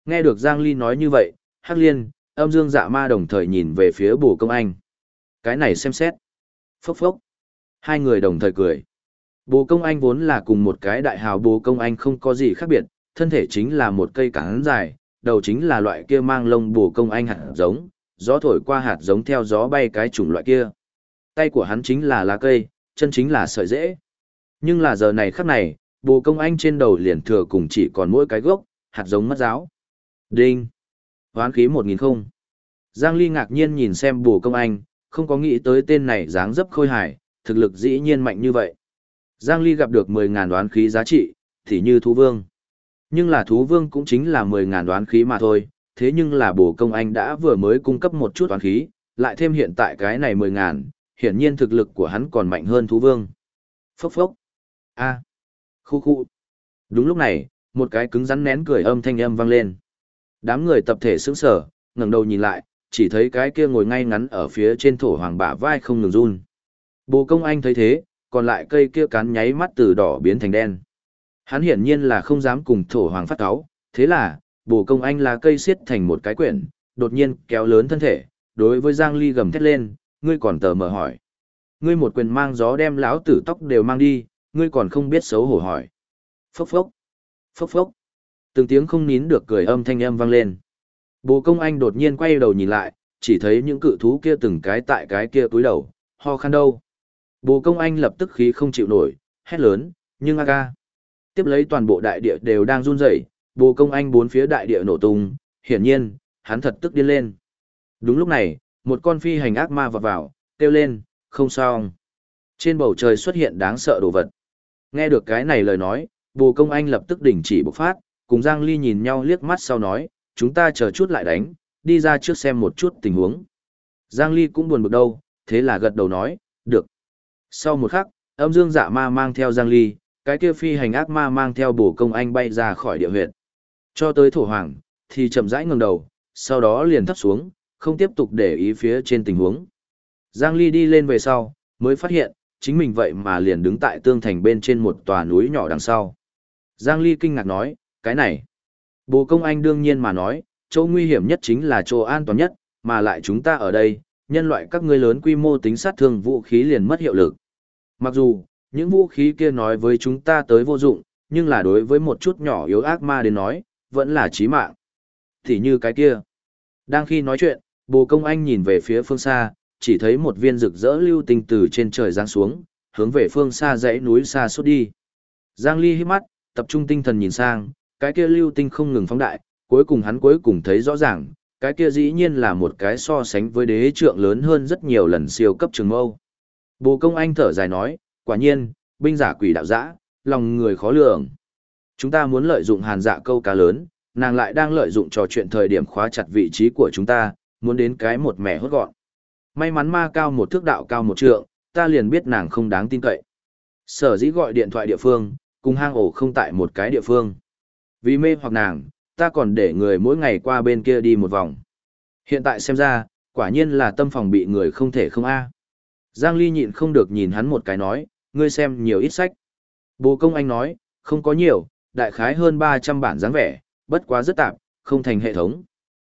Nghe được Giang Ly nói như vậy, Hắc Liên, âm dương dạ ma đồng thời nhìn về phía Bù công anh. Cái này xem xét. Phốc phốc. Hai người đồng thời cười. Bồ công anh vốn là cùng một cái đại hào bồ công anh không có gì khác biệt, thân thể chính là một cây cán dài, đầu chính là loại kia mang lông bù công anh hạt giống, gió thổi qua hạt giống theo gió bay cái chủng loại kia. Tay của hắn chính là lá cây, chân chính là sợi rễ. Nhưng là giờ này khắc này, bù công anh trên đầu liền thừa cùng chỉ còn mỗi cái gốc, hạt giống mất giáo. Đinh! Hoán khí một nghìn không. Giang Ly ngạc nhiên nhìn xem bù công anh, không có nghĩ tới tên này dáng dấp khôi hài, thực lực dĩ nhiên mạnh như vậy. Giang Ly gặp được 10.000 đoán khí giá trị, thì như thú vương. Nhưng là thú vương cũng chính là 10.000 đoán khí mà thôi, thế nhưng là bổ công anh đã vừa mới cung cấp một chút đoán khí, lại thêm hiện tại cái này 10.000, hiển nhiên thực lực của hắn còn mạnh hơn thú vương. Phốc phốc. A. À. Khu khu. Đúng lúc này, một cái cứng rắn nén cười âm thanh âm vang lên. Đám người tập thể sững sờ, ngẩng đầu nhìn lại, chỉ thấy cái kia ngồi ngay ngắn ở phía trên thổ hoàng bả vai không ngừng run. Bồ công anh thấy thế, còn lại cây kia cắn nháy mắt từ đỏ biến thành đen. Hắn hiển nhiên là không dám cùng thổ hoàng phát cáo, thế là, bồ công anh là cây xiết thành một cái quyển, đột nhiên kéo lớn thân thể, đối với Giang Ly gầm thét lên, ngươi còn tờ mở hỏi. Ngươi một quyền mang gió đem lão tử tóc đều mang đi, ngươi còn không biết xấu hổ hỏi. Phốc phốc, phốc phốc. Từng tiếng không nín được cười âm thanh âm vang lên. Bồ công anh đột nhiên quay đầu nhìn lại, chỉ thấy những cự thú kia từng cái tại cái kia túi đầu, ho khăn đâu. Bồ công anh lập tức khí không chịu nổi, hét lớn, nhưng aga. Tiếp lấy toàn bộ đại địa đều đang run rẩy, bồ công anh bốn phía đại địa nổ tung, hiển nhiên, hắn thật tức điên lên. Đúng lúc này, một con phi hành ác ma vọt vào, kêu lên, không sao. Trên bầu trời xuất hiện đáng sợ đồ vật. Nghe được cái này lời nói, bồ công anh lập tức đình chỉ bộc phát, cùng Giang Ly nhìn nhau liếc mắt sau nói, chúng ta chờ chút lại đánh, đi ra trước xem một chút tình huống. Giang Ly cũng buồn bực đâu, thế là gật đầu nói, được. Sau một khắc, âm dương dạ ma mang theo Giang Ly, cái kia phi hành ác ma mang theo bổ công anh bay ra khỏi địa huyệt. Cho tới thổ hoàng, thì chậm rãi ngẩng đầu, sau đó liền thấp xuống, không tiếp tục để ý phía trên tình huống. Giang Ly đi lên về sau, mới phát hiện, chính mình vậy mà liền đứng tại tương thành bên trên một tòa núi nhỏ đằng sau. Giang Ly kinh ngạc nói, cái này. Bồ công anh đương nhiên mà nói, chỗ nguy hiểm nhất chính là chỗ an toàn nhất, mà lại chúng ta ở đây, nhân loại các ngươi lớn quy mô tính sát thương vũ khí liền mất hiệu lực. Mặc dù, những vũ khí kia nói với chúng ta tới vô dụng, nhưng là đối với một chút nhỏ yếu ác ma đến nói, vẫn là chí mạng. Thì như cái kia. Đang khi nói chuyện, bồ công anh nhìn về phía phương xa, chỉ thấy một viên rực rỡ lưu tinh từ trên trời giáng xuống, hướng về phương xa dãy núi xa suốt đi. Giang Ly hít mắt, tập trung tinh thần nhìn sang, cái kia lưu tinh không ngừng phóng đại, cuối cùng hắn cuối cùng thấy rõ ràng, cái kia dĩ nhiên là một cái so sánh với đế trượng lớn hơn rất nhiều lần siêu cấp trường mâu. Bồ công anh thở dài nói, quả nhiên, binh giả quỷ đạo dã, lòng người khó lường. Chúng ta muốn lợi dụng hàn dạ câu cá lớn, nàng lại đang lợi dụng trò chuyện thời điểm khóa chặt vị trí của chúng ta, muốn đến cái một mẻ hốt gọn. May mắn ma cao một thước đạo cao một trượng, ta liền biết nàng không đáng tin cậy. Sở dĩ gọi điện thoại địa phương, cùng hang ổ không tại một cái địa phương. Vì mê hoặc nàng, ta còn để người mỗi ngày qua bên kia đi một vòng. Hiện tại xem ra, quả nhiên là tâm phòng bị người không thể không a. Giang Ly nhịn không được nhìn hắn một cái nói, ngươi xem nhiều ít sách. Bồ công anh nói, không có nhiều, đại khái hơn 300 bản dáng vẻ, bất quá rất tạp, không thành hệ thống.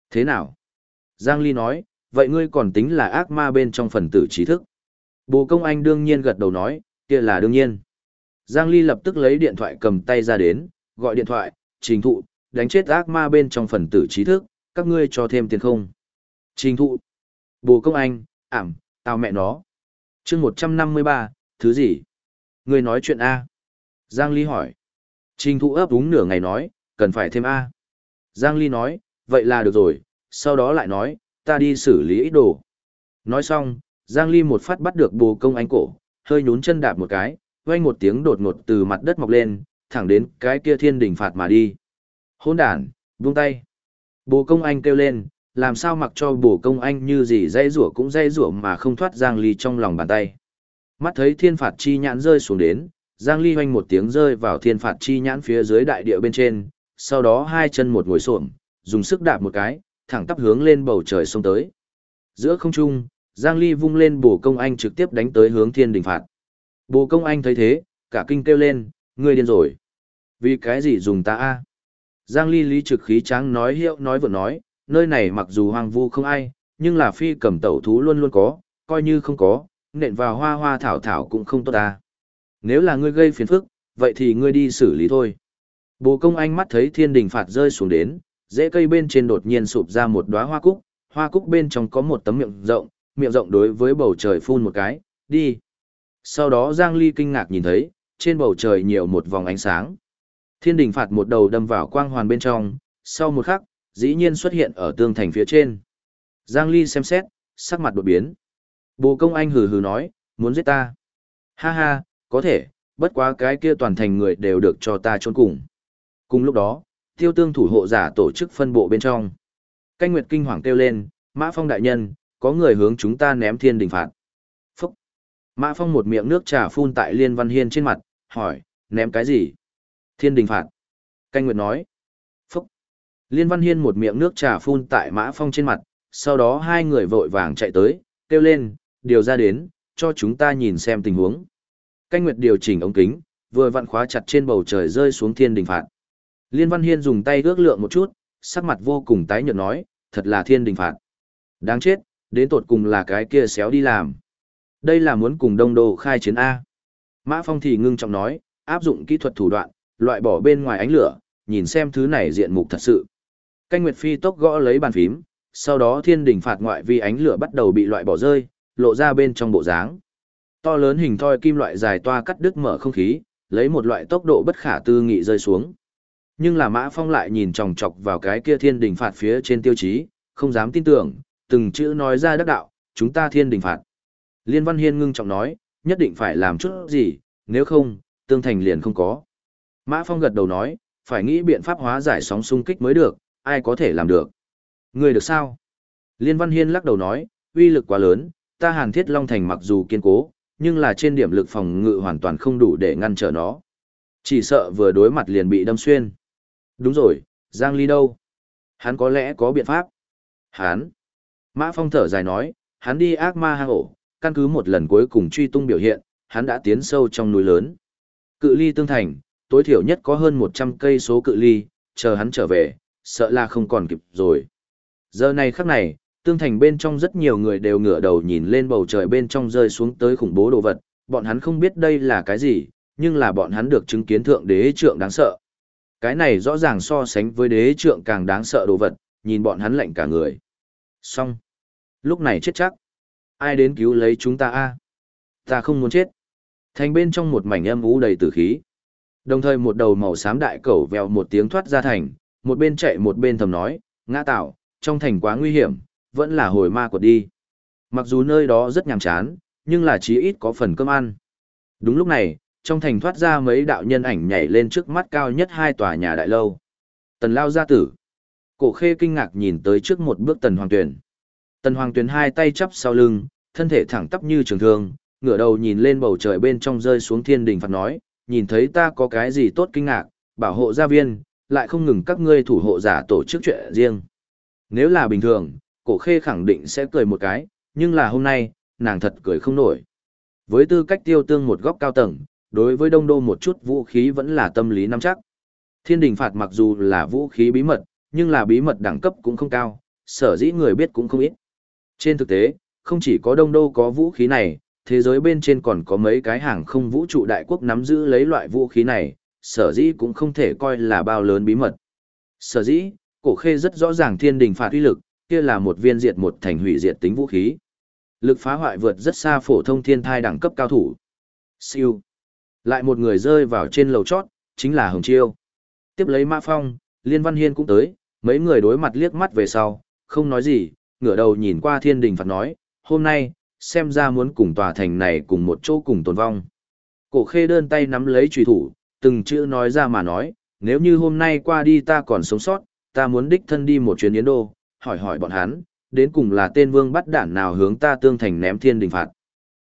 Thế nào? Giang Ly nói, vậy ngươi còn tính là ác ma bên trong phần tử trí thức. Bồ công anh đương nhiên gật đầu nói, kia là đương nhiên. Giang Ly lập tức lấy điện thoại cầm tay ra đến, gọi điện thoại, trình thụ, đánh chết ác ma bên trong phần tử trí thức, các ngươi cho thêm tiền không. Trình thụ, bồ công anh, ảm, tao mẹ nó. chương 153, thứ gì? Ngươi nói chuyện A. Giang Ly hỏi. Trình thụ ấp úng nửa ngày nói, cần phải thêm A. Giang Ly nói, vậy là được rồi, sau đó lại nói, ta đi xử lý ít đồ. Nói xong, Giang Ly một phát bắt được bồ công anh cổ, hơi nhún chân đạp một cái, vang một tiếng đột ngột từ mặt đất mọc lên, thẳng đến cái kia thiên đỉnh phạt mà đi. Hôn đàn, buông tay. Bồ công anh kêu lên, làm sao mặc cho bồ công anh như gì dây rủa cũng dây rủa mà không thoát Giang Ly trong lòng bàn tay. Mắt thấy thiên phạt chi nhãn rơi xuống đến, Giang Ly hoanh một tiếng rơi vào thiên phạt chi nhãn phía dưới đại địa bên trên, sau đó hai chân một ngồi xổm, dùng sức đạp một cái, thẳng tắp hướng lên bầu trời xông tới. Giữa không trung, Giang Ly vung lên bổ công anh trực tiếp đánh tới hướng thiên đình phạt. Bổ công anh thấy thế, cả kinh kêu lên, ngươi điên rồi. Vì cái gì dùng ta a? Giang Ly lý trực khí tráng nói hiệu nói vừa nói, nơi này mặc dù hoang vu không ai, nhưng là phi cầm tẩu thú luôn luôn có, coi như không có, nện vào hoa hoa thảo thảo cũng không tốt ta. Nếu là ngươi gây phiền phức, vậy thì ngươi đi xử lý thôi. Bồ công anh mắt thấy thiên đình phạt rơi xuống đến, rễ cây bên trên đột nhiên sụp ra một đóa hoa cúc, hoa cúc bên trong có một tấm miệng rộng, miệng rộng đối với bầu trời phun một cái, đi. Sau đó Giang Ly kinh ngạc nhìn thấy, trên bầu trời nhiều một vòng ánh sáng. Thiên đình phạt một đầu đâm vào quang hoàn bên trong, sau một khắc, dĩ nhiên xuất hiện ở tương thành phía trên. Giang Ly xem xét, sắc mặt đột biến. Bồ công anh hừ hừ nói, muốn giết ta. Ha ha, có thể, bất quá cái kia toàn thành người đều được cho ta trốn cùng. Cùng lúc đó, tiêu tương thủ hộ giả tổ chức phân bộ bên trong. Canh Nguyệt kinh hoàng kêu lên, Mã Phong đại nhân, có người hướng chúng ta ném thiên đình phạt. Phúc! Mã Phong một miệng nước trà phun tại Liên Văn Hiên trên mặt, hỏi, ném cái gì? Thiên đình phạt. Canh Nguyệt nói. Phúc! Liên Văn Hiên một miệng nước trà phun tại Mã Phong trên mặt, sau đó hai người vội vàng chạy tới, kêu lên, điều ra đến, cho chúng ta nhìn xem tình huống. Canh Nguyệt điều chỉnh ống kính, vừa vặn khóa chặt trên bầu trời rơi xuống thiên đình phạt. Liên Văn Hiên dùng tay ước lượng một chút, sắc mặt vô cùng tái nhợt nói, thật là thiên đình phạt. Đáng chết, đến tột cùng là cái kia xéo đi làm. Đây là muốn cùng đông đô khai chiến A. Mã Phong thì ngưng trọng nói, áp dụng kỹ thuật thủ đoạn, loại bỏ bên ngoài ánh lửa, nhìn xem thứ này diện mục thật sự. Canh Nguyệt Phi tốc gõ lấy bàn phím, sau đó thiên Đình phạt ngoại vi ánh lửa bắt đầu bị loại bỏ rơi, lộ ra bên trong bộ dáng. To lớn hình thoi kim loại dài toa cắt đứt mở không khí, lấy một loại tốc độ bất khả tư nghị rơi xuống. Nhưng là Mã Phong lại nhìn chòng chọc vào cái kia thiên đình phạt phía trên tiêu chí, không dám tin tưởng, từng chữ nói ra đắc đạo, chúng ta thiên đình phạt. Liên Văn Hiên ngưng trọng nói, nhất định phải làm chút gì, nếu không, tương thành liền không có. Mã Phong gật đầu nói, phải nghĩ biện pháp hóa giải sóng xung kích mới được, ai có thể làm được. Người được sao? Liên Văn Hiên lắc đầu nói, uy lực quá lớn, ta Hàn Thiết Long Thành mặc dù kiên cố, nhưng là trên điểm lực phòng ngự hoàn toàn không đủ để ngăn trở nó. Chỉ sợ vừa đối mặt liền bị đâm xuyên. Đúng rồi, Giang Ly đâu? Hắn có lẽ có biện pháp. Hắn. Mã Phong thở dài nói, hắn đi ác ma hang ổ, căn cứ một lần cuối cùng truy tung biểu hiện, hắn đã tiến sâu trong núi lớn. Cự ly tương thành, tối thiểu nhất có hơn 100 cây số cự ly, chờ hắn trở về, sợ là không còn kịp rồi. Giờ này khắc này, tương thành bên trong rất nhiều người đều ngửa đầu nhìn lên bầu trời bên trong rơi xuống tới khủng bố đồ vật, bọn hắn không biết đây là cái gì, nhưng là bọn hắn được chứng kiến thượng đế trượng đáng sợ. Cái này rõ ràng so sánh với đế trượng càng đáng sợ đồ vật, nhìn bọn hắn lạnh cả người. Xong. Lúc này chết chắc. Ai đến cứu lấy chúng ta a? Ta không muốn chết. Thành bên trong một mảnh âm u đầy tử khí. Đồng thời một đầu màu xám đại cẩu vèo một tiếng thoát ra thành, một bên chạy một bên thầm nói, ngã tạo, trong thành quá nguy hiểm, vẫn là hồi ma quật đi. Mặc dù nơi đó rất nhàm chán, nhưng là chí ít có phần cơm ăn. Đúng lúc này, trong thành thoát ra mấy đạo nhân ảnh nhảy lên trước mắt cao nhất hai tòa nhà đại lâu. Tần Lao gia tử. Cổ khê kinh ngạc nhìn tới trước một bước Tần Hoàng Tuyền. Tần Hoàng Tuyền hai tay chắp sau lưng, thân thể thẳng tắp như trường thương, ngửa đầu nhìn lên bầu trời bên trong rơi xuống thiên đình phạt nói, nhìn thấy ta có cái gì tốt kinh ngạc, bảo hộ gia viên, lại không ngừng các ngươi thủ hộ giả tổ chức chuyện riêng. Nếu là bình thường, cổ khê khẳng định sẽ cười một cái, nhưng là hôm nay, nàng thật cười không nổi. Với tư cách tiêu tương một góc cao tầng, đối với đông đô một chút vũ khí vẫn là tâm lý nắm chắc. Thiên đình phạt mặc dù là vũ khí bí mật, nhưng là bí mật đẳng cấp cũng không cao, sở dĩ người biết cũng không ít. Trên thực tế, không chỉ có đông đô có vũ khí này, thế giới bên trên còn có mấy cái hàng không vũ trụ đại quốc nắm giữ lấy loại vũ khí này, sở dĩ cũng không thể coi là bao lớn bí mật. Sở dĩ, cổ khê rất rõ ràng thiên đình phạt uy lực, kia là một viên diệt một thành hủy diệt tính vũ khí. Lực phá hoại vượt rất xa phổ thông thiên thai đẳng cấp cao thủ. Siêu. Lại một người rơi vào trên lầu chót, chính là Hồng Chiêu. Tiếp lấy Mã Phong, Liên Văn Hiên cũng tới, mấy người đối mặt liếc mắt về sau, không nói gì, ngửa đầu nhìn qua thiên đình phạt nói, hôm nay, xem ra muốn cùng tòa thành này cùng một chỗ cùng tồn vong. Cổ khê đơn tay nắm lấy trùy thủ, từng chữ nói ra mà nói, nếu như hôm nay qua đi ta còn sống sót, ta muốn đích thân đi một chuyến Yến Đô, hỏi hỏi bọn hắn, đến cùng là tên vương bắt đản nào hướng ta tương thành ném thiên đình phạt.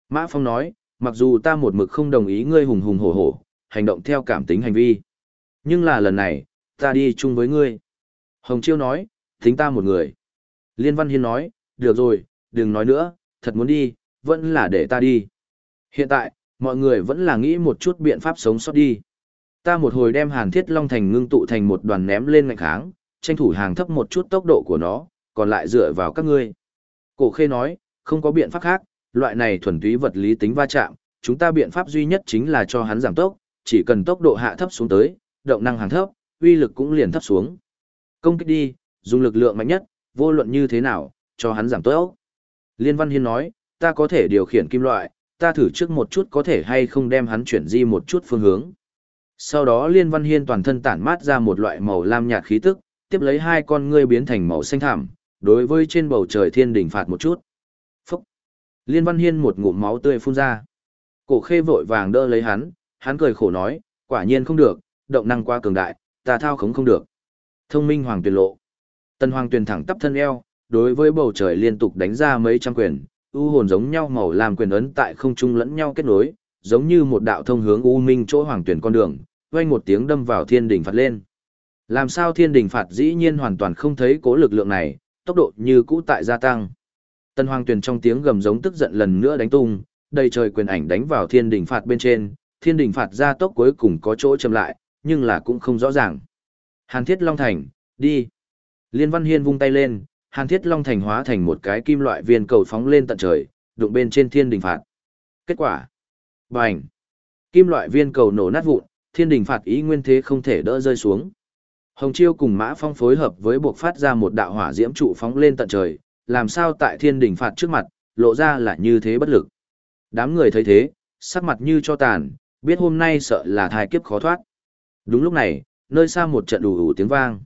Mã Phong nói, mặc dù ta một mực không đồng ý ngươi hùng hùng hổ hổ, hành động theo cảm tính hành vi. Nhưng là lần này, ta đi chung với ngươi. Hồng Chiêu nói, tính ta một người. Liên Văn Hiên nói, được rồi, đừng nói nữa, thật muốn đi, vẫn là để ta đi. Hiện tại, mọi người vẫn là nghĩ một chút biện pháp sống sót đi. Ta một hồi đem Hàn Thiết Long Thành ngưng tụ thành một đoàn ném lên ngạch kháng, tranh thủ hàng thấp một chút tốc độ của nó, còn lại dựa vào các ngươi. Cổ khê nói, không có biện pháp khác, loại này thuần túy vật lý tính va chạm, chúng ta biện pháp duy nhất chính là cho hắn giảm tốc, chỉ cần tốc độ hạ thấp xuống tới, động năng hàng thấp, uy lực cũng liền thấp xuống. Công kích đi, dùng lực lượng mạnh nhất, vô luận như thế nào, cho hắn giảm tốc. Liên Văn Hiên nói, ta có thể điều khiển kim loại, ta thử trước một chút có thể hay không đem hắn chuyển di một chút phương hướng. Sau đó Liên Văn Hiên toàn thân tản mát ra một loại màu lam nhạt khí tức, tiếp lấy hai con ngươi biến thành màu xanh thảm, đối với trên bầu trời thiên đỉnh phạt một chút. Phúc! Liên Văn Hiên một ngụm máu tươi phun ra. Cổ khê vội vàng đỡ lấy hắn, hắn cười khổ nói, quả nhiên không được, động năng quá cường đại, ta thao khống không được. Thông minh hoàng tuyển lộ. Tân hoàng tuyển thẳng tắp thân eo, đối với bầu trời liên tục đánh ra mấy trăm quyền, u hồn giống nhau màu làm quyền ấn tại không trung lẫn nhau kết nối, giống như một đạo thông hướng u minh chỗ hoàng tuyển con đường, vang một tiếng đâm vào thiên đỉnh phạt lên. Làm sao thiên Đình phạt dĩ nhiên hoàn toàn không thấy cố lực lượng này, tốc độ như cũ tại gia tăng. Tân hoàng tuyển trong tiếng gầm giống tức giận lần nữa đánh tung, đầy trời quyền ảnh đánh vào thiên Đình phạt bên trên, thiên Đình phạt gia tốc cuối cùng có chỗ chậm lại, nhưng là cũng không rõ ràng. Hàn Thiết Long Thành, đi. Liên Văn Hiên vung tay lên, Hàn Thiết Long Thành hóa thành một cái kim loại viên cầu phóng lên tận trời, đụng bên trên thiên đình phạt. Kết quả. Bành. Kim loại viên cầu nổ nát vụn, thiên đình phạt ý nguyên thế không thể đỡ rơi xuống. Hồng Chiêu cùng Mã Phong phối hợp với buộc phát ra một đạo hỏa diễm trụ phóng lên tận trời, làm sao tại thiên đỉnh phạt trước mặt, lộ ra là như thế bất lực. Đám người thấy thế, sắc mặt như cho tàn, biết hôm nay sợ là thai kiếp khó thoát. Đúng lúc này, nơi xa một trận đủ ủ tiếng vang.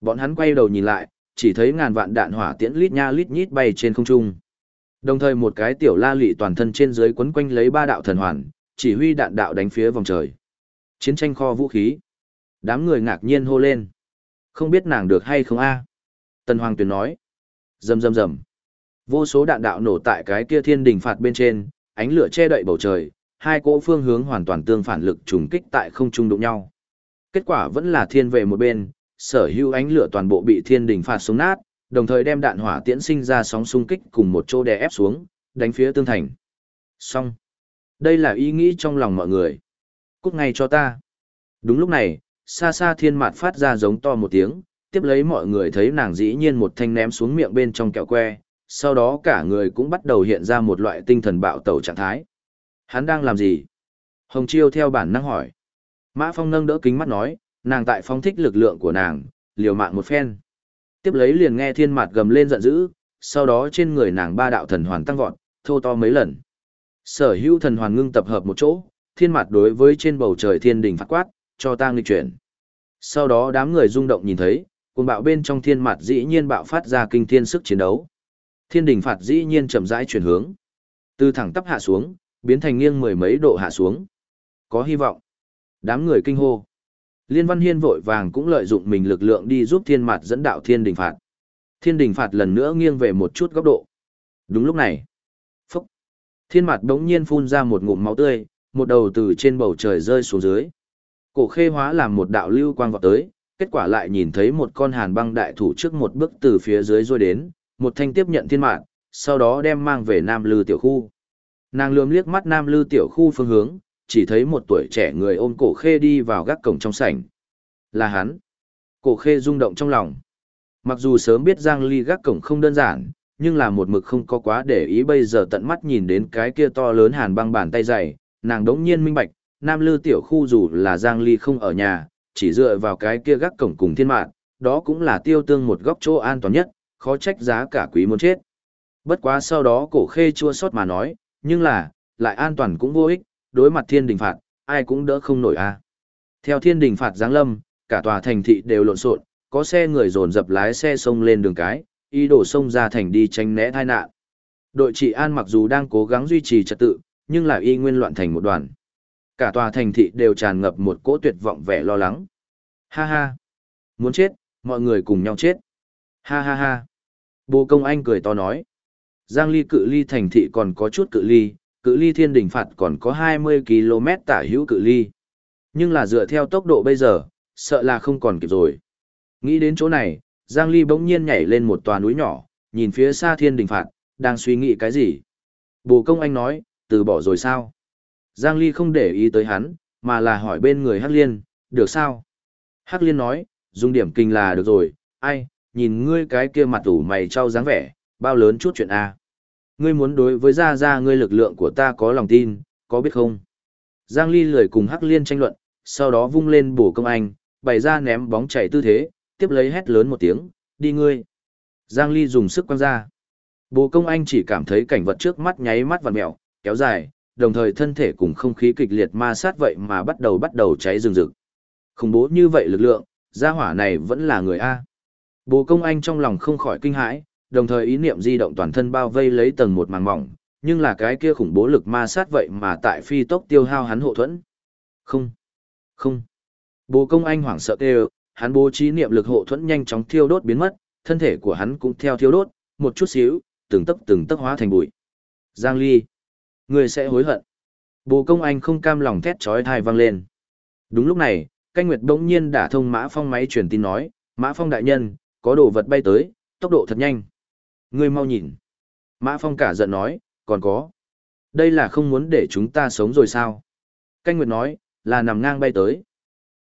Bọn hắn quay đầu nhìn lại, chỉ thấy ngàn vạn đạn hỏa tiễn lít nha lít nhít bay trên không trung. Đồng thời một cái tiểu la lị toàn thân trên dưới quấn quanh lấy ba đạo thần hoàn, chỉ huy đạn đạo đánh phía vòng trời. Chiến tranh kho vũ khí. Đám người ngạc nhiên hô lên. Không biết nàng được hay không a? Tần Hoàng Tuyền nói. Rầm rầm rầm. Vô số đạn đạo nổ tại cái kia thiên đình phạt bên trên, ánh lửa che đậy bầu trời, hai cỗ phương hướng hoàn toàn tương phản lực trùng kích tại không trung đụng nhau. Kết quả vẫn là thiên về một bên, sở hữu ánh lửa toàn bộ bị thiên đình phạt xuống nát, đồng thời đem đạn hỏa tiễn sinh ra sóng xung kích cùng một chỗ đè ép xuống, đánh phía tương thành. Xong. Đây là ý nghĩ trong lòng mọi người. Cút ngay cho ta. Đúng lúc này, xa xa thiên mạt phát ra giống to một tiếng, tiếp lấy mọi người thấy nàng dĩ nhiên một thanh ném xuống miệng bên trong kẹo que, sau đó cả người cũng bắt đầu hiện ra một loại tinh thần bạo tẩu trạng thái. Hắn đang làm gì? Hồng Chiêu theo bản năng hỏi. Mã Phong nâng đỡ kính mắt nói, nàng tại phong thích lực lượng của nàng, liều mạng một phen. Tiếp lấy liền nghe thiên mạt gầm lên giận dữ, sau đó trên người nàng ba đạo thần hoàn tăng vọt, thô to mấy lần. Sở hữu thần hoàn ngưng tập hợp một chỗ, thiên mạt đối với trên bầu trời thiên đình phát quát, cho ta nghịch chuyển. Sau đó đám người rung động nhìn thấy, cuồng bạo bên trong thiên mặt dĩ nhiên bạo phát ra kinh thiên sức chiến đấu. Thiên đình phạt dĩ nhiên chậm rãi chuyển hướng. Từ thẳng tắp hạ xuống, biến thành nghiêng mười mấy độ hạ xuống. Có hy vọng. Đám người kinh hô. Liên Văn Hiên vội vàng cũng lợi dụng mình lực lượng đi giúp thiên mặt dẫn đạo thiên đình phạt. Thiên đình phạt lần nữa nghiêng về một chút góc độ. Đúng lúc này. Phúc. Thiên mặt đống nhiên phun ra một ngụm máu tươi, một đầu từ trên bầu trời rơi xuống dưới. Cổ khê hóa làm một đạo lưu quang vọt tới, kết quả lại nhìn thấy một con hàn băng đại thủ trước một bước từ phía dưới rôi đến, một thanh tiếp nhận thiên mạng, sau đó đem mang về Nam Lư tiểu khu. Nàng lườm liếc mắt Nam Lư tiểu khu phương hướng, chỉ thấy một tuổi trẻ người ôm cổ khê đi vào gác cổng trong sảnh. Là hắn. Cổ khê rung động trong lòng. Mặc dù sớm biết Giang Ly gác cổng không đơn giản, nhưng là một mực không có quá để ý bây giờ tận mắt nhìn đến cái kia to lớn hàn băng bàn tay dày, nàng đống nhiên minh bạch, Nam Lư tiểu khu dù là Giang Ly không ở nhà, chỉ dựa vào cái kia gác cổng cùng thiên mạng, đó cũng là tiêu tương một góc chỗ an toàn nhất, khó trách giá cả quý muốn chết. Bất quá sau đó cổ khê chua sót mà nói, nhưng là, lại an toàn cũng vô ích, đối mặt thiên đình phạt, ai cũng đỡ không nổi a. Theo thiên đình phạt giáng lâm, cả tòa thành thị đều lộn xộn, có xe người dồn dập lái xe xông lên đường cái, ý đồ xông ra thành đi tránh né tai nạn. Đội trị an mặc dù đang cố gắng duy trì trật tự, nhưng lại y nguyên loạn thành một đoàn. Cả tòa thành thị đều tràn ngập một cỗ tuyệt vọng vẻ lo lắng. Ha ha! Muốn chết, mọi người cùng nhau chết. Ha ha ha! Bồ công anh cười to nói. Giang ly cự ly thành thị còn có chút cự ly, cự ly thiên đỉnh phạt còn có 20 km tả hữu cự ly. Nhưng là dựa theo tốc độ bây giờ, sợ là không còn kịp rồi. Nghĩ đến chỗ này, Giang Ly bỗng nhiên nhảy lên một tòa núi nhỏ, nhìn phía xa thiên đình phạt, đang suy nghĩ cái gì. Bồ công anh nói, từ bỏ rồi sao? Giang Ly không để ý tới hắn, mà là hỏi bên người Hắc Liên, được sao? Hắc Liên nói, dùng điểm kinh là được rồi, ai, nhìn ngươi cái kia mặt ủ mày trao dáng vẻ, bao lớn chút chuyện a Ngươi muốn đối với Gia Gia ngươi lực lượng của ta có lòng tin, có biết không? Giang Ly lười cùng Hắc Liên tranh luận, sau đó vung lên bổ công anh, bày ra ném bóng chảy tư thế, tiếp lấy hét lớn một tiếng, đi ngươi. Giang Ly dùng sức quăng ra. Bồ công anh chỉ cảm thấy cảnh vật trước mắt nháy mắt vặn mèo, kéo dài, đồng thời thân thể cùng không khí kịch liệt ma sát vậy mà bắt đầu bắt đầu cháy rừng rực. Khủng bố như vậy lực lượng, gia hỏa này vẫn là người A. Bồ công anh trong lòng không khỏi kinh hãi, đồng thời ý niệm di động toàn thân bao vây lấy tầng một màng mỏng, nhưng là cái kia khủng bố lực ma sát vậy mà tại phi tốc tiêu hao hắn hộ thuẫn. Không, không. Bồ công anh hoảng sợ kêu, hắn bố trí niệm lực hộ thuẫn nhanh chóng thiêu đốt biến mất, thân thể của hắn cũng theo thiêu đốt, một chút xíu, từng tấc từng tấc hóa thành bụi. Giang Ly, người sẽ hối hận. Bồ công anh không cam lòng thét chói thai vang lên. Đúng lúc này, canh nguyệt bỗng nhiên đả thông mã phong máy truyền tin nói, mã phong đại nhân, có đồ vật bay tới, tốc độ thật nhanh. Ngươi mau nhìn. Mã phong cả giận nói, còn có. Đây là không muốn để chúng ta sống rồi sao? Canh nguyệt nói, là nằm ngang bay tới.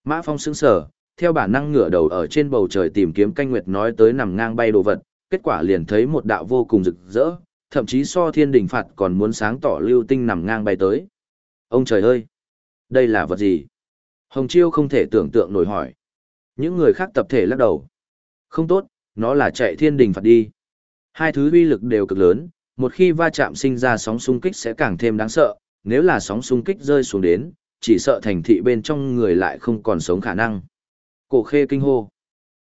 Mã phong sững sở, theo bản năng ngửa đầu ở trên bầu trời tìm kiếm canh nguyệt nói tới nằm ngang bay đồ vật, kết quả liền thấy một đạo vô cùng rực rỡ, thậm chí so thiên đình phạt còn muốn sáng tỏ lưu tinh nằm ngang bay tới. Ông trời ơi! Đây là vật gì? Hồng Chiêu không thể tưởng tượng nổi hỏi. Những người khác tập thể lắc đầu. Không tốt, nó là chạy thiên đình phạt đi. Hai thứ uy lực đều cực lớn, một khi va chạm sinh ra sóng xung kích sẽ càng thêm đáng sợ, nếu là sóng xung kích rơi xuống đến, chỉ sợ thành thị bên trong người lại không còn sống khả năng. Cổ khê kinh hô.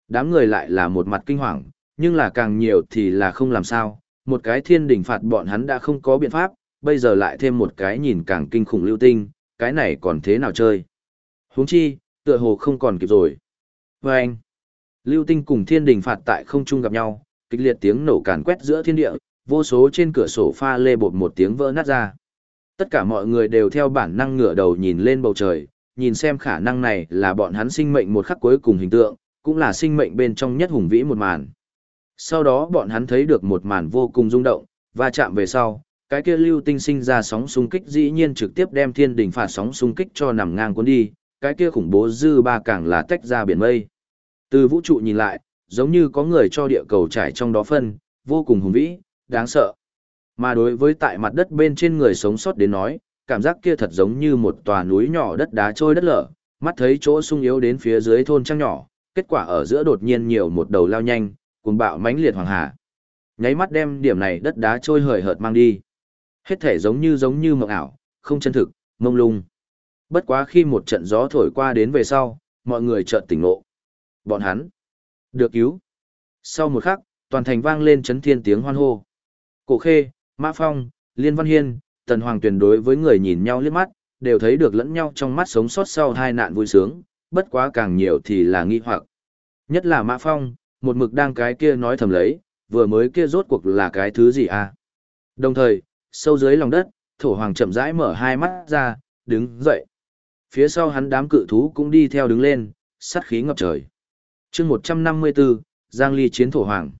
Đám người lại là một mặt kinh hoàng, nhưng là càng nhiều thì là không làm sao, một cái thiên đình phạt bọn hắn đã không có biện pháp, bây giờ lại thêm một cái nhìn càng kinh khủng lưu tinh, cái này còn thế nào chơi. huống chi, tựa hồ không còn kịp rồi. Và anh, lưu tinh cùng thiên đình phạt tại không trung gặp nhau, kịch liệt tiếng nổ càn quét giữa thiên địa, vô số trên cửa sổ pha lê bột một tiếng vỡ nát ra. Tất cả mọi người đều theo bản năng ngửa đầu nhìn lên bầu trời, nhìn xem khả năng này là bọn hắn sinh mệnh một khắc cuối cùng hình tượng, cũng là sinh mệnh bên trong nhất hùng vĩ một màn. Sau đó bọn hắn thấy được một màn vô cùng rung động, và chạm về sau, cái kia lưu tinh sinh ra sóng xung kích dĩ nhiên trực tiếp đem thiên đỉnh phạt sóng xung kích cho nằm ngang cuốn đi, cái kia khủng bố dư ba càng là tách ra biển mây. Từ vũ trụ nhìn lại, giống như có người cho địa cầu trải trong đó phân, vô cùng hùng vĩ, đáng sợ. Mà đối với tại mặt đất bên trên người sống sót đến nói, cảm giác kia thật giống như một tòa núi nhỏ đất đá trôi đất lở, mắt thấy chỗ sung yếu đến phía dưới thôn trăng nhỏ, kết quả ở giữa đột nhiên nhiều một đầu lao nhanh, cuồng bạo mãnh liệt hoàng hà. Nháy mắt đem điểm này đất đá trôi hời hợt mang đi. Hết thể giống như giống như mộng ảo, không chân thực, mông lung. Bất quá khi một trận gió thổi qua đến về sau, mọi người chợt tỉnh ngộ. Bọn hắn được cứu. Sau một khắc, toàn thành vang lên chấn thiên tiếng hoan hô. Cổ Khê, Mã Phong, Liên Văn Hiên, Tần Hoàng Tuyền đối với người nhìn nhau liếc mắt, đều thấy được lẫn nhau trong mắt sống sót sau hai nạn vui sướng, bất quá càng nhiều thì là nghi hoặc. Nhất là Mã Phong, một mực đang cái kia nói thầm lấy, vừa mới kia rốt cuộc là cái thứ gì à. Đồng thời, sâu dưới lòng đất, thổ hoàng chậm rãi mở hai mắt ra, đứng dậy. Phía sau hắn đám cự thú cũng đi theo đứng lên, sát khí ngập trời. chương 154, Giang Ly chiến thổ hoàng.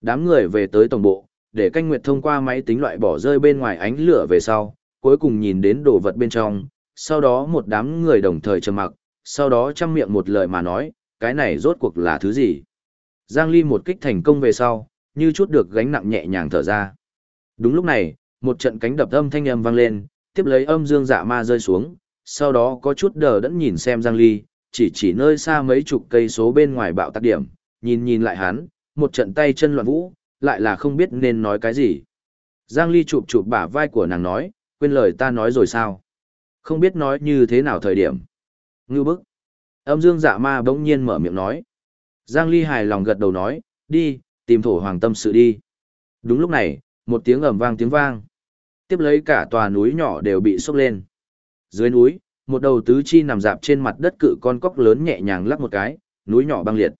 Đám người về tới tổng bộ, để canh nguyệt thông qua máy tính loại bỏ rơi bên ngoài ánh lửa về sau, cuối cùng nhìn đến đồ vật bên trong, sau đó một đám người đồng thời trầm mặc, sau đó chăm miệng một lời mà nói, cái này rốt cuộc là thứ gì? Giang Ly một kích thành công về sau, như chút được gánh nặng nhẹ nhàng thở ra. Đúng lúc này, một trận cánh đập âm thanh âm vang lên, tiếp lấy âm dương dạ ma rơi xuống, sau đó có chút đờ đẫn nhìn xem Giang Ly, chỉ chỉ nơi xa mấy chục cây số bên ngoài bạo tạc điểm, nhìn nhìn lại hắn, một trận tay chân loạn vũ, lại là không biết nên nói cái gì. Giang Ly chụp chụp bả vai của nàng nói, quên lời ta nói rồi sao? Không biết nói như thế nào thời điểm. Ngư bức. Âm dương dạ ma bỗng nhiên mở miệng nói. Giang Ly hài lòng gật đầu nói, đi, tìm thổ hoàng tâm sự đi. Đúng lúc này, một tiếng ầm vang tiếng vang. Tiếp lấy cả tòa núi nhỏ đều bị sốc lên. Dưới núi, một đầu tứ chi nằm dạp trên mặt đất cự con cóc lớn nhẹ nhàng lắc một cái, núi nhỏ băng liệt.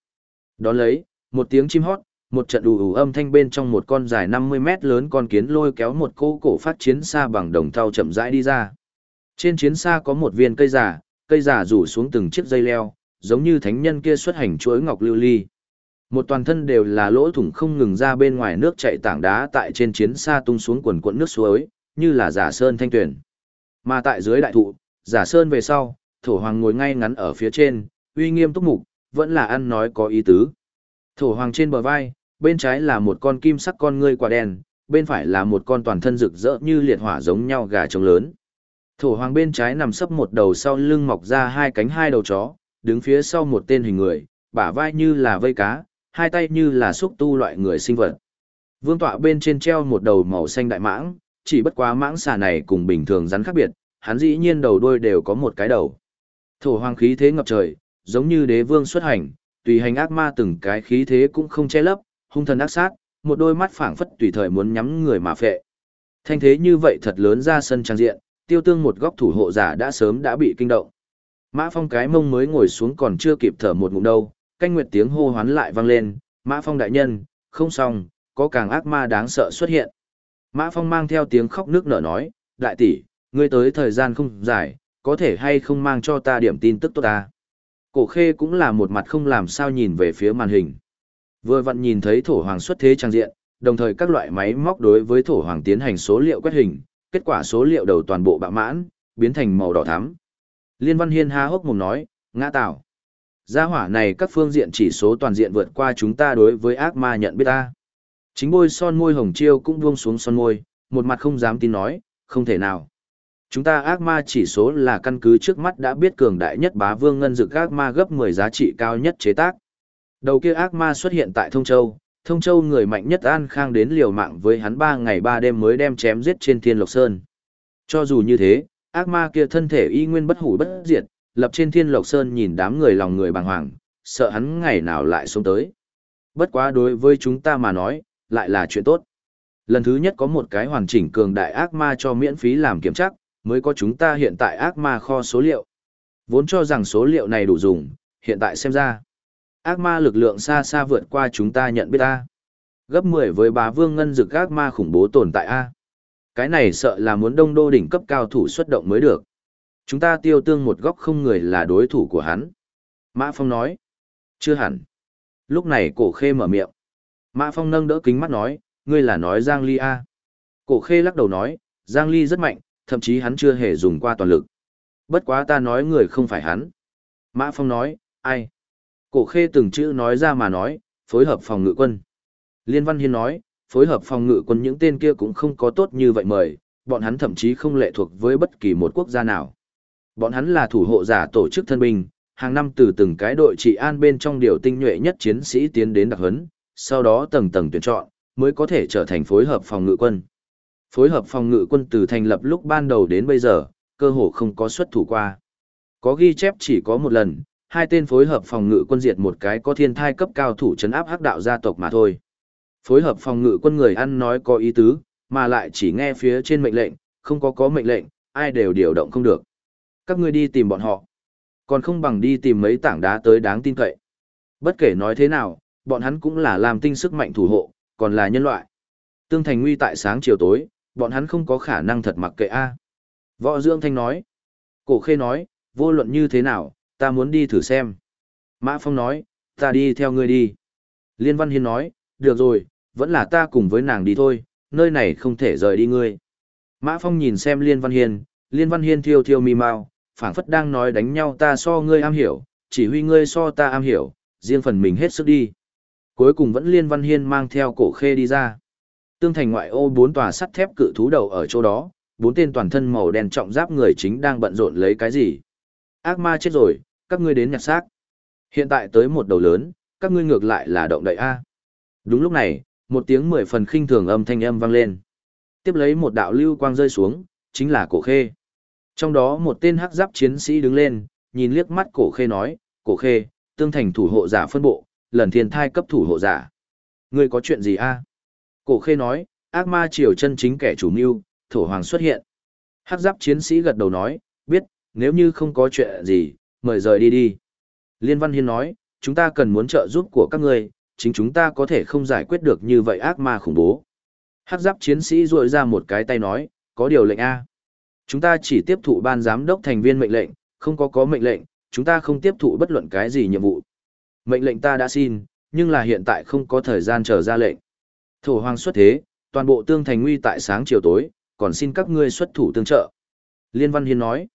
Đón lấy, một tiếng chim hót, một trận ù ù âm thanh bên trong một con dài 50 mét lớn con kiến lôi kéo một cô cổ phát chiến xa bằng đồng thau chậm rãi đi ra. Trên chiến xa có một viên cây giả, cây giả rủ xuống từng chiếc dây leo, giống như thánh nhân kia xuất hành chuỗi ngọc lưu ly. Một toàn thân đều là lỗ thủng không ngừng ra bên ngoài nước chạy tảng đá tại trên chiến xa tung xuống quần cuộn nước suối, như là giả sơn thanh tuyển. Mà tại dưới đại thụ, giả sơn về sau, thổ hoàng ngồi ngay ngắn ở phía trên, uy nghiêm túc mục, vẫn là ăn nói có ý tứ. Thổ hoàng trên bờ vai, bên trái là một con kim sắc con ngươi quả đen, bên phải là một con toàn thân rực rỡ như liệt hỏa giống nhau gà trống lớn. Thổ hoàng bên trái nằm sấp một đầu sau lưng mọc ra hai cánh hai đầu chó, đứng phía sau một tên hình người, bả vai như là vây cá, hai tay như là xúc tu loại người sinh vật. Vương tọa bên trên treo một đầu màu xanh đại mãng, chỉ bất quá mãng xà này cùng bình thường rắn khác biệt, hắn dĩ nhiên đầu đuôi đều có một cái đầu. Thổ hoàng khí thế ngập trời, giống như đế vương xuất hành, tùy hành ác ma từng cái khí thế cũng không che lấp, hung thần ác sát, một đôi mắt phảng phất tùy thời muốn nhắm người mà phệ. Thanh thế như vậy thật lớn ra sân trang diện, tiêu tương một góc thủ hộ giả đã sớm đã bị kinh động. Mã Phong cái mông mới ngồi xuống còn chưa kịp thở một ngụm đâu, canh nguyệt tiếng hô hoán lại vang lên, Mã Phong đại nhân, không xong, có càng ác ma đáng sợ xuất hiện. Mã Phong mang theo tiếng khóc nước nở nói, đại tỷ, ngươi tới thời gian không dài, có thể hay không mang cho ta điểm tin tức tốt ta. Cổ khê cũng là một mặt không làm sao nhìn về phía màn hình. Vừa vặn nhìn thấy thổ hoàng xuất thế trang diện, đồng thời các loại máy móc đối với thổ hoàng tiến hành số liệu quét hình, kết quả số liệu đầu toàn bộ bạo mãn, biến thành màu đỏ thắm. Liên Văn Hiên há hốc mồm nói, ngã tạo. Gia hỏa này các phương diện chỉ số toàn diện vượt qua chúng ta đối với ác ma nhận biết ta. Chính bôi son môi hồng chiêu cũng buông xuống son môi, một mặt không dám tin nói, không thể nào. Chúng ta ác ma chỉ số là căn cứ trước mắt đã biết cường đại nhất bá vương ngân dực ác ma gấp 10 giá trị cao nhất chế tác. Đầu kia ác ma xuất hiện tại Thông Châu, Thông Châu người mạnh nhất An Khang đến liều mạng với hắn 3 ngày 3 đêm mới đem chém giết trên Thiên Lộc Sơn. Cho dù như thế, ác ma kia thân thể y nguyên bất hủ bất diệt, lập trên Thiên Lộc Sơn nhìn đám người lòng người bàng hoàng, sợ hắn ngày nào lại xuống tới. Bất quá đối với chúng ta mà nói, lại là chuyện tốt. Lần thứ nhất có một cái hoàn chỉnh cường đại ác ma cho miễn phí làm kiểm tra, mới có chúng ta hiện tại ác ma kho số liệu. Vốn cho rằng số liệu này đủ dùng, hiện tại xem ra. Ác ma lực lượng xa xa vượt qua chúng ta nhận biết A. Gấp 10 với bá vương ngân dực ác ma khủng bố tồn tại A. Cái này sợ là muốn đông đô đỉnh cấp cao thủ xuất động mới được. Chúng ta tiêu tương một góc không người là đối thủ của hắn. Mã Phong nói. Chưa hẳn. Lúc này cổ khê mở miệng. Mã Phong nâng đỡ kính mắt nói, ngươi là nói Giang Ly A. Cổ khê lắc đầu nói, Giang Ly rất mạnh, thậm chí hắn chưa hề dùng qua toàn lực. Bất quá ta nói người không phải hắn. Mã Phong nói, ai? Cổ khê từng chữ nói ra mà nói, phối hợp phòng ngự quân. Liên Văn Hiên nói, phối hợp phòng ngự quân những tên kia cũng không có tốt như vậy mời, bọn hắn thậm chí không lệ thuộc với bất kỳ một quốc gia nào. Bọn hắn là thủ hộ giả tổ chức thân binh, hàng năm từ từng cái đội trị an bên trong điều tinh nhuệ nhất chiến sĩ tiến đến đặc huấn, sau đó tầng tầng tuyển chọn, mới có thể trở thành phối hợp phòng ngự quân. Phối hợp phòng ngự quân từ thành lập lúc ban đầu đến bây giờ, cơ hồ không có xuất thủ qua. Có ghi chép chỉ có một lần, hai tên phối hợp phòng ngự quân diệt một cái có thiên thai cấp cao thủ chấn áp hắc đạo gia tộc mà thôi. Phối hợp phòng ngự quân người ăn nói có ý tứ, mà lại chỉ nghe phía trên mệnh lệnh, không có có mệnh lệnh, ai đều điều động không được. Các ngươi đi tìm bọn họ. Còn không bằng đi tìm mấy tảng đá tới đáng tin cậy. Bất kể nói thế nào, bọn hắn cũng là làm tinh sức mạnh thủ hộ, còn là nhân loại. Tương thành nguy tại sáng chiều tối, bọn hắn không có khả năng thật mặc kệ A. Võ Dương Thanh nói. Cổ khê nói, vô luận như thế nào, ta muốn đi thử xem. Mã Phong nói, ta đi theo ngươi đi. Liên Văn Hiên nói, được rồi, vẫn là ta cùng với nàng đi thôi, nơi này không thể rời đi ngươi. Mã Phong nhìn xem Liên Văn Hiên, Liên Văn Hiên thiêu thiêu mi mau, phảng phất đang nói đánh nhau ta so ngươi am hiểu, chỉ huy ngươi so ta am hiểu, riêng phần mình hết sức đi. Cuối cùng vẫn Liên Văn Hiên mang theo cổ khê đi ra. Tương thành ngoại ô bốn tòa sắt thép cự thú đầu ở chỗ đó, bốn tên toàn thân màu đen trọng giáp người chính đang bận rộn lấy cái gì. Ác ma chết rồi, các ngươi đến nhặt xác. Hiện tại tới một đầu lớn, các ngươi ngược lại là động đậy A. Đúng lúc này, một tiếng mười phần khinh thường âm thanh âm vang lên. Tiếp lấy một đạo lưu quang rơi xuống, chính là cổ khê. Trong đó một tên hắc giáp chiến sĩ đứng lên, nhìn liếc mắt cổ khê nói, cổ khê, tương thành thủ hộ giả phân bộ, lần thiên thai cấp thủ hộ giả. Ngươi có chuyện gì a? Cổ khê nói, ác ma triều chân chính kẻ chủ mưu, thổ hoàng xuất hiện. Hắc giáp chiến sĩ gật đầu nói, biết, nếu như không có chuyện gì, mời rời đi đi. Liên Văn Hiên nói, chúng ta cần muốn trợ giúp của các ngươi, chính chúng ta có thể không giải quyết được như vậy ác ma khủng bố. Hắc giáp chiến sĩ ruội ra một cái tay nói, có điều lệnh A. Chúng ta chỉ tiếp thụ ban giám đốc thành viên mệnh lệnh, không có có mệnh lệnh, chúng ta không tiếp thụ bất luận cái gì nhiệm vụ. Mệnh lệnh ta đã xin, nhưng là hiện tại không có thời gian chờ ra lệnh. Thổ hoàng xuất thế, toàn bộ tương thành nguy tại sáng chiều tối, còn xin các ngươi xuất thủ tương trợ. Liên Văn Hiên nói,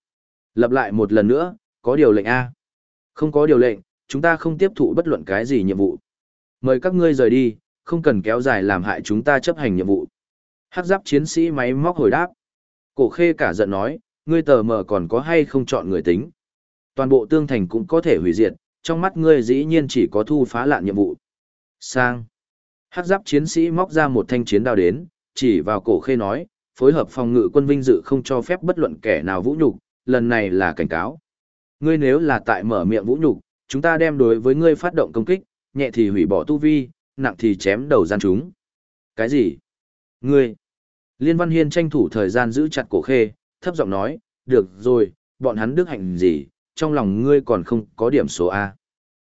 lặp lại một lần nữa, có điều lệnh A. Không có điều lệnh, chúng ta không tiếp thụ bất luận cái gì nhiệm vụ. Mời các ngươi rời đi, không cần kéo dài làm hại chúng ta chấp hành nhiệm vụ. Hắc giáp chiến sĩ máy móc hồi đáp. Cổ khê cả giận nói, ngươi tờ mờ còn có hay không chọn người tính. Toàn bộ tương thành cũng có thể hủy diệt, trong mắt ngươi dĩ nhiên chỉ có thu phá lạn nhiệm vụ. Sang. Hắc giáp chiến sĩ móc ra một thanh chiến đao đến, chỉ vào cổ khê nói, phối hợp phòng ngự quân vinh dự không cho phép bất luận kẻ nào vũ nhục, lần này là cảnh cáo. Ngươi nếu là tại mở miệng vũ nhục, chúng ta đem đối với ngươi phát động công kích, nhẹ thì hủy bỏ tu vi, nặng thì chém đầu gian chúng. Cái gì? Ngươi? Liên Văn Hiên tranh thủ thời gian giữ chặt cổ khê, thấp giọng nói, được rồi, bọn hắn đức hạnh gì, trong lòng ngươi còn không có điểm số A.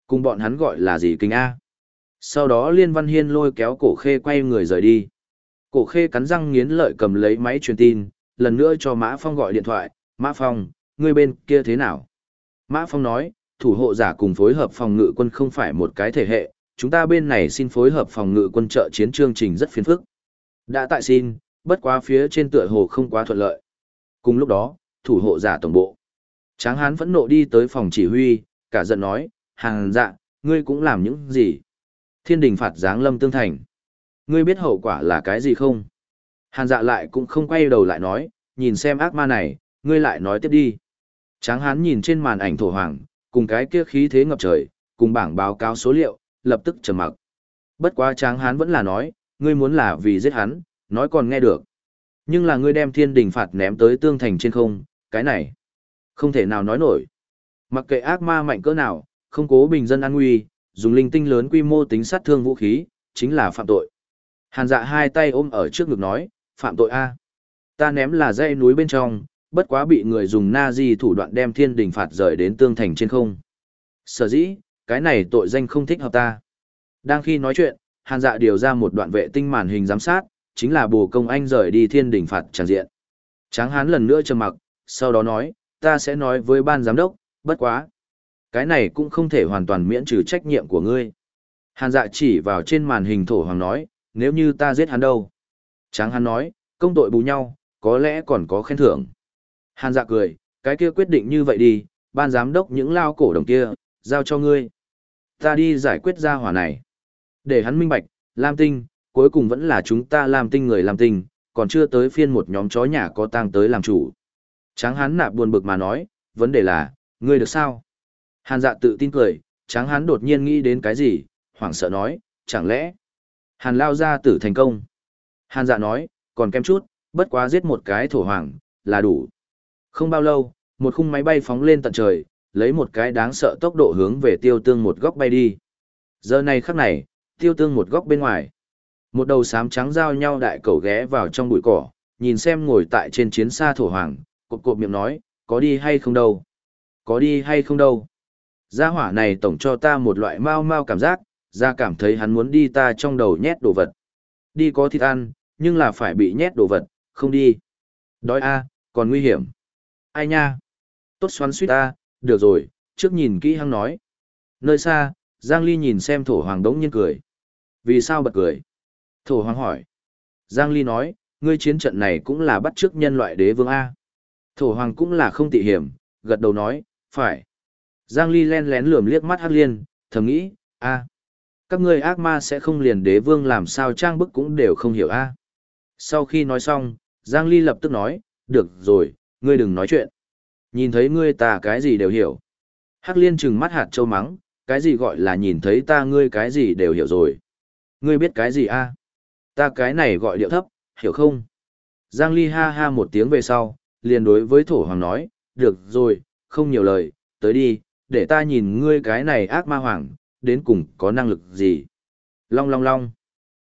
Cùng bọn hắn gọi là gì kinh A. Sau đó Liên Văn Hiên lôi kéo cổ khê quay người rời đi. Cổ khê cắn răng nghiến lợi cầm lấy máy truyền tin, lần nữa cho Mã Phong gọi điện thoại, Mã Phong, ngươi bên kia thế nào? Mã Phong nói, thủ hộ giả cùng phối hợp phòng ngự quân không phải một cái thể hệ, chúng ta bên này xin phối hợp phòng ngự quân trợ chiến chương trình rất phiền phức. Đã tại xin, bất quá phía trên tựa hồ không quá thuận lợi. Cùng lúc đó, thủ hộ giả tổng bộ. Tráng hán phẫn nộ đi tới phòng chỉ huy, cả giận nói, hàng dạ, ngươi cũng làm những gì? Thiên đình phạt giáng lâm tương thành. Ngươi biết hậu quả là cái gì không? Hàn dạ lại cũng không quay đầu lại nói, nhìn xem ác ma này, ngươi lại nói tiếp đi. Tráng hán nhìn trên màn ảnh thổ hoàng, cùng cái kia khí thế ngập trời, cùng bảng báo cáo số liệu, lập tức trầm mặc. Bất quá tráng hán vẫn là nói, ngươi muốn là vì giết hắn, nói còn nghe được. Nhưng là ngươi đem thiên đình phạt ném tới tương thành trên không, cái này, không thể nào nói nổi. Mặc kệ ác ma mạnh cỡ nào, không cố bình dân an nguy, dùng linh tinh lớn quy mô tính sát thương vũ khí, chính là phạm tội. Hàn dạ hai tay ôm ở trước ngực nói, phạm tội A. Ta ném là dây núi bên trong, bất quá bị người dùng na di thủ đoạn đem thiên đình phạt rời đến tương thành trên không. Sở dĩ, cái này tội danh không thích hợp ta. Đang khi nói chuyện, hàn dạ điều ra một đoạn vệ tinh màn hình giám sát, chính là bồ công anh rời đi thiên đình phạt tràn diện. Tráng hán lần nữa trầm mặc, sau đó nói, ta sẽ nói với ban giám đốc, bất quá. Cái này cũng không thể hoàn toàn miễn trừ trách nhiệm của ngươi. Hàn dạ chỉ vào trên màn hình thổ hoàng nói, nếu như ta giết hắn đâu? Tráng hắn nói, công tội bù nhau, có lẽ còn có khen thưởng. Hàn dạ cười, cái kia quyết định như vậy đi, ban giám đốc những lao cổ đồng kia, giao cho ngươi. Ta đi giải quyết ra hỏa này. Để hắn minh bạch, Lam Tinh, cuối cùng vẫn là chúng ta Lam Tinh người Lam Tinh, còn chưa tới phiên một nhóm chó nhà có tang tới làm chủ. Tráng hắn nạp buồn bực mà nói, vấn đề là, ngươi được sao? Hàn dạ tự tin cười, tráng hắn đột nhiên nghĩ đến cái gì, hoảng sợ nói, chẳng lẽ Hàn lao ra tử thành công. Hàn dạ nói, còn kém chút, bất quá giết một cái thổ hoàng, là đủ. Không bao lâu, một khung máy bay phóng lên tận trời, lấy một cái đáng sợ tốc độ hướng về tiêu tương một góc bay đi. Giờ này khắc này, tiêu tương một góc bên ngoài. Một đầu sám trắng giao nhau đại cầu ghé vào trong bụi cỏ, nhìn xem ngồi tại trên chiến xa thổ hoàng, cộp cộp miệng nói, có đi hay không đâu? Có đi hay không đâu? Gia hỏa này tổng cho ta một loại mau mau cảm giác, ra cảm thấy hắn muốn đi ta trong đầu nhét đồ vật. Đi có thịt ăn, nhưng là phải bị nhét đồ vật, không đi. Đói a, còn nguy hiểm. Ai nha? Tốt xoắn suýt ta, được rồi, trước nhìn kỹ hăng nói. Nơi xa, Giang Ly nhìn xem thổ hoàng đống nhiên cười. Vì sao bật cười? Thổ hoàng hỏi. Giang Ly nói, ngươi chiến trận này cũng là bắt trước nhân loại đế vương A. Thổ hoàng cũng là không tị hiểm, gật đầu nói, phải. Giang Ly len lén lườm liếc mắt Hắc Liên, thầm nghĩ, a, các ngươi ác ma sẽ không liền đế vương làm sao trang bức cũng đều không hiểu a. Sau khi nói xong, Giang Ly lập tức nói, được rồi, ngươi đừng nói chuyện. Nhìn thấy ngươi ta cái gì đều hiểu. Hắc liên trừng mắt hạt châu mắng, cái gì gọi là nhìn thấy ta ngươi cái gì đều hiểu rồi. Ngươi biết cái gì a? À? Ta cái này gọi điệu thấp, hiểu không? Giang Ly ha ha một tiếng về sau, liền đối với thổ hoàng nói, được rồi, không nhiều lời, tới đi, để ta nhìn ngươi cái này ác ma hoàng, đến cùng có năng lực gì. Long long long.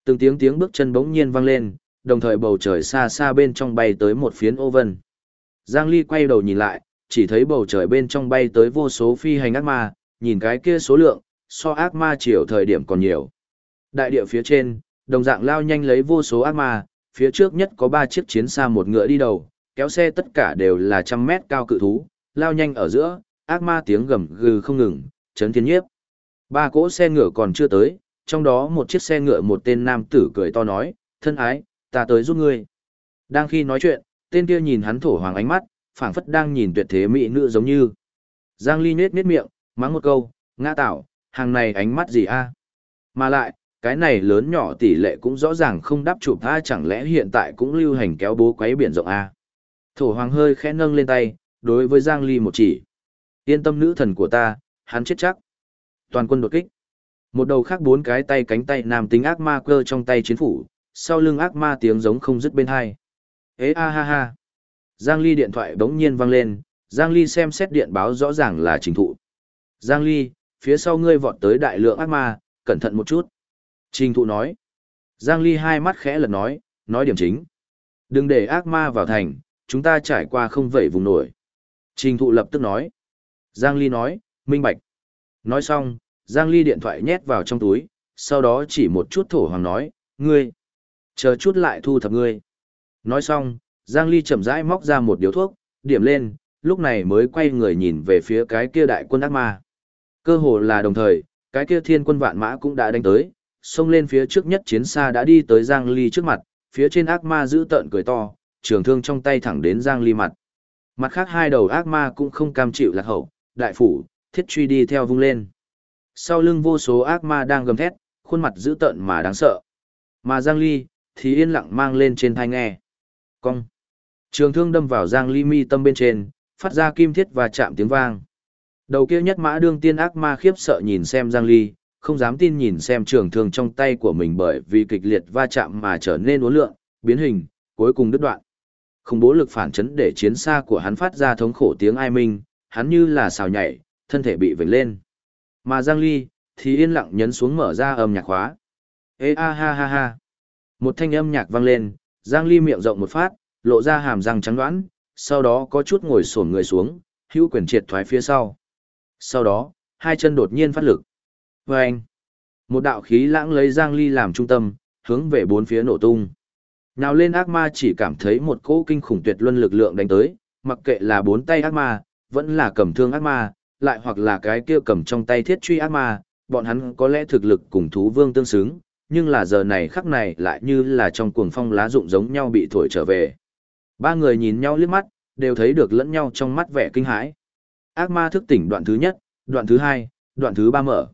Từng tiếng tiếng bước chân bỗng nhiên vang lên, đồng thời bầu trời xa xa bên trong bay tới một phiến ô vân. Giang Ly quay đầu nhìn lại, chỉ thấy bầu trời bên trong bay tới vô số phi hành ác ma, nhìn cái kia số lượng, so ác ma chiều thời điểm còn nhiều. Đại địa phía trên, đồng dạng lao nhanh lấy vô số ác ma, phía trước nhất có ba chiếc chiến xa một ngựa đi đầu, kéo xe tất cả đều là trăm mét cao cự thú, lao nhanh ở giữa, ác ma tiếng gầm gừ không ngừng, chấn thiên nhiếp. Ba cỗ xe ngựa còn chưa tới, trong đó một chiếc xe ngựa một tên nam tử cười to nói, thân ái, ta tới giúp ngươi. Đang khi nói chuyện, tên kia nhìn hắn thổ hoàng ánh mắt, phảng phất đang nhìn tuyệt thế mỹ nữ giống như. Giang Ly nết nết miệng, mắng một câu, ngã tạo, hàng này ánh mắt gì a? Mà lại, cái này lớn nhỏ tỷ lệ cũng rõ ràng không đáp chụp tha, chẳng lẽ hiện tại cũng lưu hành kéo bố quấy biển rộng a? Thổ hoàng hơi khẽ nâng lên tay, đối với Giang Ly một chỉ. Yên tâm nữ thần của ta, hắn chết chắc. Toàn quân đột kích. Một đầu khác bốn cái tay cánh tay nam tính ác ma cơ trong tay chiến phủ, sau lưng ác ma tiếng giống không dứt bên hai. Ê a ha ha. Giang Ly điện thoại bỗng nhiên vang lên, Giang Ly xem xét điện báo rõ ràng là trình thụ. Giang Ly, phía sau ngươi vọt tới đại lượng ác ma, cẩn thận một chút. Trình thụ nói. Giang Ly hai mắt khẽ lật nói, nói điểm chính. Đừng để ác ma vào thành, chúng ta trải qua không vẩy vùng nổi. Trình thụ lập tức nói. Giang Ly nói, minh bạch. Nói xong, Giang Ly điện thoại nhét vào trong túi, sau đó chỉ một chút thổ hoàng nói, ngươi, chờ chút lại thu thập ngươi. Nói xong, Giang Ly chậm rãi móc ra một điếu thuốc, điểm lên, lúc này mới quay người nhìn về phía cái kia đại quân ác ma. Cơ hồ là đồng thời, cái kia thiên quân vạn mã cũng đã đánh tới, xông lên phía trước nhất chiến xa đã đi tới Giang Ly trước mặt, phía trên ác ma giữ tợn cười to, trường thương trong tay thẳng đến Giang Ly mặt. Mặt khác hai đầu ác ma cũng không cam chịu lạc hậu, đại phủ, thiết truy đi theo vung lên. Sau lưng vô số ác ma đang gầm thét, khuôn mặt dữ tợn mà đáng sợ. Mà Giang Ly, thì yên lặng mang lên trên thai nghe. Cong. Trường thương đâm vào Giang Ly mi tâm bên trên, phát ra kim thiết và chạm tiếng vang. Đầu kia nhất mã đương tiên ác ma khiếp sợ nhìn xem Giang Ly, không dám tin nhìn xem trường thương trong tay của mình bởi vì kịch liệt va chạm mà trở nên uốn lượn, biến hình, cuối cùng đứt đoạn. Không bố lực phản chấn để chiến xa của hắn phát ra thống khổ tiếng ai minh, hắn như là xào nhảy, thân thể bị vểnh lên. Mà Giang Ly, thì yên lặng nhấn xuống mở ra âm nhạc khóa. Ê a ha ha ha. Một thanh âm nhạc vang lên, Giang Ly miệng rộng một phát, lộ ra hàm răng trắng đoán, sau đó có chút ngồi xổm người xuống, hữu quyền triệt thoái phía sau. Sau đó, hai chân đột nhiên phát lực. Và anh, một đạo khí lãng lấy Giang Ly làm trung tâm, hướng về bốn phía nổ tung. Nào lên ác ma chỉ cảm thấy một cỗ kinh khủng tuyệt luân lực lượng đánh tới, mặc kệ là bốn tay ác ma, vẫn là cầm thương ác ma, lại hoặc là cái kia cầm trong tay thiết truy ác ma, bọn hắn có lẽ thực lực cùng thú vương tương xứng, nhưng là giờ này khắc này lại như là trong cuồng phong lá rụng giống nhau bị thổi trở về. Ba người nhìn nhau liếc mắt, đều thấy được lẫn nhau trong mắt vẻ kinh hãi. Ác ma thức tỉnh đoạn thứ nhất, đoạn thứ hai, đoạn thứ ba mở.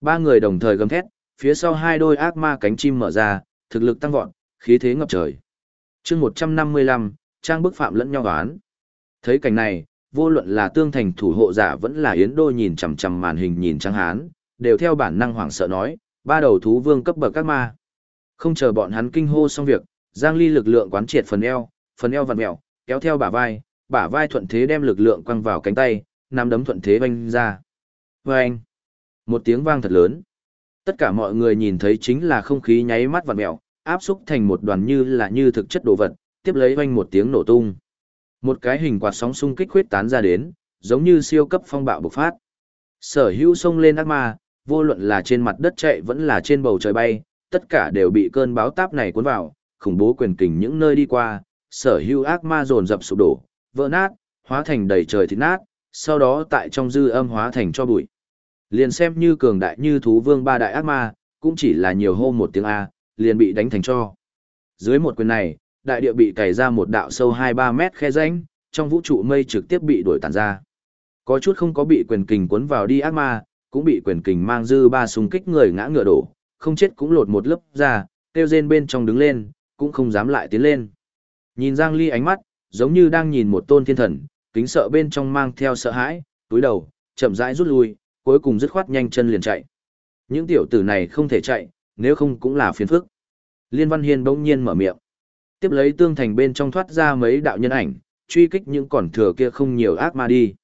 Ba người đồng thời gầm thét, phía sau hai đôi ác ma cánh chim mở ra, thực lực tăng vọt, khí thế ngập trời. chương 155, trang bức phạm lẫn nhau đoán. Thấy cảnh này, vô luận là tương thành thủ hộ giả vẫn là yến đô nhìn chằm chằm màn hình nhìn trắng hán, đều theo bản năng hoảng sợ nói, ba đầu thú vương cấp bậc các ma. Không chờ bọn hắn kinh hô xong việc, Giang Ly lực lượng quán triệt phần eo, phần eo vặn mèo, kéo theo bả vai, bả vai thuận thế đem lực lượng quăng vào cánh tay, nắm đấm thuận thế vanh ra. Vâng! Một tiếng vang thật lớn. Tất cả mọi người nhìn thấy chính là không khí nháy mắt vặn mèo, áp xúc thành một đoàn như là như thực chất đồ vật, tiếp lấy vanh một tiếng nổ tung. Một cái hình quạt sóng xung kích huyết tán ra đến, giống như siêu cấp phong bạo bộc phát. Sở hữu sông lên ác ma, vô luận là trên mặt đất chạy vẫn là trên bầu trời bay, tất cả đều bị cơn báo táp này cuốn vào, khủng bố quyền kình những nơi đi qua, sở hữu ác ma dồn dập sụp đổ, vỡ nát, hóa thành đầy trời thịt nát, sau đó tại trong dư âm hóa thành cho bụi. Liền xem như cường đại như thú vương ba đại ác ma, cũng chỉ là nhiều hô một tiếng A, liền bị đánh thành cho. Dưới một quyền này, đại địa bị cày ra một đạo sâu 2-3 mét khe rãnh, trong vũ trụ mây trực tiếp bị đuổi tàn ra. Có chút không có bị quyền kình cuốn vào đi ác ma, cũng bị quyền kình mang dư ba súng kích người ngã ngựa đổ, không chết cũng lột một lớp ra, tiêu rên bên trong đứng lên, cũng không dám lại tiến lên. Nhìn Giang Ly ánh mắt, giống như đang nhìn một tôn thiên thần, kính sợ bên trong mang theo sợ hãi, túi đầu, chậm rãi rút lui, cuối cùng dứt khoát nhanh chân liền chạy. Những tiểu tử này không thể chạy, nếu không cũng là phiền phức. Liên Văn Hiên bỗng nhiên mở miệng. Tiếp lấy tương thành bên trong thoát ra mấy đạo nhân ảnh, truy kích những còn thừa kia không nhiều ác ma đi.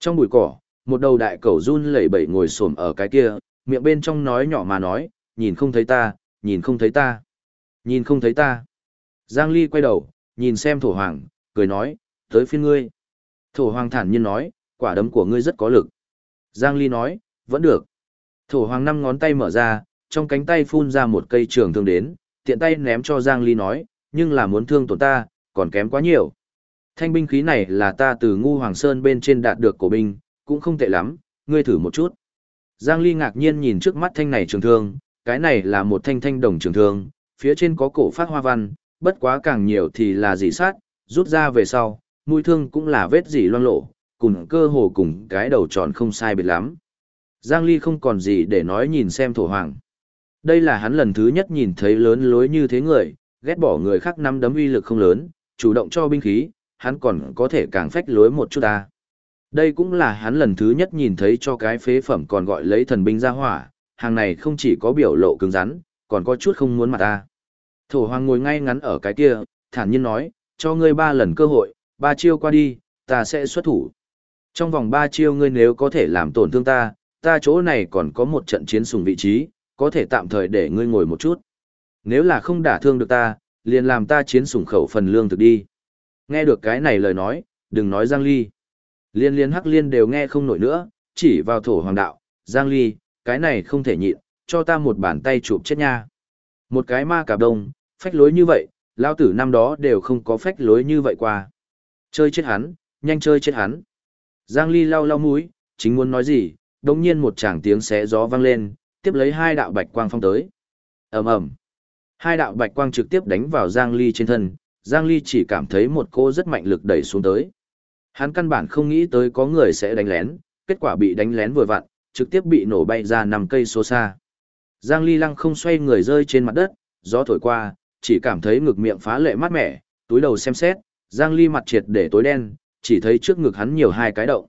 Trong bụi cỏ, một đầu đại cẩu run lẩy bẩy ngồi xổm ở cái kia, miệng bên trong nói nhỏ mà nói, nhìn không thấy ta, nhìn không thấy ta, nhìn không thấy ta. Giang Ly quay đầu, nhìn xem thổ hoàng, cười nói, tới phiên ngươi. Thổ hoàng thản nhiên nói, quả đấm của ngươi rất có lực. Giang Ly nói, vẫn được. Thổ hoàng năm ngón tay mở ra, trong cánh tay phun ra một cây trường thương đến, tiện tay ném cho Giang Ly nói, nhưng là muốn thương tổn ta, còn kém quá nhiều. Thanh binh khí này là ta từ ngu hoàng sơn bên trên đạt được cổ binh, cũng không tệ lắm, ngươi thử một chút. Giang Ly ngạc nhiên nhìn trước mắt thanh này trường thương, cái này là một thanh thanh đồng trường thương, phía trên có cổ phát hoa văn, bất quá càng nhiều thì là dỉ sát, rút ra về sau, mũi thương cũng là vết dỉ loang lộ, cùng cơ hồ cùng cái đầu tròn không sai biệt lắm. Giang Ly không còn gì để nói nhìn xem thổ hoàng. Đây là hắn lần thứ nhất nhìn thấy lớn lối như thế người, ghét bỏ người khác nắm đấm uy lực không lớn, chủ động cho binh khí, hắn còn có thể càng phách lối một chút ta. Đây cũng là hắn lần thứ nhất nhìn thấy cho cái phế phẩm còn gọi lấy thần binh ra hỏa, hàng này không chỉ có biểu lộ cứng rắn, còn có chút không muốn mặt ta. Thổ hoàng ngồi ngay ngắn ở cái kia, thản nhiên nói, cho ngươi ba lần cơ hội, ba chiêu qua đi, ta sẽ xuất thủ. Trong vòng ba chiêu ngươi nếu có thể làm tổn thương ta, ta chỗ này còn có một trận chiến sùng vị trí, có thể tạm thời để ngươi ngồi một chút. Nếu là không đả thương được ta, liền làm ta chiến sùng khẩu phần lương thực đi. Nghe được cái này lời nói, đừng nói Giang Ly. Liên liên hắc liên đều nghe không nổi nữa, chỉ vào thổ hoàng đạo, Giang Ly, cái này không thể nhịn, cho ta một bàn tay chụp chết nha. Một cái ma cạp đông, phách lối như vậy, lao tử năm đó đều không có phách lối như vậy qua. Chơi chết hắn, nhanh chơi chết hắn. Giang Ly lau lau mũi, chính muốn nói gì, đồng nhiên một tràng tiếng xé gió vang lên, tiếp lấy hai đạo bạch quang phong tới. ầm ầm, Hai đạo bạch quang trực tiếp đánh vào Giang Ly trên thân, Giang Ly chỉ cảm thấy một cô rất mạnh lực đẩy xuống tới. Hắn căn bản không nghĩ tới có người sẽ đánh lén, kết quả bị đánh lén vừa vặn, trực tiếp bị nổ bay ra nằm cây số xa. Giang Ly lăng không xoay người rơi trên mặt đất, gió thổi qua, chỉ cảm thấy ngực miệng phá lệ mát mẻ, túi đầu xem xét, Giang Ly mặt triệt để tối đen, chỉ thấy trước ngực hắn nhiều hai cái động.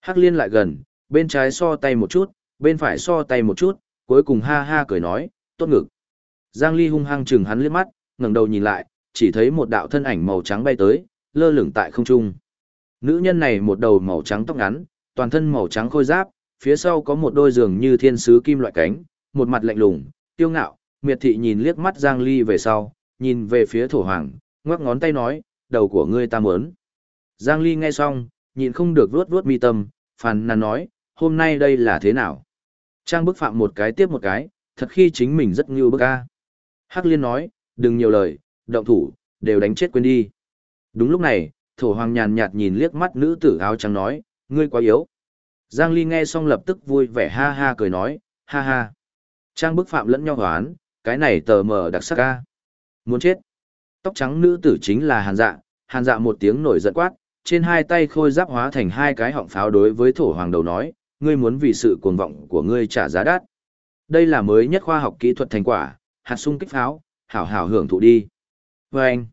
Hắc liên lại gần, bên trái so tay một chút, bên phải so tay một chút, cuối cùng ha ha cười nói, tốt ngực. Giang Ly hung hăng chừng hắn liếc mắt, ngẩng đầu nhìn lại, chỉ thấy một đạo thân ảnh màu trắng bay tới, lơ lửng tại không trung. Nữ nhân này một đầu màu trắng tóc ngắn, toàn thân màu trắng khôi giáp, phía sau có một đôi giường như thiên sứ kim loại cánh, một mặt lạnh lùng, tiêu ngạo, miệt thị nhìn liếc mắt Giang Ly về sau, nhìn về phía thổ hoàng, ngoắc ngón tay nói, đầu của ngươi ta muốn. Giang Ly nghe xong, nhìn không được vuốt vuốt mi tâm, phàn nàn nói, hôm nay đây là thế nào? Trang bức phạm một cái tiếp một cái, thật khi chính mình rất như bức a. Hắc Liên nói, đừng nhiều lời, động thủ, đều đánh chết quên đi. Đúng lúc này, thổ hoàng nhàn nhạt nhìn liếc mắt nữ tử áo trắng nói, ngươi quá yếu. Giang Ly nghe xong lập tức vui vẻ ha ha cười nói, ha ha. Trang bức phạm lẫn nhau hoán, cái này tờ mờ đặc sắc ca. Muốn chết. Tóc trắng nữ tử chính là hàn dạ, hàn dạ một tiếng nổi giận quát, trên hai tay khôi giáp hóa thành hai cái họng pháo đối với thổ hoàng đầu nói, ngươi muốn vì sự cuồng vọng của ngươi trả giá đắt. Đây là mới nhất khoa học kỹ thuật thành quả, hạt sung kích pháo, hảo hảo hưởng thụ đi. Vâng anh,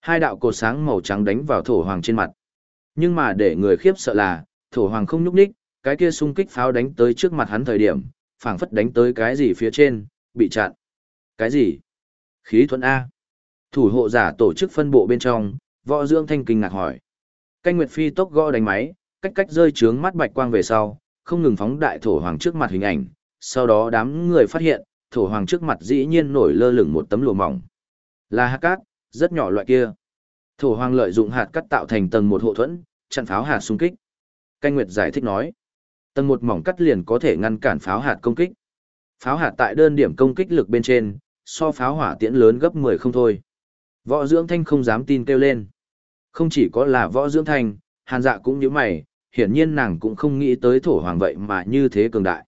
hai đạo cột sáng màu trắng đánh vào thổ hoàng trên mặt. Nhưng mà để người khiếp sợ là, thổ hoàng không nhúc nhích, cái kia sung kích pháo đánh tới trước mặt hắn thời điểm, phảng phất đánh tới cái gì phía trên, bị chặn. Cái gì? Khí thuẫn A. Thủ hộ giả tổ chức phân bộ bên trong, võ dưỡng thanh kinh ngạc hỏi. Canh Nguyệt Phi tốc gõ đánh máy, cách cách rơi trướng mắt bạch quang về sau, không ngừng phóng đại thổ hoàng trước mặt hình ảnh, sau đó đám người phát hiện, thổ hoàng trước mặt dĩ nhiên nổi lơ lửng một tấm lụa mỏng. Là hạt cát, rất nhỏ loại kia. Thổ hoàng lợi dụng hạt cắt tạo thành tầng một hộ thuẫn, chặn pháo hạt xung kích. Canh Nguyệt giải thích nói, tầng một mỏng cắt liền có thể ngăn cản pháo hạt công kích. Pháo hạt tại đơn điểm công kích lực bên trên, so pháo hỏa tiễn lớn gấp 10 không thôi. Võ dưỡng thanh không dám tin kêu lên. Không chỉ có là võ dưỡng thanh, hàn dạ cũng như mày, hiển nhiên nàng cũng không nghĩ tới thổ hoàng vậy mà như thế cường đại.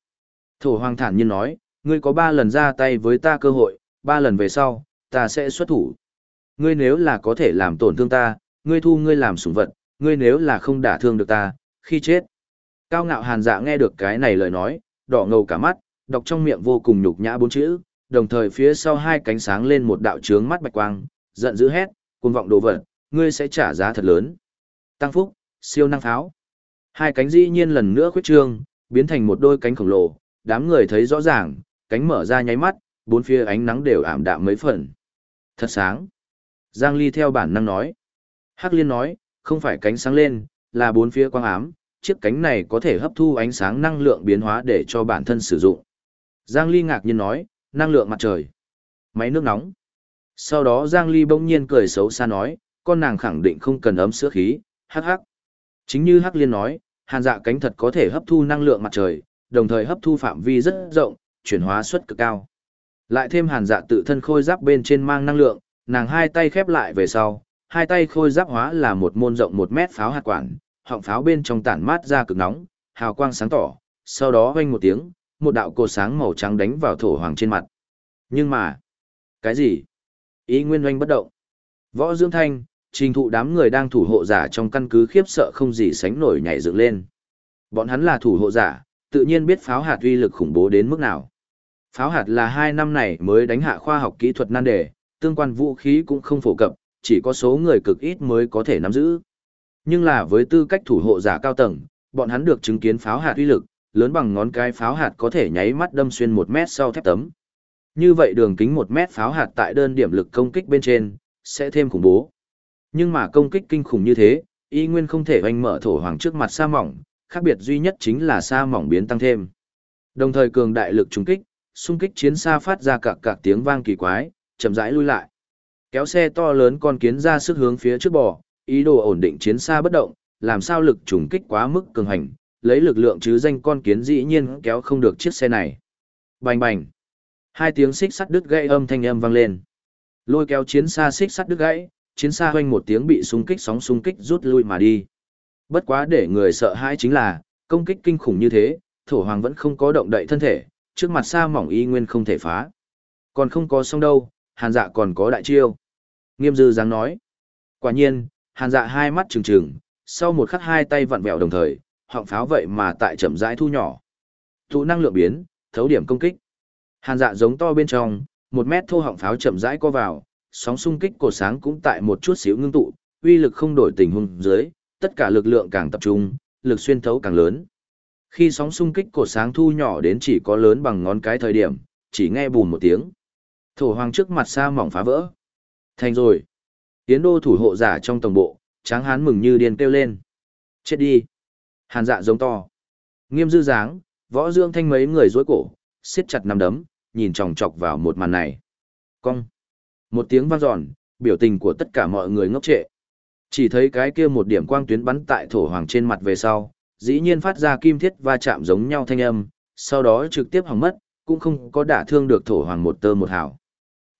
Thổ hoàng thản nhiên nói, ngươi có ba lần ra tay với ta cơ hội, ba lần về sau, ta sẽ xuất thủ. Ngươi nếu là có thể làm tổn thương ta, ngươi thu ngươi làm sủng vật, ngươi nếu là không đả thương được ta, khi chết. Cao ngạo hàn dạ nghe được cái này lời nói, đỏ ngầu cả mắt, đọc trong miệng vô cùng nhục nhã bốn chữ, đồng thời phía sau hai cánh sáng lên một đạo trướng mắt bạch quang, giận dữ hét, cuồng vọng đồ vật, ngươi sẽ trả giá thật lớn. Tăng phúc, siêu năng pháo. Hai cánh dĩ nhiên lần nữa khuyết trương, biến thành một đôi cánh khổng lồ, đám người thấy rõ ràng, cánh mở ra nháy mắt, bốn phía ánh nắng đều ảm đạm mấy phần. Thật sáng. Giang Ly theo bản năng nói. Hắc Liên nói, không phải cánh sáng lên, là bốn phía quang ám, chiếc cánh này có thể hấp thu ánh sáng năng lượng biến hóa để cho bản thân sử dụng. Giang Ly ngạc nhiên nói, năng lượng mặt trời. Máy nước nóng. Sau đó Giang Ly bỗng nhiên cười xấu xa nói, con nàng khẳng định không cần ấm sữa khí, hắc hắc. Chính như Hắc Liên nói, hàn dạ cánh thật có thể hấp thu năng lượng mặt trời, đồng thời hấp thu phạm vi rất rộng, chuyển hóa suất cực cao. Lại thêm hàn dạ tự thân khôi giáp bên trên mang năng lượng, nàng hai tay khép lại về sau, hai tay khôi giáp hóa là một môn rộng một mét pháo hạt quản, họng pháo bên trong tản mát ra cực nóng, hào quang sáng tỏ, sau đó vang một tiếng, một đạo cột sáng màu trắng đánh vào thổ hoàng trên mặt. Nhưng mà, cái gì? Ý nguyên oanh bất động. Võ Dương Thanh, trình thụ đám người đang thủ hộ giả trong căn cứ khiếp sợ không gì sánh nổi nhảy dựng lên. Bọn hắn là thủ hộ giả, tự nhiên biết pháo hạt uy lực khủng bố đến mức nào. Pháo hạt là hai năm này mới đánh hạ khoa học kỹ thuật nan đề, tương quan vũ khí cũng không phổ cập, chỉ có số người cực ít mới có thể nắm giữ. Nhưng là với tư cách thủ hộ giả cao tầng, bọn hắn được chứng kiến pháo hạt uy lực, lớn bằng ngón cái pháo hạt có thể nháy mắt đâm xuyên một mét sau thép tấm. Như vậy đường kính một mét pháo hạt tại đơn điểm lực công kích bên trên, sẽ thêm khủng bố. Nhưng mà công kích kinh khủng như thế, y nguyên không thể hoành mở thổ hoàng trước mặt sa mỏng, khác biệt duy nhất chính là sa mỏng biến tăng thêm. Đồng thời cường đại lực trùng kích, xung kích chiến xa phát ra cạc cạc tiếng vang kỳ quái, chậm rãi lui lại. Kéo xe to lớn con kiến ra sức hướng phía trước bò, ý đồ ổn định chiến xa bất động, làm sao lực trùng kích quá mức cường hành, lấy lực lượng chứ danh con kiến dĩ nhiên kéo không được chiếc xe này. Bành bành. Hai tiếng xích sắt đứt gãy âm thanh âm vang lên. Lôi kéo chiến xa xích sắt đứt gãy, chiến xa hoanh một tiếng bị xung kích sóng xung kích rút lui mà đi. Bất quá để người sợ hãi chính là, công kích kinh khủng như thế, thổ hoàng vẫn không có động đậy thân thể, trước mặt xa mỏng y nguyên không thể phá. Còn không có xong đâu, hàn dạ còn có đại chiêu. Nghiêm dư dáng nói. Quả nhiên, hàn dạ hai mắt trừng trừng, sau một khắc hai tay vặn vẹo đồng thời, họng pháo vậy mà tại chậm rãi thu nhỏ. Thụ năng lượng biến, thấu điểm công kích. Hàn dạ giống to bên trong, một mét thô họng pháo chậm rãi co vào, sóng xung kích cột sáng cũng tại một chút xíu ngưng tụ, uy lực không đổi tình huống dưới, tất cả lực lượng càng tập trung, lực xuyên thấu càng lớn. Khi sóng xung kích cột sáng thu nhỏ đến chỉ có lớn bằng ngón cái thời điểm, chỉ nghe bùn một tiếng. Thổ hoàng trước mặt xa mỏng phá vỡ. Thành rồi. Tiến đô thủ hộ giả trong tổng bộ, tráng hán mừng như điên kêu lên. Chết đi. Hàn dạ giống to. Nghiêm dư dáng, võ dương thanh mấy người dối cổ, siết chặt nằm đấm, nhìn chòng chọc vào một màn này. Cong. Một tiếng vang giòn, biểu tình của tất cả mọi người ngốc trệ. Chỉ thấy cái kia một điểm quang tuyến bắn tại thổ hoàng trên mặt về sau, dĩ nhiên phát ra kim thiết va chạm giống nhau thanh âm, sau đó trực tiếp hỏng mất, cũng không có đả thương được thổ hoàng một tơ một hào.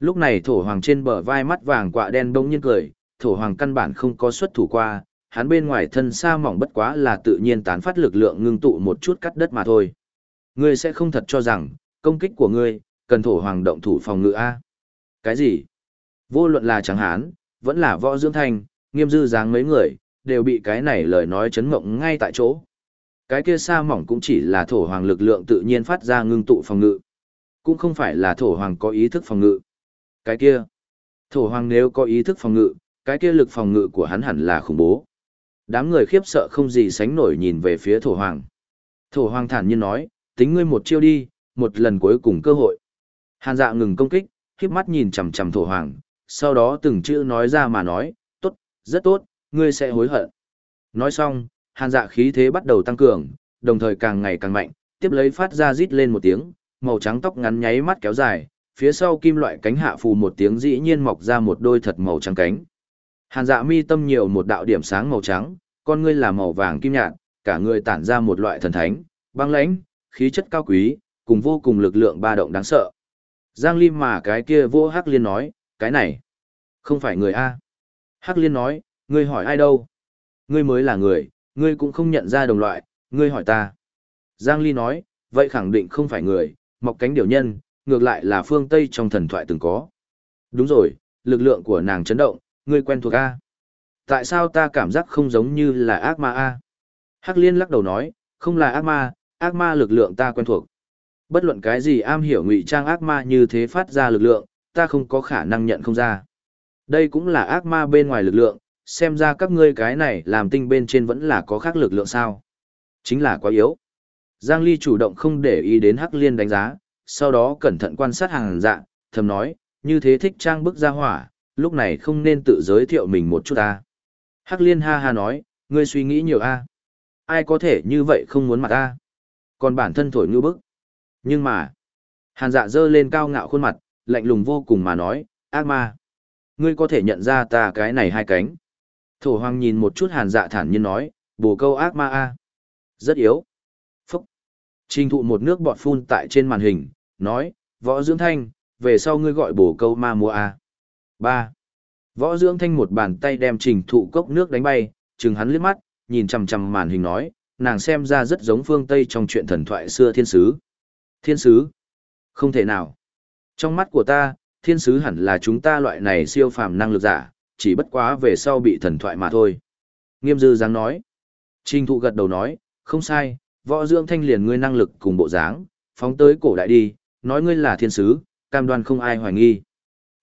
Lúc này thổ hoàng trên bờ vai mắt vàng quạ đen bỗng nhiên cười, thổ hoàng căn bản không có xuất thủ qua, hắn bên ngoài thân xa mỏng bất quá là tự nhiên tán phát lực lượng ngưng tụ một chút cắt đất mà thôi. Ngươi sẽ không thật cho rằng, công kích của ngươi, cần thổ hoàng động thủ phòng ngự A. Cái gì? Vô luận là chẳng hán, vẫn là võ dưỡng thanh, nghiêm dư dáng mấy người, đều bị cái này lời nói chấn mộng ngay tại chỗ. Cái kia xa mỏng cũng chỉ là thổ hoàng lực lượng tự nhiên phát ra ngưng tụ phòng ngự. Cũng không phải là thổ hoàng có ý thức phòng ngự. Cái kia, thổ hoàng nếu có ý thức phòng ngự, cái kia lực phòng ngự của hắn hẳn là khủng bố. Đám người khiếp sợ không gì sánh nổi nhìn về phía thổ hoàng. Thổ hoàng thản nhiên nói, tính ngươi một chiêu đi, một lần cuối cùng cơ hội. Hàn dạ ngừng công kích, khiếp mắt nhìn chằm chằm thổ hoàng, sau đó từng chữ nói ra mà nói, tốt, rất tốt, ngươi sẽ hối hận. Nói xong, hàn dạ khí thế bắt đầu tăng cường, đồng thời càng ngày càng mạnh, tiếp lấy phát ra rít lên một tiếng, màu trắng tóc ngắn nháy mắt kéo dài, phía sau kim loại cánh hạ phù một tiếng dĩ nhiên mọc ra một đôi thật màu trắng cánh. Hàn dạ mi tâm nhiều một đạo điểm sáng màu trắng, con ngươi là màu vàng kim nhạt, cả người tản ra một loại thần thánh, băng lãnh, khí chất cao quý, cùng vô cùng lực lượng ba động đáng sợ. Giang Lim mà cái kia vô Hắc Liên nói, cái này, không phải người A. Hắc Liên nói, ngươi hỏi ai đâu? Ngươi mới là người, ngươi cũng không nhận ra đồng loại, ngươi hỏi ta. Giang Ly nói, vậy khẳng định không phải người, mọc cánh điều nhân, ngược lại là phương Tây trong thần thoại từng có. Đúng rồi, lực lượng của nàng chấn động, ngươi quen thuộc A. Tại sao ta cảm giác không giống như là ác ma A? Hắc Liên lắc đầu nói, không là ác ma, ác ma lực lượng ta quen thuộc. Bất luận cái gì am hiểu ngụy trang ác ma như thế phát ra lực lượng, ta không có khả năng nhận không ra. Đây cũng là ác ma bên ngoài lực lượng, xem ra các ngươi cái này làm tinh bên trên vẫn là có khác lực lượng sao. Chính là quá yếu. Giang Ly chủ động không để ý đến Hắc Liên đánh giá, sau đó cẩn thận quan sát hàng dạ, thầm nói, như thế thích trang bức ra hỏa, lúc này không nên tự giới thiệu mình một chút ta. Hắc Liên ha ha nói, ngươi suy nghĩ nhiều a. Ai có thể như vậy không muốn mặt ta. Còn bản thân thổi như bức. Nhưng mà, hàn dạ dơ lên cao ngạo khuôn mặt, lạnh lùng vô cùng mà nói, ác ma. Ngươi có thể nhận ra ta cái này hai cánh. Thổ hoàng nhìn một chút hàn dạ thản nhiên nói, bồ câu ác ma a. Rất yếu. Phúc. Trình thụ một nước bọt phun tại trên màn hình, nói, võ dưỡng thanh, về sau ngươi gọi bổ câu ma mua a. Ba. Võ dưỡng thanh một bàn tay đem trình thụ cốc nước đánh bay, chừng hắn liếc mắt, nhìn chằm chằm màn hình nói, nàng xem ra rất giống phương Tây trong chuyện thần thoại xưa thiên sứ. Thiên sứ? Không thể nào. Trong mắt của ta, thiên sứ hẳn là chúng ta loại này siêu phàm năng lực giả, chỉ bất quá về sau bị thần thoại mà thôi. Nghiêm dư dáng nói. Trình thụ gật đầu nói, không sai, võ dưỡng thanh liền ngươi năng lực cùng bộ dáng, phóng tới cổ đại đi, nói ngươi là thiên sứ, cam đoan không ai hoài nghi.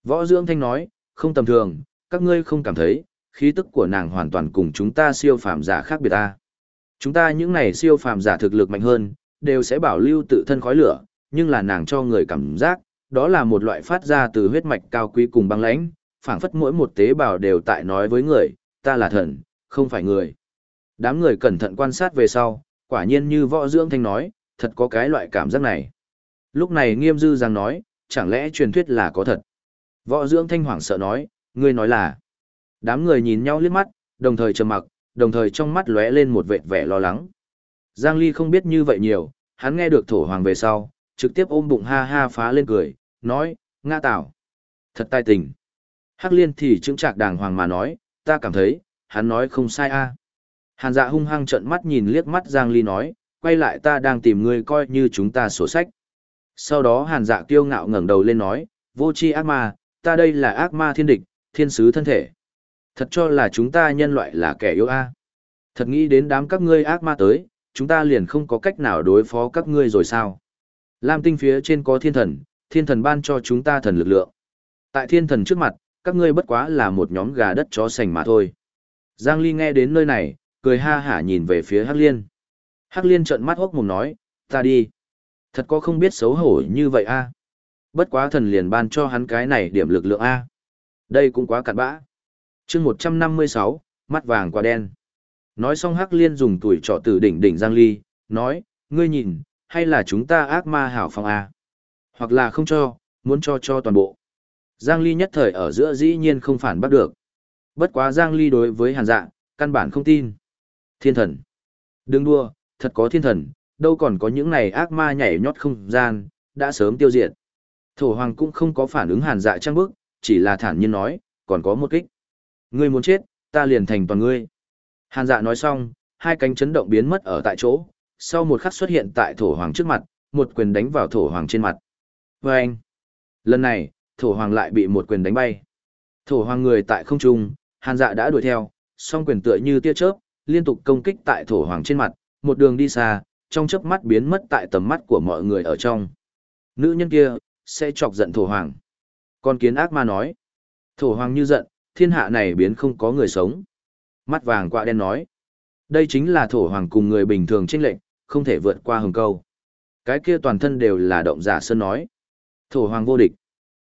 Võ dưỡng thanh nói, không tầm thường, các ngươi không cảm thấy, khí tức của nàng hoàn toàn cùng chúng ta siêu phàm giả khác biệt ta. Chúng ta những này siêu phàm giả thực lực mạnh hơn, đều sẽ bảo lưu tự thân khói lửa, nhưng là nàng cho người cảm giác, đó là một loại phát ra từ huyết mạch cao quý cùng băng lãnh, phảng phất mỗi một tế bào đều tại nói với người, ta là thần, không phải người. Đám người cẩn thận quan sát về sau, quả nhiên như võ dưỡng thanh nói, thật có cái loại cảm giác này. Lúc này nghiêm dư rằng nói, chẳng lẽ truyền thuyết là có thật. Võ dưỡng thanh hoảng sợ nói, ngươi nói là. Đám người nhìn nhau liếc mắt, đồng thời trầm mặc, đồng thời trong mắt lóe lên một vệt vẻ lo lắng. Giang Ly không biết như vậy nhiều, hắn nghe được thổ hoàng về sau, trực tiếp ôm bụng ha ha phá lên cười, nói, ngã tạo. Thật tai tình. Hắc liên thì chứng trạc đàng hoàng mà nói, ta cảm thấy, hắn nói không sai a. Hàn dạ hung hăng trợn mắt nhìn liếc mắt Giang Ly nói, quay lại ta đang tìm ngươi coi như chúng ta sổ sách. Sau đó hàn dạ kiêu ngạo ngẩng đầu lên nói, vô chi ác ma, ta đây là ác ma thiên địch, thiên sứ thân thể. Thật cho là chúng ta nhân loại là kẻ yếu a. Thật nghĩ đến đám các ngươi ác ma tới, chúng ta liền không có cách nào đối phó các ngươi rồi sao? Lam tinh phía trên có thiên thần, thiên thần ban cho chúng ta thần lực lượng. Tại thiên thần trước mặt, các ngươi bất quá là một nhóm gà đất chó sành mà thôi. Giang Ly nghe đến nơi này, cười ha hả nhìn về phía Hắc Liên. Hắc Liên trợn mắt hốc mồm nói, ta đi. Thật có không biết xấu hổ như vậy a Bất quá thần liền ban cho hắn cái này điểm lực lượng A. Đây cũng quá cặn bã. chương 156, mắt vàng qua đen. Nói xong Hắc Liên dùng tuổi trọ từ đỉnh đỉnh Giang Ly, nói, ngươi nhìn, hay là chúng ta ác ma hảo phong A. Hoặc là không cho, muốn cho cho toàn bộ. Giang Ly nhất thời ở giữa dĩ nhiên không phản bắt được. Bất quá Giang Ly đối với hàn dạ, căn bản không tin. Thiên thần. Đừng đua, thật có thiên thần, đâu còn có những này ác ma nhảy nhót không gian, đã sớm tiêu diệt. Thổ hoàng cũng không có phản ứng hàn dạ trang bức, chỉ là thản nhiên nói, còn có một kích. Ngươi muốn chết, ta liền thành toàn ngươi. Hàn dạ nói xong, hai cánh chấn động biến mất ở tại chỗ, sau một khắc xuất hiện tại thổ hoàng trước mặt, một quyền đánh vào thổ hoàng trên mặt. Và anh, lần này, thổ hoàng lại bị một quyền đánh bay. Thổ hoàng người tại không trung, hàn dạ đã đuổi theo, song quyền tựa như tia chớp, liên tục công kích tại thổ hoàng trên mặt, một đường đi xa, trong chớp mắt biến mất tại tầm mắt của mọi người ở trong. Nữ nhân kia, sẽ chọc giận thổ hoàng. Con kiến ác ma nói, thổ hoàng như giận, thiên hạ này biến không có người sống. Mắt vàng quạ đen nói, đây chính là thổ hoàng cùng người bình thường trên lệnh, không thể vượt qua hồng câu. Cái kia toàn thân đều là động giả sơn nói. Thổ hoàng vô địch.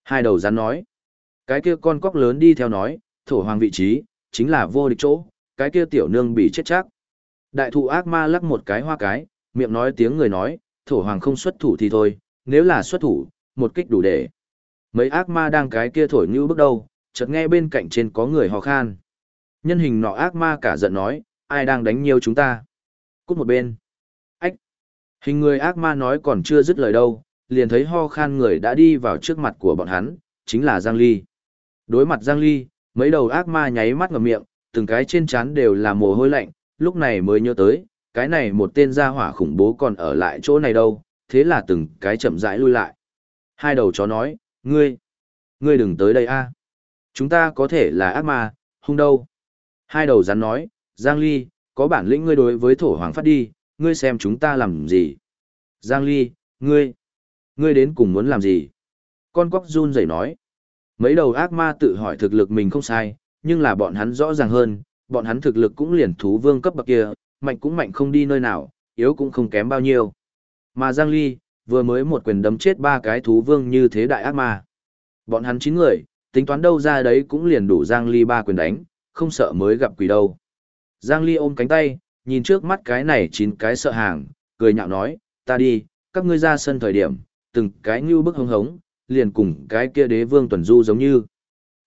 Hai đầu rắn nói. Cái kia con cóc lớn đi theo nói, thổ hoàng vị trí, chính là vô địch chỗ, cái kia tiểu nương bị chết chắc. Đại thụ ác ma lắc một cái hoa cái, miệng nói tiếng người nói, thổ hoàng không xuất thủ thì thôi, nếu là xuất thủ, một kích đủ để. Mấy ác ma đang cái kia thổi như bước đầu, chợt nghe bên cạnh trên có người hò khan. Nhân hình nọ ác ma cả giận nói, ai đang đánh nhiều chúng ta? Cút một bên. Ách. Hình người ác ma nói còn chưa dứt lời đâu, liền thấy ho khan người đã đi vào trước mặt của bọn hắn, chính là Giang Ly. Đối mặt Giang Ly, mấy đầu ác ma nháy mắt ngậm miệng, từng cái trên trán đều là mồ hôi lạnh, lúc này mới nhớ tới, cái này một tên gia hỏa khủng bố còn ở lại chỗ này đâu, thế là từng cái chậm rãi lui lại. Hai đầu chó nói, ngươi, ngươi đừng tới đây a, Chúng ta có thể là ác ma, hung đâu. Hai đầu rắn nói, Giang Ly, có bản lĩnh ngươi đối với thổ hoàng phát đi, ngươi xem chúng ta làm gì. Giang Ly, ngươi, ngươi đến cùng muốn làm gì? Con quắc run rẩy nói. Mấy đầu ác ma tự hỏi thực lực mình không sai, nhưng là bọn hắn rõ ràng hơn, bọn hắn thực lực cũng liền thú vương cấp bậc kia, mạnh cũng mạnh không đi nơi nào, yếu cũng không kém bao nhiêu. Mà Giang Ly, vừa mới một quyền đấm chết ba cái thú vương như thế đại ác ma. Bọn hắn chín người, tính toán đâu ra đấy cũng liền đủ Giang Ly ba quyền đánh, không sợ mới gặp quỷ đâu. Giang Ly ôm cánh tay, nhìn trước mắt cái này chín cái sợ hàng, cười nhạo nói, ta đi, các ngươi ra sân thời điểm, từng cái như bức hống hống, liền cùng cái kia đế vương tuần du giống như.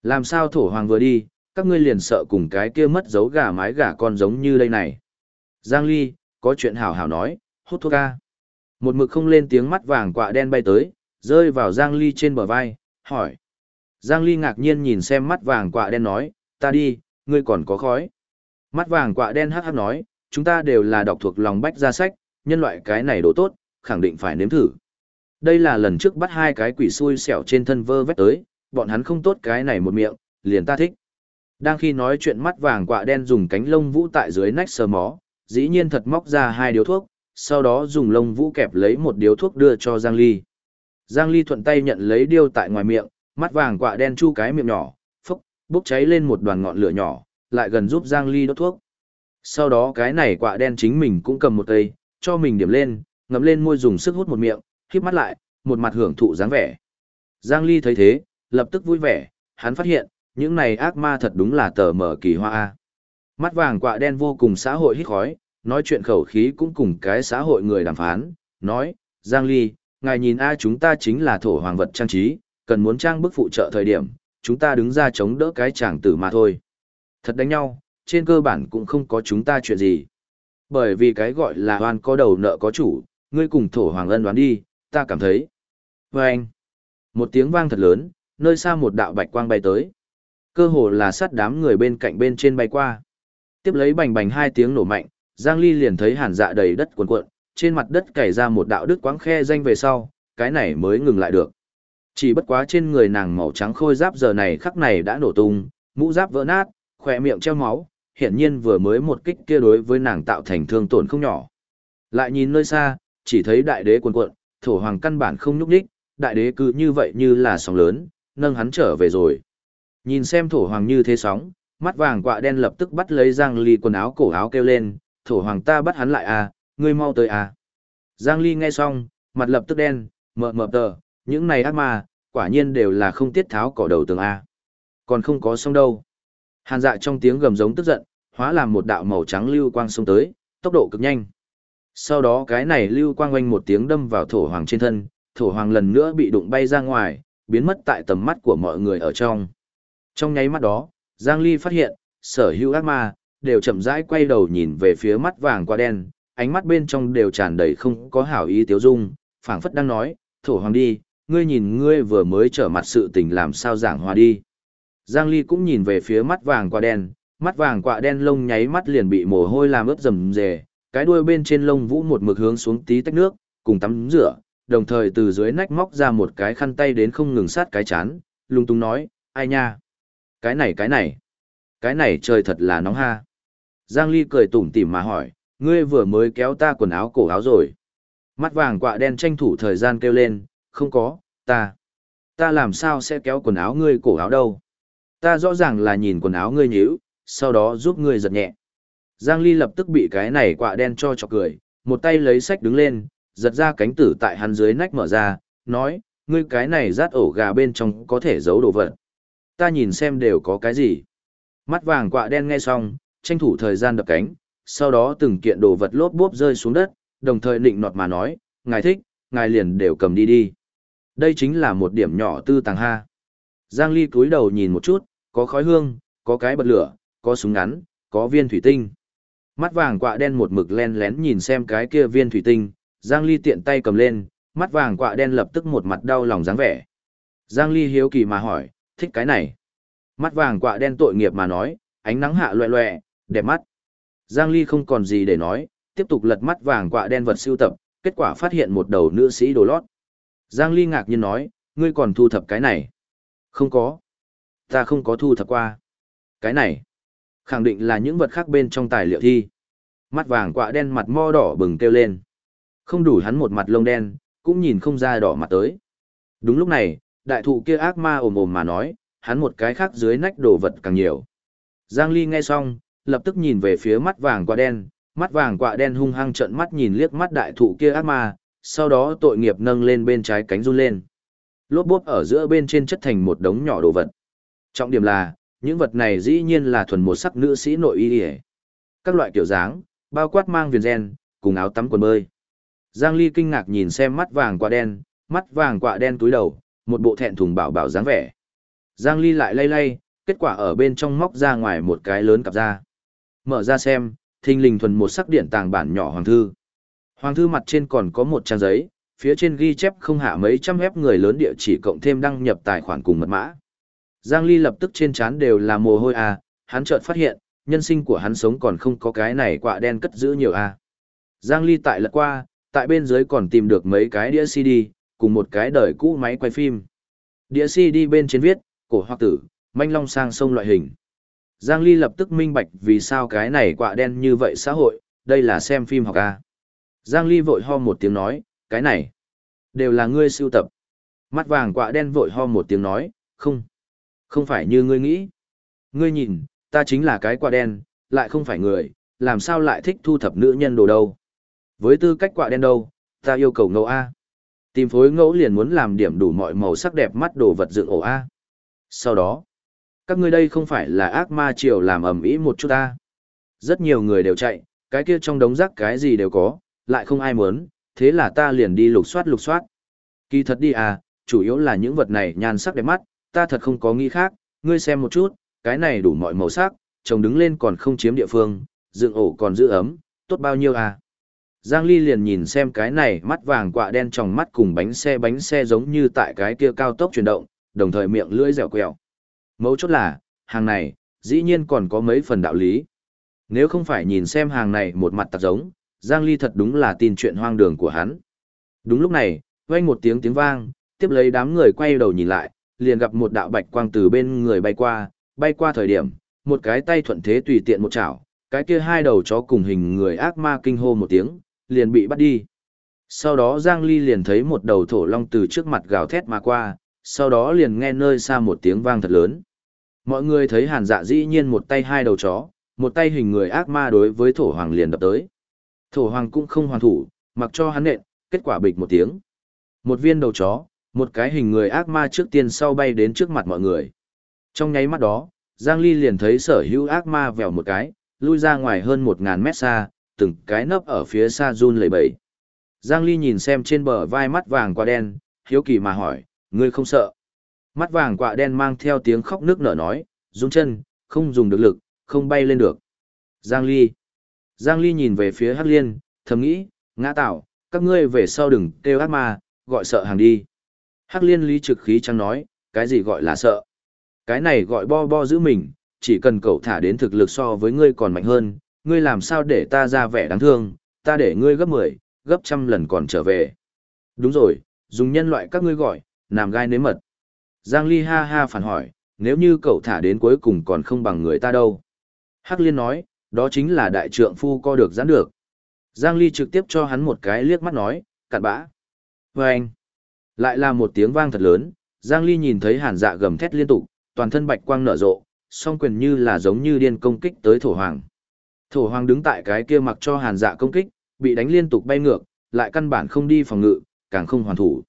Làm sao thổ hoàng vừa đi, các ngươi liền sợ cùng cái kia mất dấu gà mái gà con giống như đây này. Giang Ly, có chuyện hảo hảo nói, hút thuốc ca. Một mực không lên tiếng mắt vàng quạ đen bay tới, rơi vào Giang Ly trên bờ vai, hỏi. Giang Ly ngạc nhiên nhìn xem mắt vàng quạ đen nói, ta đi, ngươi còn có khói. Mắt vàng quạ đen hát hát nói, chúng ta đều là đọc thuộc lòng bách ra sách, nhân loại cái này đồ tốt, khẳng định phải nếm thử. Đây là lần trước bắt hai cái quỷ xui xẻo trên thân vơ vét tới, bọn hắn không tốt cái này một miệng, liền ta thích. Đang khi nói chuyện mắt vàng quạ đen dùng cánh lông vũ tại dưới nách sờ mó, dĩ nhiên thật móc ra hai điếu thuốc, sau đó dùng lông vũ kẹp lấy một điếu thuốc đưa cho Giang Ly. Giang Ly thuận tay nhận lấy điêu tại ngoài miệng, mắt vàng quạ đen chu cái miệng nhỏ, phốc, bốc cháy lên một đoàn ngọn lửa nhỏ, lại gần giúp Giang Ly đốt thuốc. Sau đó cái này quạ đen chính mình cũng cầm một tay, cho mình điểm lên, ngậm lên môi dùng sức hút một miệng, khép mắt lại, một mặt hưởng thụ dáng vẻ. Giang Ly thấy thế, lập tức vui vẻ, hắn phát hiện, những này ác ma thật đúng là tờ mở kỳ hoa A. Mắt vàng quạ đen vô cùng xã hội hít khói, nói chuyện khẩu khí cũng cùng cái xã hội người đàm phán, nói, Giang Ly, ngài nhìn A chúng ta chính là thổ hoàng vật trang trí, cần muốn trang bức phụ trợ thời điểm, chúng ta đứng ra chống đỡ cái chàng tử mà thôi. Thật đánh nhau, trên cơ bản cũng không có chúng ta chuyện gì. Bởi vì cái gọi là hoan có đầu nợ có chủ, ngươi cùng thổ hoàng ân đoán đi, ta cảm thấy. Và anh, một tiếng vang thật lớn, nơi xa một đạo bạch quang bay tới. Cơ hồ là sát đám người bên cạnh bên trên bay qua. Tiếp lấy bành bành hai tiếng nổ mạnh, Giang Ly liền thấy hàn dạ đầy đất cuồn cuộn, trên mặt đất cày ra một đạo đứt quáng khe danh về sau, cái này mới ngừng lại được. Chỉ bất quá trên người nàng màu trắng khôi giáp giờ này khắc này đã nổ tung, mũ giáp vỡ nát, khỏe miệng treo máu, hiển nhiên vừa mới một kích kia đối với nàng tạo thành thương tổn không nhỏ. Lại nhìn nơi xa, chỉ thấy đại đế cuồn cuộn, thổ hoàng căn bản không nhúc nhích, đại đế cứ như vậy như là sóng lớn, nâng hắn trở về rồi. Nhìn xem thổ hoàng như thế sóng, mắt vàng quạ đen lập tức bắt lấy Giang Ly quần áo cổ áo kêu lên, thổ hoàng ta bắt hắn lại à, ngươi mau tới à. Giang Ly nghe xong, mặt lập tức đen, mờ mờ tờ, những này ác ma, quả nhiên đều là không tiết tháo cỏ đầu tường A. Còn không có xong đâu. Hàn dạ trong tiếng gầm giống tức giận, hóa làm một đạo màu trắng lưu quang xông tới, tốc độ cực nhanh. Sau đó cái này lưu quang oanh một tiếng đâm vào thổ hoàng trên thân, thổ hoàng lần nữa bị đụng bay ra ngoài, biến mất tại tầm mắt của mọi người ở trong. Trong nháy mắt đó, Giang Ly phát hiện, sở hữu ác ma, đều chậm rãi quay đầu nhìn về phía mắt vàng qua đen, ánh mắt bên trong đều tràn đầy không có hảo ý tiếu dung, phảng phất đang nói, thổ hoàng đi, ngươi nhìn ngươi vừa mới trở mặt sự tình làm sao giảng hòa đi. Giang Ly cũng nhìn về phía mắt vàng qua đen, mắt vàng quạ đen lông nháy mắt liền bị mồ hôi làm ướt rầm rề, cái đuôi bên trên lông vũ một mực hướng xuống tí tách nước, cùng tắm rửa, đồng thời từ dưới nách móc ra một cái khăn tay đến không ngừng sát cái chán, lung tung nói, ai nha? Cái này cái này, cái này trời thật là nóng ha. Giang Ly cười tủm tỉm mà hỏi, ngươi vừa mới kéo ta quần áo cổ áo rồi. Mắt vàng quạ đen tranh thủ thời gian kêu lên, không có, ta. Ta làm sao sẽ kéo quần áo ngươi cổ áo đâu? Ta rõ ràng là nhìn quần áo ngươi nhíu, sau đó giúp ngươi giật nhẹ. Giang Ly lập tức bị cái này quạ đen cho chọc cười, một tay lấy sách đứng lên, giật ra cánh tử tại hắn dưới nách mở ra, nói, ngươi cái này rát ổ gà bên trong có thể giấu đồ vật. Ta nhìn xem đều có cái gì. Mắt vàng quạ đen nghe xong, tranh thủ thời gian đập cánh, sau đó từng kiện đồ vật lốp bốp rơi xuống đất, đồng thời định nọt mà nói, ngài thích, ngài liền đều cầm đi đi. Đây chính là một điểm nhỏ tư tàng ha. Giang Ly cúi đầu nhìn một chút, có khói hương, có cái bật lửa, có súng ngắn, có viên thủy tinh. Mắt vàng quạ đen một mực len lén nhìn xem cái kia viên thủy tinh, Giang Ly tiện tay cầm lên, mắt vàng quạ đen lập tức một mặt đau lòng dáng vẻ. Giang Ly hiếu kỳ mà hỏi, thích cái này. Mắt vàng quạ đen tội nghiệp mà nói, ánh nắng hạ loẹ loẹ, đẹp mắt. Giang Ly không còn gì để nói, tiếp tục lật mắt vàng quạ đen vật siêu tập, kết quả phát hiện một đầu nữ sĩ đồ lót. Giang Ly ngạc nhiên nói, ngươi còn thu thập cái này. Không có. Ta không có thu thập qua. Cái này. Khẳng định là những vật khác bên trong tài liệu thi. Mắt vàng quạ đen mặt mo đỏ bừng kêu lên. Không đủ hắn một mặt lông đen, cũng nhìn không ra đỏ mặt tới. Đúng lúc này, đại thụ kia ác ma ồm ồm mà nói, hắn một cái khác dưới nách đồ vật càng nhiều. Giang Ly nghe xong, lập tức nhìn về phía mắt vàng quạ đen, mắt vàng quạ đen hung hăng trợn mắt nhìn liếc mắt đại thụ kia ác ma, sau đó tội nghiệp nâng lên bên trái cánh run lên. Lốp bốp ở giữa bên trên chất thành một đống nhỏ đồ vật. Trọng điểm là, những vật này dĩ nhiên là thuần một sắc nữ sĩ nội y hề. Các loại kiểu dáng, bao quát mang viền gen, cùng áo tắm quần bơi. Giang Ly kinh ngạc nhìn xem mắt vàng quạ đen, mắt vàng quạ đen túi đầu, một bộ thẹn thùng bảo bảo dáng vẻ. Giang Ly lại lay lay, kết quả ở bên trong móc ra ngoài một cái lớn cặp ra, Mở ra xem, thình lình thuần một sắc điện tàng bản nhỏ hoàng thư. Hoàng thư mặt trên còn có một trang giấy, phía trên ghi chép không hạ mấy trăm ép người lớn địa chỉ cộng thêm đăng nhập tài khoản cùng mật mã. Giang Ly lập tức trên trán đều là mồ hôi à, hắn chợt phát hiện, nhân sinh của hắn sống còn không có cái này quạ đen cất giữ nhiều à. Giang Ly tại lật qua, tại bên dưới còn tìm được mấy cái đĩa CD, cùng một cái đời cũ máy quay phim. Đĩa CD bên trên viết, cổ hoặc tử, manh long sang sông loại hình. Giang Ly lập tức minh bạch vì sao cái này quạ đen như vậy xã hội, đây là xem phim học a Giang Ly vội ho một tiếng nói, cái này, đều là ngươi siêu tập. Mắt vàng quạ đen vội ho một tiếng nói, không, không phải như ngươi nghĩ. Ngươi nhìn, ta chính là cái quạ đen, lại không phải người, làm sao lại thích thu thập nữ nhân đồ đâu. Với tư cách quạ đen đâu, ta yêu cầu ngẫu A. Tìm phối ngẫu liền muốn làm điểm đủ mọi màu sắc đẹp mắt đồ vật dựng ổ A. Sau đó, các ngươi đây không phải là ác ma triều làm ầm ĩ một chút ta. Rất nhiều người đều chạy, cái kia trong đống rác cái gì đều có, lại không ai muốn, thế là ta liền đi lục soát lục soát. Kỳ thật đi à, chủ yếu là những vật này nhan sắc đẹp mắt, ta thật không có nghĩ khác, ngươi xem một chút, cái này đủ mọi màu sắc, trồng đứng lên còn không chiếm địa phương, dựng ổ còn giữ ấm, tốt bao nhiêu à. Giang Ly liền nhìn xem cái này mắt vàng quạ đen trong mắt cùng bánh xe bánh xe giống như tại cái kia cao tốc chuyển động, đồng thời miệng lưỡi dẻo quẹo. Mấu chốt là, hàng này, dĩ nhiên còn có mấy phần đạo lý. Nếu không phải nhìn xem hàng này một mặt tạc giống, Giang Ly thật đúng là tin chuyện hoang đường của hắn. Đúng lúc này, vang một tiếng tiếng vang, tiếp lấy đám người quay đầu nhìn lại, liền gặp một đạo bạch quang từ bên người bay qua, bay qua thời điểm, một cái tay thuận thế tùy tiện một chảo, cái kia hai đầu chó cùng hình người ác ma kinh hô một tiếng, liền bị bắt đi. Sau đó Giang Ly liền thấy một đầu thổ long từ trước mặt gào thét mà qua, sau đó liền nghe nơi xa một tiếng vang thật lớn. Mọi người thấy hàn dạ dĩ nhiên một tay hai đầu chó, một tay hình người ác ma đối với thổ hoàng liền đập tới. Thổ hoàng cũng không hoàn thủ, mặc cho hắn nện, kết quả bịch một tiếng. Một viên đầu chó, một cái hình người ác ma trước tiên sau bay đến trước mặt mọi người. Trong nháy mắt đó, Giang Ly liền thấy sở hữu ác ma vèo một cái, lui ra ngoài hơn một ngàn mét xa, từng cái nấp ở phía xa run lẩy bẩy. Giang Ly nhìn xem trên bờ vai mắt vàng qua đen, hiếu kỳ mà hỏi, ngươi không sợ. Mắt vàng quạ đen mang theo tiếng khóc nước nở nói, dùng chân, không dùng được lực, không bay lên được. Giang Ly. Giang Ly nhìn về phía Hắc Liên, thầm nghĩ, ngã tạo, các ngươi về sau đừng kêu ác ma, gọi sợ hàng đi. Hắc Liên lý trực khí trắng nói, cái gì gọi là sợ. Cái này gọi bo bo giữ mình, chỉ cần cậu thả đến thực lực so với ngươi còn mạnh hơn, ngươi làm sao để ta ra vẻ đáng thương, ta để ngươi gấp 10, gấp trăm lần còn trở về. Đúng rồi, dùng nhân loại các ngươi gọi, làm gai nếm mật. Giang Ly ha ha phản hỏi, nếu như cậu thả đến cuối cùng còn không bằng người ta đâu. Hắc Liên nói, đó chính là đại trượng phu co được giãn được. Giang Ly trực tiếp cho hắn một cái liếc mắt nói, cặn bã. Và anh, lại là một tiếng vang thật lớn, Giang Ly nhìn thấy hàn dạ gầm thét liên tục, toàn thân bạch quang nở rộ, song quyền như là giống như điên công kích tới thổ hoàng. Thổ hoàng đứng tại cái kia mặc cho hàn dạ công kích, bị đánh liên tục bay ngược, lại căn bản không đi phòng ngự, càng không hoàn thủ.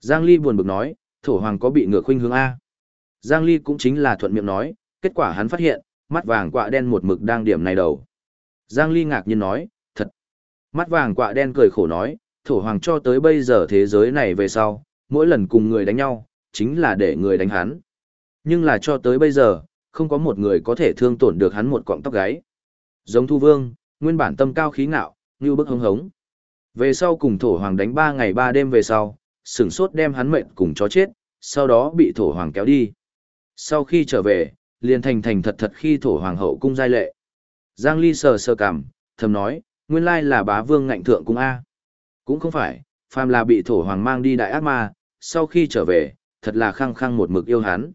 Giang Ly buồn bực nói, thổ hoàng có bị ngược khuynh hướng A. Giang Ly cũng chính là thuận miệng nói, kết quả hắn phát hiện, mắt vàng quạ đen một mực đang điểm này đầu. Giang Ly ngạc nhiên nói, thật. Mắt vàng quạ đen cười khổ nói, thổ hoàng cho tới bây giờ thế giới này về sau, mỗi lần cùng người đánh nhau, chính là để người đánh hắn. Nhưng là cho tới bây giờ, không có một người có thể thương tổn được hắn một cọng tóc gáy. Giống thu vương, nguyên bản tâm cao khí ngạo, như bức hống hống. Về sau cùng thổ hoàng đánh ba ngày ba đêm về sau, sửng sốt đem hắn mệnh cùng chó chết, sau đó bị thổ hoàng kéo đi. Sau khi trở về, liền thành thành thật thật khi thổ hoàng hậu cung giai lệ. Giang Ly sờ sờ cảm thầm nói, nguyên lai là bá vương ngạnh thượng cung A. Cũng không phải, phàm là bị thổ hoàng mang đi đại ác ma, sau khi trở về, thật là khăng khăng một mực yêu hắn.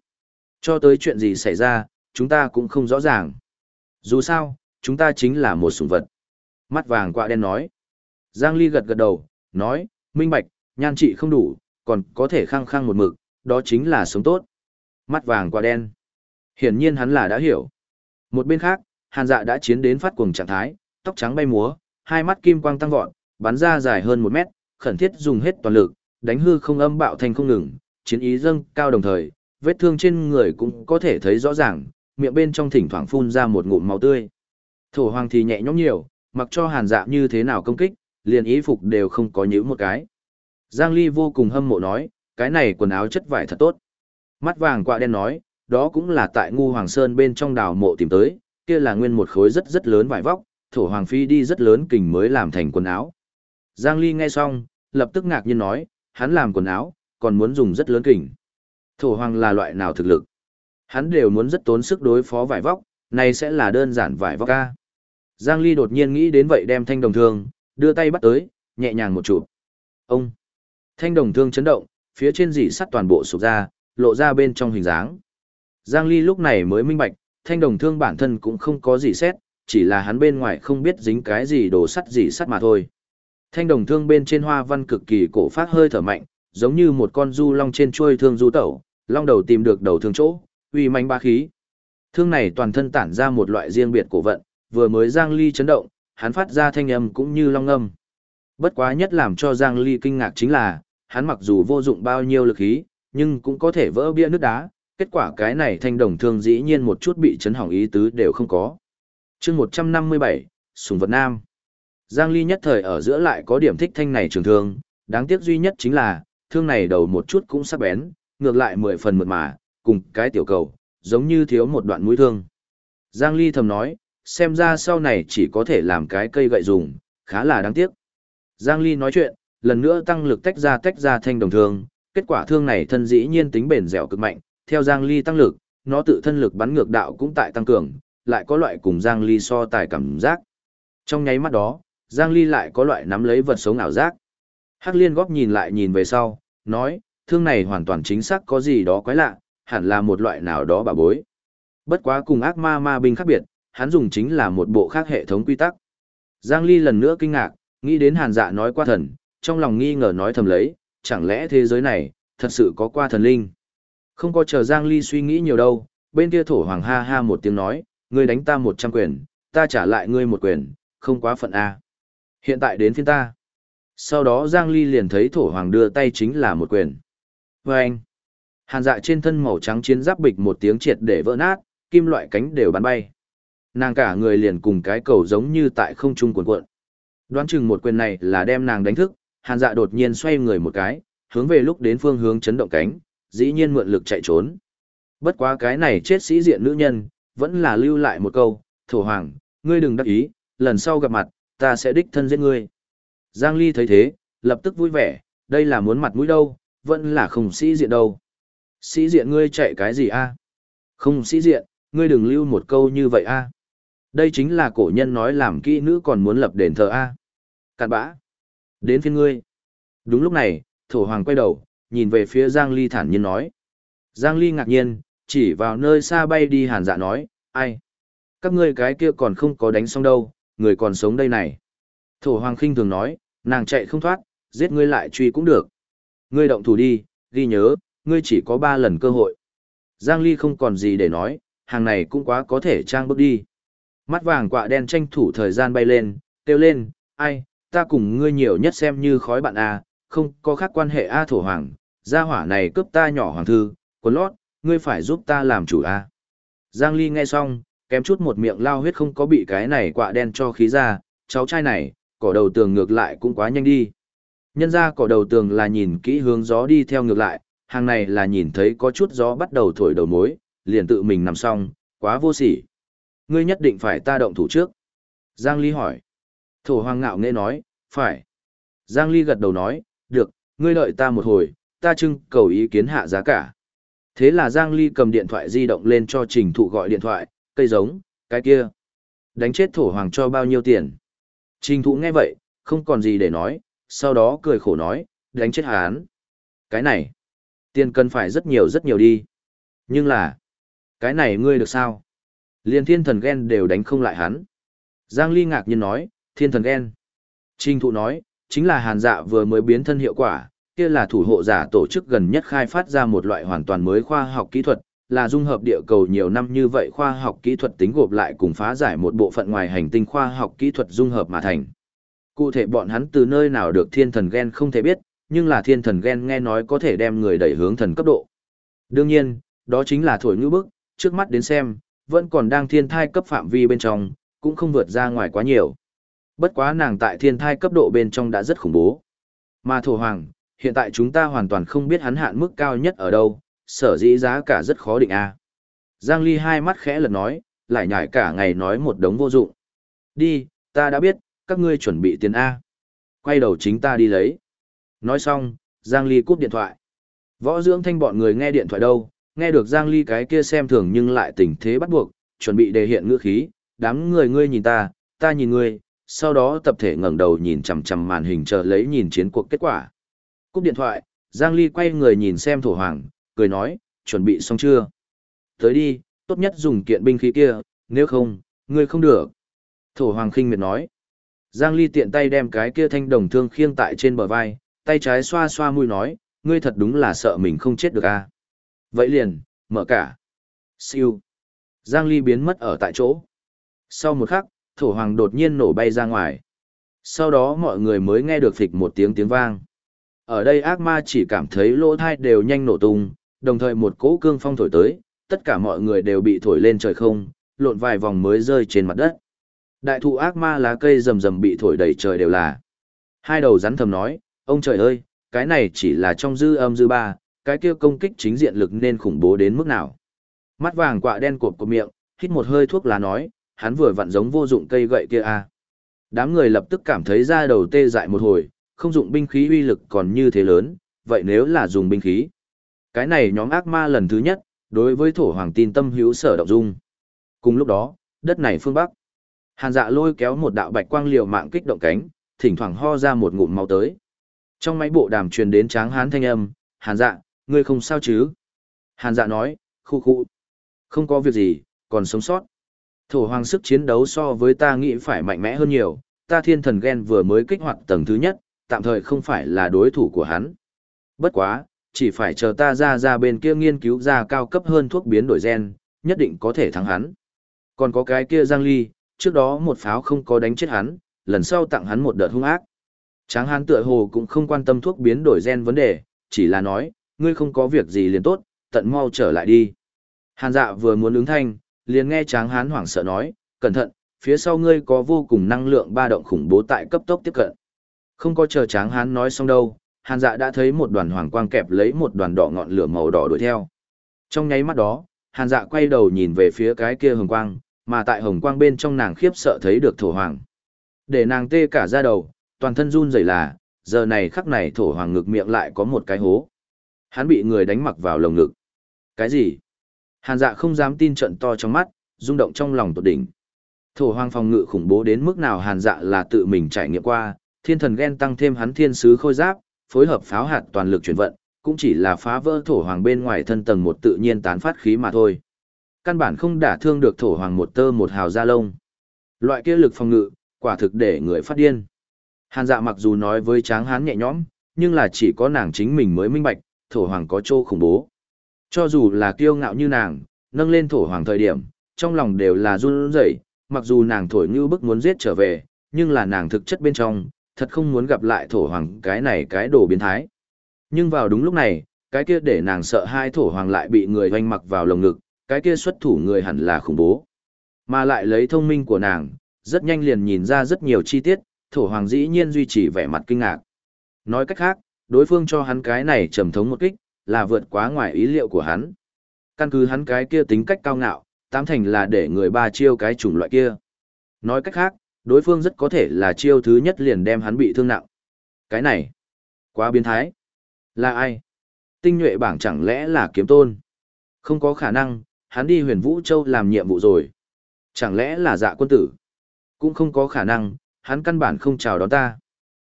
Cho tới chuyện gì xảy ra, chúng ta cũng không rõ ràng. Dù sao, chúng ta chính là một sủng vật. Mắt vàng quạ đen nói. Giang Ly gật gật đầu, nói, minh bạch, nhan trị không đủ, còn có thể khăng khăng một mực, đó chính là sống tốt. Mắt vàng quạ đen. Hiển nhiên hắn là đã hiểu. Một bên khác, hàn dạ đã chiến đến phát cuồng trạng thái, tóc trắng bay múa, hai mắt kim quang tăng vọt, bắn ra dài hơn một mét, khẩn thiết dùng hết toàn lực, đánh hư không âm bạo thành không ngừng, chiến ý dâng cao đồng thời, vết thương trên người cũng có thể thấy rõ ràng, miệng bên trong thỉnh thoảng phun ra một ngụm máu tươi. Thổ hoàng thì nhẹ nhõm nhiều, mặc cho hàn dạ như thế nào công kích, liền ý phục đều không có nhữ một cái. Giang Ly vô cùng hâm mộ nói, cái này quần áo chất vải thật tốt. Mắt vàng quạ đen nói, đó cũng là tại ngu hoàng sơn bên trong đào mộ tìm tới, kia là nguyên một khối rất rất lớn vải vóc, thổ hoàng phi đi rất lớn kình mới làm thành quần áo. Giang Ly nghe xong, lập tức ngạc nhiên nói, hắn làm quần áo, còn muốn dùng rất lớn kình. Thổ hoàng là loại nào thực lực? Hắn đều muốn rất tốn sức đối phó vải vóc, này sẽ là đơn giản vải vóc ca. Giang Ly đột nhiên nghĩ đến vậy đem thanh đồng thương, đưa tay bắt tới, nhẹ nhàng một chụp. Ông! Thanh đồng thương chấn động, phía trên dỉ sắt toàn bộ sụp ra, lộ ra bên trong hình dáng. Giang Ly lúc này mới minh bạch, thanh đồng thương bản thân cũng không có gì xét, chỉ là hắn bên ngoài không biết dính cái gì đồ sắt gì sắt mà thôi. Thanh đồng thương bên trên hoa văn cực kỳ cổ phát hơi thở mạnh, giống như một con du long trên chuôi thương du tẩu, long đầu tìm được đầu thương chỗ, uy manh ba khí. Thương này toàn thân tản ra một loại riêng biệt cổ vận, vừa mới Giang Ly chấn động, hắn phát ra thanh âm cũng như long âm. Bất quá nhất làm cho Giang Ly kinh ngạc chính là, hắn mặc dù vô dụng bao nhiêu lực khí, nhưng cũng có thể vỡ bia nước đá, kết quả cái này thanh đồng thương dĩ nhiên một chút bị chấn hỏng ý tứ đều không có. chương 157, Sùng Vật Nam. Giang Ly nhất thời ở giữa lại có điểm thích thanh này trường thương, đáng tiếc duy nhất chính là, thương này đầu một chút cũng sắc bén, ngược lại mười phần mượt mà, cùng cái tiểu cầu, giống như thiếu một đoạn mũi thương. Giang Ly thầm nói, xem ra sau này chỉ có thể làm cái cây gậy dùng, khá là đáng tiếc. Giang Ly nói chuyện, lần nữa tăng lực tách ra tách ra thanh đồng thương, kết quả thương này thân dĩ nhiên tính bền dẻo cực mạnh, theo Giang Ly tăng lực, nó tự thân lực bắn ngược đạo cũng tại tăng cường, lại có loại cùng Giang Ly so tài cảm giác. Trong nháy mắt đó, Giang Ly lại có loại nắm lấy vật sống ảo giác. Hắc Liên góc nhìn lại nhìn về sau, nói, thương này hoàn toàn chính xác có gì đó quái lạ, hẳn là một loại nào đó bà bối. Bất quá cùng ác ma ma binh khác biệt, hắn dùng chính là một bộ khác hệ thống quy tắc. Giang Ly lần nữa kinh ngạc, nghĩ đến hàn dạ nói qua thần, trong lòng nghi ngờ nói thầm lấy, chẳng lẽ thế giới này, thật sự có qua thần linh. Không có chờ Giang Ly suy nghĩ nhiều đâu, bên kia thổ hoàng ha ha một tiếng nói, ngươi đánh ta một trăm quyền, ta trả lại ngươi một quyền, không quá phận A. Hiện tại đến phiên ta. Sau đó Giang Ly liền thấy thổ hoàng đưa tay chính là một quyền. Và anh, hàn dạ trên thân màu trắng chiến giáp bịch một tiếng triệt để vỡ nát, kim loại cánh đều bắn bay. Nàng cả người liền cùng cái cầu giống như tại không trung cuộn cuộn. Đoán chừng một quyền này là đem nàng đánh thức, hàn dạ đột nhiên xoay người một cái, hướng về lúc đến phương hướng chấn động cánh, dĩ nhiên mượn lực chạy trốn. Bất quá cái này chết sĩ diện nữ nhân, vẫn là lưu lại một câu, thổ hoàng, ngươi đừng đắc ý, lần sau gặp mặt, ta sẽ đích thân giết ngươi. Giang Ly thấy thế, lập tức vui vẻ, đây là muốn mặt mũi đâu, vẫn là không sĩ diện đâu. Sĩ diện ngươi chạy cái gì a? Không sĩ diện, ngươi đừng lưu một câu như vậy a. Đây chính là cổ nhân nói làm kỹ nữ còn muốn lập đền thờ a. Cạn bã. Đến phiên ngươi. Đúng lúc này, thổ hoàng quay đầu, nhìn về phía Giang Ly thản nhiên nói. Giang Ly ngạc nhiên, chỉ vào nơi xa bay đi hàn dạ nói, ai? Các ngươi cái kia còn không có đánh xong đâu, người còn sống đây này. Thổ hoàng khinh thường nói, nàng chạy không thoát, giết ngươi lại truy cũng được. Ngươi động thủ đi, ghi nhớ, ngươi chỉ có ba lần cơ hội. Giang Ly không còn gì để nói, hàng này cũng quá có thể trang bước đi. Mắt vàng quạ đen tranh thủ thời gian bay lên, kêu lên, ai, ta cùng ngươi nhiều nhất xem như khói bạn A, không có khác quan hệ A thổ hoàng, gia hỏa này cướp ta nhỏ hoàng thư, quần lót, ngươi phải giúp ta làm chủ A. Giang Ly nghe xong, kém chút một miệng lao huyết không có bị cái này quạ đen cho khí ra, cháu trai này, cỏ đầu tường ngược lại cũng quá nhanh đi. Nhân ra cỏ đầu tường là nhìn kỹ hướng gió đi theo ngược lại, hàng này là nhìn thấy có chút gió bắt đầu thổi đầu mối, liền tự mình nằm xong, quá vô sỉ. Ngươi nhất định phải ta động thủ trước. Giang Ly hỏi. Thổ hoàng ngạo nghe nói, phải. Giang Ly gật đầu nói, được, ngươi đợi ta một hồi, ta trưng cầu ý kiến hạ giá cả. Thế là Giang Ly cầm điện thoại di động lên cho trình thụ gọi điện thoại, cây giống, cái kia. Đánh chết thổ hoàng cho bao nhiêu tiền. Trình thụ nghe vậy, không còn gì để nói, sau đó cười khổ nói, đánh chết hắn. Cái này, tiền cần phải rất nhiều rất nhiều đi. Nhưng là, cái này ngươi được sao? Liên thiên thần ghen đều đánh không lại hắn. Giang Ly ngạc nhiên nói, thiên thần ghen. Trình thụ nói, chính là hàn dạ vừa mới biến thân hiệu quả, kia là thủ hộ giả tổ chức gần nhất khai phát ra một loại hoàn toàn mới khoa học kỹ thuật, là dung hợp địa cầu nhiều năm như vậy khoa học kỹ thuật tính gộp lại cùng phá giải một bộ phận ngoài hành tinh khoa học kỹ thuật dung hợp mà thành. Cụ thể bọn hắn từ nơi nào được thiên thần gen không thể biết, nhưng là thiên thần gen nghe nói có thể đem người đẩy hướng thần cấp độ. Đương nhiên, đó chính là thổi ngữ bức, trước mắt đến xem, vẫn còn đang thiên thai cấp phạm vi bên trong, cũng không vượt ra ngoài quá nhiều. Bất quá nàng tại thiên thai cấp độ bên trong đã rất khủng bố. Mà thổ hoàng, hiện tại chúng ta hoàn toàn không biết hắn hạn mức cao nhất ở đâu, sở dĩ giá cả rất khó định a. Giang Ly hai mắt khẽ lật nói, lại nhải cả ngày nói một đống vô dụng. Đi, ta đã biết, các ngươi chuẩn bị tiền A. Quay đầu chính ta đi lấy. Nói xong, Giang Ly cúp điện thoại. Võ dưỡng thanh bọn người nghe điện thoại đâu, nghe được Giang Ly cái kia xem thường nhưng lại tình thế bắt buộc, chuẩn bị đề hiện ngữ khí, đám người ngươi nhìn ta, ta nhìn ngươi, sau đó tập thể ngẩng đầu nhìn chằm chằm màn hình chờ lấy nhìn chiến cuộc kết quả. Cúp điện thoại, Giang Ly quay người nhìn xem thổ hoàng, cười nói, chuẩn bị xong chưa? Tới đi, tốt nhất dùng kiện binh khí kia, nếu không, ngươi không được. Thổ hoàng khinh miệt nói. Giang Ly tiện tay đem cái kia thanh đồng thương khiêng tại trên bờ vai, tay trái xoa xoa mũi nói, ngươi thật đúng là sợ mình không chết được à. Vậy liền, mở cả. Siêu. Giang Ly biến mất ở tại chỗ. Sau một khắc, thổ hoàng đột nhiên nổ bay ra ngoài. Sau đó mọi người mới nghe được phịch một tiếng tiếng vang. Ở đây ác ma chỉ cảm thấy lỗ thai đều nhanh nổ tung, đồng thời một cỗ cương phong thổi tới, tất cả mọi người đều bị thổi lên trời không, lộn vài vòng mới rơi trên mặt đất. Đại thụ ác ma lá cây rầm rầm bị thổi đầy trời đều là. Hai đầu rắn thầm nói, ông trời ơi, cái này chỉ là trong dư âm dư ba, cái kia công kích chính diện lực nên khủng bố đến mức nào. Mắt vàng quạ đen cột của miệng, hít một hơi thuốc lá nói, hắn vừa vặn giống vô dụng cây gậy kia à. Đám người lập tức cảm thấy da đầu tê dại một hồi, không dụng binh khí uy lực còn như thế lớn, vậy nếu là dùng binh khí. Cái này nhóm ác ma lần thứ nhất, đối với thổ hoàng tin tâm hữu sở động dung. Cùng lúc đó, đất này phương Bắc. Hàn dạ lôi kéo một đạo bạch quang liều mạng kích động cánh, thỉnh thoảng ho ra một ngụm máu tới. Trong máy bộ đàm truyền đến tráng hán thanh âm, Hàn dạ, ngươi không sao chứ? Hàn dạ nói, khu khu. Không có việc gì, còn sống sót. Thổ hoàng sức chiến đấu so với ta nghĩ phải mạnh mẽ hơn nhiều, ta thiên thần ghen vừa mới kích hoạt tầng thứ nhất, tạm thời không phải là đối thủ của hắn. Bất quá, chỉ phải chờ ta ra ra bên kia nghiên cứu ra cao cấp hơn thuốc biến đổi gen, nhất định có thể thắng hắn. Còn có cái kia Giang Ly, trước đó một pháo không có đánh chết hắn, lần sau tặng hắn một đợt hung ác. Tráng hán tựa hồ cũng không quan tâm thuốc biến đổi gen vấn đề, chỉ là nói, ngươi không có việc gì liền tốt, tận mau trở lại đi. Hàn dạ vừa muốn ứng thanh, liền nghe tráng hán hoảng sợ nói, cẩn thận, phía sau ngươi có vô cùng năng lượng ba động khủng bố tại cấp tốc tiếp cận. Không có chờ tráng hán nói xong đâu, hàn dạ đã thấy một đoàn hoàng quang kẹp lấy một đoàn đỏ ngọn lửa màu đỏ đuổi theo. Trong nháy mắt đó, hàn dạ quay đầu nhìn về phía cái kia hồng quang, mà tại hồng quang bên trong nàng khiếp sợ thấy được thổ hoàng. Để nàng tê cả ra đầu, toàn thân run rẩy là, giờ này khắc này thổ hoàng ngực miệng lại có một cái hố. Hắn bị người đánh mặc vào lồng ngực. Cái gì? Hàn dạ không dám tin trận to trong mắt, rung động trong lòng tột đỉnh. Thổ hoàng phòng ngự khủng bố đến mức nào hàn dạ là tự mình trải nghiệm qua, thiên thần ghen tăng thêm hắn thiên sứ khôi giáp, phối hợp pháo hạt toàn lực chuyển vận, cũng chỉ là phá vỡ thổ hoàng bên ngoài thân tầng một tự nhiên tán phát khí mà thôi. Căn bản không đả thương được thổ hoàng một tơ một hào da lông. Loại kia lực phòng ngự, quả thực để người phát điên. Hàn dạ mặc dù nói với tráng hán nhẹ nhõm, nhưng là chỉ có nàng chính mình mới minh bạch, thổ hoàng có chỗ khủng bố. Cho dù là kiêu ngạo như nàng, nâng lên thổ hoàng thời điểm, trong lòng đều là run rẩy, mặc dù nàng thổi như bức muốn giết trở về, nhưng là nàng thực chất bên trong, thật không muốn gặp lại thổ hoàng cái này cái đồ biến thái. Nhưng vào đúng lúc này, cái kia để nàng sợ hai thổ hoàng lại bị người hoanh mặc vào lồng ngực, cái kia xuất thủ người hẳn là khủng bố. Mà lại lấy thông minh của nàng, rất nhanh liền nhìn ra rất nhiều chi tiết, thổ hoàng dĩ nhiên duy trì vẻ mặt kinh ngạc. Nói cách khác, đối phương cho hắn cái này trầm thống một kích, là vượt quá ngoài ý liệu của hắn. Căn cứ hắn cái kia tính cách cao ngạo, tám thành là để người ba chiêu cái chủng loại kia. Nói cách khác, đối phương rất có thể là chiêu thứ nhất liền đem hắn bị thương nặng. Cái này, quá biến thái. Là ai? Tinh nhuệ bảng chẳng lẽ là kiếm tôn? Không có khả năng, hắn đi huyền Vũ Châu làm nhiệm vụ rồi. Chẳng lẽ là dạ quân tử? Cũng không có khả năng, hắn căn bản không chào đón ta.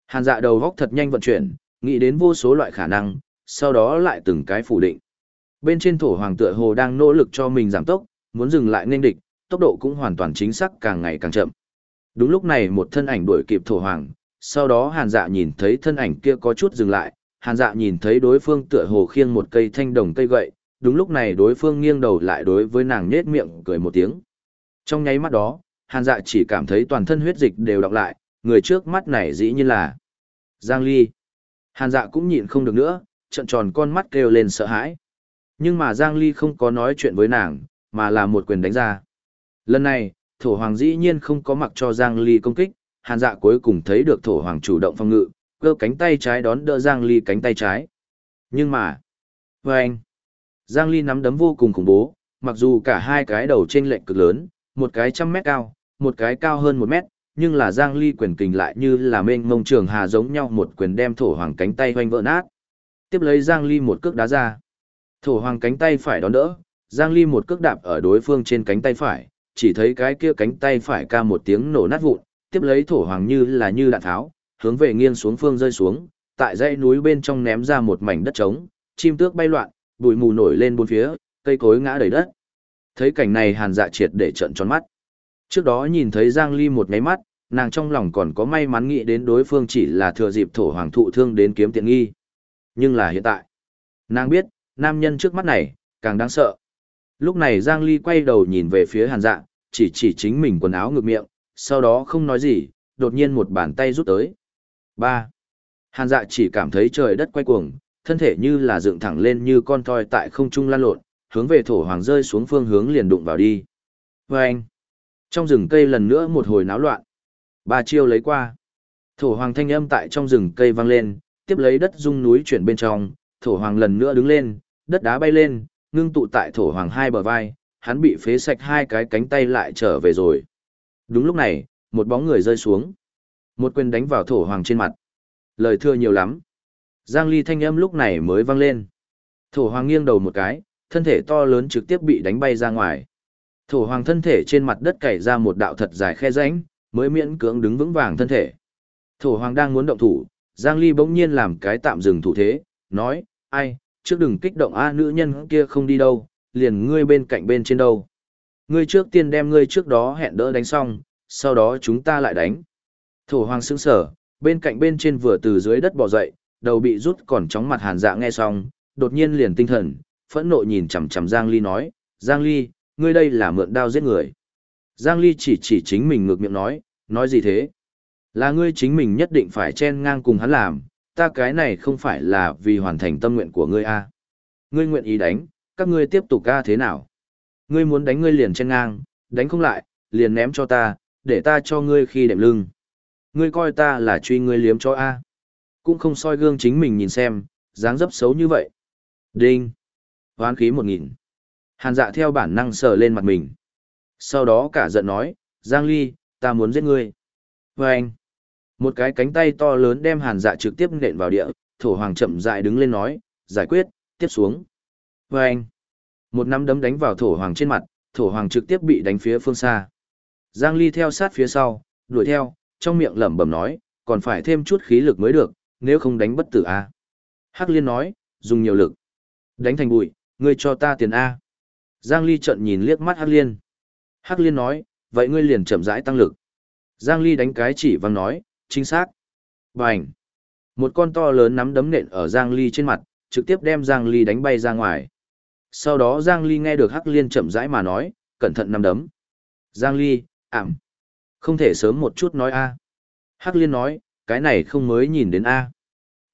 Hàn dạ đầu góc thật nhanh vận chuyển, nghĩ đến vô số loại khả năng, sau đó lại từng cái phủ định. Bên trên thổ hoàng tựa hồ đang nỗ lực cho mình giảm tốc, muốn dừng lại nên địch, tốc độ cũng hoàn toàn chính xác càng ngày càng chậm. Đúng lúc này một thân ảnh đuổi kịp thổ hoàng, sau đó hàn dạ nhìn thấy thân ảnh kia có chút dừng lại, hàn dạ nhìn thấy đối phương tựa hồ khiêng một cây thanh đồng cây gậy, đúng lúc này đối phương nghiêng đầu lại đối với nàng nết miệng cười một tiếng. Trong nháy mắt đó, hàn dạ chỉ cảm thấy toàn thân huyết dịch đều đọc lại, người trước mắt này dĩ nhiên là Giang Ly. Hàn dạ cũng nhịn không được nữa, trận tròn con mắt kêu lên sợ hãi. Nhưng mà Giang Ly không có nói chuyện với nàng, mà là một quyền đánh ra. Lần này, thổ hoàng dĩ nhiên không có mặc cho Giang Ly công kích, hàn dạ cuối cùng thấy được thổ hoàng chủ động phong ngự, cơ cánh tay trái đón đỡ Giang Ly cánh tay trái. Nhưng mà, với anh, Giang Ly nắm đấm vô cùng khủng bố, mặc dù cả hai cái đầu trên lệnh cực lớn, một cái trăm mét cao, một cái cao hơn một mét, nhưng là Giang Ly quyền kình lại như là mênh mông trường hà giống nhau một quyền đem thổ hoàng cánh tay hoanh vỡ nát. Tiếp lấy Giang Ly một cước đá ra. Thổ hoàng cánh tay phải đón đỡ, Giang Ly một cước đạp ở đối phương trên cánh tay phải, chỉ thấy cái kia cánh tay phải ca một tiếng nổ nát vụn, tiếp lấy thổ hoàng như là như đạn tháo, hướng về nghiêng xuống phương rơi xuống, tại dãy núi bên trong ném ra một mảnh đất trống, chim tước bay loạn, bụi mù nổi lên bốn phía, cây cối ngã đầy đất. Thấy cảnh này Hàn Dạ triệt để trợn tròn mắt. Trước đó nhìn thấy Giang Ly một cái mắt, nàng trong lòng còn có may mắn nghĩ đến đối phương chỉ là thừa dịp thổ hoàng thụ thương đến kiếm tiện nghi. Nhưng là hiện tại, nàng biết, nam nhân trước mắt này, càng đáng sợ. Lúc này Giang Ly quay đầu nhìn về phía hàn dạ, chỉ chỉ chính mình quần áo ngược miệng, sau đó không nói gì, đột nhiên một bàn tay rút tới. 3. Hàn dạ chỉ cảm thấy trời đất quay cuồng, thân thể như là dựng thẳng lên như con toi tại không trung lan lộn, hướng về thổ hoàng rơi xuống phương hướng liền đụng vào đi. Vâng! Trong rừng cây lần nữa một hồi náo loạn. Ba chiêu lấy qua. Thổ hoàng thanh âm tại trong rừng cây vang lên, tiếp lấy đất rung núi chuyển bên trong, thổ hoàng lần nữa đứng lên, đất đá bay lên, ngưng tụ tại thổ hoàng hai bờ vai, hắn bị phế sạch hai cái cánh tay lại trở về rồi. Đúng lúc này, một bóng người rơi xuống. Một quyền đánh vào thổ hoàng trên mặt. Lời thưa nhiều lắm. Giang ly thanh âm lúc này mới vang lên. Thổ hoàng nghiêng đầu một cái, thân thể to lớn trực tiếp bị đánh bay ra ngoài. Thổ hoàng thân thể trên mặt đất cày ra một đạo thật dài khe rãnh, mới miễn cưỡng đứng vững vàng thân thể. Thổ hoàng đang muốn động thủ, Giang Ly bỗng nhiên làm cái tạm dừng thủ thế, nói, ai, trước đừng kích động a nữ nhân kia không đi đâu, liền ngươi bên cạnh bên trên đâu. Ngươi trước tiên đem ngươi trước đó hẹn đỡ đánh xong, sau đó chúng ta lại đánh. Thổ hoàng sững sở, bên cạnh bên trên vừa từ dưới đất bò dậy, đầu bị rút còn chóng mặt hàn dạ nghe xong, đột nhiên liền tinh thần, phẫn nộ nhìn chằm chằm Giang Ly nói, Giang Ly, ngươi đây là mượn đao giết người. Giang Ly chỉ chỉ chính mình ngược miệng nói, nói gì thế? Là ngươi chính mình nhất định phải chen ngang cùng hắn làm, ta cái này không phải là vì hoàn thành tâm nguyện của ngươi a. Ngươi nguyện ý đánh, các ngươi tiếp tục ca thế nào? Ngươi muốn đánh ngươi liền chen ngang, đánh không lại, liền ném cho ta, để ta cho ngươi khi đệm lưng. Ngươi coi ta là truy ngươi liếm cho a. Cũng không soi gương chính mình nhìn xem, dáng dấp xấu như vậy. Đinh. Hoán khí một nghìn. Hàn dạ theo bản năng sờ lên mặt mình. Sau đó cả giận nói, Giang Ly, ta muốn giết ngươi. Và anh. Một cái cánh tay to lớn đem hàn dạ trực tiếp nện vào địa, thổ hoàng chậm dại đứng lên nói, giải quyết, tiếp xuống. Và anh. Một nắm đấm đánh vào thổ hoàng trên mặt, thổ hoàng trực tiếp bị đánh phía phương xa. Giang Ly theo sát phía sau, đuổi theo, trong miệng lẩm bẩm nói, còn phải thêm chút khí lực mới được, nếu không đánh bất tử a. Hắc Liên nói, dùng nhiều lực. Đánh thành bụi, ngươi cho ta tiền a. Giang Ly trận nhìn liếc mắt Hắc Liên. Hắc Liên nói, vậy ngươi liền chậm rãi tăng lực. Giang Ly đánh cái chỉ văng nói, chính xác. Bành. Một con to lớn nắm đấm nện ở Giang Ly trên mặt, trực tiếp đem Giang Ly đánh bay ra ngoài. Sau đó Giang Ly nghe được Hắc Liên chậm rãi mà nói, cẩn thận nắm đấm. Giang Ly, ảm. Không thể sớm một chút nói a. Hắc Liên nói, cái này không mới nhìn đến a.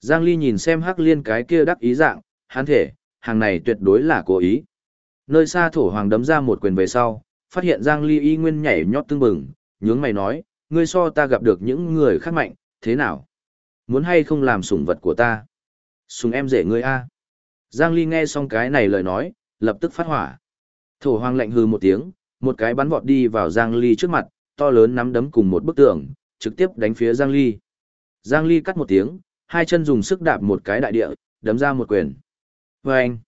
Giang Ly nhìn xem Hắc Liên cái kia đắc ý dạng, hắn thể, hàng này tuyệt đối là cố ý. Nơi xa thổ hoàng đấm ra một quyền về sau, phát hiện Giang Ly y nguyên nhảy nhót tương bừng, nhướng mày nói, ngươi so ta gặp được những người khác mạnh, thế nào? Muốn hay không làm sủng vật của ta? Sùng em rể ngươi a. Giang Ly nghe xong cái này lời nói, lập tức phát hỏa. Thổ hoàng lạnh hư một tiếng, một cái bắn vọt đi vào Giang Ly trước mặt, to lớn nắm đấm cùng một bức tường, trực tiếp đánh phía Giang Ly. Giang Ly cắt một tiếng, hai chân dùng sức đạp một cái đại địa, đấm ra một quyền. Vâng!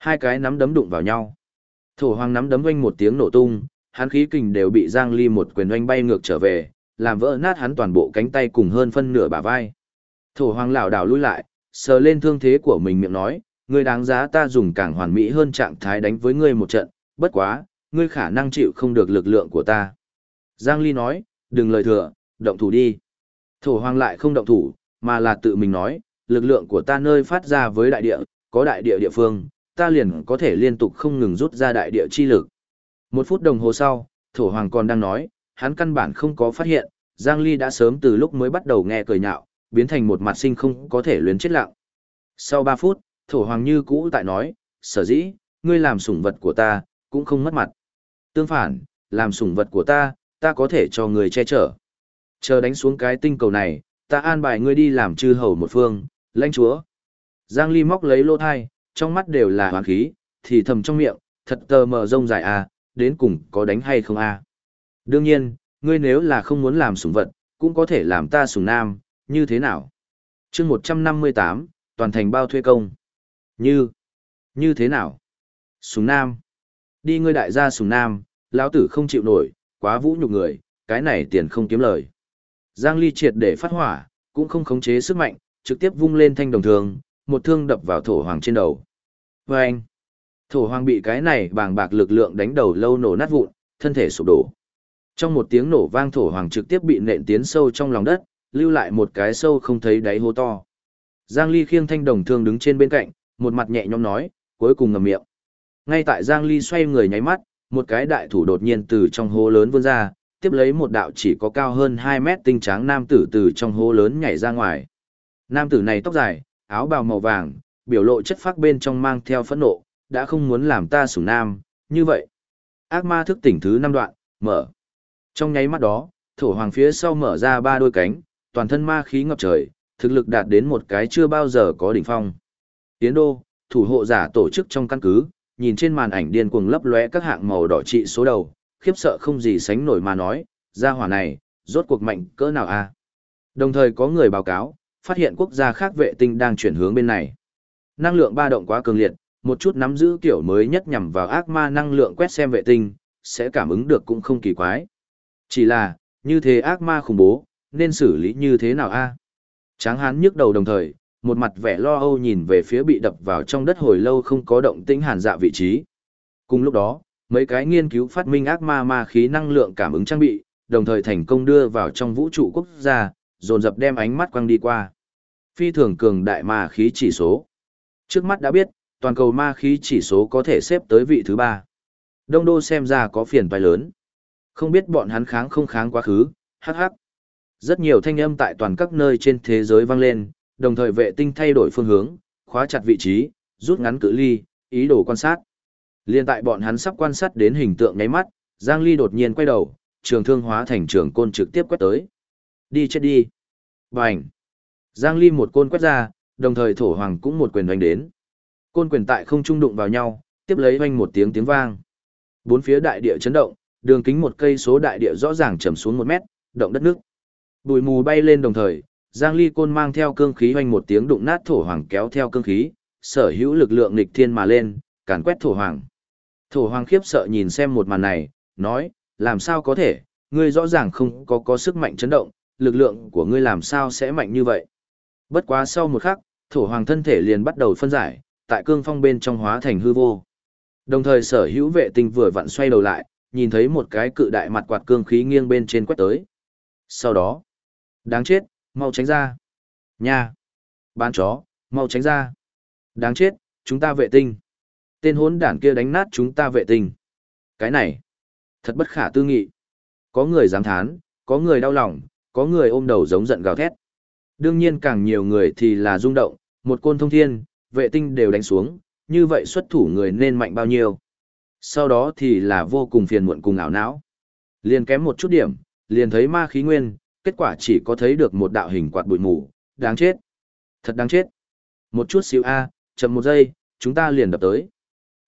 Hai cái nắm đấm đụng vào nhau. Thổ hoàng nắm đấm oanh một tiếng nổ tung, hắn khí kình đều bị Giang Ly một quyền oanh bay ngược trở về, làm vỡ nát hắn toàn bộ cánh tay cùng hơn phân nửa bả vai. Thổ hoàng lảo đảo lui lại, sờ lên thương thế của mình miệng nói, ngươi đáng giá ta dùng càng hoàn mỹ hơn trạng thái đánh với ngươi một trận, bất quá, ngươi khả năng chịu không được lực lượng của ta. Giang Ly nói, đừng lời thừa, động thủ đi. Thổ hoàng lại không động thủ, mà là tự mình nói, lực lượng của ta nơi phát ra với đại địa, có đại địa địa phương, ta liền có thể liên tục không ngừng rút ra đại địa chi lực. Một phút đồng hồ sau, thổ hoàng còn đang nói, hắn căn bản không có phát hiện, Giang Ly đã sớm từ lúc mới bắt đầu nghe cười nhạo, biến thành một mặt sinh không có thể luyến chết lặng. Sau 3 phút, thổ hoàng như cũ tại nói, sở dĩ, ngươi làm sủng vật của ta, cũng không mất mặt. Tương phản, làm sủng vật của ta, ta có thể cho người che chở. Chờ đánh xuống cái tinh cầu này, ta an bài ngươi đi làm chư hầu một phương, lãnh chúa. Giang Ly móc lấy lô thai, trong mắt đều là hoàng khí, thì thầm trong miệng, thật tờ mờ rông dài à, đến cùng có đánh hay không à. Đương nhiên, ngươi nếu là không muốn làm sủng vật, cũng có thể làm ta sủng nam, như thế nào? chương 158, toàn thành bao thuê công. Như, như thế nào? Sủng nam. Đi ngươi đại gia sủng nam, lão tử không chịu nổi, quá vũ nhục người, cái này tiền không kiếm lời. Giang Ly triệt để phát hỏa, cũng không khống chế sức mạnh, trực tiếp vung lên thanh đồng thường, một thương đập vào thổ hoàng trên đầu. Và anh, thổ hoàng bị cái này bàng bạc lực lượng đánh đầu lâu nổ nát vụn, thân thể sụp đổ. Trong một tiếng nổ vang thổ hoàng trực tiếp bị nện tiến sâu trong lòng đất, lưu lại một cái sâu không thấy đáy hố to. Giang Ly khiêng thanh đồng thương đứng trên bên cạnh, một mặt nhẹ nhõm nói, cuối cùng ngậm miệng. Ngay tại Giang Ly xoay người nháy mắt, một cái đại thủ đột nhiên từ trong hố lớn vươn ra, tiếp lấy một đạo chỉ có cao hơn 2 mét tinh tráng nam tử từ trong hố lớn nhảy ra ngoài. Nam tử này tóc dài, áo bào màu vàng, biểu lộ chất phác bên trong mang theo phẫn nộ, đã không muốn làm ta sủng nam, như vậy. Ác ma thức tỉnh thứ năm đoạn, mở. Trong nháy mắt đó, thổ hoàng phía sau mở ra ba đôi cánh, toàn thân ma khí ngập trời, thực lực đạt đến một cái chưa bao giờ có đỉnh phong. Tiến đô, thủ hộ giả tổ chức trong căn cứ, nhìn trên màn ảnh điên cuồng lấp lóe các hạng màu đỏ trị số đầu, khiếp sợ không gì sánh nổi mà nói, gia hỏa này, rốt cuộc mạnh cỡ nào a? Đồng thời có người báo cáo, phát hiện quốc gia khác vệ tinh đang chuyển hướng bên này. Năng lượng ba động quá cường liệt, một chút nắm giữ kiểu mới nhất nhằm vào ác ma năng lượng quét xem vệ tinh, sẽ cảm ứng được cũng không kỳ quái. Chỉ là, như thế ác ma khủng bố, nên xử lý như thế nào a? Tráng hán nhức đầu đồng thời, một mặt vẻ lo âu nhìn về phía bị đập vào trong đất hồi lâu không có động tĩnh hàn dạ vị trí. Cùng lúc đó, mấy cái nghiên cứu phát minh ác ma ma khí năng lượng cảm ứng trang bị, đồng thời thành công đưa vào trong vũ trụ quốc gia, dồn dập đem ánh mắt quăng đi qua. Phi thường cường đại ma khí chỉ số. Trước mắt đã biết, toàn cầu ma khí chỉ số có thể xếp tới vị thứ ba. Đông đô xem ra có phiền toái lớn. Không biết bọn hắn kháng không kháng quá khứ, hắc hắc. Rất nhiều thanh âm tại toàn các nơi trên thế giới vang lên, đồng thời vệ tinh thay đổi phương hướng, khóa chặt vị trí, rút ngắn cự ly, ý đồ quan sát. Liên tại bọn hắn sắp quan sát đến hình tượng nháy mắt, Giang Ly đột nhiên quay đầu, trường thương hóa thành trường côn trực tiếp quét tới. Đi chết đi. Bành. Giang Ly một côn quét ra, đồng thời thổ hoàng cũng một quyền đánh đến. Côn quyền tại không trung đụng vào nhau, tiếp lấy vang một tiếng tiếng vang. Bốn phía đại địa chấn động, đường kính một cây số đại địa rõ ràng trầm xuống một mét, động đất nước. Bụi mù bay lên đồng thời, Giang Ly côn mang theo cương khí hoành một tiếng đụng nát thổ hoàng kéo theo cương khí, sở hữu lực lượng nghịch thiên mà lên, càn quét thổ hoàng. Thổ hoàng khiếp sợ nhìn xem một màn này, nói, làm sao có thể, ngươi rõ ràng không có có sức mạnh chấn động, lực lượng của ngươi làm sao sẽ mạnh như vậy. Bất quá sau một khắc, thổ hoàng thân thể liền bắt đầu phân giải, tại cương phong bên trong hóa thành hư vô. Đồng thời sở hữu vệ tinh vừa vặn xoay đầu lại, nhìn thấy một cái cự đại mặt quạt cương khí nghiêng bên trên quét tới. Sau đó, đáng chết, mau tránh ra. Nha! Bán chó, mau tránh ra. Đáng chết, chúng ta vệ tinh. Tên hốn đản kia đánh nát chúng ta vệ tinh. Cái này, thật bất khả tư nghị. Có người dám thán, có người đau lòng, có người ôm đầu giống giận gào thét. Đương nhiên càng nhiều người thì là rung động, một côn thông thiên, vệ tinh đều đánh xuống, như vậy xuất thủ người nên mạnh bao nhiêu. Sau đó thì là vô cùng phiền muộn cùng ảo não. Liền kém một chút điểm, liền thấy ma khí nguyên, kết quả chỉ có thấy được một đạo hình quạt bụi mù, đáng chết. Thật đáng chết. Một chút xíu A, chậm một giây, chúng ta liền đập tới.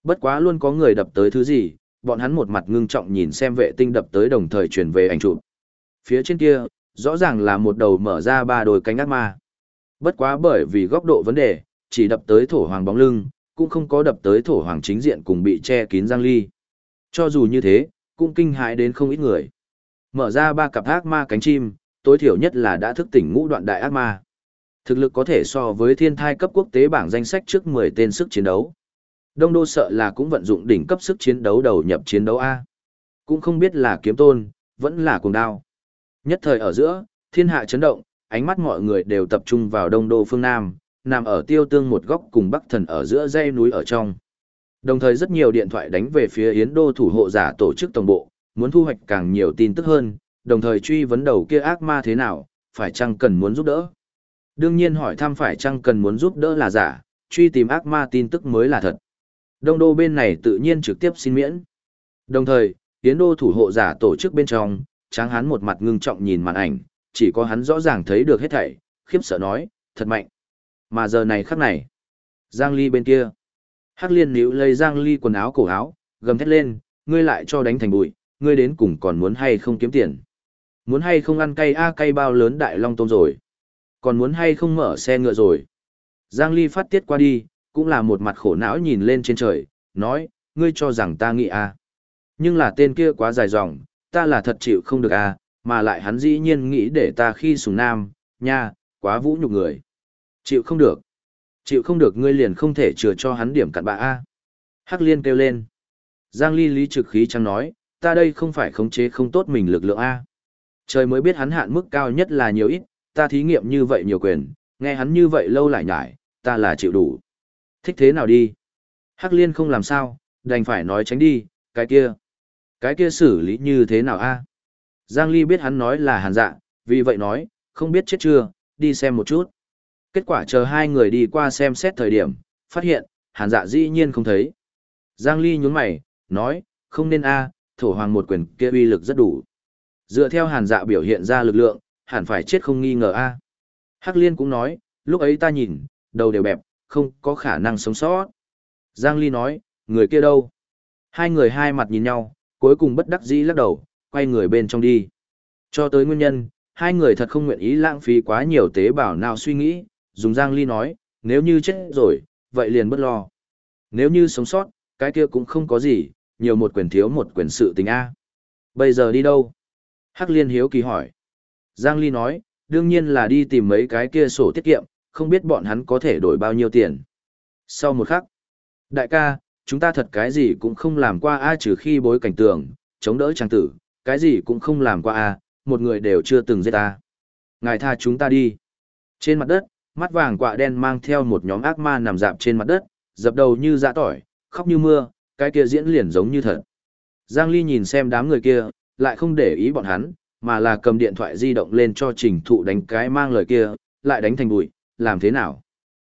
Bất quá luôn có người đập tới thứ gì, bọn hắn một mặt ngưng trọng nhìn xem vệ tinh đập tới đồng thời chuyển về ảnh chụp. Phía trên kia, rõ ràng là một đầu mở ra ba đôi cánh ác ma. Bất quá bởi vì góc độ vấn đề, chỉ đập tới thổ hoàng bóng lưng, cũng không có đập tới thổ hoàng chính diện cùng bị che kín Giang Ly. Cho dù như thế, cũng kinh hãi đến không ít người. Mở ra ba cặp ác ma cánh chim, tối thiểu nhất là đã thức tỉnh ngũ đoạn đại ác ma. Thực lực có thể so với thiên thai cấp quốc tế bảng danh sách trước 10 tên sức chiến đấu. Đông đô sợ là cũng vận dụng đỉnh cấp sức chiến đấu đầu nhập chiến đấu A. Cũng không biết là kiếm tôn, vẫn là cuồng đao. Nhất thời ở giữa, thiên hạ chấn động, ánh mắt mọi người đều tập trung vào đông đô phương Nam, nằm ở tiêu tương một góc cùng bắc thần ở giữa dãy núi ở trong. Đồng thời rất nhiều điện thoại đánh về phía Yến Đô thủ hộ giả tổ chức tổng bộ, muốn thu hoạch càng nhiều tin tức hơn, đồng thời truy vấn đầu kia ác ma thế nào, phải chăng cần muốn giúp đỡ. Đương nhiên hỏi thăm phải chăng cần muốn giúp đỡ là giả, truy tìm ác ma tin tức mới là thật. Đông đô bên này tự nhiên trực tiếp xin miễn. Đồng thời, Yến Đô thủ hộ giả tổ chức bên trong, tráng hắn một mặt ngưng trọng nhìn màn ảnh, chỉ có hắn rõ ràng thấy được hết thảy, khiếp sợ nói, thật mạnh. Mà giờ này khắc này, Giang Ly bên kia, Hắc Liên níu lấy Giang Ly quần áo cổ áo, gầm thét lên, ngươi lại cho đánh thành bụi, ngươi đến cùng còn muốn hay không kiếm tiền. Muốn hay không ăn cay a cay bao lớn đại long tôm rồi. Còn muốn hay không mở xe ngựa rồi. Giang Ly phát tiết qua đi, cũng là một mặt khổ não nhìn lên trên trời, nói, ngươi cho rằng ta nghĩ a Nhưng là tên kia quá dài dòng, ta là thật chịu không được a mà lại hắn dĩ nhiên nghĩ để ta khi sùng nam, nha, quá vũ nhục người. Chịu không được. Chịu không được ngươi liền không thể chừa cho hắn điểm cặn bạ A. À. Hắc liên kêu lên. Giang ly lý trực khí chẳng nói, ta đây không phải khống chế không tốt mình lực lượng A. Trời mới biết hắn hạn mức cao nhất là nhiều ít, ta thí nghiệm như vậy nhiều quyền, nghe hắn như vậy lâu lại nhải, ta là chịu đủ. Thích thế nào đi? Hắc liên không làm sao, đành phải nói tránh đi, cái kia. Cái kia xử lý như thế nào a? Giang Ly biết hắn nói là hàn dạ, vì vậy nói, không biết chết chưa, đi xem một chút. Kết quả chờ hai người đi qua xem xét thời điểm, phát hiện, hàn dạ dĩ nhiên không thấy. Giang Ly nhún mày, nói, không nên a, thổ hoàng một quyền kia uy lực rất đủ. Dựa theo hàn dạ biểu hiện ra lực lượng, hẳn phải chết không nghi ngờ a. Hắc Liên cũng nói, lúc ấy ta nhìn, đầu đều bẹp, không có khả năng sống sót. Giang Ly nói, người kia đâu? Hai người hai mặt nhìn nhau, cuối cùng bất đắc dĩ lắc đầu, quay người bên trong đi. Cho tới nguyên nhân, hai người thật không nguyện ý lãng phí quá nhiều tế bào nào suy nghĩ, dùng Giang Ly nói, nếu như chết rồi, vậy liền bất lo. Nếu như sống sót, cái kia cũng không có gì, nhiều một quyền thiếu một quyền sự tình A. Bây giờ đi đâu? Hắc Liên hiếu kỳ hỏi. Giang Ly nói, đương nhiên là đi tìm mấy cái kia sổ tiết kiệm, không biết bọn hắn có thể đổi bao nhiêu tiền. Sau một khắc, đại ca, chúng ta thật cái gì cũng không làm qua A trừ khi bối cảnh tường, chống đỡ trang tử, cái gì cũng không làm qua A, một người đều chưa từng giết ta. Ngài tha chúng ta đi. Trên mặt đất, mắt vàng quạ đen mang theo một nhóm ác ma nằm dạp trên mặt đất, dập đầu như dã tỏi, khóc như mưa, cái kia diễn liền giống như thật. Giang Ly nhìn xem đám người kia, lại không để ý bọn hắn, mà là cầm điện thoại di động lên cho trình thụ đánh cái mang lời kia, lại đánh thành bụi, làm thế nào?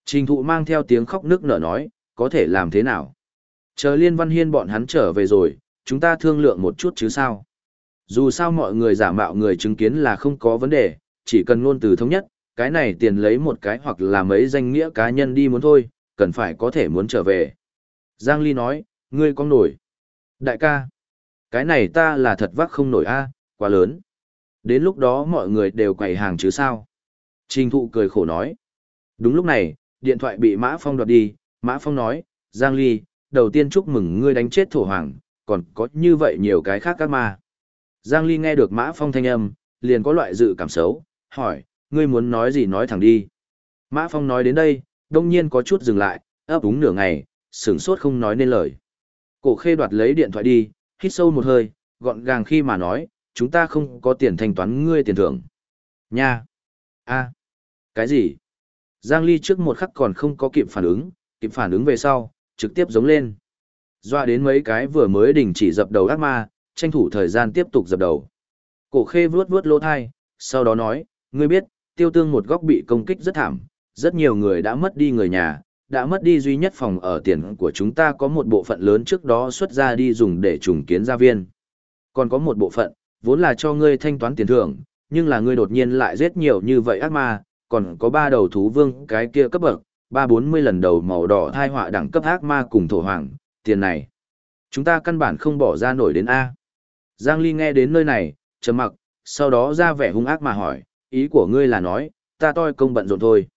Trình thụ mang theo tiếng khóc nước nở nói, có thể làm thế nào? Chờ Liên Văn Hiên bọn hắn trở về rồi, chúng ta thương lượng một chút chứ sao? Dù sao mọi người giả mạo người chứng kiến là không có vấn đề, chỉ cần ngôn từ thống nhất, cái này tiền lấy một cái hoặc là mấy danh nghĩa cá nhân đi muốn thôi, cần phải có thể muốn trở về. Giang Ly nói, ngươi có nổi. Đại ca, cái này ta là thật vắc không nổi a, quá lớn. Đến lúc đó mọi người đều quầy hàng chứ sao? Trình thụ cười khổ nói. Đúng lúc này, điện thoại bị Mã Phong đoạt đi, Mã Phong nói, Giang Ly, đầu tiên chúc mừng ngươi đánh chết thổ hoàng, còn có như vậy nhiều cái khác các ma. Giang Ly nghe được Mã Phong thanh âm, liền có loại dự cảm xấu, hỏi, ngươi muốn nói gì nói thẳng đi. Mã Phong nói đến đây, đông nhiên có chút dừng lại, ấp úng nửa ngày, sửng sốt không nói nên lời. Cổ khê đoạt lấy điện thoại đi, hít sâu một hơi, gọn gàng khi mà nói, chúng ta không có tiền thanh toán ngươi tiền thưởng. Nha! a Cái gì? Giang Ly trước một khắc còn không có kịp phản ứng, kịp phản ứng về sau, trực tiếp giống lên. Doa đến mấy cái vừa mới đình chỉ dập đầu ác ma, tranh thủ thời gian tiếp tục dập đầu. Cổ khê vuốt vuốt lỗ thai, sau đó nói, ngươi biết, tiêu tương một góc bị công kích rất thảm, rất nhiều người đã mất đi người nhà, đã mất đi duy nhất phòng ở tiền của chúng ta có một bộ phận lớn trước đó xuất ra đi dùng để trùng kiến gia viên. Còn có một bộ phận, vốn là cho ngươi thanh toán tiền thưởng, nhưng là ngươi đột nhiên lại giết nhiều như vậy ác ma, còn có ba đầu thú vương cái kia cấp bậc, ba bốn mươi lần đầu màu đỏ thai họa đẳng cấp ác ma cùng thổ hoàng, tiền này. Chúng ta căn bản không bỏ ra nổi đến A. Giang Ly nghe đến nơi này, trầm mặc, sau đó ra vẻ hung ác mà hỏi, ý của ngươi là nói, ta toi công bận rộn thôi.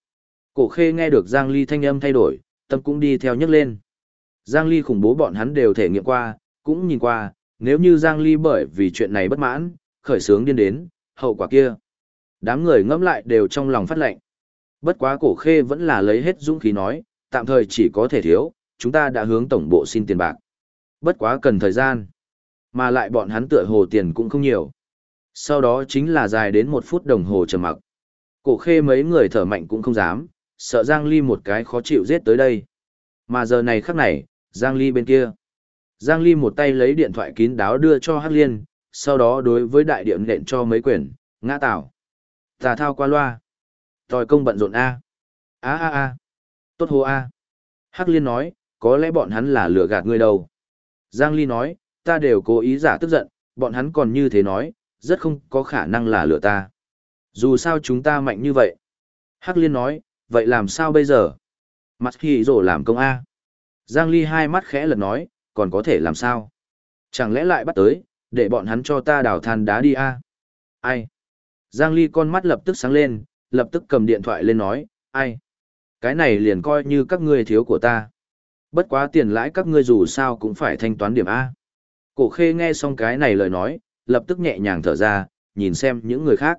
Cổ khê nghe được Giang Ly thanh âm thay đổi, tâm cũng đi theo nhấc lên. Giang Ly khủng bố bọn hắn đều thể nghiệm qua, cũng nhìn qua, nếu như Giang Ly bởi vì chuyện này bất mãn, khởi sướng điên đến, hậu quả kia. Đám người ngẫm lại đều trong lòng phát lệnh. Bất quá cổ khê vẫn là lấy hết dũng khí nói, tạm thời chỉ có thể thiếu, chúng ta đã hướng tổng bộ xin tiền bạc. Bất quá cần thời gian. Mà lại bọn hắn tựa hồ tiền cũng không nhiều. Sau đó chính là dài đến một phút đồng hồ trầm mặc. Cổ khê mấy người thở mạnh cũng không dám, sợ Giang Ly một cái khó chịu giết tới đây. Mà giờ này khắc này, Giang Ly bên kia. Giang Ly một tay lấy điện thoại kín đáo đưa cho Hắc Liên, sau đó đối với đại điểm nện cho mấy quyển, ngã tạo. Tà thao qua loa. Tòi công bận rộn A. A A A. Tốt hồ A. Hắc Liên nói, có lẽ bọn hắn là lừa gạt ngươi đâu. Giang Ly nói, ta đều cố ý giả tức giận, bọn hắn còn như thế nói, rất không có khả năng là lừa ta. Dù sao chúng ta mạnh như vậy. Hắc Liên nói, vậy làm sao bây giờ? Mặt khi rổ làm công A. Giang Ly hai mắt khẽ lật nói, còn có thể làm sao? Chẳng lẽ lại bắt tới, để bọn hắn cho ta đào than đá đi A? Ai? Giang Ly con mắt lập tức sáng lên, lập tức cầm điện thoại lên nói, ai? Cái này liền coi như các ngươi thiếu của ta. Bất quá tiền lãi các ngươi dù sao cũng phải thanh toán điểm A. Cổ khê nghe xong cái này lời nói, lập tức nhẹ nhàng thở ra, nhìn xem những người khác.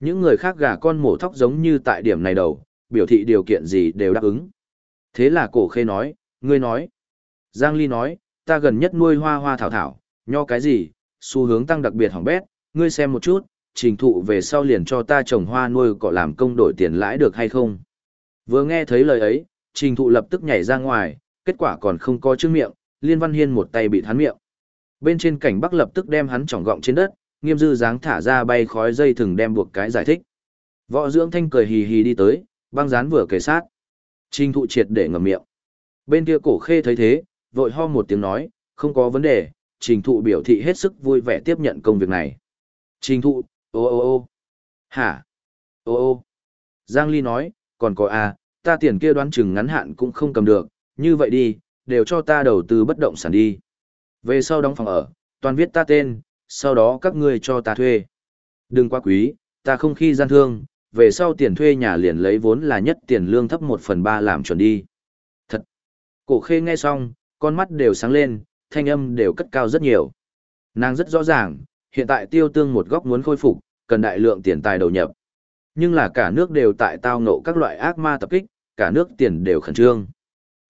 Những người khác gà con mổ thóc giống như tại điểm này đầu, biểu thị điều kiện gì đều đáp ứng. Thế là cổ khê nói, ngươi nói. Giang Ly nói, ta gần nhất nuôi hoa hoa thảo thảo, nho cái gì, xu hướng tăng đặc biệt hỏng bét, ngươi xem một chút, trình thụ về sau liền cho ta trồng hoa nuôi cỏ làm công đổi tiền lãi được hay không. Vừa nghe thấy lời ấy, trình thụ lập tức nhảy ra ngoài, kết quả còn không có chữ miệng, liên văn hiên một tay bị thắn miệng. Bên trên cảnh bắc lập tức đem hắn trỏng gọng trên đất, nghiêm dư dáng thả ra bay khói dây thừng đem buộc cái giải thích. Võ dưỡng thanh cười hì hì đi tới, băng dán vừa kề sát. Trình thụ triệt để ngậm miệng. Bên kia cổ khê thấy thế, vội ho một tiếng nói, không có vấn đề, trình thụ biểu thị hết sức vui vẻ tiếp nhận công việc này. Trình thụ, ô ô ô, hả, ô ô. Giang Ly nói, còn có à, ta tiền kia đoán chừng ngắn hạn cũng không cầm được, như vậy đi, đều cho ta đầu tư bất động sản đi. Về sau đóng phòng ở, toàn viết ta tên, sau đó các ngươi cho ta thuê. Đừng quá quý, ta không khi gian thương, về sau tiền thuê nhà liền lấy vốn là nhất tiền lương thấp một phần ba làm chuẩn đi. Thật! Cổ khê nghe xong, con mắt đều sáng lên, thanh âm đều cất cao rất nhiều. Nàng rất rõ ràng, hiện tại tiêu tương một góc muốn khôi phục, cần đại lượng tiền tài đầu nhập. Nhưng là cả nước đều tại tao ngộ các loại ác ma tập kích, cả nước tiền đều khẩn trương.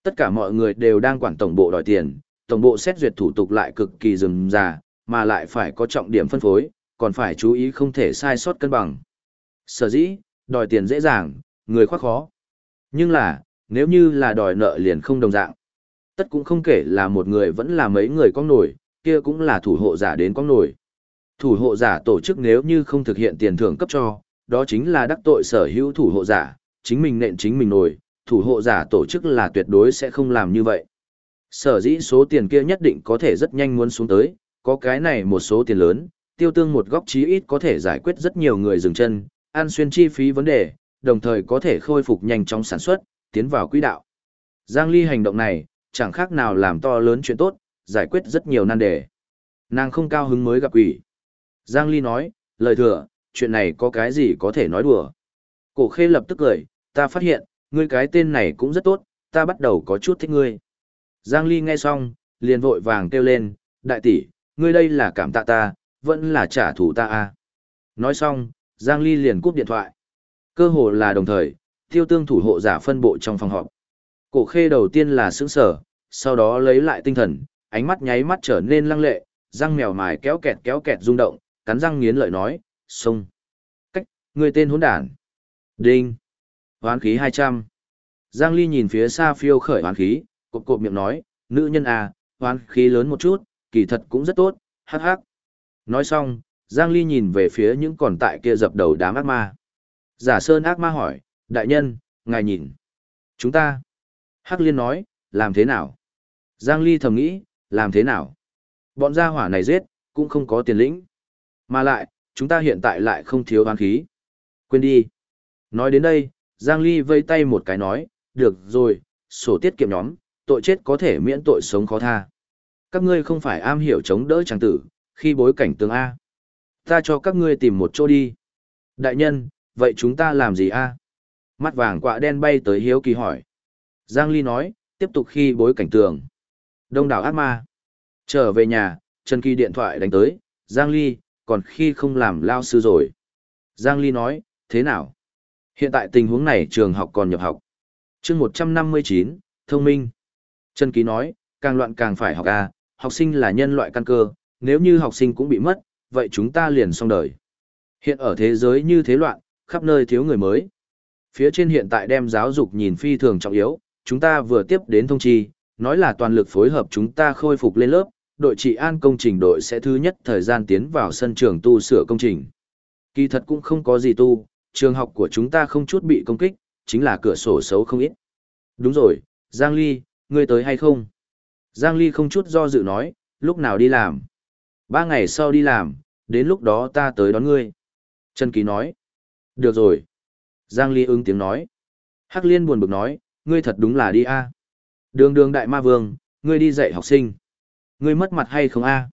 Tất cả mọi người đều đang quản tổng bộ đòi tiền, tổng bộ xét duyệt thủ tục lại cực kỳ rườm rà, mà lại phải có trọng điểm phân phối, còn phải chú ý không thể sai sót cân bằng. Sở dĩ, đòi tiền dễ dàng, người khoác khó. Nhưng là, nếu như là đòi nợ liền không đồng dạng. Tất cũng không kể là một người vẫn là mấy người con nổi, kia cũng là thủ hộ giả đến con nổi. Thủ hộ giả tổ chức nếu như không thực hiện tiền thưởng cấp cho, đó chính là đắc tội sở hữu thủ hộ giả, chính mình nện chính mình nổi, thủ hộ giả tổ chức là tuyệt đối sẽ không làm như vậy. Sở dĩ số tiền kia nhất định có thể rất nhanh muốn xuống tới, có cái này một số tiền lớn, tiêu tương một góc chí ít có thể giải quyết rất nhiều người dừng chân, an xuyên chi phí vấn đề, đồng thời có thể khôi phục nhanh chóng sản xuất, tiến vào quỹ đạo. Giang Ly hành động này, chẳng khác nào làm to lớn chuyện tốt, giải quyết rất nhiều nan đề. Nàng không cao hứng mới gặp quỷ. Giang Ly nói, lời thừa, chuyện này có cái gì có thể nói đùa. Cổ khê lập tức cười, ta phát hiện, ngươi cái tên này cũng rất tốt, ta bắt đầu có chút thích ngươi. Giang Ly nghe xong, liền vội vàng kêu lên, đại tỷ, ngươi đây là cảm tạ ta, vẫn là trả thù ta à. Nói xong, Giang Ly liền cúp điện thoại. Cơ hồ là đồng thời, tiêu tương thủ hộ giả phân bộ trong phòng họp. Cổ khê đầu tiên là sững sở, sau đó lấy lại tinh thần, ánh mắt nháy mắt trở nên lăng lệ, răng mèo mài kéo kẹt kéo kẹt rung động, cắn răng nghiến lợi nói, xông. Cách, người tên hỗn đản. Đinh. Hoán khí 200. Giang Ly nhìn phía xa phiêu khởi hoán khí, cộp cộp miệng nói, nữ nhân à, hoán khí lớn một chút, kỳ thật cũng rất tốt, hắc hắc. Nói xong, Giang Ly nhìn về phía những còn tại kia dập đầu đám ác ma. Giả Sơn ác ma hỏi, đại nhân, ngài nhìn. Chúng ta. Hắc Liên nói, làm thế nào? Giang Ly thầm nghĩ, làm thế nào? Bọn gia hỏa này giết, cũng không có tiền lĩnh. Mà lại, chúng ta hiện tại lại không thiếu oán khí. Quên đi. Nói đến đây, Giang Ly vây tay một cái nói, được rồi, sổ tiết kiệm nhóm, tội chết có thể miễn tội sống khó tha. Các ngươi không phải am hiểu chống đỡ chàng tử, khi bối cảnh tương A. Ta cho các ngươi tìm một chỗ đi. Đại nhân, vậy chúng ta làm gì A? Mắt vàng quạ đen bay tới hiếu kỳ hỏi. Giang Ly nói, tiếp tục khi bối cảnh tường. Đông đảo ác ma. Trở về nhà, Trần Kỳ điện thoại đánh tới, Giang Ly, còn khi không làm lao sư rồi. Giang Ly nói, thế nào? Hiện tại tình huống này trường học còn nhập học. chương 159, thông minh. Trần Kỳ nói, càng loạn càng phải học A, học sinh là nhân loại căn cơ, nếu như học sinh cũng bị mất, vậy chúng ta liền xong đời. Hiện ở thế giới như thế loạn, khắp nơi thiếu người mới. Phía trên hiện tại đem giáo dục nhìn phi thường trọng yếu, chúng ta vừa tiếp đến thông chi, nói là toàn lực phối hợp chúng ta khôi phục lên lớp, đội trị an công trình đội sẽ thứ nhất thời gian tiến vào sân trường tu sửa công trình. Kỳ thật cũng không có gì tu, trường học của chúng ta không chút bị công kích, chính là cửa sổ xấu không ít. Đúng rồi, Giang Ly, ngươi tới hay không? Giang Ly không chút do dự nói, lúc nào đi làm? Ba ngày sau đi làm, đến lúc đó ta tới đón ngươi. Trần Kỳ nói, được rồi. Giang Ly ứng tiếng nói. Hắc Liên buồn bực nói, ngươi thật đúng là đi a. Đường đường đại ma vương, ngươi đi dạy học sinh. Ngươi mất mặt hay không a?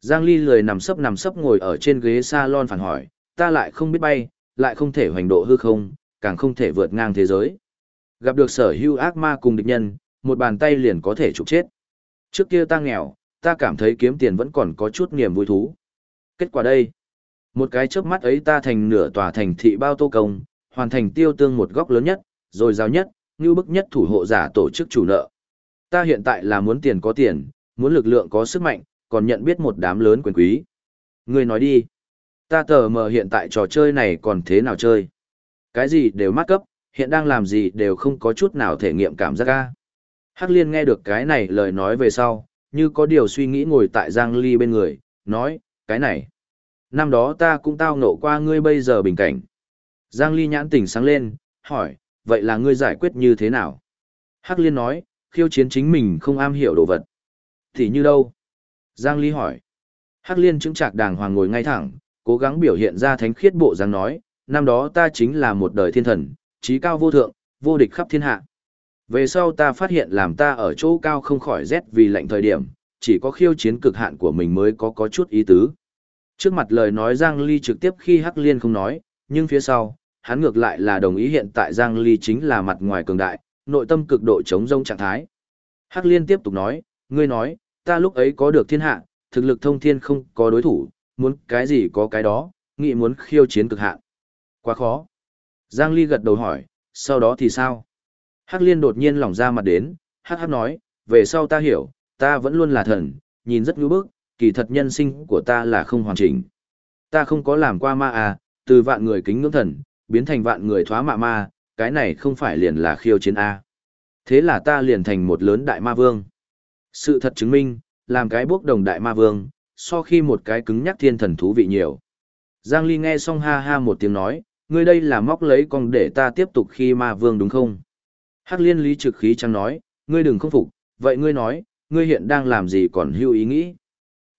Giang Ly lười nằm sấp nằm sấp ngồi ở trên ghế salon phản hỏi, ta lại không biết bay, lại không thể hoành độ hư không, càng không thể vượt ngang thế giới. Gặp được sở Hưu ác ma cùng địch nhân, một bàn tay liền có thể trục chết. Trước kia ta nghèo, ta cảm thấy kiếm tiền vẫn còn có chút niềm vui thú. Kết quả đây, một cái chớp mắt ấy ta thành nửa tòa thành thị bao tô công, hoàn thành tiêu tương một góc lớn nhất, rồi giao nhất, như bức nhất thủ hộ giả tổ chức chủ nợ. Ta hiện tại là muốn tiền có tiền, muốn lực lượng có sức mạnh, còn nhận biết một đám lớn quyền quý. Ngươi nói đi, ta tờ mờ hiện tại trò chơi này còn thế nào chơi? Cái gì đều mắc cấp, hiện đang làm gì đều không có chút nào thể nghiệm cảm giác ca. Hắc liên nghe được cái này lời nói về sau, như có điều suy nghĩ ngồi tại Giang Ly bên người, nói, cái này. Năm đó ta cũng tao nộ qua ngươi bây giờ bình cảnh. Giang Ly nhãn tỉnh sáng lên, hỏi, vậy là ngươi giải quyết như thế nào? Hắc liên nói, khiêu chiến chính mình không am hiểu đồ vật. Thì như đâu? Giang Ly hỏi. Hắc liên chứng trạc đàng hoàng ngồi ngay thẳng, cố gắng biểu hiện ra thánh khiết bộ dáng nói, năm đó ta chính là một đời thiên thần, trí cao vô thượng, vô địch khắp thiên hạ. Về sau ta phát hiện làm ta ở chỗ cao không khỏi rét vì lạnh thời điểm, chỉ có khiêu chiến cực hạn của mình mới có có chút ý tứ. Trước mặt lời nói Giang Ly trực tiếp khi Hắc Liên không nói, nhưng phía sau, hắn ngược lại là đồng ý hiện tại Giang Ly chính là mặt ngoài cường đại, nội tâm cực độ chống rông trạng thái. Hắc Liên tiếp tục nói, ngươi nói, ta lúc ấy có được thiên hạ, thực lực thông thiên không có đối thủ, muốn cái gì có cái đó, nghĩ muốn khiêu chiến cực hạn. Quá khó. Giang Ly gật đầu hỏi, sau đó thì sao? Hắc liên đột nhiên lỏng ra mặt đến, hắc hắc nói, về sau ta hiểu, ta vẫn luôn là thần, nhìn rất ngữ bức, kỳ thật nhân sinh của ta là không hoàn chỉnh. Ta không có làm qua ma à, từ vạn người kính ngưỡng thần, biến thành vạn người thoá mạ ma, cái này không phải liền là khiêu chiến A. Thế là ta liền thành một lớn đại ma vương. Sự thật chứng minh, làm cái bốc đồng đại ma vương, so khi một cái cứng nhắc thiên thần thú vị nhiều. Giang Ly nghe xong ha ha một tiếng nói, ngươi đây là móc lấy con để ta tiếp tục khi ma vương đúng không? Hắc liên lý trực khí chẳng nói, ngươi đừng không phục, vậy ngươi nói, ngươi hiện đang làm gì còn hưu ý nghĩ?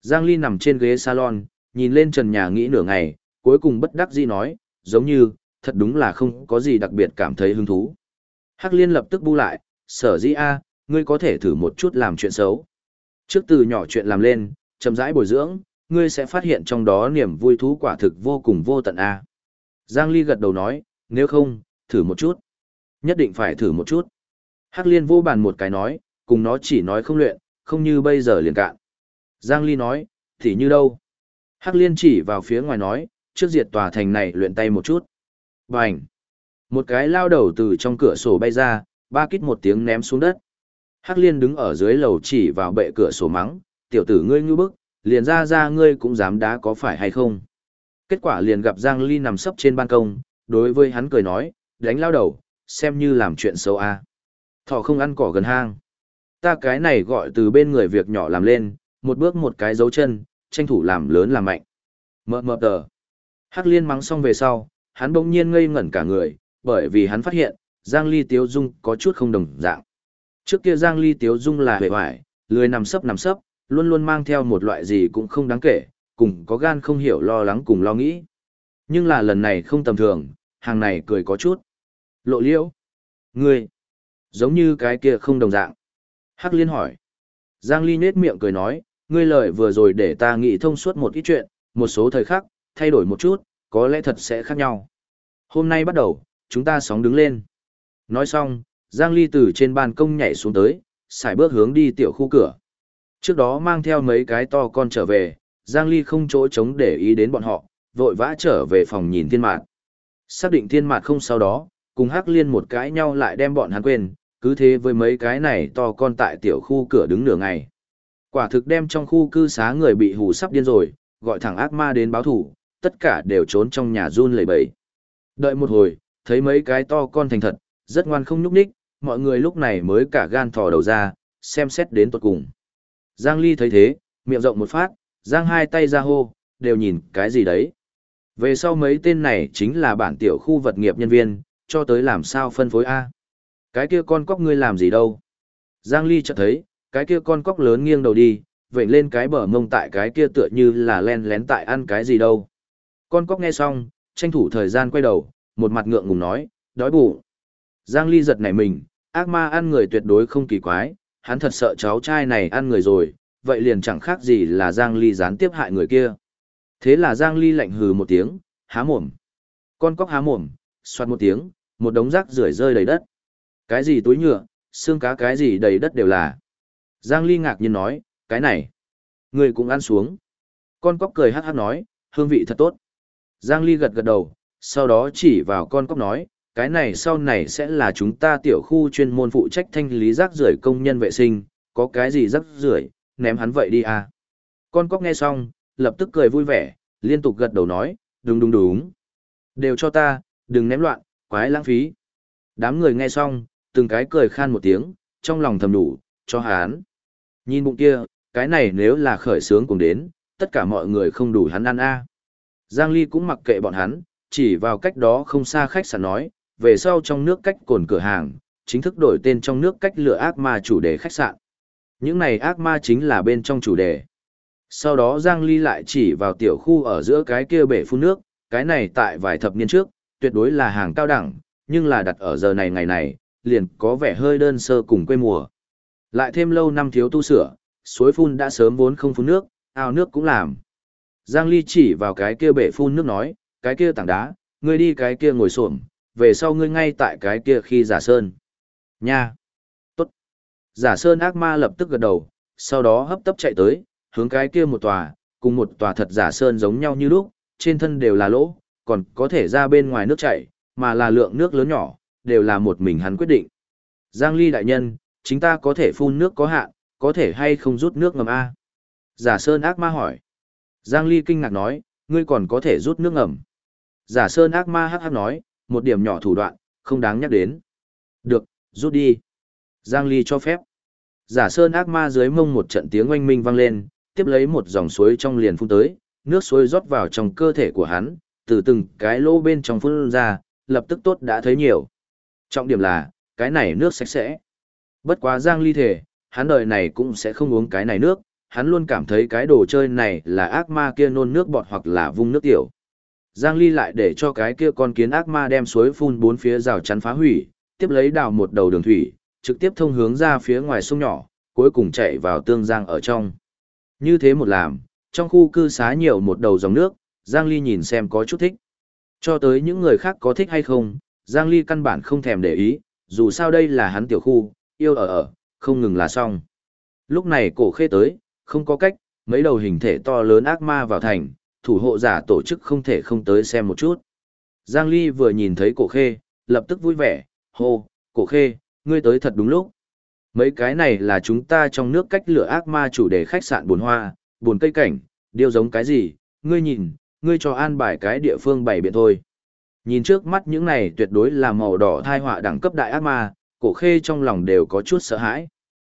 Giang Ly nằm trên ghế salon, nhìn lên trần nhà nghĩ nửa ngày, cuối cùng bất đắc dĩ nói, giống như, thật đúng là không có gì đặc biệt cảm thấy hứng thú. Hắc liên lập tức bu lại, sở dĩ a, ngươi có thể thử một chút làm chuyện xấu. Trước từ nhỏ chuyện làm lên, chậm rãi bồi dưỡng, ngươi sẽ phát hiện trong đó niềm vui thú quả thực vô cùng vô tận a. Giang Ly gật đầu nói, nếu không, thử một chút. Nhất định phải thử một chút. Hắc liên vô bàn một cái nói, cùng nó chỉ nói không luyện, không như bây giờ liền cạn. Giang Ly nói, thì như đâu? Hắc liên chỉ vào phía ngoài nói, trước diệt tòa thành này luyện tay một chút. Bành! Một cái lao đầu từ trong cửa sổ bay ra, ba kít một tiếng ném xuống đất. Hắc liên đứng ở dưới lầu chỉ vào bệ cửa sổ mắng, tiểu tử ngươi ngư bức, liền ra ra ngươi cũng dám đá có phải hay không. Kết quả liền gặp Giang Ly nằm sấp trên ban công, đối với hắn cười nói, đánh lao đầu, xem như làm chuyện xấu a. À. Thỏ không ăn cỏ gần hang. Ta cái này gọi từ bên người việc nhỏ làm lên, một bước một cái dấu chân, tranh thủ làm lớn làm mạnh. Mờ mờ tờ. Hắc liên mắng xong về sau, hắn bỗng nhiên ngây ngẩn cả người, bởi vì hắn phát hiện, Giang Ly Tiếu Dung có chút không đồng dạng. Trước kia Giang Ly Tiếu Dung là hề hoài, lười nằm sấp nằm sấp, luôn luôn mang theo một loại gì cũng không đáng kể, cùng có gan không hiểu lo lắng cùng lo nghĩ. Nhưng là lần này không tầm thường, hàng này cười có chút. Lộ liễu. Ngươi. Giống như cái kia không đồng dạng. Hắc liên hỏi. Giang Ly nết miệng cười nói, ngươi lời vừa rồi để ta nghĩ thông suốt một ít chuyện, một số thời khắc, thay đổi một chút, có lẽ thật sẽ khác nhau. Hôm nay bắt đầu, chúng ta sóng đứng lên. Nói xong, Giang Ly từ trên ban công nhảy xuống tới, xài bước hướng đi tiểu khu cửa. Trước đó mang theo mấy cái to con trở về, Giang Ly không chỗ chống để ý đến bọn họ, vội vã trở về phòng nhìn thiên mạt. Xác định thiên mạt không sau đó, cùng Hắc Liên một cái nhau lại đem bọn hắn quên, cứ thế với mấy cái này to con tại tiểu khu cửa đứng nửa ngày. Quả thực đem trong khu cư xá người bị hù sắp điên rồi, gọi thẳng ác ma đến báo thủ, tất cả đều trốn trong nhà run lẩy bẩy. Đợi một hồi, thấy mấy cái to con thành thật, rất ngoan không nhúc nhích, mọi người lúc này mới cả gan thò đầu ra, xem xét đến tuột cùng. Giang Ly thấy thế, miệng rộng một phát, giang hai tay ra hô, đều nhìn cái gì đấy. Về sau mấy tên này chính là bản tiểu khu vật nghiệp nhân viên, cho tới làm sao phân phối A. Cái kia con cóc ngươi làm gì đâu. Giang Ly chợt thấy, cái kia con cóc lớn nghiêng đầu đi, vệnh lên cái bờ mông tại cái kia tựa như là len lén tại ăn cái gì đâu. Con cóc nghe xong, tranh thủ thời gian quay đầu, một mặt ngượng ngùng nói, đói bụng. Giang Ly giật nảy mình, ác ma ăn người tuyệt đối không kỳ quái, hắn thật sợ cháu trai này ăn người rồi, vậy liền chẳng khác gì là Giang Ly gián tiếp hại người kia. Thế là Giang Ly lạnh hừ một tiếng, há mồm. Con cóc há mồm, xoát một tiếng, một đống rác rưởi rơi đầy đất. Cái gì túi nhựa, xương cá cái gì đầy đất đều là. Giang Ly ngạc nhiên nói, cái này, người cũng ăn xuống. Con cóc cười hát hát nói, hương vị thật tốt. Giang Ly gật gật đầu, sau đó chỉ vào con cóc nói, cái này sau này sẽ là chúng ta tiểu khu chuyên môn phụ trách thanh lý rác rưởi công nhân vệ sinh, có cái gì rác rưởi, ném hắn vậy đi à. Con cóc nghe xong, lập tức cười vui vẻ, liên tục gật đầu nói, đúng đúng đúng. Đều cho ta, đừng ném loạn, quái lãng phí. Đám người nghe xong, từng cái cười khan một tiếng, trong lòng thầm đủ, cho hắn. Nhìn bụng kia, cái này nếu là khởi sướng cùng đến, tất cả mọi người không đủ hắn ăn a. Giang Ly cũng mặc kệ bọn hắn, chỉ vào cách đó không xa khách sạn nói, về sau trong nước cách cồn cửa hàng, chính thức đổi tên trong nước cách lựa ác ma chủ đề khách sạn. Những này ác ma chính là bên trong chủ đề. Sau đó Giang Ly lại chỉ vào tiểu khu ở giữa cái kia bể phun nước, cái này tại vài thập niên trước, tuyệt đối là hàng cao đẳng, nhưng là đặt ở giờ này ngày này, liền có vẻ hơi đơn sơ cùng quê mùa. Lại thêm lâu năm thiếu tu sửa, suối phun đã sớm vốn không phun nước, ao nước cũng làm. Giang Ly chỉ vào cái kia bể phun nước nói, cái kia tảng đá, ngươi đi cái kia ngồi xổm, về sau ngươi ngay tại cái kia khi giả sơn. Nha! Tốt! Giả sơn ác ma lập tức gật đầu, sau đó hấp tấp chạy tới, hướng cái kia một tòa, cùng một tòa thật giả sơn giống nhau như lúc, trên thân đều là lỗ, còn có thể ra bên ngoài nước chảy, mà là lượng nước lớn nhỏ, đều là một mình hắn quyết định. Giang Ly đại nhân, chính ta có thể phun nước có hạn, có thể hay không rút nước ngầm A? Giả Sơn ác ma hỏi. Giang Ly kinh ngạc nói, ngươi còn có thể rút nước ngầm. Giả Sơn ác ma hắc hắc nói, một điểm nhỏ thủ đoạn, không đáng nhắc đến. Được, rút đi. Giang Ly cho phép. Giả sơn ác ma dưới mông một trận tiếng oanh minh vang lên, tiếp lấy một dòng suối trong liền phun tới, nước suối rót vào trong cơ thể của hắn, từ từng cái lỗ bên trong phun ra, lập tức tốt đã thấy nhiều. Trọng điểm là, cái này nước sạch sẽ. Bất quá Giang Ly thể, hắn đời này cũng sẽ không uống cái này nước, hắn luôn cảm thấy cái đồ chơi này là ác ma kia nôn nước bọt hoặc là vung nước tiểu. Giang Ly lại để cho cái kia con kiến ác ma đem suối phun bốn phía rào chắn phá hủy, tiếp lấy đào một đầu đường thủy, trực tiếp thông hướng ra phía ngoài sông nhỏ, cuối cùng chạy vào tương giang ở trong. Như thế một làm, trong khu cư xá nhiều một đầu dòng nước, Giang Ly nhìn xem có chút thích. Cho tới những người khác có thích hay không, Giang Ly căn bản không thèm để ý, dù sao đây là hắn tiểu khu, yêu ở ở, không ngừng là xong. Lúc này cổ khê tới, không có cách, mấy đầu hình thể to lớn ác ma vào thành, thủ hộ giả tổ chức không thể không tới xem một chút. Giang Ly vừa nhìn thấy cổ khê, lập tức vui vẻ, hô, cổ khê, ngươi tới thật đúng lúc. Mấy cái này là chúng ta trong nước cách lửa ác ma chủ đề khách sạn buồn hoa, buồn cây cảnh, điều giống cái gì, ngươi nhìn, ngươi cho an bài cái địa phương bày biện thôi. Nhìn trước mắt những này tuyệt đối là màu đỏ thai họa đẳng cấp đại ác ma, cổ khê trong lòng đều có chút sợ hãi.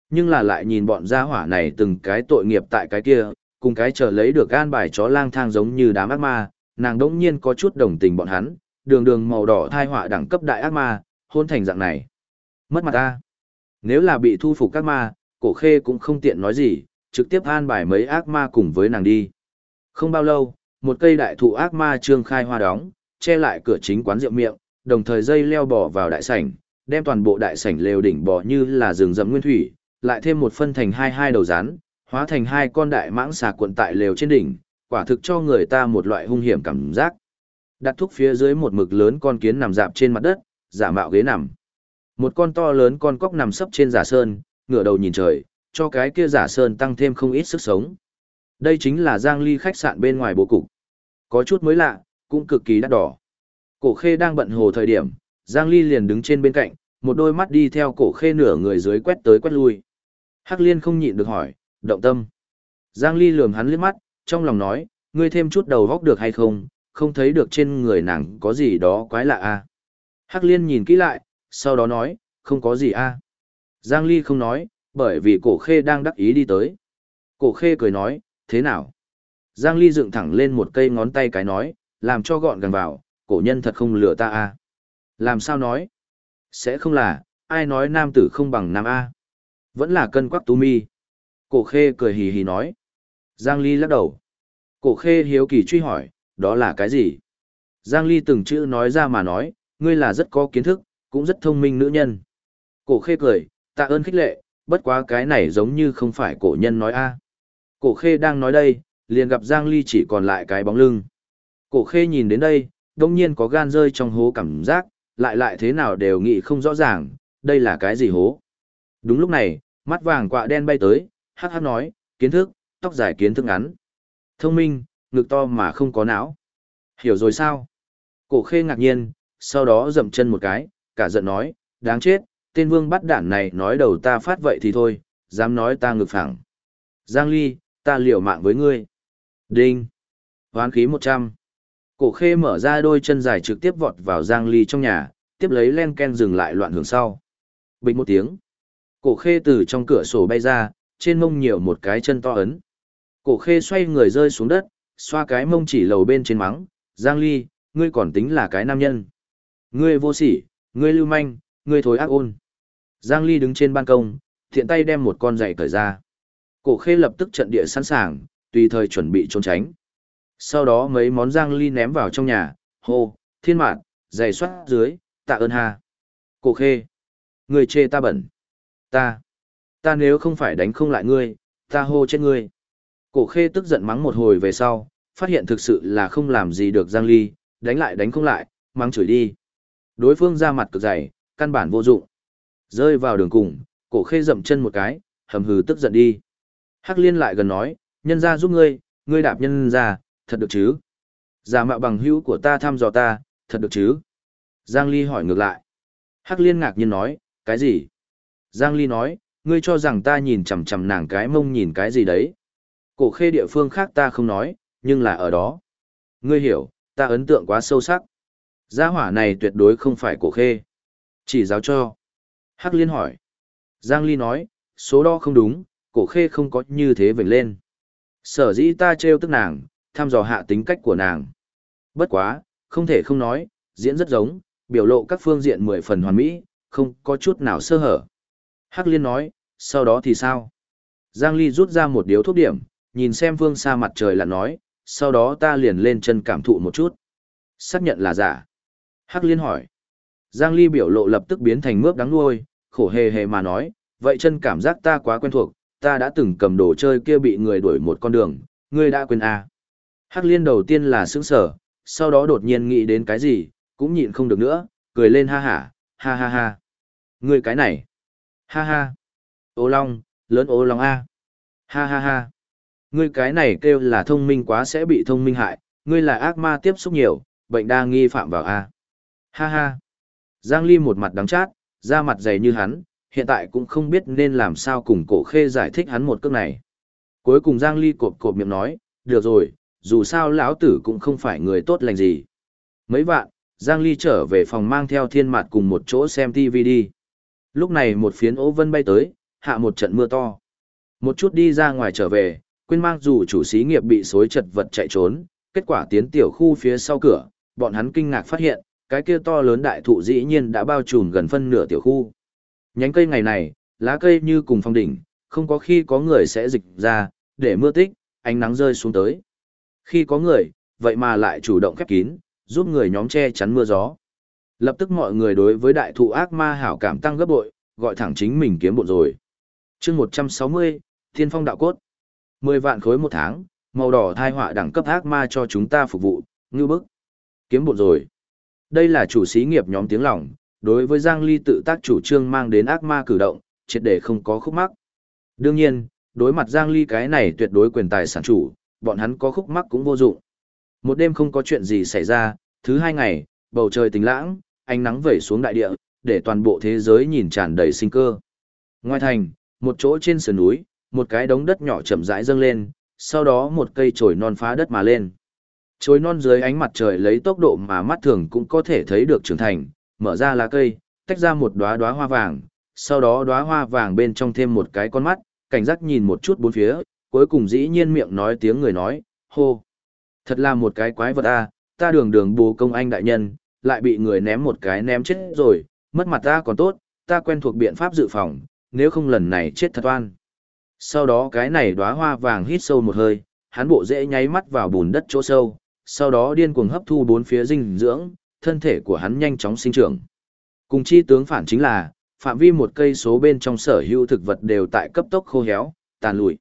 Nhưng là lại nhìn bọn gia hỏa này từng cái tội nghiệp tại cái kia, cùng cái chờ lấy được gan bài chó lang thang giống như đám ác ma, nàng đỗng nhiên có chút đồng tình bọn hắn, đường đường màu đỏ thai họa đẳng cấp đại ác ma, hôn thành dạng này. Mất mặt ta. Nếu là bị thu phục các ma, cổ khê cũng không tiện nói gì, trực tiếp an bài mấy ác ma cùng với nàng đi. Không bao lâu, một cây đại thụ ác ma trương khai hoa đóng, che lại cửa chính quán rượu miệng, đồng thời dây leo bò vào đại sảnh, đem toàn bộ đại sảnh lều đỉnh bò như là rừng rậm nguyên thủy, lại thêm một phân thành hai hai đầu rán, hóa thành hai con đại mãng xà cuộn tại lều trên đỉnh, quả thực cho người ta một loại hung hiểm cảm giác. Đặt thuốc phía dưới một mực lớn con kiến nằm dạp trên mặt đất, giả mạo ghế nằm. Một con to lớn con cóc nằm sấp trên giả sơn, ngửa đầu nhìn trời, cho cái kia giả sơn tăng thêm không ít sức sống. Đây chính là Giang Ly khách sạn bên ngoài bố cục. Có chút mới lạ, cũng cực kỳ đắt đỏ. Cổ khê đang bận hồ thời điểm, Giang Ly liền đứng trên bên cạnh, một đôi mắt đi theo cổ khê nửa người dưới quét tới quét lui. Hắc liên không nhịn được hỏi, động tâm. Giang Ly lườm hắn liếc mắt, trong lòng nói, ngươi thêm chút đầu góc được hay không, không thấy được trên người nàng có gì đó quái lạ à. Hắc liên nhìn kỹ lại, sau đó nói, không có gì à. Giang Ly không nói, bởi vì cổ khê đang đắc ý đi tới. Cổ khê cười nói, thế nào? Giang Ly dựng thẳng lên một cây ngón tay cái nói, làm cho gọn gàng vào, cổ nhân thật không lừa ta à. Làm sao nói? Sẽ không là, ai nói nam tử không bằng nam A. Vẫn là cân quắc tú mi. Cổ khê cười hì hì nói. Giang Ly lắc đầu. Cổ khê hiếu kỳ truy hỏi, đó là cái gì? Giang Ly từng chữ nói ra mà nói, ngươi là rất có kiến thức, cũng rất thông minh nữ nhân. Cổ khê cười, tạ ơn khích lệ, bất quá cái này giống như không phải cổ nhân nói a. Cổ khê đang nói đây, liền gặp Giang Ly chỉ còn lại cái bóng lưng. Cổ khê nhìn đến đây, đông nhiên có gan rơi trong hố cảm giác, lại lại thế nào đều nghĩ không rõ ràng, đây là cái gì hố. Đúng lúc này, mắt vàng quạ đen bay tới, hát hát nói, kiến thức, tóc dài kiến thức ngắn. Thông minh, ngực to mà không có não. Hiểu rồi sao? Cổ khê ngạc nhiên, sau đó dậm chân một cái, cả giận nói, đáng chết, tên vương bắt đản này nói đầu ta phát vậy thì thôi, dám nói ta ngực phẳng. Giang Ly, ta liều mạng với ngươi. Đinh. Hoán khí 100. Cổ khê mở ra đôi chân dài trực tiếp vọt vào Giang Ly trong nhà, tiếp lấy len ken dừng lại loạn hưởng sau. Bình một tiếng. Cổ khê từ trong cửa sổ bay ra, trên mông nhiều một cái chân to ấn. Cổ khê xoay người rơi xuống đất, xoa cái mông chỉ lầu bên trên mắng, Giang Ly, ngươi còn tính là cái nam nhân. Ngươi vô sỉ, ngươi lưu manh, ngươi thối ác ôn. Giang Ly đứng trên ban công, thiện tay đem một con giày cởi ra. Cổ khê lập tức trận địa sẵn sàng, tùy thời chuẩn bị trốn tránh. Sau đó mấy món Giang Ly ném vào trong nhà, hô, thiên mạn, giày soát dưới, tạ ơn ha. Cổ khê, người chê ta bẩn. Ta, ta nếu không phải đánh không lại ngươi, ta hô chết ngươi. Cổ khê tức giận mắng một hồi về sau, phát hiện thực sự là không làm gì được Giang Ly, đánh lại đánh không lại, mắng chửi đi. Đối phương ra mặt cực dày, căn bản vô dụng. Rơi vào đường cùng, cổ khê dậm chân một cái, hầm hừ tức giận đi. Hắc liên lại gần nói, nhân ra giúp ngươi, ngươi đạp nhân ra, thật được chứ? Giả mạo bằng hữu của ta thăm dò ta, thật được chứ? Giang Ly hỏi ngược lại. Hắc liên ngạc nhiên nói, cái gì? Giang Ly nói, ngươi cho rằng ta nhìn chằm chằm nàng cái mông nhìn cái gì đấy? Cổ khê địa phương khác ta không nói, nhưng là ở đó. Ngươi hiểu, ta ấn tượng quá sâu sắc. Gia hỏa này tuyệt đối không phải cổ khê. Chỉ giáo cho. Hắc liên hỏi. Giang Ly nói, số đo không đúng, cổ khê không có như thế vệnh lên. Sở dĩ ta trêu tức nàng, thăm dò hạ tính cách của nàng. Bất quá, không thể không nói, diễn rất giống, biểu lộ các phương diện mười phần hoàn mỹ, không có chút nào sơ hở. Hắc Liên nói, sau đó thì sao? Giang Ly rút ra một điếu thuốc điểm, nhìn xem phương xa mặt trời là nói, sau đó ta liền lên chân cảm thụ một chút. Xác nhận là giả. Hắc Liên hỏi. Giang Ly biểu lộ lập tức biến thành mướp đắng nuôi, khổ hề hề mà nói, vậy chân cảm giác ta quá quen thuộc, ta đã từng cầm đồ chơi kia bị người đuổi một con đường, ngươi đã quên à. Hắc Liên đầu tiên là sững sở, sau đó đột nhiên nghĩ đến cái gì, cũng nhịn không được nữa, cười lên ha hả, ha ha ha. Ngươi cái này. Ha ha. Ô Long, lớn ô Long A. Ha ha ha. Ngươi cái này kêu là thông minh quá sẽ bị thông minh hại, ngươi là ác ma tiếp xúc nhiều, bệnh đa nghi phạm vào A. Ha ha. Giang Ly một mặt đắng chát, da mặt dày như hắn, hiện tại cũng không biết nên làm sao cùng cổ khê giải thích hắn một cước này. Cuối cùng Giang Ly cộp cộp miệng nói, được rồi, dù sao lão tử cũng không phải người tốt lành gì. Mấy vạn, Giang Ly trở về phòng mang theo thiên mặt cùng một chỗ xem TV đi. Lúc này một phiến ố vân bay tới, hạ một trận mưa to. Một chút đi ra ngoài trở về, quên mang dù chủ xí nghiệp bị xối chật vật chạy trốn, kết quả tiến tiểu khu phía sau cửa, bọn hắn kinh ngạc phát hiện, cái kia to lớn đại thụ dĩ nhiên đã bao trùm gần phân nửa tiểu khu. Nhánh cây ngày này, lá cây như cùng phong đỉnh, không có khi có người sẽ dịch ra, để mưa tích, ánh nắng rơi xuống tới. Khi có người, vậy mà lại chủ động khép kín, giúp người nhóm che chắn mưa gió. Lập tức mọi người đối với đại thụ ác ma hảo cảm tăng gấp bội, gọi thẳng chính mình kiếm bộ rồi. chương 160, Thiên Phong Đạo Cốt. 10 vạn khối một tháng, màu đỏ thai họa đẳng cấp ác ma cho chúng ta phục vụ, ngư bức. Kiếm bộ rồi. Đây là chủ sĩ nghiệp nhóm tiếng lòng, đối với Giang Ly tự tác chủ trương mang đến ác ma cử động, triệt để không có khúc mắc. Đương nhiên, đối mặt Giang Ly cái này tuyệt đối quyền tài sản chủ, bọn hắn có khúc mắc cũng vô dụng. Một đêm không có chuyện gì xảy ra, thứ hai ngày, bầu trời tình lãng, ánh nắng vẩy xuống đại địa, để toàn bộ thế giới nhìn tràn đầy sinh cơ. Ngoài thành, một chỗ trên sườn núi, một cái đống đất nhỏ chậm rãi dâng lên, sau đó một cây chồi non phá đất mà lên. Chồi non dưới ánh mặt trời lấy tốc độ mà mắt thường cũng có thể thấy được trưởng thành, mở ra lá cây, tách ra một đóa đóa hoa vàng, sau đó đóa hoa vàng bên trong thêm một cái con mắt, cảnh giác nhìn một chút bốn phía, cuối cùng dĩ nhiên miệng nói tiếng người nói, hô. Thật là một cái quái vật a, ta đường đường bù công anh đại nhân, lại bị người ném một cái ném chết rồi, mất mặt ta còn tốt, ta quen thuộc biện pháp dự phòng, nếu không lần này chết thật oan. Sau đó cái này đóa hoa vàng hít sâu một hơi, hắn bộ dễ nháy mắt vào bùn đất chỗ sâu, sau đó điên cuồng hấp thu bốn phía dinh dưỡng, thân thể của hắn nhanh chóng sinh trưởng. Cùng chi tướng phản chính là, phạm vi một cây số bên trong sở hữu thực vật đều tại cấp tốc khô héo, tàn lụi.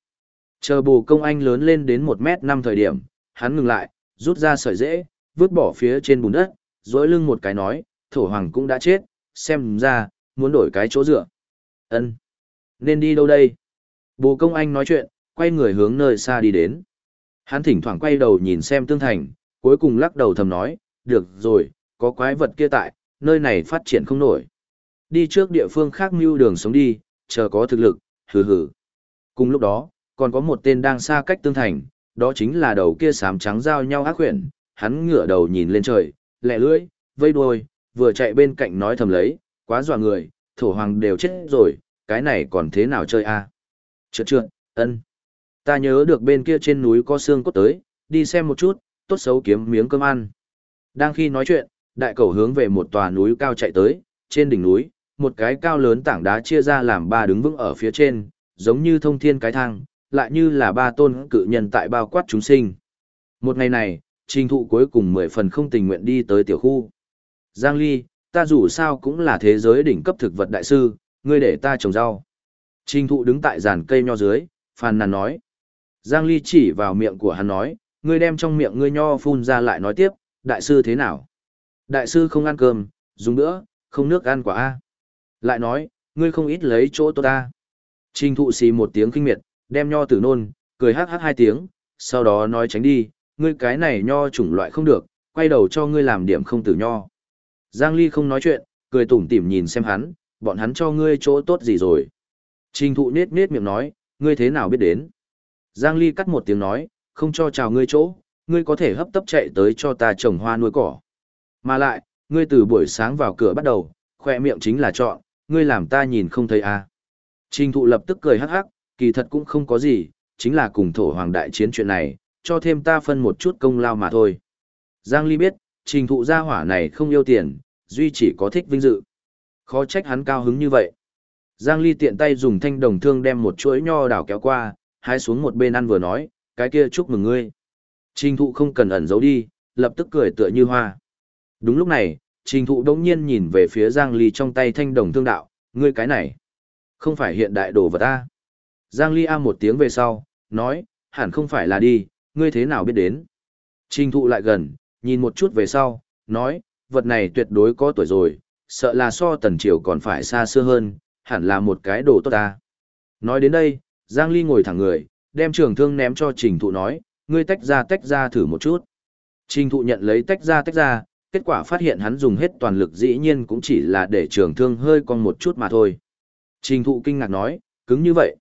Chờ bù công anh lớn lên đến 1 mét 5 thời điểm, hắn ngừng lại, rút ra sợi rễ, vứt bỏ phía trên bùn đất, dối lưng một cái nói, thổ hoàng cũng đã chết, xem ra, muốn đổi cái chỗ dựa. ân Nên đi đâu đây? Bồ công anh nói chuyện, quay người hướng nơi xa đi đến. Hắn thỉnh thoảng quay đầu nhìn xem tương thành, cuối cùng lắc đầu thầm nói, được rồi, có quái vật kia tại, nơi này phát triển không nổi. Đi trước địa phương khác mưu đường sống đi, chờ có thực lực, hừ hừ. Cùng lúc đó, còn có một tên đang xa cách tương thành, đó chính là đầu kia sám trắng giao nhau ác quyển, hắn ngửa đầu nhìn lên trời, lẹ lưỡi, vây đuôi, vừa chạy bên cạnh nói thầm lấy, quá dọa người, thổ hoàng đều chết rồi, cái này còn thế nào chơi a? À? Trượt trượt, ân. Ta nhớ được bên kia trên núi có xương cốt tới, đi xem một chút, tốt xấu kiếm miếng cơm ăn. Đang khi nói chuyện, đại cầu hướng về một tòa núi cao chạy tới, trên đỉnh núi, một cái cao lớn tảng đá chia ra làm ba đứng vững ở phía trên, giống như thông thiên cái thang, lại như là ba tôn cự nhân tại bao quát chúng sinh. Một ngày này, trình thụ cuối cùng mười phần không tình nguyện đi tới tiểu khu. Giang Ly, ta dù sao cũng là thế giới đỉnh cấp thực vật đại sư, ngươi để ta trồng rau. Trình thụ đứng tại giàn cây nho dưới, phàn nàn nói. Giang Ly chỉ vào miệng của hắn nói, ngươi đem trong miệng ngươi nho phun ra lại nói tiếp, đại sư thế nào? Đại sư không ăn cơm, dùng nữa, không nước ăn quả A. Lại nói, ngươi không ít lấy chỗ tốt ta. Trình thụ xì một tiếng kinh miệt, đem nho tử nôn, cười hát hát hai tiếng, sau đó nói tránh đi, ngươi cái này nho chủng loại không được, quay đầu cho ngươi làm điểm không tử nho. Giang Ly không nói chuyện, cười tủm tỉm nhìn xem hắn, bọn hắn cho ngươi chỗ tốt gì rồi. Trình thụ nết nết miệng nói, ngươi thế nào biết đến. Giang Ly cắt một tiếng nói, không cho chào ngươi chỗ, ngươi có thể hấp tấp chạy tới cho ta trồng hoa nuôi cỏ. Mà lại, ngươi từ buổi sáng vào cửa bắt đầu, khỏe miệng chính là chọn, ngươi làm ta nhìn không thấy à. Trình thụ lập tức cười hắc hắc, kỳ thật cũng không có gì, chính là cùng thổ hoàng đại chiến chuyện này, cho thêm ta phân một chút công lao mà thôi. Giang Ly biết, trình thụ gia hỏa này không yêu tiền, duy chỉ có thích vinh dự. Khó trách hắn cao hứng như vậy. Giang Ly tiện tay dùng thanh đồng thương đem một chuỗi nho đảo kéo qua, hái xuống một bên ăn vừa nói, cái kia chúc mừng ngươi. Trình thụ không cần ẩn giấu đi, lập tức cười tựa như hoa. Đúng lúc này, trình thụ đống nhiên nhìn về phía Giang Ly trong tay thanh đồng thương đạo, ngươi cái này, không phải hiện đại đồ vật ta. Giang Ly A một tiếng về sau, nói, hẳn không phải là đi, ngươi thế nào biết đến. Trình thụ lại gần, nhìn một chút về sau, nói, vật này tuyệt đối có tuổi rồi, sợ là so tần triều còn phải xa xưa hơn, hẳn là một cái đồ tốt ta. Nói đến đây, Giang Ly ngồi thẳng người, đem trường thương ném cho trình thụ nói, ngươi tách ra tách ra thử một chút. Trình thụ nhận lấy tách ra tách ra, kết quả phát hiện hắn dùng hết toàn lực dĩ nhiên cũng chỉ là để trường thương hơi con một chút mà thôi. Trình thụ kinh ngạc nói, cứng như vậy.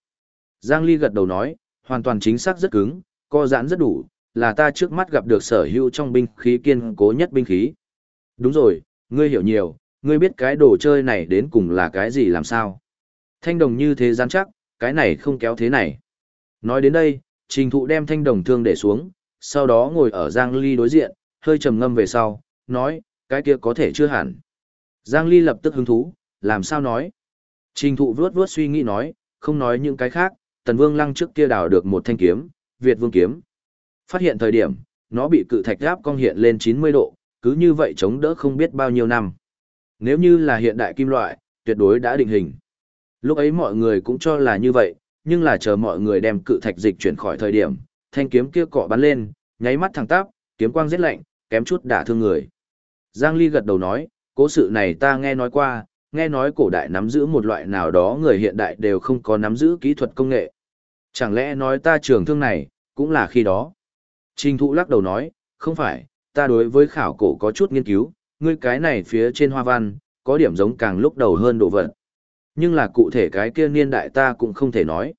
Giang Ly gật đầu nói, hoàn toàn chính xác rất cứng, co giãn rất đủ, là ta trước mắt gặp được sở hữu trong binh khí kiên cố nhất binh khí. Đúng rồi, ngươi hiểu nhiều, ngươi biết cái đồ chơi này đến cùng là cái gì làm sao. Thanh đồng như thế rắn chắc, cái này không kéo thế này. Nói đến đây, trình thụ đem thanh đồng thương để xuống, sau đó ngồi ở Giang Ly đối diện, hơi trầm ngâm về sau, nói, cái kia có thể chưa hẳn. Giang Ly lập tức hứng thú, làm sao nói. Trình thụ vuốt vuốt suy nghĩ nói, không nói những cái khác, tần vương lăng trước kia đào được một thanh kiếm, Việt vương kiếm. Phát hiện thời điểm, nó bị cự thạch giáp cong hiện lên 90 độ, cứ như vậy chống đỡ không biết bao nhiêu năm. Nếu như là hiện đại kim loại, tuyệt đối đã định hình. Lúc ấy mọi người cũng cho là như vậy, nhưng là chờ mọi người đem cự thạch dịch chuyển khỏi thời điểm, thanh kiếm kia cọ bắn lên, nháy mắt thẳng tắp, kiếm quang rất lạnh, kém chút đả thương người. Giang Ly gật đầu nói, cố sự này ta nghe nói qua, nghe nói cổ đại nắm giữ một loại nào đó người hiện đại đều không có nắm giữ kỹ thuật công nghệ. Chẳng lẽ nói ta trường thương này, cũng là khi đó. Trình thụ lắc đầu nói, không phải, ta đối với khảo cổ có chút nghiên cứu, ngươi cái này phía trên hoa văn, có điểm giống càng lúc đầu hơn đồ vật. Nhưng là cụ thể cái kia niên đại ta cũng không thể nói.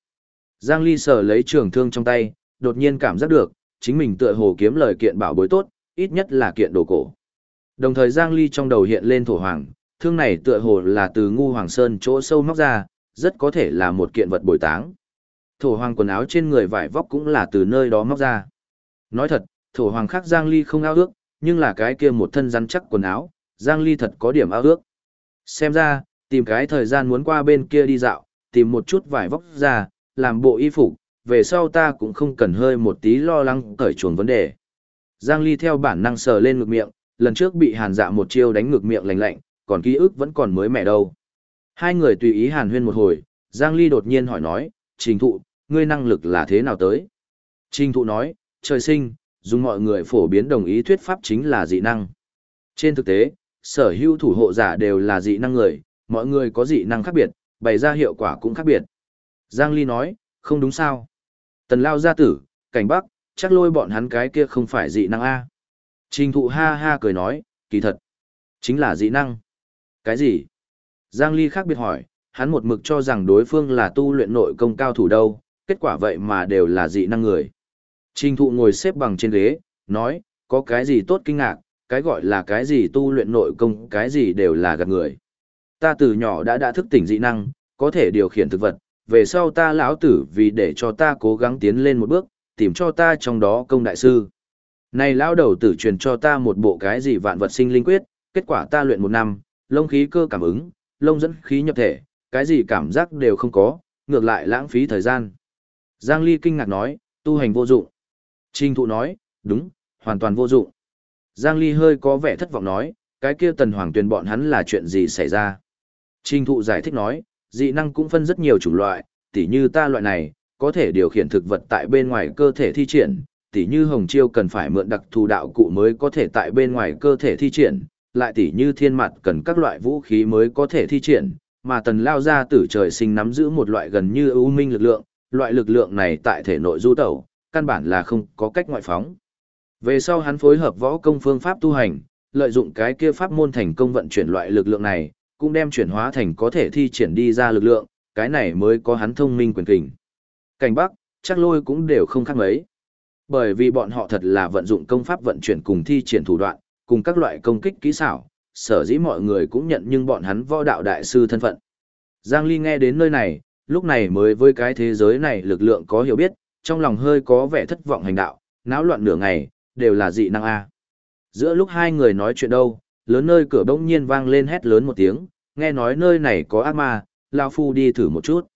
Giang Ly sờ lấy trường thương trong tay, đột nhiên cảm giác được, chính mình tựa hồ kiếm lời kiện bảo bối tốt, ít nhất là kiện đồ cổ. Đồng thời Giang Ly trong đầu hiện lên thổ hoàng, thương này tựa hồ là từ ngu hoàng sơn chỗ sâu móc ra, rất có thể là một kiện vật bồi táng. Thổ hoàng quần áo trên người vải vóc cũng là từ nơi đó móc ra. Nói thật, thổ hoàng khác Giang Ly không ao ước, nhưng là cái kia một thân rắn chắc quần áo, Giang Ly thật có điểm ao ước. Xem ra, tìm cái thời gian muốn qua bên kia đi dạo, tìm một chút vải vóc ra, làm bộ y phục, về sau ta cũng không cần hơi một tí lo lắng cởi chuồng vấn đề. Giang Ly theo bản năng sờ lên ngực miệng, lần trước bị hàn dạ một chiêu đánh ngực miệng lạnh lạnh, còn ký ức vẫn còn mới mẻ đâu. Hai người tùy ý hàn huyên một hồi, Giang Ly đột nhiên hỏi nói, trình thụ, ngươi năng lực là thế nào tới? Trình thụ nói, trời sinh, dùng mọi người phổ biến đồng ý thuyết pháp chính là dị năng. Trên thực tế, sở hữu thủ hộ giả đều là dị năng người, mọi người có dị năng khác biệt, bày ra hiệu quả cũng khác biệt. Giang Ly nói, không đúng sao. Tần lao gia tử, cảnh bắc, chắc lôi bọn hắn cái kia không phải dị năng A. Trình thụ ha ha cười nói, kỳ thật. Chính là dị năng. Cái gì? Giang Ly khác biệt hỏi, hắn một mực cho rằng đối phương là tu luyện nội công cao thủ đâu, kết quả vậy mà đều là dị năng người. Trình thụ ngồi xếp bằng trên ghế, nói, có cái gì tốt kinh ngạc, cái gọi là cái gì tu luyện nội công, cái gì đều là gạt người. Ta từ nhỏ đã đã thức tỉnh dị năng, có thể điều khiển thực vật, về sau ta lão tử vì để cho ta cố gắng tiến lên một bước, tìm cho ta trong đó công đại sư. Này lão đầu tử truyền cho ta một bộ cái gì vạn vật sinh linh quyết, kết quả ta luyện một năm, lông khí cơ cảm ứng, lông dẫn khí nhập thể, cái gì cảm giác đều không có, ngược lại lãng phí thời gian. Giang Ly kinh ngạc nói, tu hành vô dụng. Trình thụ nói, đúng, hoàn toàn vô dụng. Giang Ly hơi có vẻ thất vọng nói, cái kia tần hoàng tuyển bọn hắn là chuyện gì xảy ra. Trình thụ giải thích nói, dị năng cũng phân rất nhiều chủng loại, tỉ như ta loại này, có thể điều khiển thực vật tại bên ngoài cơ thể thi triển, tỉ như hồng chiêu cần phải mượn đặc thù đạo cụ mới có thể tại bên ngoài cơ thể thi triển, lại tỉ như thiên mặt cần các loại vũ khí mới có thể thi triển, mà tần lao ra tử trời sinh nắm giữ một loại gần như ưu minh lực lượng, loại lực lượng này tại thể nội du tẩu, căn bản là không có cách ngoại phóng. Về sau hắn phối hợp võ công phương pháp tu hành, lợi dụng cái kia pháp môn thành công vận chuyển loại lực lượng này, cũng đem chuyển hóa thành có thể thi triển đi ra lực lượng, cái này mới có hắn thông minh quyền kình. Cảnh Bắc, chắc lôi cũng đều không khác mấy. Bởi vì bọn họ thật là vận dụng công pháp vận chuyển cùng thi triển thủ đoạn, cùng các loại công kích kỹ xảo, sở dĩ mọi người cũng nhận nhưng bọn hắn võ đạo đại sư thân phận. Giang Ly nghe đến nơi này, lúc này mới với cái thế giới này lực lượng có hiểu biết, trong lòng hơi có vẻ thất vọng hành đạo, náo loạn nửa ngày, đều là dị năng A. Giữa lúc hai người nói chuyện đâu, lớn nơi cửa bỗng nhiên vang lên hét lớn một tiếng, nghe nói nơi này có ác ma, lao phu đi thử một chút.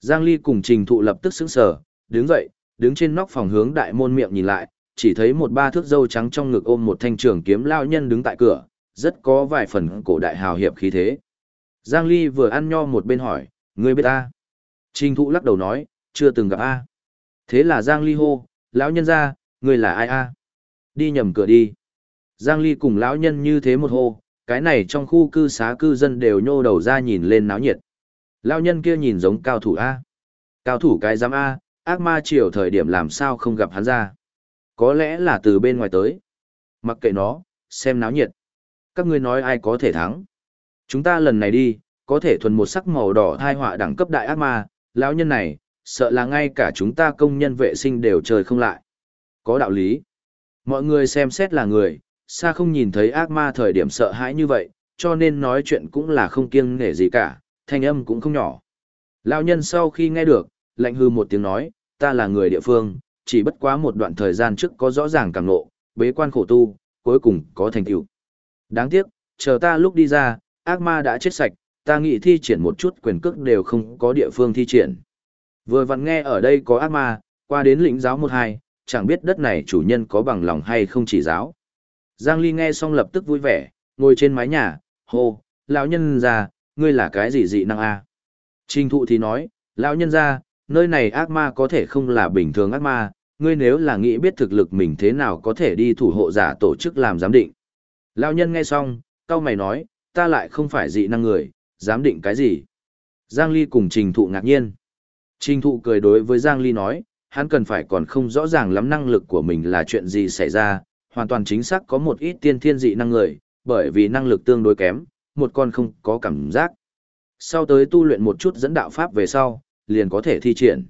Giang Ly cùng trình thụ lập tức sững sờ, đứng dậy, đứng trên nóc phòng hướng đại môn miệng nhìn lại, chỉ thấy một ba thước dâu trắng trong ngực ôm một thanh trường kiếm lao nhân đứng tại cửa, rất có vài phần cổ đại hào hiệp khí thế. Giang Ly vừa ăn nho một bên hỏi, ngươi biết ta? Trình thụ lắc đầu nói, chưa từng gặp A. Thế là Giang Ly hô, lão nhân ra, người là ai A? Đi nhầm cửa đi. Giang Ly cùng lão nhân như thế một hô, cái này trong khu cư xá cư dân đều nhô đầu ra nhìn lên náo nhiệt. Lão nhân kia nhìn giống cao thủ A. Cao thủ cái giám A, ác ma chiều thời điểm làm sao không gặp hắn ra. Có lẽ là từ bên ngoài tới. Mặc kệ nó, xem náo nhiệt. Các ngươi nói ai có thể thắng. Chúng ta lần này đi, có thể thuần một sắc màu đỏ thai họa đẳng cấp đại ác ma, lão nhân này, sợ là ngay cả chúng ta công nhân vệ sinh đều trời không lại. Có đạo lý. Mọi người xem xét là người, xa không nhìn thấy ác ma thời điểm sợ hãi như vậy, cho nên nói chuyện cũng là không kiêng nể gì cả, thanh âm cũng không nhỏ. Lão nhân sau khi nghe được, lạnh hư một tiếng nói, ta là người địa phương, chỉ bất quá một đoạn thời gian trước có rõ ràng càng nộ, bế quan khổ tu, cuối cùng có thành tựu. Đáng tiếc, chờ ta lúc đi ra, ác ma đã chết sạch, ta nghĩ thi triển một chút quyền cước đều không có địa phương thi triển. Vừa vặn nghe ở đây có ác ma, qua đến lĩnh giáo một hai, chẳng biết đất này chủ nhân có bằng lòng hay không chỉ giáo. Giang Ly nghe xong lập tức vui vẻ, ngồi trên mái nhà, hô, lão nhân ra, ngươi là cái gì dị năng a? Trình thụ thì nói, lão nhân ra, nơi này ác ma có thể không là bình thường ác ma, ngươi nếu là nghĩ biết thực lực mình thế nào có thể đi thủ hộ giả tổ chức làm giám định. Lão nhân nghe xong, cao mày nói, ta lại không phải dị năng người, dám định cái gì? Giang Ly cùng trình thụ ngạc nhiên. Trình thụ cười đối với Giang Ly nói, hắn cần phải còn không rõ ràng lắm năng lực của mình là chuyện gì xảy ra, hoàn toàn chính xác có một ít tiên thiên dị năng người, bởi vì năng lực tương đối kém, một con không có cảm giác. Sau tới tu luyện một chút dẫn đạo pháp về sau, liền có thể thi triển.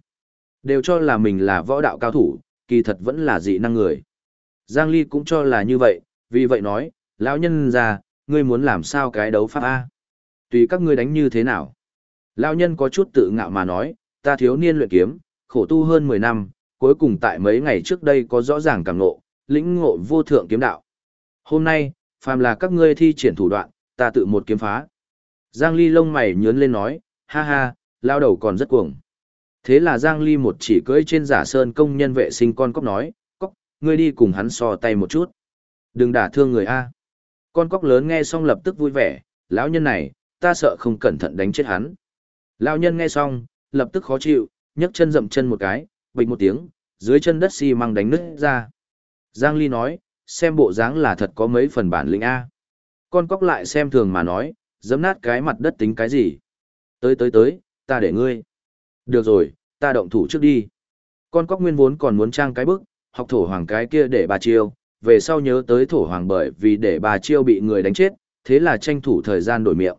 Đều cho là mình là võ đạo cao thủ, kỳ thật vẫn là dị năng người. Giang Ly cũng cho là như vậy, vì vậy nói, lão nhân già, ngươi muốn làm sao cái đấu pháp A. Tùy các ngươi đánh như thế nào. Lão nhân có chút tự ngạo mà nói, ta thiếu niên luyện kiếm, khổ tu hơn 10 năm, cuối cùng tại mấy ngày trước đây có rõ ràng cảm ngộ, lĩnh ngộ vô thượng kiếm đạo. Hôm nay, phàm là các ngươi thi triển thủ đoạn, ta tự một kiếm phá. Giang Ly lông mày nhướng lên nói, ha ha, lao đầu còn rất cuồng. Thế là Giang Ly một chỉ cưỡi trên giả sơn công nhân vệ sinh con cóc nói, cóc, ngươi đi cùng hắn so tay một chút. Đừng đả thương người A. Con cóc lớn nghe xong lập tức vui vẻ, lão nhân này, ta sợ không cẩn thận đánh chết hắn. Lão nhân nghe xong, lập tức khó chịu, nhấc chân dậm chân một cái, bịch một tiếng, dưới chân đất xi măng đánh nứt ra. Giang Ly nói, xem bộ dáng là thật có mấy phần bản lĩnh A. Con cóc lại xem thường mà nói, dẫm nát cái mặt đất tính cái gì. Tới tới tới, ta để ngươi. Được rồi, ta động thủ trước đi. Con cóc nguyên vốn còn muốn trang cái bức, học thổ hoàng cái kia để bà chiêu, về sau nhớ tới thổ hoàng bởi vì để bà chiêu bị người đánh chết, thế là tranh thủ thời gian đổi miệng.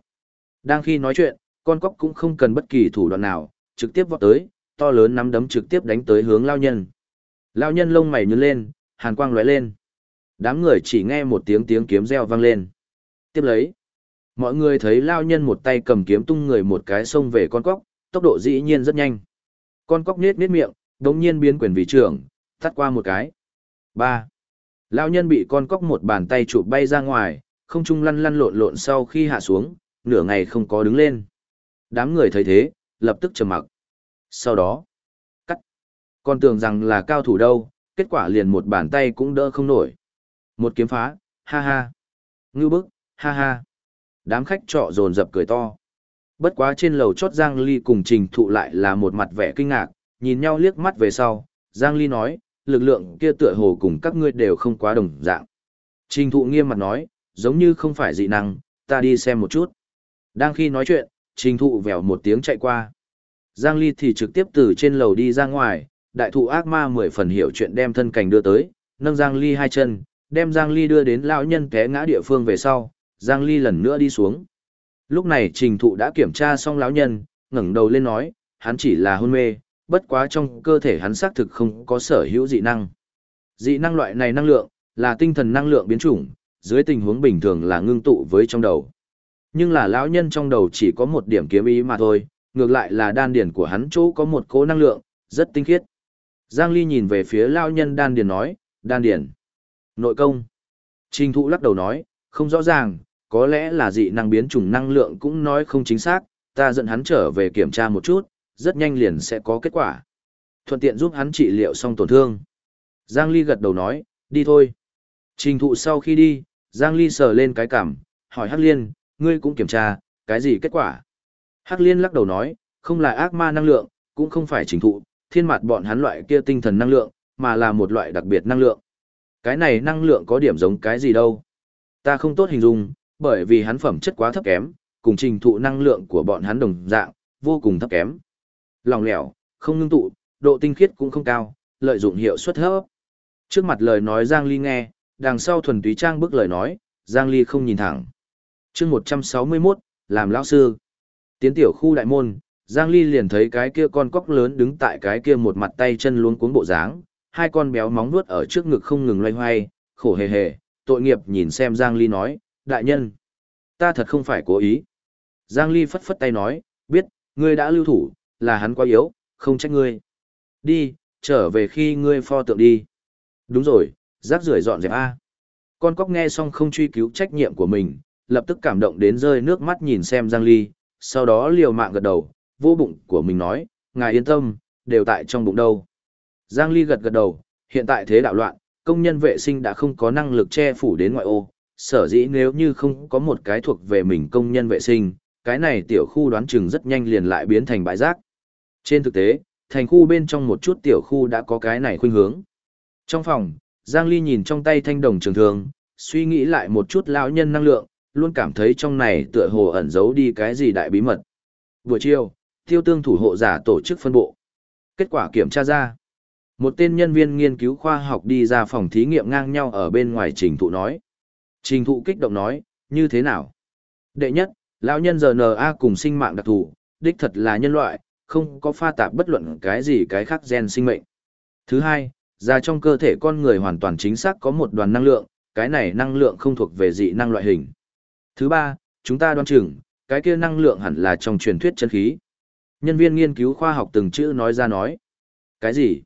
Đang khi nói chuyện, con cóc cũng không cần bất kỳ thủ đoạn nào, trực tiếp vọt tới, to lớn nắm đấm trực tiếp đánh tới hướng lao nhân. Lao nhân lông mày nhướng lên, hàn quang lóe lên. Đám người chỉ nghe một tiếng tiếng kiếm reo vang lên. Tiếp lấy, mọi người thấy lao nhân một tay cầm kiếm tung người một cái xông về con cóc, tốc độ dĩ nhiên rất nhanh. Con cóc nết nết miệng, đống nhiên biến quyền vị trưởng, thắt qua một cái. ba Lao nhân bị con cóc một bàn tay chụp bay ra ngoài, không trung lăn lăn lộn lộn sau khi hạ xuống, nửa ngày không có đứng lên. Đám người thấy thế, lập tức trầm mặc. Sau đó, cắt. Còn tưởng rằng là cao thủ đâu, kết quả liền một bàn tay cũng đỡ không nổi. Một kiếm phá, ha ha. Ngư bức, ha ha. Đám khách trọ dồn dập cười to. Bất quá trên lầu chót Giang Ly cùng trình thụ lại là một mặt vẻ kinh ngạc, nhìn nhau liếc mắt về sau. Giang Ly nói, lực lượng kia tựa hồ cùng các ngươi đều không quá đồng dạng. Trình thụ nghiêm mặt nói, giống như không phải dị năng, ta đi xem một chút. Đang khi nói chuyện, trình thụ vèo một tiếng chạy qua. Giang Ly thì trực tiếp từ trên lầu đi ra ngoài, đại thụ ác ma mười phần hiểu chuyện đem thân cảnh đưa tới, nâng Giang Ly hai chân, đem Giang Ly đưa đến lão nhân té ngã địa phương về sau, Giang Ly lần nữa đi xuống. Lúc này trình thụ đã kiểm tra xong lão nhân, ngẩng đầu lên nói, hắn chỉ là hôn mê, bất quá trong cơ thể hắn xác thực không có sở hữu dị năng. Dị năng loại này năng lượng, là tinh thần năng lượng biến chủng, dưới tình huống bình thường là ngưng tụ với trong đầu. Nhưng là lão nhân trong đầu chỉ có một điểm kiếm ý mà thôi, ngược lại là đan điền của hắn chỗ có một cỗ năng lượng, rất tinh khiết. Giang Ly nhìn về phía lão nhân đan điền nói, đan điền. Nội công. Trình thụ lắc đầu nói, không rõ ràng, có lẽ là dị năng biến chủng năng lượng cũng nói không chính xác, ta dẫn hắn trở về kiểm tra một chút, rất nhanh liền sẽ có kết quả. Thuận tiện giúp hắn trị liệu xong tổn thương. Giang Ly gật đầu nói, đi thôi. Trình thụ sau khi đi, Giang Ly sờ lên cái cảm, hỏi Hắc Liên, ngươi cũng kiểm tra, cái gì kết quả? Hắc Liên lắc đầu nói, không là ác ma năng lượng, cũng không phải trình thụ, thiên mặt bọn hắn loại kia tinh thần năng lượng, mà là một loại đặc biệt năng lượng. Cái này năng lượng có điểm giống cái gì đâu? Ta không tốt hình dung, bởi vì hắn phẩm chất quá thấp kém, cùng trình thụ năng lượng của bọn hắn đồng dạng, vô cùng thấp kém. Lòng lẻo, không ngưng tụ, độ tinh khiết cũng không cao, lợi dụng hiệu suất thấp. Trước mặt lời nói Giang Ly nghe, đằng sau thuần túy trang bức lời nói, Giang Ly không nhìn thẳng chương 161, làm lão sư. Tiến tiểu khu đại môn, Giang Ly liền thấy cái kia con cóc lớn đứng tại cái kia một mặt tay chân luống cuống bộ dáng, hai con béo móng nuốt ở trước ngực không ngừng loay hoay, khổ hề hề, tội nghiệp nhìn xem Giang Ly nói, đại nhân, ta thật không phải cố ý. Giang Ly phất phất tay nói, biết, ngươi đã lưu thủ, là hắn quá yếu, không trách ngươi. Đi, trở về khi ngươi pho tượng đi. Đúng rồi, rác rưởi dọn dẹp A. Con cóc nghe xong không truy cứu trách nhiệm của mình, lập tức cảm động đến rơi nước mắt nhìn xem Giang Ly, sau đó liều mạng gật đầu, vô bụng của mình nói, ngài yên tâm, đều tại trong bụng đâu. Giang Ly gật gật đầu, hiện tại thế đạo loạn, công nhân vệ sinh đã không có năng lực che phủ đến ngoại ô, sở dĩ nếu như không có một cái thuộc về mình công nhân vệ sinh, cái này tiểu khu đoán chừng rất nhanh liền lại biến thành bãi rác. Trên thực tế, thành khu bên trong một chút tiểu khu đã có cái này khuynh hướng. Trong phòng, Giang Ly nhìn trong tay thanh đồng trường thường, suy nghĩ lại một chút lão nhân năng lượng, luôn cảm thấy trong này tựa hồ ẩn giấu đi cái gì đại bí mật. Buổi chiều, tiêu tương thủ hộ giả tổ chức phân bộ. Kết quả kiểm tra ra. Một tên nhân viên nghiên cứu khoa học đi ra phòng thí nghiệm ngang nhau ở bên ngoài trình thụ nói. Trình thụ kích động nói, như thế nào? Đệ nhất, lão nhân RNA cùng sinh mạng đặc thù, đích thật là nhân loại, không có pha tạp bất luận cái gì cái khác gen sinh mệnh. Thứ hai, ra trong cơ thể con người hoàn toàn chính xác có một đoàn năng lượng, cái này năng lượng không thuộc về dị năng loại hình. Thứ ba, chúng ta đoán chừng, cái kia năng lượng hẳn là trong truyền thuyết chân khí. Nhân viên nghiên cứu khoa học từng chữ nói ra nói. Cái gì?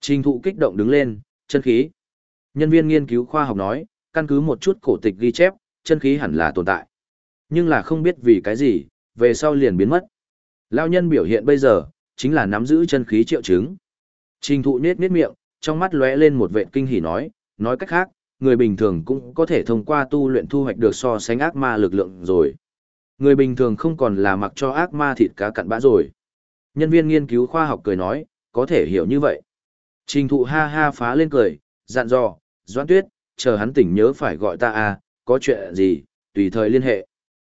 Trình thụ kích động đứng lên, chân khí. Nhân viên nghiên cứu khoa học nói, căn cứ một chút cổ tịch ghi chép, chân khí hẳn là tồn tại. Nhưng là không biết vì cái gì, về sau liền biến mất. Lao nhân biểu hiện bây giờ, chính là nắm giữ chân khí triệu chứng. Trình thụ nết nết miệng, trong mắt lóe lên một vệ kinh hỉ nói, nói cách khác, người bình thường cũng có thể thông qua tu luyện thu hoạch được so sánh ác ma lực lượng rồi. Người bình thường không còn là mặc cho ác ma thịt cá cặn bã rồi. Nhân viên nghiên cứu khoa học cười nói, có thể hiểu như vậy. Trình thụ ha ha phá lên cười, dặn dò, Doãn Tuyết, chờ hắn tỉnh nhớ phải gọi ta à, có chuyện gì, tùy thời liên hệ.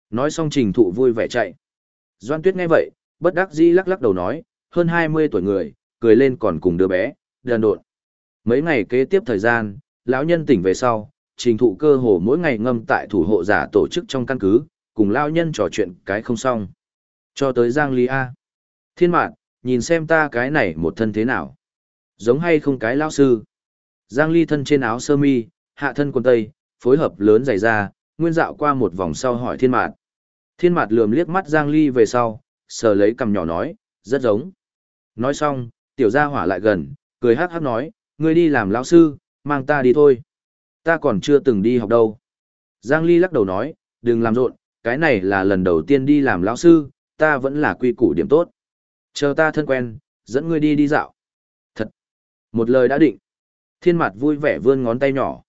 Nói xong trình thụ vui vẻ chạy. Doan Tuyết nghe vậy, bất đắc dĩ lắc lắc đầu nói, hơn 20 tuổi người, cười lên còn cùng đứa bé, đần độn. Mấy ngày kế tiếp thời gian, lão nhân tỉnh về sau, trình thụ cơ hồ mỗi ngày ngâm tại thủ hộ giả tổ chức trong căn cứ, cùng lão nhân trò chuyện cái không xong. Cho tới Giang Ly A. Thiên mạn, nhìn xem ta cái này một thân thế nào. Giống hay không cái lão sư. Giang Ly thân trên áo sơ mi, hạ thân quần tây, phối hợp lớn dày ra, nguyên dạo qua một vòng sau hỏi thiên mạn, Thiên mạn lườm liếc mắt Giang Ly về sau, sờ lấy cầm nhỏ nói, rất giống. Nói xong, tiểu gia hỏa lại gần, cười hát hát nói, ngươi đi làm lão sư, mang ta đi thôi. Ta còn chưa từng đi học đâu. Giang Ly lắc đầu nói, đừng làm rộn, cái này là lần đầu tiên đi làm lão sư, ta vẫn là quy củ điểm tốt. Chờ ta thân quen, dẫn ngươi đi đi dạo. Thật. Một lời đã định. Thiên mặt vui vẻ vươn ngón tay nhỏ.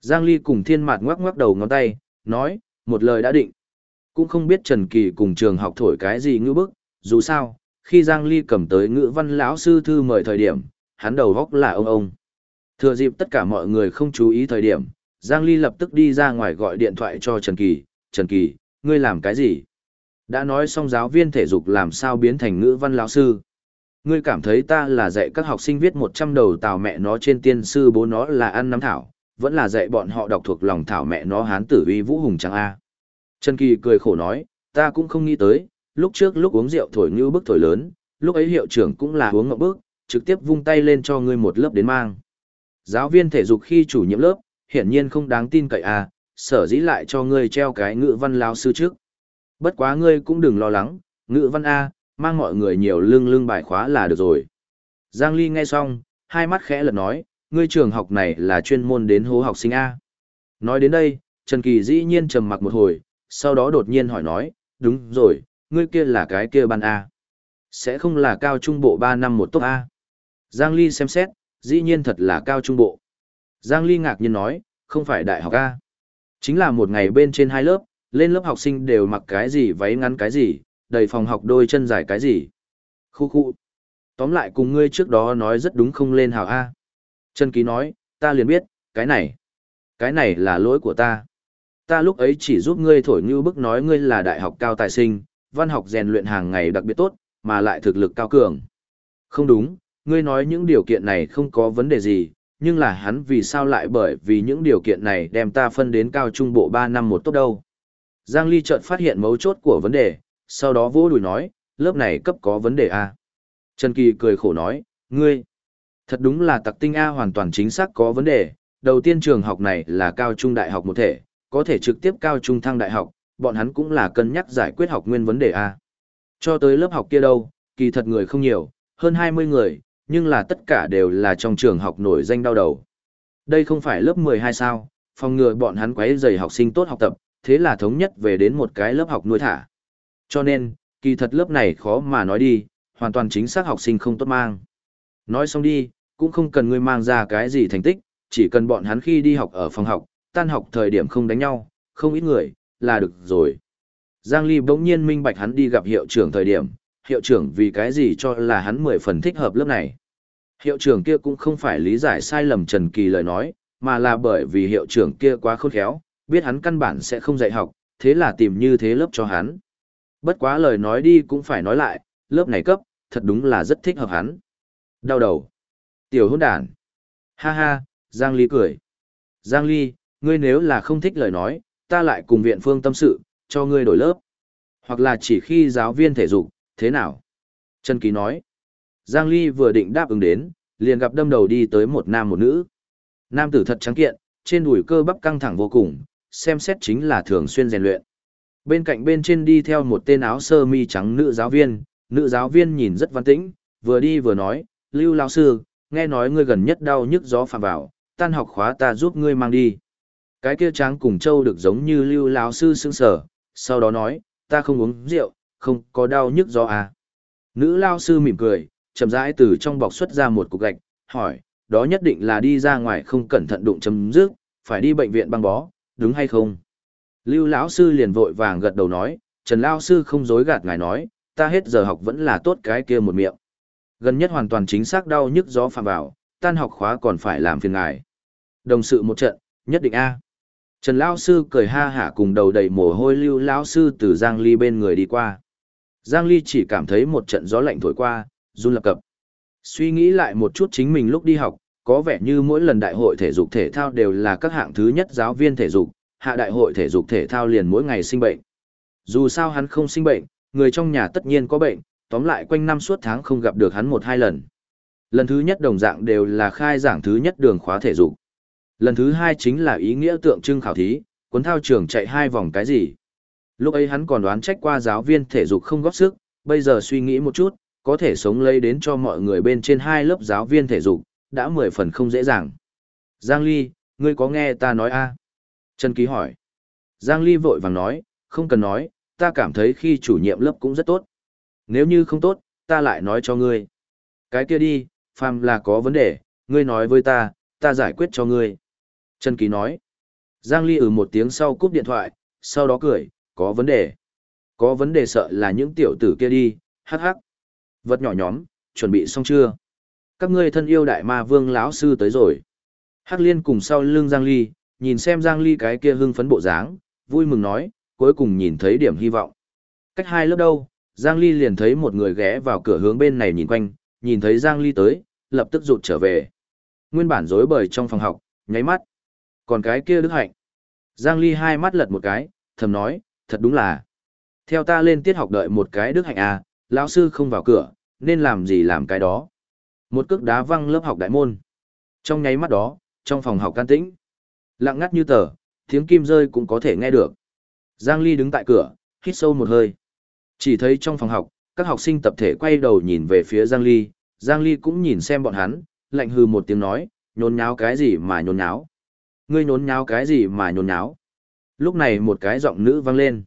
Giang Ly cùng thiên mặt ngoắc ngoắc đầu ngón tay, nói, một lời đã định. Cũng không biết Trần Kỳ cùng trường học thổi cái gì ngữ bức, dù sao, khi Giang Ly cầm tới ngữ văn lão sư thư mời thời điểm, hắn đầu góc là ông ông. Thừa dịp tất cả mọi người không chú ý thời điểm, Giang Ly lập tức đi ra ngoài gọi điện thoại cho Trần Kỳ, Trần Kỳ, ngươi làm cái gì? Đã nói xong giáo viên thể dục làm sao biến thành ngữ văn lão sư. Ngươi cảm thấy ta là dạy các học sinh viết 100 đầu tào mẹ nó trên tiên sư bố nó là ăn nắm thảo, vẫn là dạy bọn họ đọc thuộc lòng thảo mẹ nó hán tử uy vũ hùng chẳng a. Trần Kỳ cười khổ nói, ta cũng không nghĩ tới, lúc trước lúc uống rượu thổi như bức thổi lớn, lúc ấy hiệu trưởng cũng là uống ngậm bức, trực tiếp vung tay lên cho ngươi một lớp đến mang. Giáo viên thể dục khi chủ nhiệm lớp, hiển nhiên không đáng tin cậy à, sở dĩ lại cho ngươi treo cái ngữ văn lao sư trước. Bất quá ngươi cũng đừng lo lắng, ngữ văn A, mang mọi người nhiều lưng lưng bài khóa là được rồi. Giang Ly nghe xong, hai mắt khẽ lật nói, ngươi trường học này là chuyên môn đến hố học sinh A. Nói đến đây, Trần Kỳ dĩ nhiên trầm mặc một hồi, sau đó đột nhiên hỏi nói, đúng rồi, ngươi kia là cái kia ban A. Sẽ không là cao trung bộ 3 năm một tốt A. Giang Ly xem xét, dĩ nhiên thật là cao trung bộ. Giang Ly ngạc nhiên nói, không phải đại học A. Chính là một ngày bên trên hai lớp, lên lớp học sinh đều mặc cái gì váy ngắn cái gì, đầy phòng học đôi chân dài cái gì. Khu khu. Tóm lại cùng ngươi trước đó nói rất đúng không lên hào A. Trần Ký nói, ta liền biết, cái này. Cái này là lỗi của ta. Ta lúc ấy chỉ giúp ngươi thổi như bức nói ngươi là đại học cao tài sinh, văn học rèn luyện hàng ngày đặc biệt tốt, mà lại thực lực cao cường. Không đúng, ngươi nói những điều kiện này không có vấn đề gì, nhưng là hắn vì sao lại bởi vì những điều kiện này đem ta phân đến cao trung bộ 3 năm một tốt đâu. Giang Ly chợt phát hiện mấu chốt của vấn đề, sau đó vô đùi nói, lớp này cấp có vấn đề à? Trần Kỳ cười khổ nói, ngươi, thật đúng là tặc tinh A hoàn toàn chính xác có vấn đề, đầu tiên trường học này là cao trung đại học một thể, có thể trực tiếp cao trung thăng đại học, bọn hắn cũng là cân nhắc giải quyết học nguyên vấn đề A. Cho tới lớp học kia đâu, kỳ thật người không nhiều, hơn 20 người, nhưng là tất cả đều là trong trường học nổi danh đau đầu. Đây không phải lớp 12 sao, phòng ngừa bọn hắn quấy rầy học sinh tốt học tập, thế là thống nhất về đến một cái lớp học nuôi thả. Cho nên, kỳ thật lớp này khó mà nói đi, hoàn toàn chính xác học sinh không tốt mang. Nói xong đi, cũng không cần ngươi mang ra cái gì thành tích, chỉ cần bọn hắn khi đi học ở phòng học, tan học thời điểm không đánh nhau, không ít người, là được rồi. Giang Ly bỗng nhiên minh bạch hắn đi gặp hiệu trưởng thời điểm, hiệu trưởng vì cái gì cho là hắn mười phần thích hợp lớp này. Hiệu trưởng kia cũng không phải lý giải sai lầm Trần Kỳ lời nói, mà là bởi vì hiệu trưởng kia quá khôn khéo, biết hắn căn bản sẽ không dạy học, thế là tìm như thế lớp cho hắn. Bất quá lời nói đi cũng phải nói lại, lớp này cấp, thật đúng là rất thích hợp hắn. Đau đầu. Tiểu hôn đàn. Ha ha, Giang Ly cười. Giang Ly, ngươi nếu là không thích lời nói, ta lại cùng viện phương tâm sự, cho ngươi đổi lớp. Hoặc là chỉ khi giáo viên thể dục, thế nào? Trần Kỳ nói. Giang Ly vừa định đáp ứng đến, liền gặp đâm đầu đi tới một nam một nữ. Nam tử thật trắng kiện, trên đùi cơ bắp căng thẳng vô cùng, xem xét chính là thường xuyên rèn luyện. Bên cạnh bên trên đi theo một tên áo sơ mi trắng nữ giáo viên, nữ giáo viên nhìn rất văn tĩnh, vừa đi vừa nói, Lưu lão sư, nghe nói ngươi gần nhất đau nhức gió phạm vào, tan học khóa ta giúp ngươi mang đi. Cái kia tráng cùng châu được giống như Lưu lão sư sững sở, sau đó nói, ta không uống rượu, không có đau nhức do à. Nữ lao sư mỉm cười, chậm rãi từ trong bọc xuất ra một cục gạch, hỏi, đó nhất định là đi ra ngoài không cẩn thận đụng chấm dứt, phải đi bệnh viện băng bó, đúng hay không? Lưu lão sư liền vội vàng gật đầu nói, Trần lao sư không dối gạt ngài nói, ta hết giờ học vẫn là tốt cái kia một miệng. Gần nhất hoàn toàn chính xác đau nhức gió phạm vào, tan học khóa còn phải làm phiền ngài. Đồng sự một trận, nhất định a. Trần lão sư cười ha hả cùng đầu đầy mồ hôi Lưu lão sư từ Giang Ly bên người đi qua. Giang Ly chỉ cảm thấy một trận gió lạnh thổi qua, run lập cập. Suy nghĩ lại một chút chính mình lúc đi học, có vẻ như mỗi lần đại hội thể dục thể thao đều là các hạng thứ nhất giáo viên thể dục, hạ đại hội thể dục thể thao liền mỗi ngày sinh bệnh. Dù sao hắn không sinh bệnh, người trong nhà tất nhiên có bệnh, tóm lại quanh năm suốt tháng không gặp được hắn một hai lần. Lần thứ nhất đồng dạng đều là khai giảng thứ nhất đường khóa thể dục. Lần thứ hai chính là ý nghĩa tượng trưng khảo thí, cuốn thao trường chạy hai vòng cái gì. Lúc ấy hắn còn đoán trách qua giáo viên thể dục không góp sức, bây giờ suy nghĩ một chút, có thể sống lấy đến cho mọi người bên trên hai lớp giáo viên thể dục, đã mười phần không dễ dàng. Giang Ly, ngươi có nghe ta nói a? Trần Ký hỏi. Giang Ly vội vàng nói, không cần nói, ta cảm thấy khi chủ nhiệm lớp cũng rất tốt. Nếu như không tốt, ta lại nói cho ngươi. Cái kia đi, phàm là có vấn đề, ngươi nói với ta, ta giải quyết cho ngươi. Trần Ký nói. Giang Ly ừ một tiếng sau cúp điện thoại, sau đó cười, có vấn đề. Có vấn đề sợ là những tiểu tử kia đi, hắc hắc. Vật nhỏ nhóm, chuẩn bị xong chưa? Các ngươi thân yêu đại ma vương lão sư tới rồi. Hắc liên cùng sau lưng Giang Ly, nhìn xem Giang Ly cái kia hưng phấn bộ dáng, vui mừng nói, cuối cùng nhìn thấy điểm hy vọng. Cách hai lớp đâu, Giang Ly liền thấy một người ghé vào cửa hướng bên này nhìn quanh, nhìn thấy Giang Ly tới, lập tức rụt trở về. Nguyên bản rối bời trong phòng học, nháy mắt. Còn cái kia Đức Hạnh. Giang Ly hai mắt lật một cái, thầm nói, thật đúng là. Theo ta lên tiết học đợi một cái Đức Hạnh à, lão sư không vào cửa, nên làm gì làm cái đó. Một cước đá văng lớp học đại môn. Trong nháy mắt đó, trong phòng học can tĩnh. Lặng ngắt như tờ, tiếng kim rơi cũng có thể nghe được. Giang Ly đứng tại cửa, hít sâu một hơi. Chỉ thấy trong phòng học, các học sinh tập thể quay đầu nhìn về phía Giang Ly, Giang Ly cũng nhìn xem bọn hắn, lạnh hư một tiếng nói, nhốn nháo cái gì mà nhốn nháo. Ngươi nhốn nháo cái gì mà nhốn nháo. Lúc này một cái giọng nữ vang lên.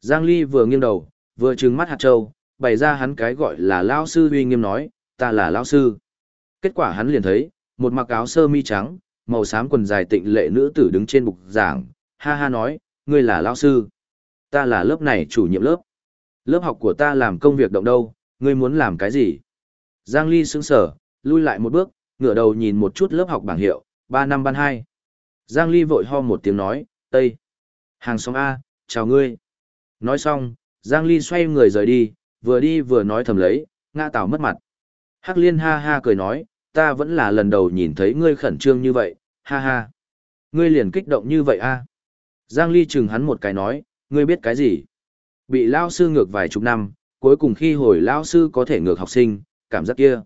Giang Ly vừa nghiêng đầu, vừa trừng mắt hạt châu, bày ra hắn cái gọi là lao sư uy nghiêm nói, ta là lao sư. Kết quả hắn liền thấy, một mặc áo sơ mi trắng, màu xám quần dài tịnh lệ nữ tử đứng trên bục giảng, ha ha nói, ngươi là lao sư. Ta là lớp này chủ nhiệm lớp. Lớp học của ta làm công việc động đâu, ngươi muốn làm cái gì? Giang Ly sững sở, lui lại một bước, ngửa đầu nhìn một chút lớp học bảng hiệu, 3 năm ban 2. Giang Ly vội ho một tiếng nói, Tây. Hàng xóm A, chào ngươi. Nói xong, Giang Ly xoay người rời đi, vừa đi vừa nói thầm lấy, ngã tảo mất mặt. Hắc Liên ha ha cười nói, ta vẫn là lần đầu nhìn thấy ngươi khẩn trương như vậy, ha ha. Ngươi liền kích động như vậy a? Giang Ly chừng hắn một cái nói, ngươi biết cái gì? Bị lao sư ngược vài chục năm, cuối cùng khi hồi lao sư có thể ngược học sinh, cảm giác kia.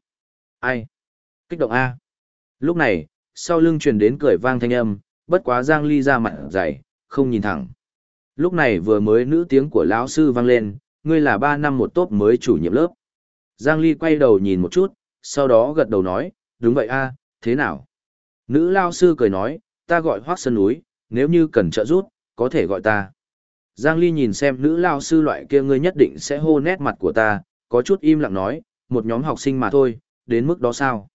Ai? Kích động a. Lúc này, sau lưng truyền đến cười vang thanh âm, bất quá Giang Ly ra mặt dày, không nhìn thẳng. Lúc này vừa mới nữ tiếng của lão sư vang lên, ngươi là 3 năm một tốt mới chủ nhiệm lớp. Giang Ly quay đầu nhìn một chút, sau đó gật đầu nói, đúng vậy a, thế nào? Nữ lao sư cười nói, ta gọi Hoác Sơn Núi, nếu như cần trợ giúp, có thể gọi ta. Giang Ly nhìn xem nữ lao sư loại kia ngươi nhất định sẽ hô nét mặt của ta, có chút im lặng nói, một nhóm học sinh mà thôi, đến mức đó sao?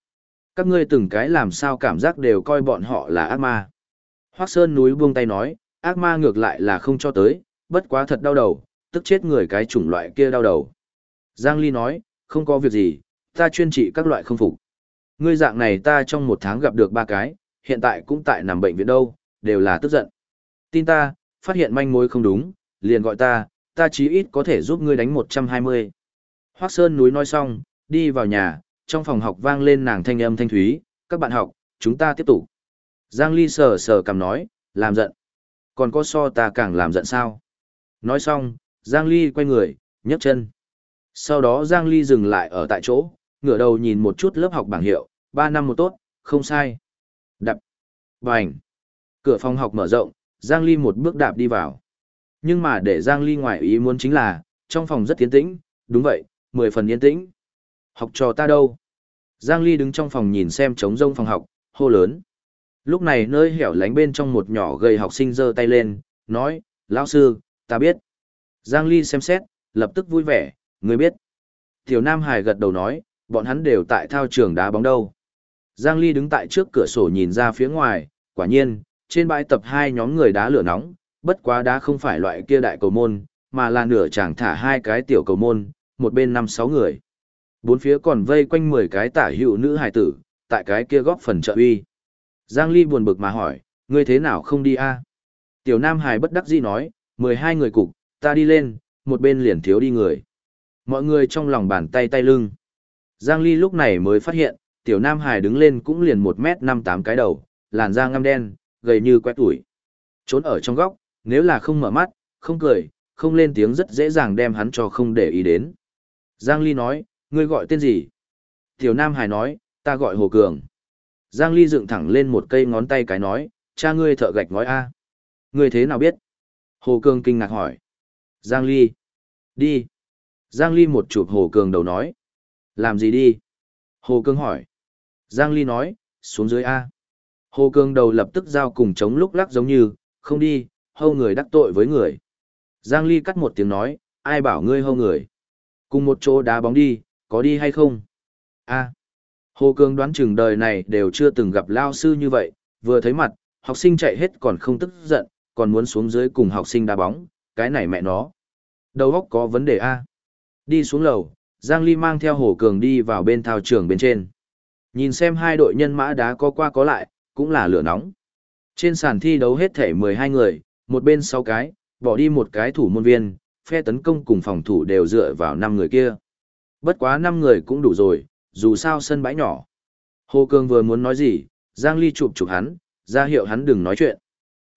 Các ngươi từng cái làm sao cảm giác đều coi bọn họ là ác ma. Hoác Sơn Núi buông tay nói, ác ma ngược lại là không cho tới, bất quá thật đau đầu, tức chết người cái chủng loại kia đau đầu. Giang Ly nói, không có việc gì, ta chuyên trị các loại không phục. Ngươi dạng này ta trong một tháng gặp được ba cái, hiện tại cũng tại nằm bệnh viện đâu, đều là tức giận. Tin ta, phát hiện manh mối không đúng, liền gọi ta, ta chí ít có thể giúp ngươi đánh 120. Hoác Sơn núi nói xong, đi vào nhà, trong phòng học vang lên nàng thanh âm thanh thúy, các bạn học, chúng ta tiếp tục. Giang Ly sờ sờ cầm nói, làm giận. Còn có so ta càng làm giận sao? Nói xong, Giang Ly quay người, nhấc chân. Sau đó Giang Ly dừng lại ở tại chỗ, ngửa đầu nhìn một chút lớp học bảng hiệu, 3 năm một tốt, không sai. Đạp. Bành. Cửa phòng học mở rộng, Giang Ly một bước đạp đi vào. Nhưng mà để Giang Ly ngoài ý muốn chính là, trong phòng rất yên tĩnh, đúng vậy, 10 phần yên tĩnh. Học trò ta đâu? Giang Ly đứng trong phòng nhìn xem trống rông phòng học, hô lớn. Lúc này nơi hẻo lánh bên trong một nhỏ gầy học sinh giơ tay lên, nói, lão sư, ta biết. Giang Ly xem xét, lập tức vui vẻ, người biết. Tiểu Nam Hải gật đầu nói, bọn hắn đều tại thao trường đá bóng đâu. Giang Ly đứng tại trước cửa sổ nhìn ra phía ngoài, quả nhiên, trên bãi tập hai nhóm người đá lửa nóng, bất quá đá không phải loại kia đại cầu môn, mà là nửa chàng thả hai cái tiểu cầu môn, một bên năm sáu người. Bốn phía còn vây quanh 10 cái tả hữu nữ hài tử, tại cái kia góp phần trợ uy. Giang Ly buồn bực mà hỏi, ngươi thế nào không đi a? Tiểu Nam Hải bất đắc dĩ nói, 12 người cục, ta đi lên, một bên liền thiếu đi người. Mọi người trong lòng bàn tay tay lưng. Giang Ly lúc này mới phát hiện, tiểu Nam Hải đứng lên cũng liền 1 mét 58 cái đầu, làn da ngăm đen, gầy như quét tuổi. Trốn ở trong góc, nếu là không mở mắt, không cười, không lên tiếng rất dễ dàng đem hắn cho không để ý đến. Giang Ly nói, ngươi gọi tên gì? Tiểu Nam Hải nói, ta gọi Hồ Cường. Giang Ly dựng thẳng lên một cây ngón tay cái nói, cha ngươi thợ gạch ngói A. Ngươi thế nào biết? Hồ Cường kinh ngạc hỏi. Giang Ly. Đi. Giang Ly một chụp Hồ Cường đầu nói. Làm gì đi? Hồ Cường hỏi. Giang Ly nói, xuống dưới A. Hồ Cường đầu lập tức giao cùng chống lúc lắc giống như, không đi, hâu người đắc tội với người. Giang Ly cắt một tiếng nói, ai bảo ngươi hâu người. Cùng một chỗ đá bóng đi, có đi hay không? A. Hồ Cường đoán chừng đời này đều chưa từng gặp lao sư như vậy, vừa thấy mặt, học sinh chạy hết còn không tức giận, còn muốn xuống dưới cùng học sinh đá bóng, cái này mẹ nó. Đầu óc có vấn đề A. Đi xuống lầu, Giang Ly mang theo Hồ Cường đi vào bên thao trường bên trên. Nhìn xem hai đội nhân mã đá có qua có lại, cũng là lửa nóng. Trên sàn thi đấu hết thể 12 người, một bên 6 cái, bỏ đi một cái thủ môn viên, phe tấn công cùng phòng thủ đều dựa vào 5 người kia. Bất quá 5 người cũng đủ rồi, dù sao sân bãi nhỏ. Hồ Cường vừa muốn nói gì, Giang Ly chụp chụp hắn, ra hiệu hắn đừng nói chuyện.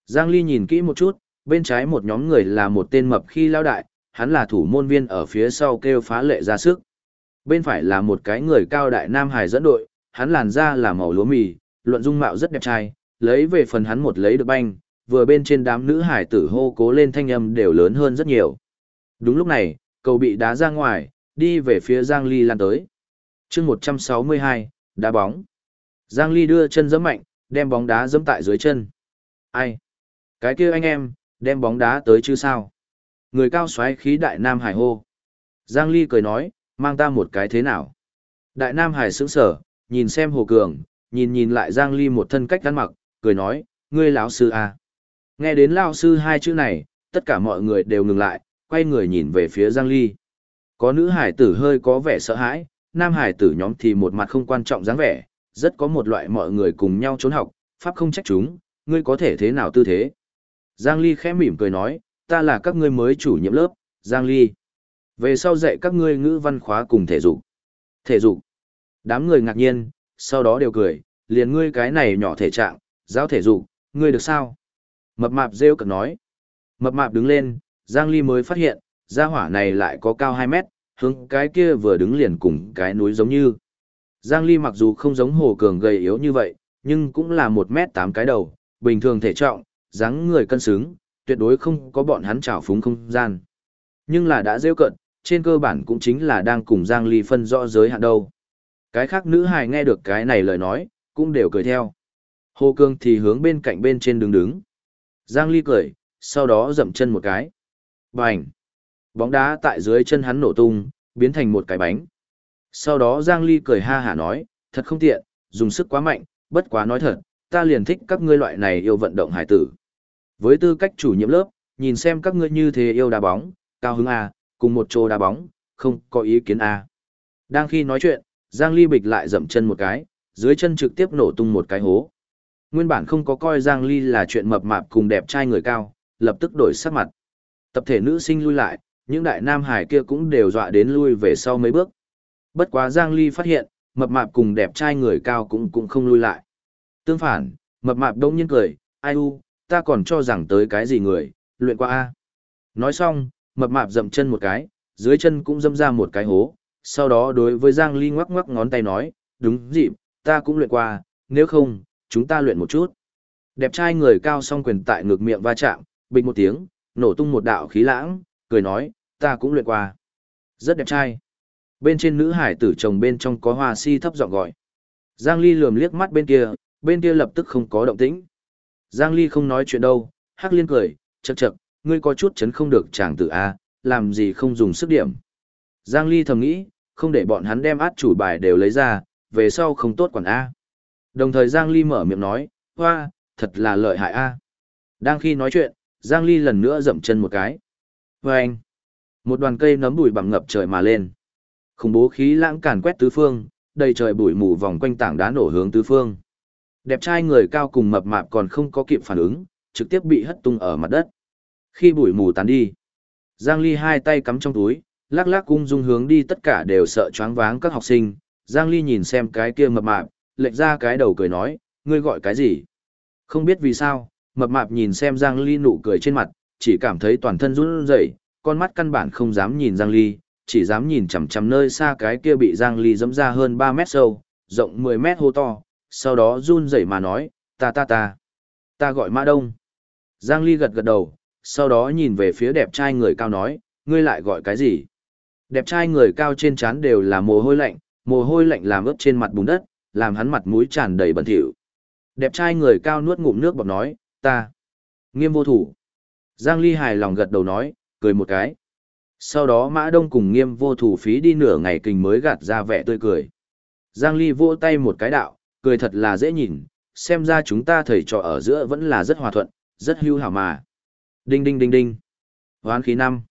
Giang Ly nhìn kỹ một chút, bên trái một nhóm người là một tên mập khi lao đại, hắn là thủ môn viên ở phía sau kêu phá lệ ra sức. Bên phải là một cái người cao đại nam hài dẫn đội, hắn làn da là màu lúa mì, luận dung mạo rất đẹp trai, lấy về phần hắn một lấy được banh, vừa bên trên đám nữ hải tử hô cố lên thanh âm đều lớn hơn rất nhiều. Đúng lúc này, cầu bị đá ra ngoài, đi về phía Giang Ly lan tới chương 162, đá bóng. Giang Ly đưa chân giẫm mạnh, đem bóng đá giẫm tại dưới chân. Ai? Cái kia anh em, đem bóng đá tới chứ sao? Người cao xoáy khí đại nam hải hô. Giang Ly cười nói, mang ta một cái thế nào? Đại nam hải sững sở, nhìn xem Hồ Cường, nhìn nhìn lại Giang Ly một thân cách ăn mặc, cười nói, ngươi lão sư à. Nghe đến lão sư hai chữ này, tất cả mọi người đều ngừng lại, quay người nhìn về phía Giang Ly. Có nữ hải tử hơi có vẻ sợ hãi, nam hải tử nhóm thì một mặt không quan trọng dáng vẻ, rất có một loại mọi người cùng nhau trốn học, pháp không trách chúng, ngươi có thể thế nào tư thế. Giang Ly khẽ mỉm cười nói, ta là các ngươi mới chủ nhiệm lớp, Giang Ly. Về sau dạy các ngươi ngữ văn khóa cùng thể dục. Thể dục. Đám người ngạc nhiên, sau đó đều cười, liền ngươi cái này nhỏ thể trạng, giáo thể dục, ngươi được sao? Mập mạp rêu cực nói. Mập mạp đứng lên, Giang Ly mới phát hiện, gia hỏa này lại có cao 2 mét, hướng cái kia vừa đứng liền cùng cái núi giống như. Giang Ly mặc dù không giống Hồ Cường gầy yếu như vậy, nhưng cũng là 1 mét 8 cái đầu, bình thường thể trọng, dáng người cân xứng, tuyệt đối không có bọn hắn trào phúng không gian. Nhưng là đã rêu cận, trên cơ bản cũng chính là đang cùng Giang Ly phân rõ giới hạn đâu. Cái khác nữ hài nghe được cái này lời nói, cũng đều cười theo. Hồ cường thì hướng bên cạnh bên trên đứng đứng. Giang Ly cười, sau đó dậm chân một cái. Bành! Bóng đá tại dưới chân hắn nổ tung, biến thành một cái bánh. Sau đó Giang Ly cười ha hả nói, thật không tiện, dùng sức quá mạnh, bất quá nói thật, ta liền thích các ngươi loại này yêu vận động hải tử. Với tư cách chủ nhiệm lớp, nhìn xem các ngươi như thế yêu đá bóng, cao hứng A, cùng một chỗ đá bóng, không có ý kiến A. Đang khi nói chuyện, Giang Ly bịch lại dậm chân một cái, dưới chân trực tiếp nổ tung một cái hố. Nguyên bản không có coi Giang Ly là chuyện mập mạp cùng đẹp trai người cao, lập tức đổi sắc mặt. Tập thể nữ sinh lui lại, những đại nam hải kia cũng đều dọa đến lui về sau mấy bước. Bất quá Giang Ly phát hiện, mập mạp cùng đẹp trai người cao cũng cũng không lui lại. Tương phản, mập mạp đông nhiên cười, ai u, ta còn cho rằng tới cái gì người, luyện qua A. Nói xong, mập mạp dậm chân một cái, dưới chân cũng dâm ra một cái hố, sau đó đối với Giang Ly ngoắc ngoắc ngón tay nói, đúng dịp, ta cũng luyện qua, nếu không, chúng ta luyện một chút. Đẹp trai người cao song quyền tại ngược miệng va chạm, bình một tiếng, nổ tung một đạo khí lãng, cười nói, ta cũng luyện qua. Rất đẹp trai. Bên trên nữ hải tử chồng bên trong có hoa si thấp giọng gọi. Giang Ly lườm liếc mắt bên kia, bên kia lập tức không có động tĩnh. Giang Ly không nói chuyện đâu, Hắc Liên cười, chậc chậc, ngươi có chút chấn không được chàng tử A, làm gì không dùng sức điểm. Giang Ly thầm nghĩ, không để bọn hắn đem át chủ bài đều lấy ra, về sau không tốt quản A. Đồng thời Giang Ly mở miệng nói, hoa, thật là lợi hại A. Đang khi nói chuyện, Giang Ly lần nữa dậm chân một cái. Và anh, một đoàn cây nấm bụi bằng ngập trời mà lên. Khủng bố khí lãng càn quét tứ phương, đầy trời bụi mù vòng quanh tảng đá nổ hướng tứ phương. Đẹp trai người cao cùng mập mạp còn không có kịp phản ứng, trực tiếp bị hất tung ở mặt đất. Khi bụi mù tán đi, Giang Ly hai tay cắm trong túi, lắc lắc cung dung hướng đi tất cả đều sợ choáng váng các học sinh. Giang Ly nhìn xem cái kia mập mạp, lệch ra cái đầu cười nói, ngươi gọi cái gì? Không biết vì sao, mập mạp nhìn xem Giang Ly nụ cười trên mặt, chỉ cảm thấy toàn thân run rẩy, con mắt căn bản không dám nhìn Giang Ly, chỉ dám nhìn chằm chằm nơi xa cái kia bị Giang Ly dẫm ra hơn 3 mét sâu, rộng 10 mét hô to, sau đó run rẩy mà nói, ta ta ta, ta gọi Mã Đông. Giang Ly gật gật đầu, sau đó nhìn về phía đẹp trai người cao nói, ngươi lại gọi cái gì? Đẹp trai người cao trên trán đều là mồ hôi lạnh, mồ hôi lạnh làm ướt trên mặt bùn đất, làm hắn mặt mũi tràn đầy bẩn thỉu. Đẹp trai người cao nuốt ngụm nước bọt nói, ta, nghiêm vô thủ. Giang Ly hài lòng gật đầu nói, cười một cái. Sau đó Mã Đông cùng nghiêm vô thủ phí đi nửa ngày kình mới gạt ra vẻ tươi cười. Giang Ly vỗ tay một cái đạo, cười thật là dễ nhìn, xem ra chúng ta thầy trò ở giữa vẫn là rất hòa thuận, rất hưu hảo mà. Đinh đinh đinh đinh. Hoán khí 5.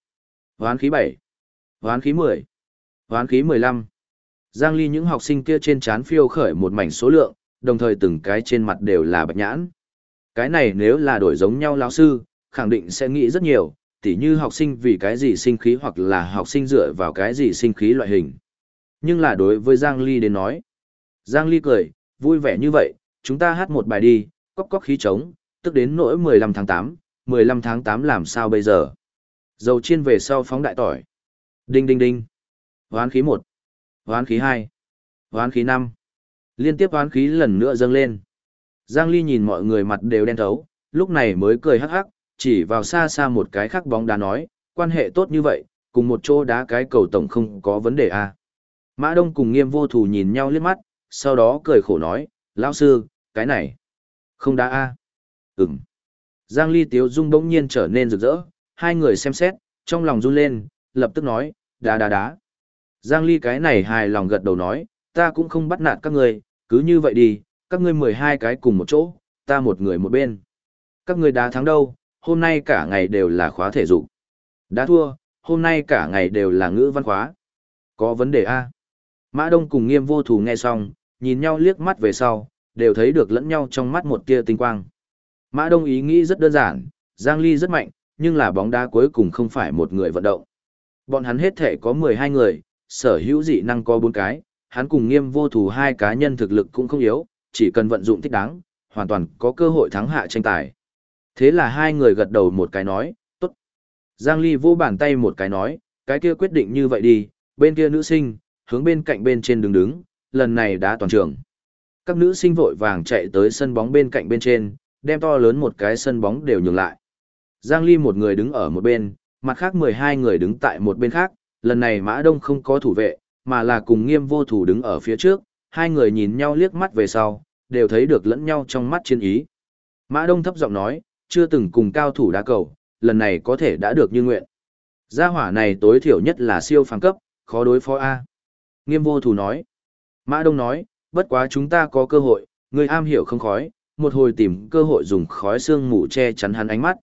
Hoán khí 7. Hoán khí 10. Hoán khí 15. Giang Ly những học sinh kia trên chán phiêu khởi một mảnh số lượng, đồng thời từng cái trên mặt đều là bạch nhãn. Cái này nếu là đổi giống nhau lão sư, khẳng định sẽ nghĩ rất nhiều, tỉ như học sinh vì cái gì sinh khí hoặc là học sinh dựa vào cái gì sinh khí loại hình. Nhưng là đối với Giang Ly đến nói. Giang Ly cười, vui vẻ như vậy, chúng ta hát một bài đi, cóc cóc khí trống, tức đến nỗi 15 tháng 8, 15 tháng 8 làm sao bây giờ? Dầu chiên về sau phóng đại tỏi. Đinh đinh đinh. Hoán khí 1. Hoán khí 2. Hoán khí 5. Liên tiếp hoán khí lần nữa dâng lên. Giang Ly nhìn mọi người mặt đều đen thấu, lúc này mới cười hắc hắc, chỉ vào xa xa một cái khác bóng đá nói, quan hệ tốt như vậy, cùng một chỗ đá cái cầu tổng không có vấn đề à. Mã Đông cùng nghiêm vô thủ nhìn nhau liếc mắt, sau đó cười khổ nói, lão sư, cái này, không đá a à. Ừm. Giang Ly Tiếu Dung bỗng nhiên trở nên rực rỡ, hai người xem xét, trong lòng run lên, lập tức nói, đá đá đá. Giang Ly cái này hài lòng gật đầu nói, ta cũng không bắt nạt các người, cứ như vậy đi, các ngươi 12 cái cùng một chỗ, ta một người một bên. Các ngươi đá thắng đâu, hôm nay cả ngày đều là khóa thể dục. đã thua, hôm nay cả ngày đều là ngữ văn khóa. Có vấn đề a? Mã Đông cùng Nghiêm Vô Thù nghe xong, nhìn nhau liếc mắt về sau, đều thấy được lẫn nhau trong mắt một tia tinh quang. Mã Đông ý nghĩ rất đơn giản, Giang Ly rất mạnh, nhưng là bóng đá cuối cùng không phải một người vận động. Bọn hắn hết thể có 12 người, sở hữu dị năng có 4 cái, hắn cùng Nghiêm Vô Thù hai cá nhân thực lực cũng không yếu, chỉ cần vận dụng thích đáng, hoàn toàn có cơ hội thắng hạ tranh tài. Thế là hai người gật đầu một cái nói, tốt. Giang Ly vô bàn tay một cái nói, cái kia quyết định như vậy đi, bên kia nữ sinh, hướng bên cạnh bên trên đứng đứng, lần này đã toàn trường. Các nữ sinh vội vàng chạy tới sân bóng bên cạnh bên trên, đem to lớn một cái sân bóng đều nhường lại. Giang Ly một người đứng ở một bên, mặt khác 12 người đứng tại một bên khác, lần này Mã Đông không có thủ vệ, mà là cùng nghiêm vô thủ đứng ở phía trước, hai người nhìn nhau liếc mắt về sau, đều thấy được lẫn nhau trong mắt chiến ý. Mã Đông thấp giọng nói, chưa từng cùng cao thủ đá cầu, lần này có thể đã được như nguyện. Gia hỏa này tối thiểu nhất là siêu phàm cấp, khó đối phó A. Nghiêm vô thủ nói. Mã Đông nói, bất quá chúng ta có cơ hội, người am hiểu không khói, một hồi tìm cơ hội dùng khói xương mù che chắn hắn ánh mắt.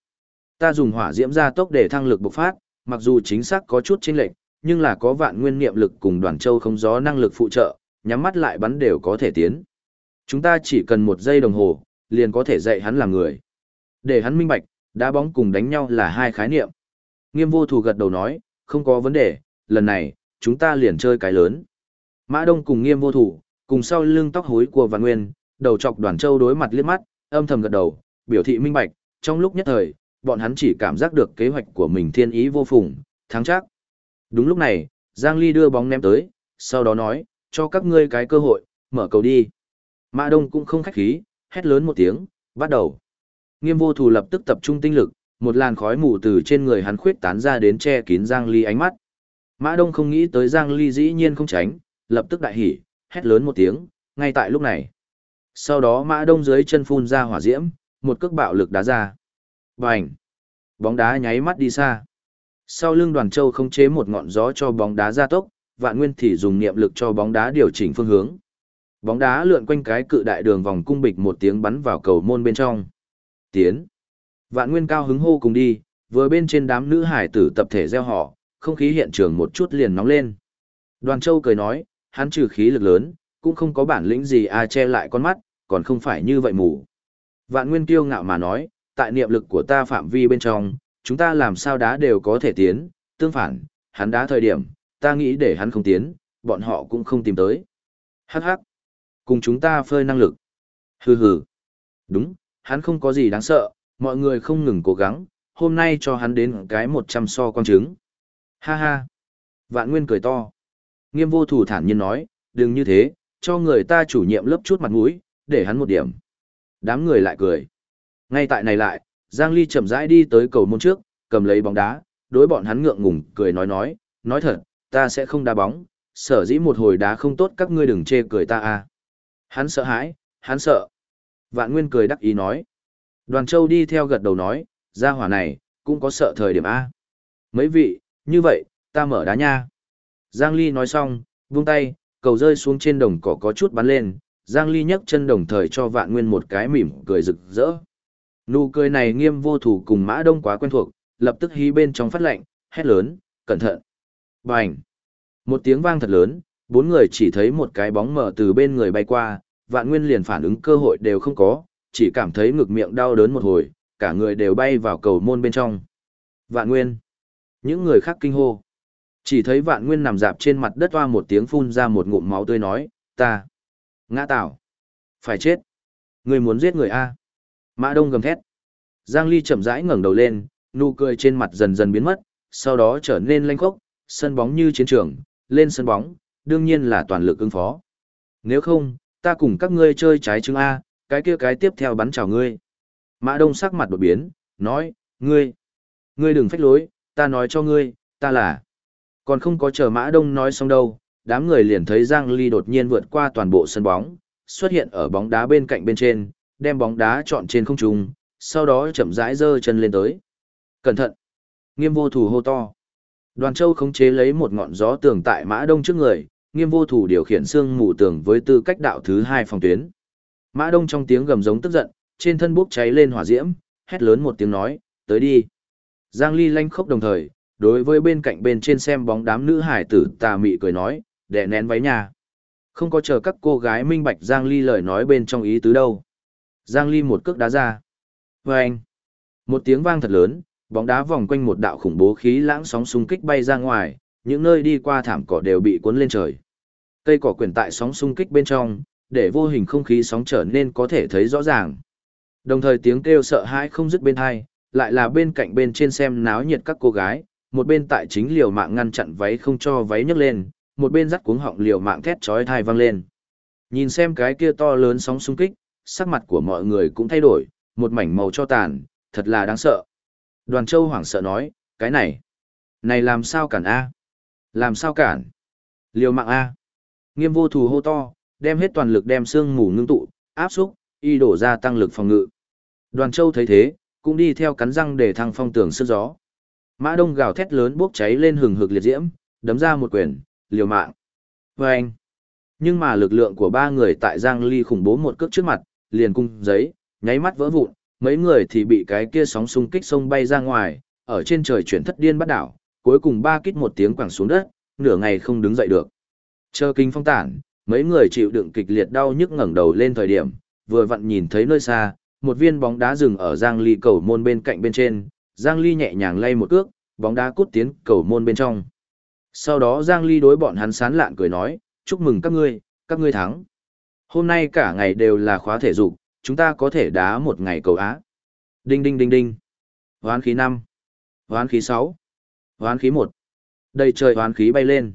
Ta dùng hỏa diễm gia tốc để thăng lực bộc phát, mặc dù chính xác có chút chênh lệch, nhưng là có vạn nguyên niệm lực cùng đoàn châu không gió năng lực phụ trợ, nhắm mắt lại bắn đều có thể tiến. Chúng ta chỉ cần một giây đồng hồ, liền có thể dạy hắn làm người. Để hắn minh bạch, đá bóng cùng đánh nhau là hai khái niệm. Nghiêm vô thủ gật đầu nói, không có vấn đề, lần này, chúng ta liền chơi cái lớn. Mã Đông cùng nghiêm vô thủ, cùng sau lưng tóc hối của Văn Nguyên, đầu chọc đoàn châu đối mặt liếc mắt, âm thầm gật đầu, biểu thị minh bạch, trong lúc nhất thời, bọn hắn chỉ cảm giác được kế hoạch của mình thiên ý vô phùng, thắng chắc. Đúng lúc này, Giang Ly đưa bóng ném tới, sau đó nói, cho các ngươi cái cơ hội, mở cầu đi. Mã Đông cũng không khách khí, hét lớn một tiếng, bắt đầu. Nghiêm vô thủ lập tức tập trung tinh lực, một làn khói mù từ trên người hắn khuyết tán ra đến che kín Giang Ly ánh mắt. Mã Đông không nghĩ tới Giang Ly dĩ nhiên không tránh, lập tức đại hỉ, hét lớn một tiếng, ngay tại lúc này. Sau đó Mã Đông dưới chân phun ra hỏa diễm, một cước bạo lực đá ra. Bành! Bóng đá nháy mắt đi xa. Sau lưng đoàn châu không chế một ngọn gió cho bóng đá ra tốc, vạn nguyên thì dùng niệm lực cho bóng đá điều chỉnh phương hướng. Bóng đá lượn quanh cái cự đại đường vòng cung bịch một tiếng bắn vào cầu môn bên trong. Tiến. Vạn Nguyên cao hứng hô cùng đi, vừa bên trên đám nữ hải tử tập thể gieo họ, không khí hiện trường một chút liền nóng lên. Đoàn Châu cười nói, hắn trừ khí lực lớn, cũng không có bản lĩnh gì ai che lại con mắt, còn không phải như vậy mù. Vạn Nguyên kiêu ngạo mà nói, tại niệm lực của ta phạm vi bên trong, chúng ta làm sao đá đều có thể tiến, tương phản, hắn đá thời điểm, ta nghĩ để hắn không tiến, bọn họ cũng không tìm tới. Hắc hắc. Cùng chúng ta phơi năng lực. Hừ hừ. Đúng, hắn không có gì đáng sợ, mọi người không ngừng cố gắng, hôm nay cho hắn đến cái một trăm so con trứng. Ha ha. Vạn Nguyên cười to. Nghiêm vô thủ thản nhiên nói, đừng như thế, cho người ta chủ nhiệm lớp chút mặt mũi, để hắn một điểm. Đám người lại cười. Ngay tại này lại, Giang Ly chậm rãi đi tới cầu môn trước, cầm lấy bóng đá, đối bọn hắn ngượng ngùng cười nói nói, nói thật, ta sẽ không đá bóng, sở dĩ một hồi đá không tốt các ngươi đừng chê cười ta à. Hắn sợ hãi, hắn sợ. Vạn Nguyên cười đắc ý nói. Đoàn Châu đi theo gật đầu nói, gia hỏa này, cũng có sợ thời điểm A. Mấy vị, như vậy, ta mở đá nha. Giang Ly nói xong, vung tay, cầu rơi xuống trên đồng cỏ có chút bắn lên, Giang Ly nhấc chân đồng thời cho Vạn Nguyên một cái mỉm cười rực rỡ. Nụ cười này nghiêm vô thủ cùng Mã Đông quá quen thuộc, lập tức hí bên trong phát lệnh, hét lớn, cẩn thận. Bành! Một tiếng vang thật lớn, bốn người chỉ thấy một cái bóng mở từ bên người bay qua, vạn nguyên liền phản ứng cơ hội đều không có, chỉ cảm thấy ngực miệng đau đớn một hồi, cả người đều bay vào cầu môn bên trong. Vạn nguyên! Những người khác kinh hô. Chỉ thấy vạn nguyên nằm dạp trên mặt đất toa một tiếng phun ra một ngụm máu tươi nói, ta, ngã tạo, phải chết, người muốn giết người A. Mã Đông gầm thét. Giang Ly chậm rãi ngẩng đầu lên, nụ cười trên mặt dần dần biến mất, sau đó trở nên lanh khốc, sân bóng như chiến trường, lên sân bóng, đương nhiên là toàn lực ứng phó. Nếu không, ta cùng các ngươi chơi trái trứng A, cái kia cái tiếp theo bắn chào ngươi. Mã Đông sắc mặt đột biến, nói, ngươi, ngươi đừng phách lối, ta nói cho ngươi, ta là Còn không có chờ Mã Đông nói xong đâu, đám người liền thấy Giang Ly đột nhiên vượt qua toàn bộ sân bóng, xuất hiện ở bóng đá bên cạnh bên trên, đem bóng đá chọn trên không trung, sau đó chậm rãi giơ chân lên tới. Cẩn thận! Nghiêm vô thủ hô to. Đoàn Châu khống chế lấy một ngọn gió tường tại Mã Đông trước người, nghiêm vô thủ điều khiển xương mù tường với tư cách đạo thứ hai phòng tuyến. Mã Đông trong tiếng gầm giống tức giận, trên thân bốc cháy lên hỏa diễm, hét lớn một tiếng nói, tới đi. Giang Ly lanh khốc đồng thời, đối với bên cạnh bên trên xem bóng đám nữ hải tử tà mị cười nói, đè nén váy nhà. Không có chờ các cô gái minh bạch Giang Ly lời nói bên trong ý tứ đâu. Giang Ly một cước đá ra. Và anh, một tiếng vang thật lớn, bóng đá vòng quanh một đạo khủng bố khí lãng sóng xung kích bay ra ngoài, những nơi đi qua thảm cỏ đều bị cuốn lên trời. Cây cỏ quyển tại sóng xung kích bên trong, để vô hình không khí sóng trở nên có thể thấy rõ ràng. Đồng thời tiếng kêu sợ hãi không dứt bên hai, lại là bên cạnh bên trên xem náo nhiệt các cô gái, một bên tại chính liều mạng ngăn chặn váy không cho váy nhấc lên, một bên dắt cuống họng liều mạng thét chói tai vang lên. Nhìn xem cái kia to lớn sóng xung kích, sắc mặt của mọi người cũng thay đổi, một mảnh màu cho tàn, thật là đáng sợ. Đoàn Châu hoảng sợ nói, cái này, này làm sao cản A? Làm sao cản? Liều mạng A. Nghiêm vô thù hô to, đem hết toàn lực đem xương mù ngưng tụ, áp xúc, y đổ ra tăng lực phòng ngự. Đoàn Châu thấy thế, cũng đi theo cắn răng để thăng phong tường sức gió. Mã Đông gào thét lớn bốc cháy lên hừng hực liệt diễm, đấm ra một quyền, liều mạng. Và anh. Nhưng mà lực lượng của ba người tại Giang Ly khủng bố một cước trước mặt, liền cung giấy, nháy mắt vỡ vụn, mấy người thì bị cái kia sóng xung kích sông bay ra ngoài, ở trên trời chuyển thất điên bắt đảo, cuối cùng ba kích một tiếng quẳng xuống đất, nửa ngày không đứng dậy được. Chờ kinh phong tản, mấy người chịu đựng kịch liệt đau nhức ngẩng đầu lên thời điểm, vừa vặn nhìn thấy nơi xa, một viên bóng đá dừng ở Giang Ly cầu môn bên cạnh bên trên, Giang Ly nhẹ nhàng lay một cước, bóng đá cút tiến cầu môn bên trong. Sau đó Giang Ly đối bọn hắn sán lạn cười nói, chúc mừng các ngươi, các ngươi thắng. Hôm nay cả ngày đều là khóa thể dục, chúng ta có thể đá một ngày cầu Á. Đinh đinh đinh đinh. Hoán khí 5. Hoán khí 6. Hoán khí 1. Đầy trời hoán khí bay lên.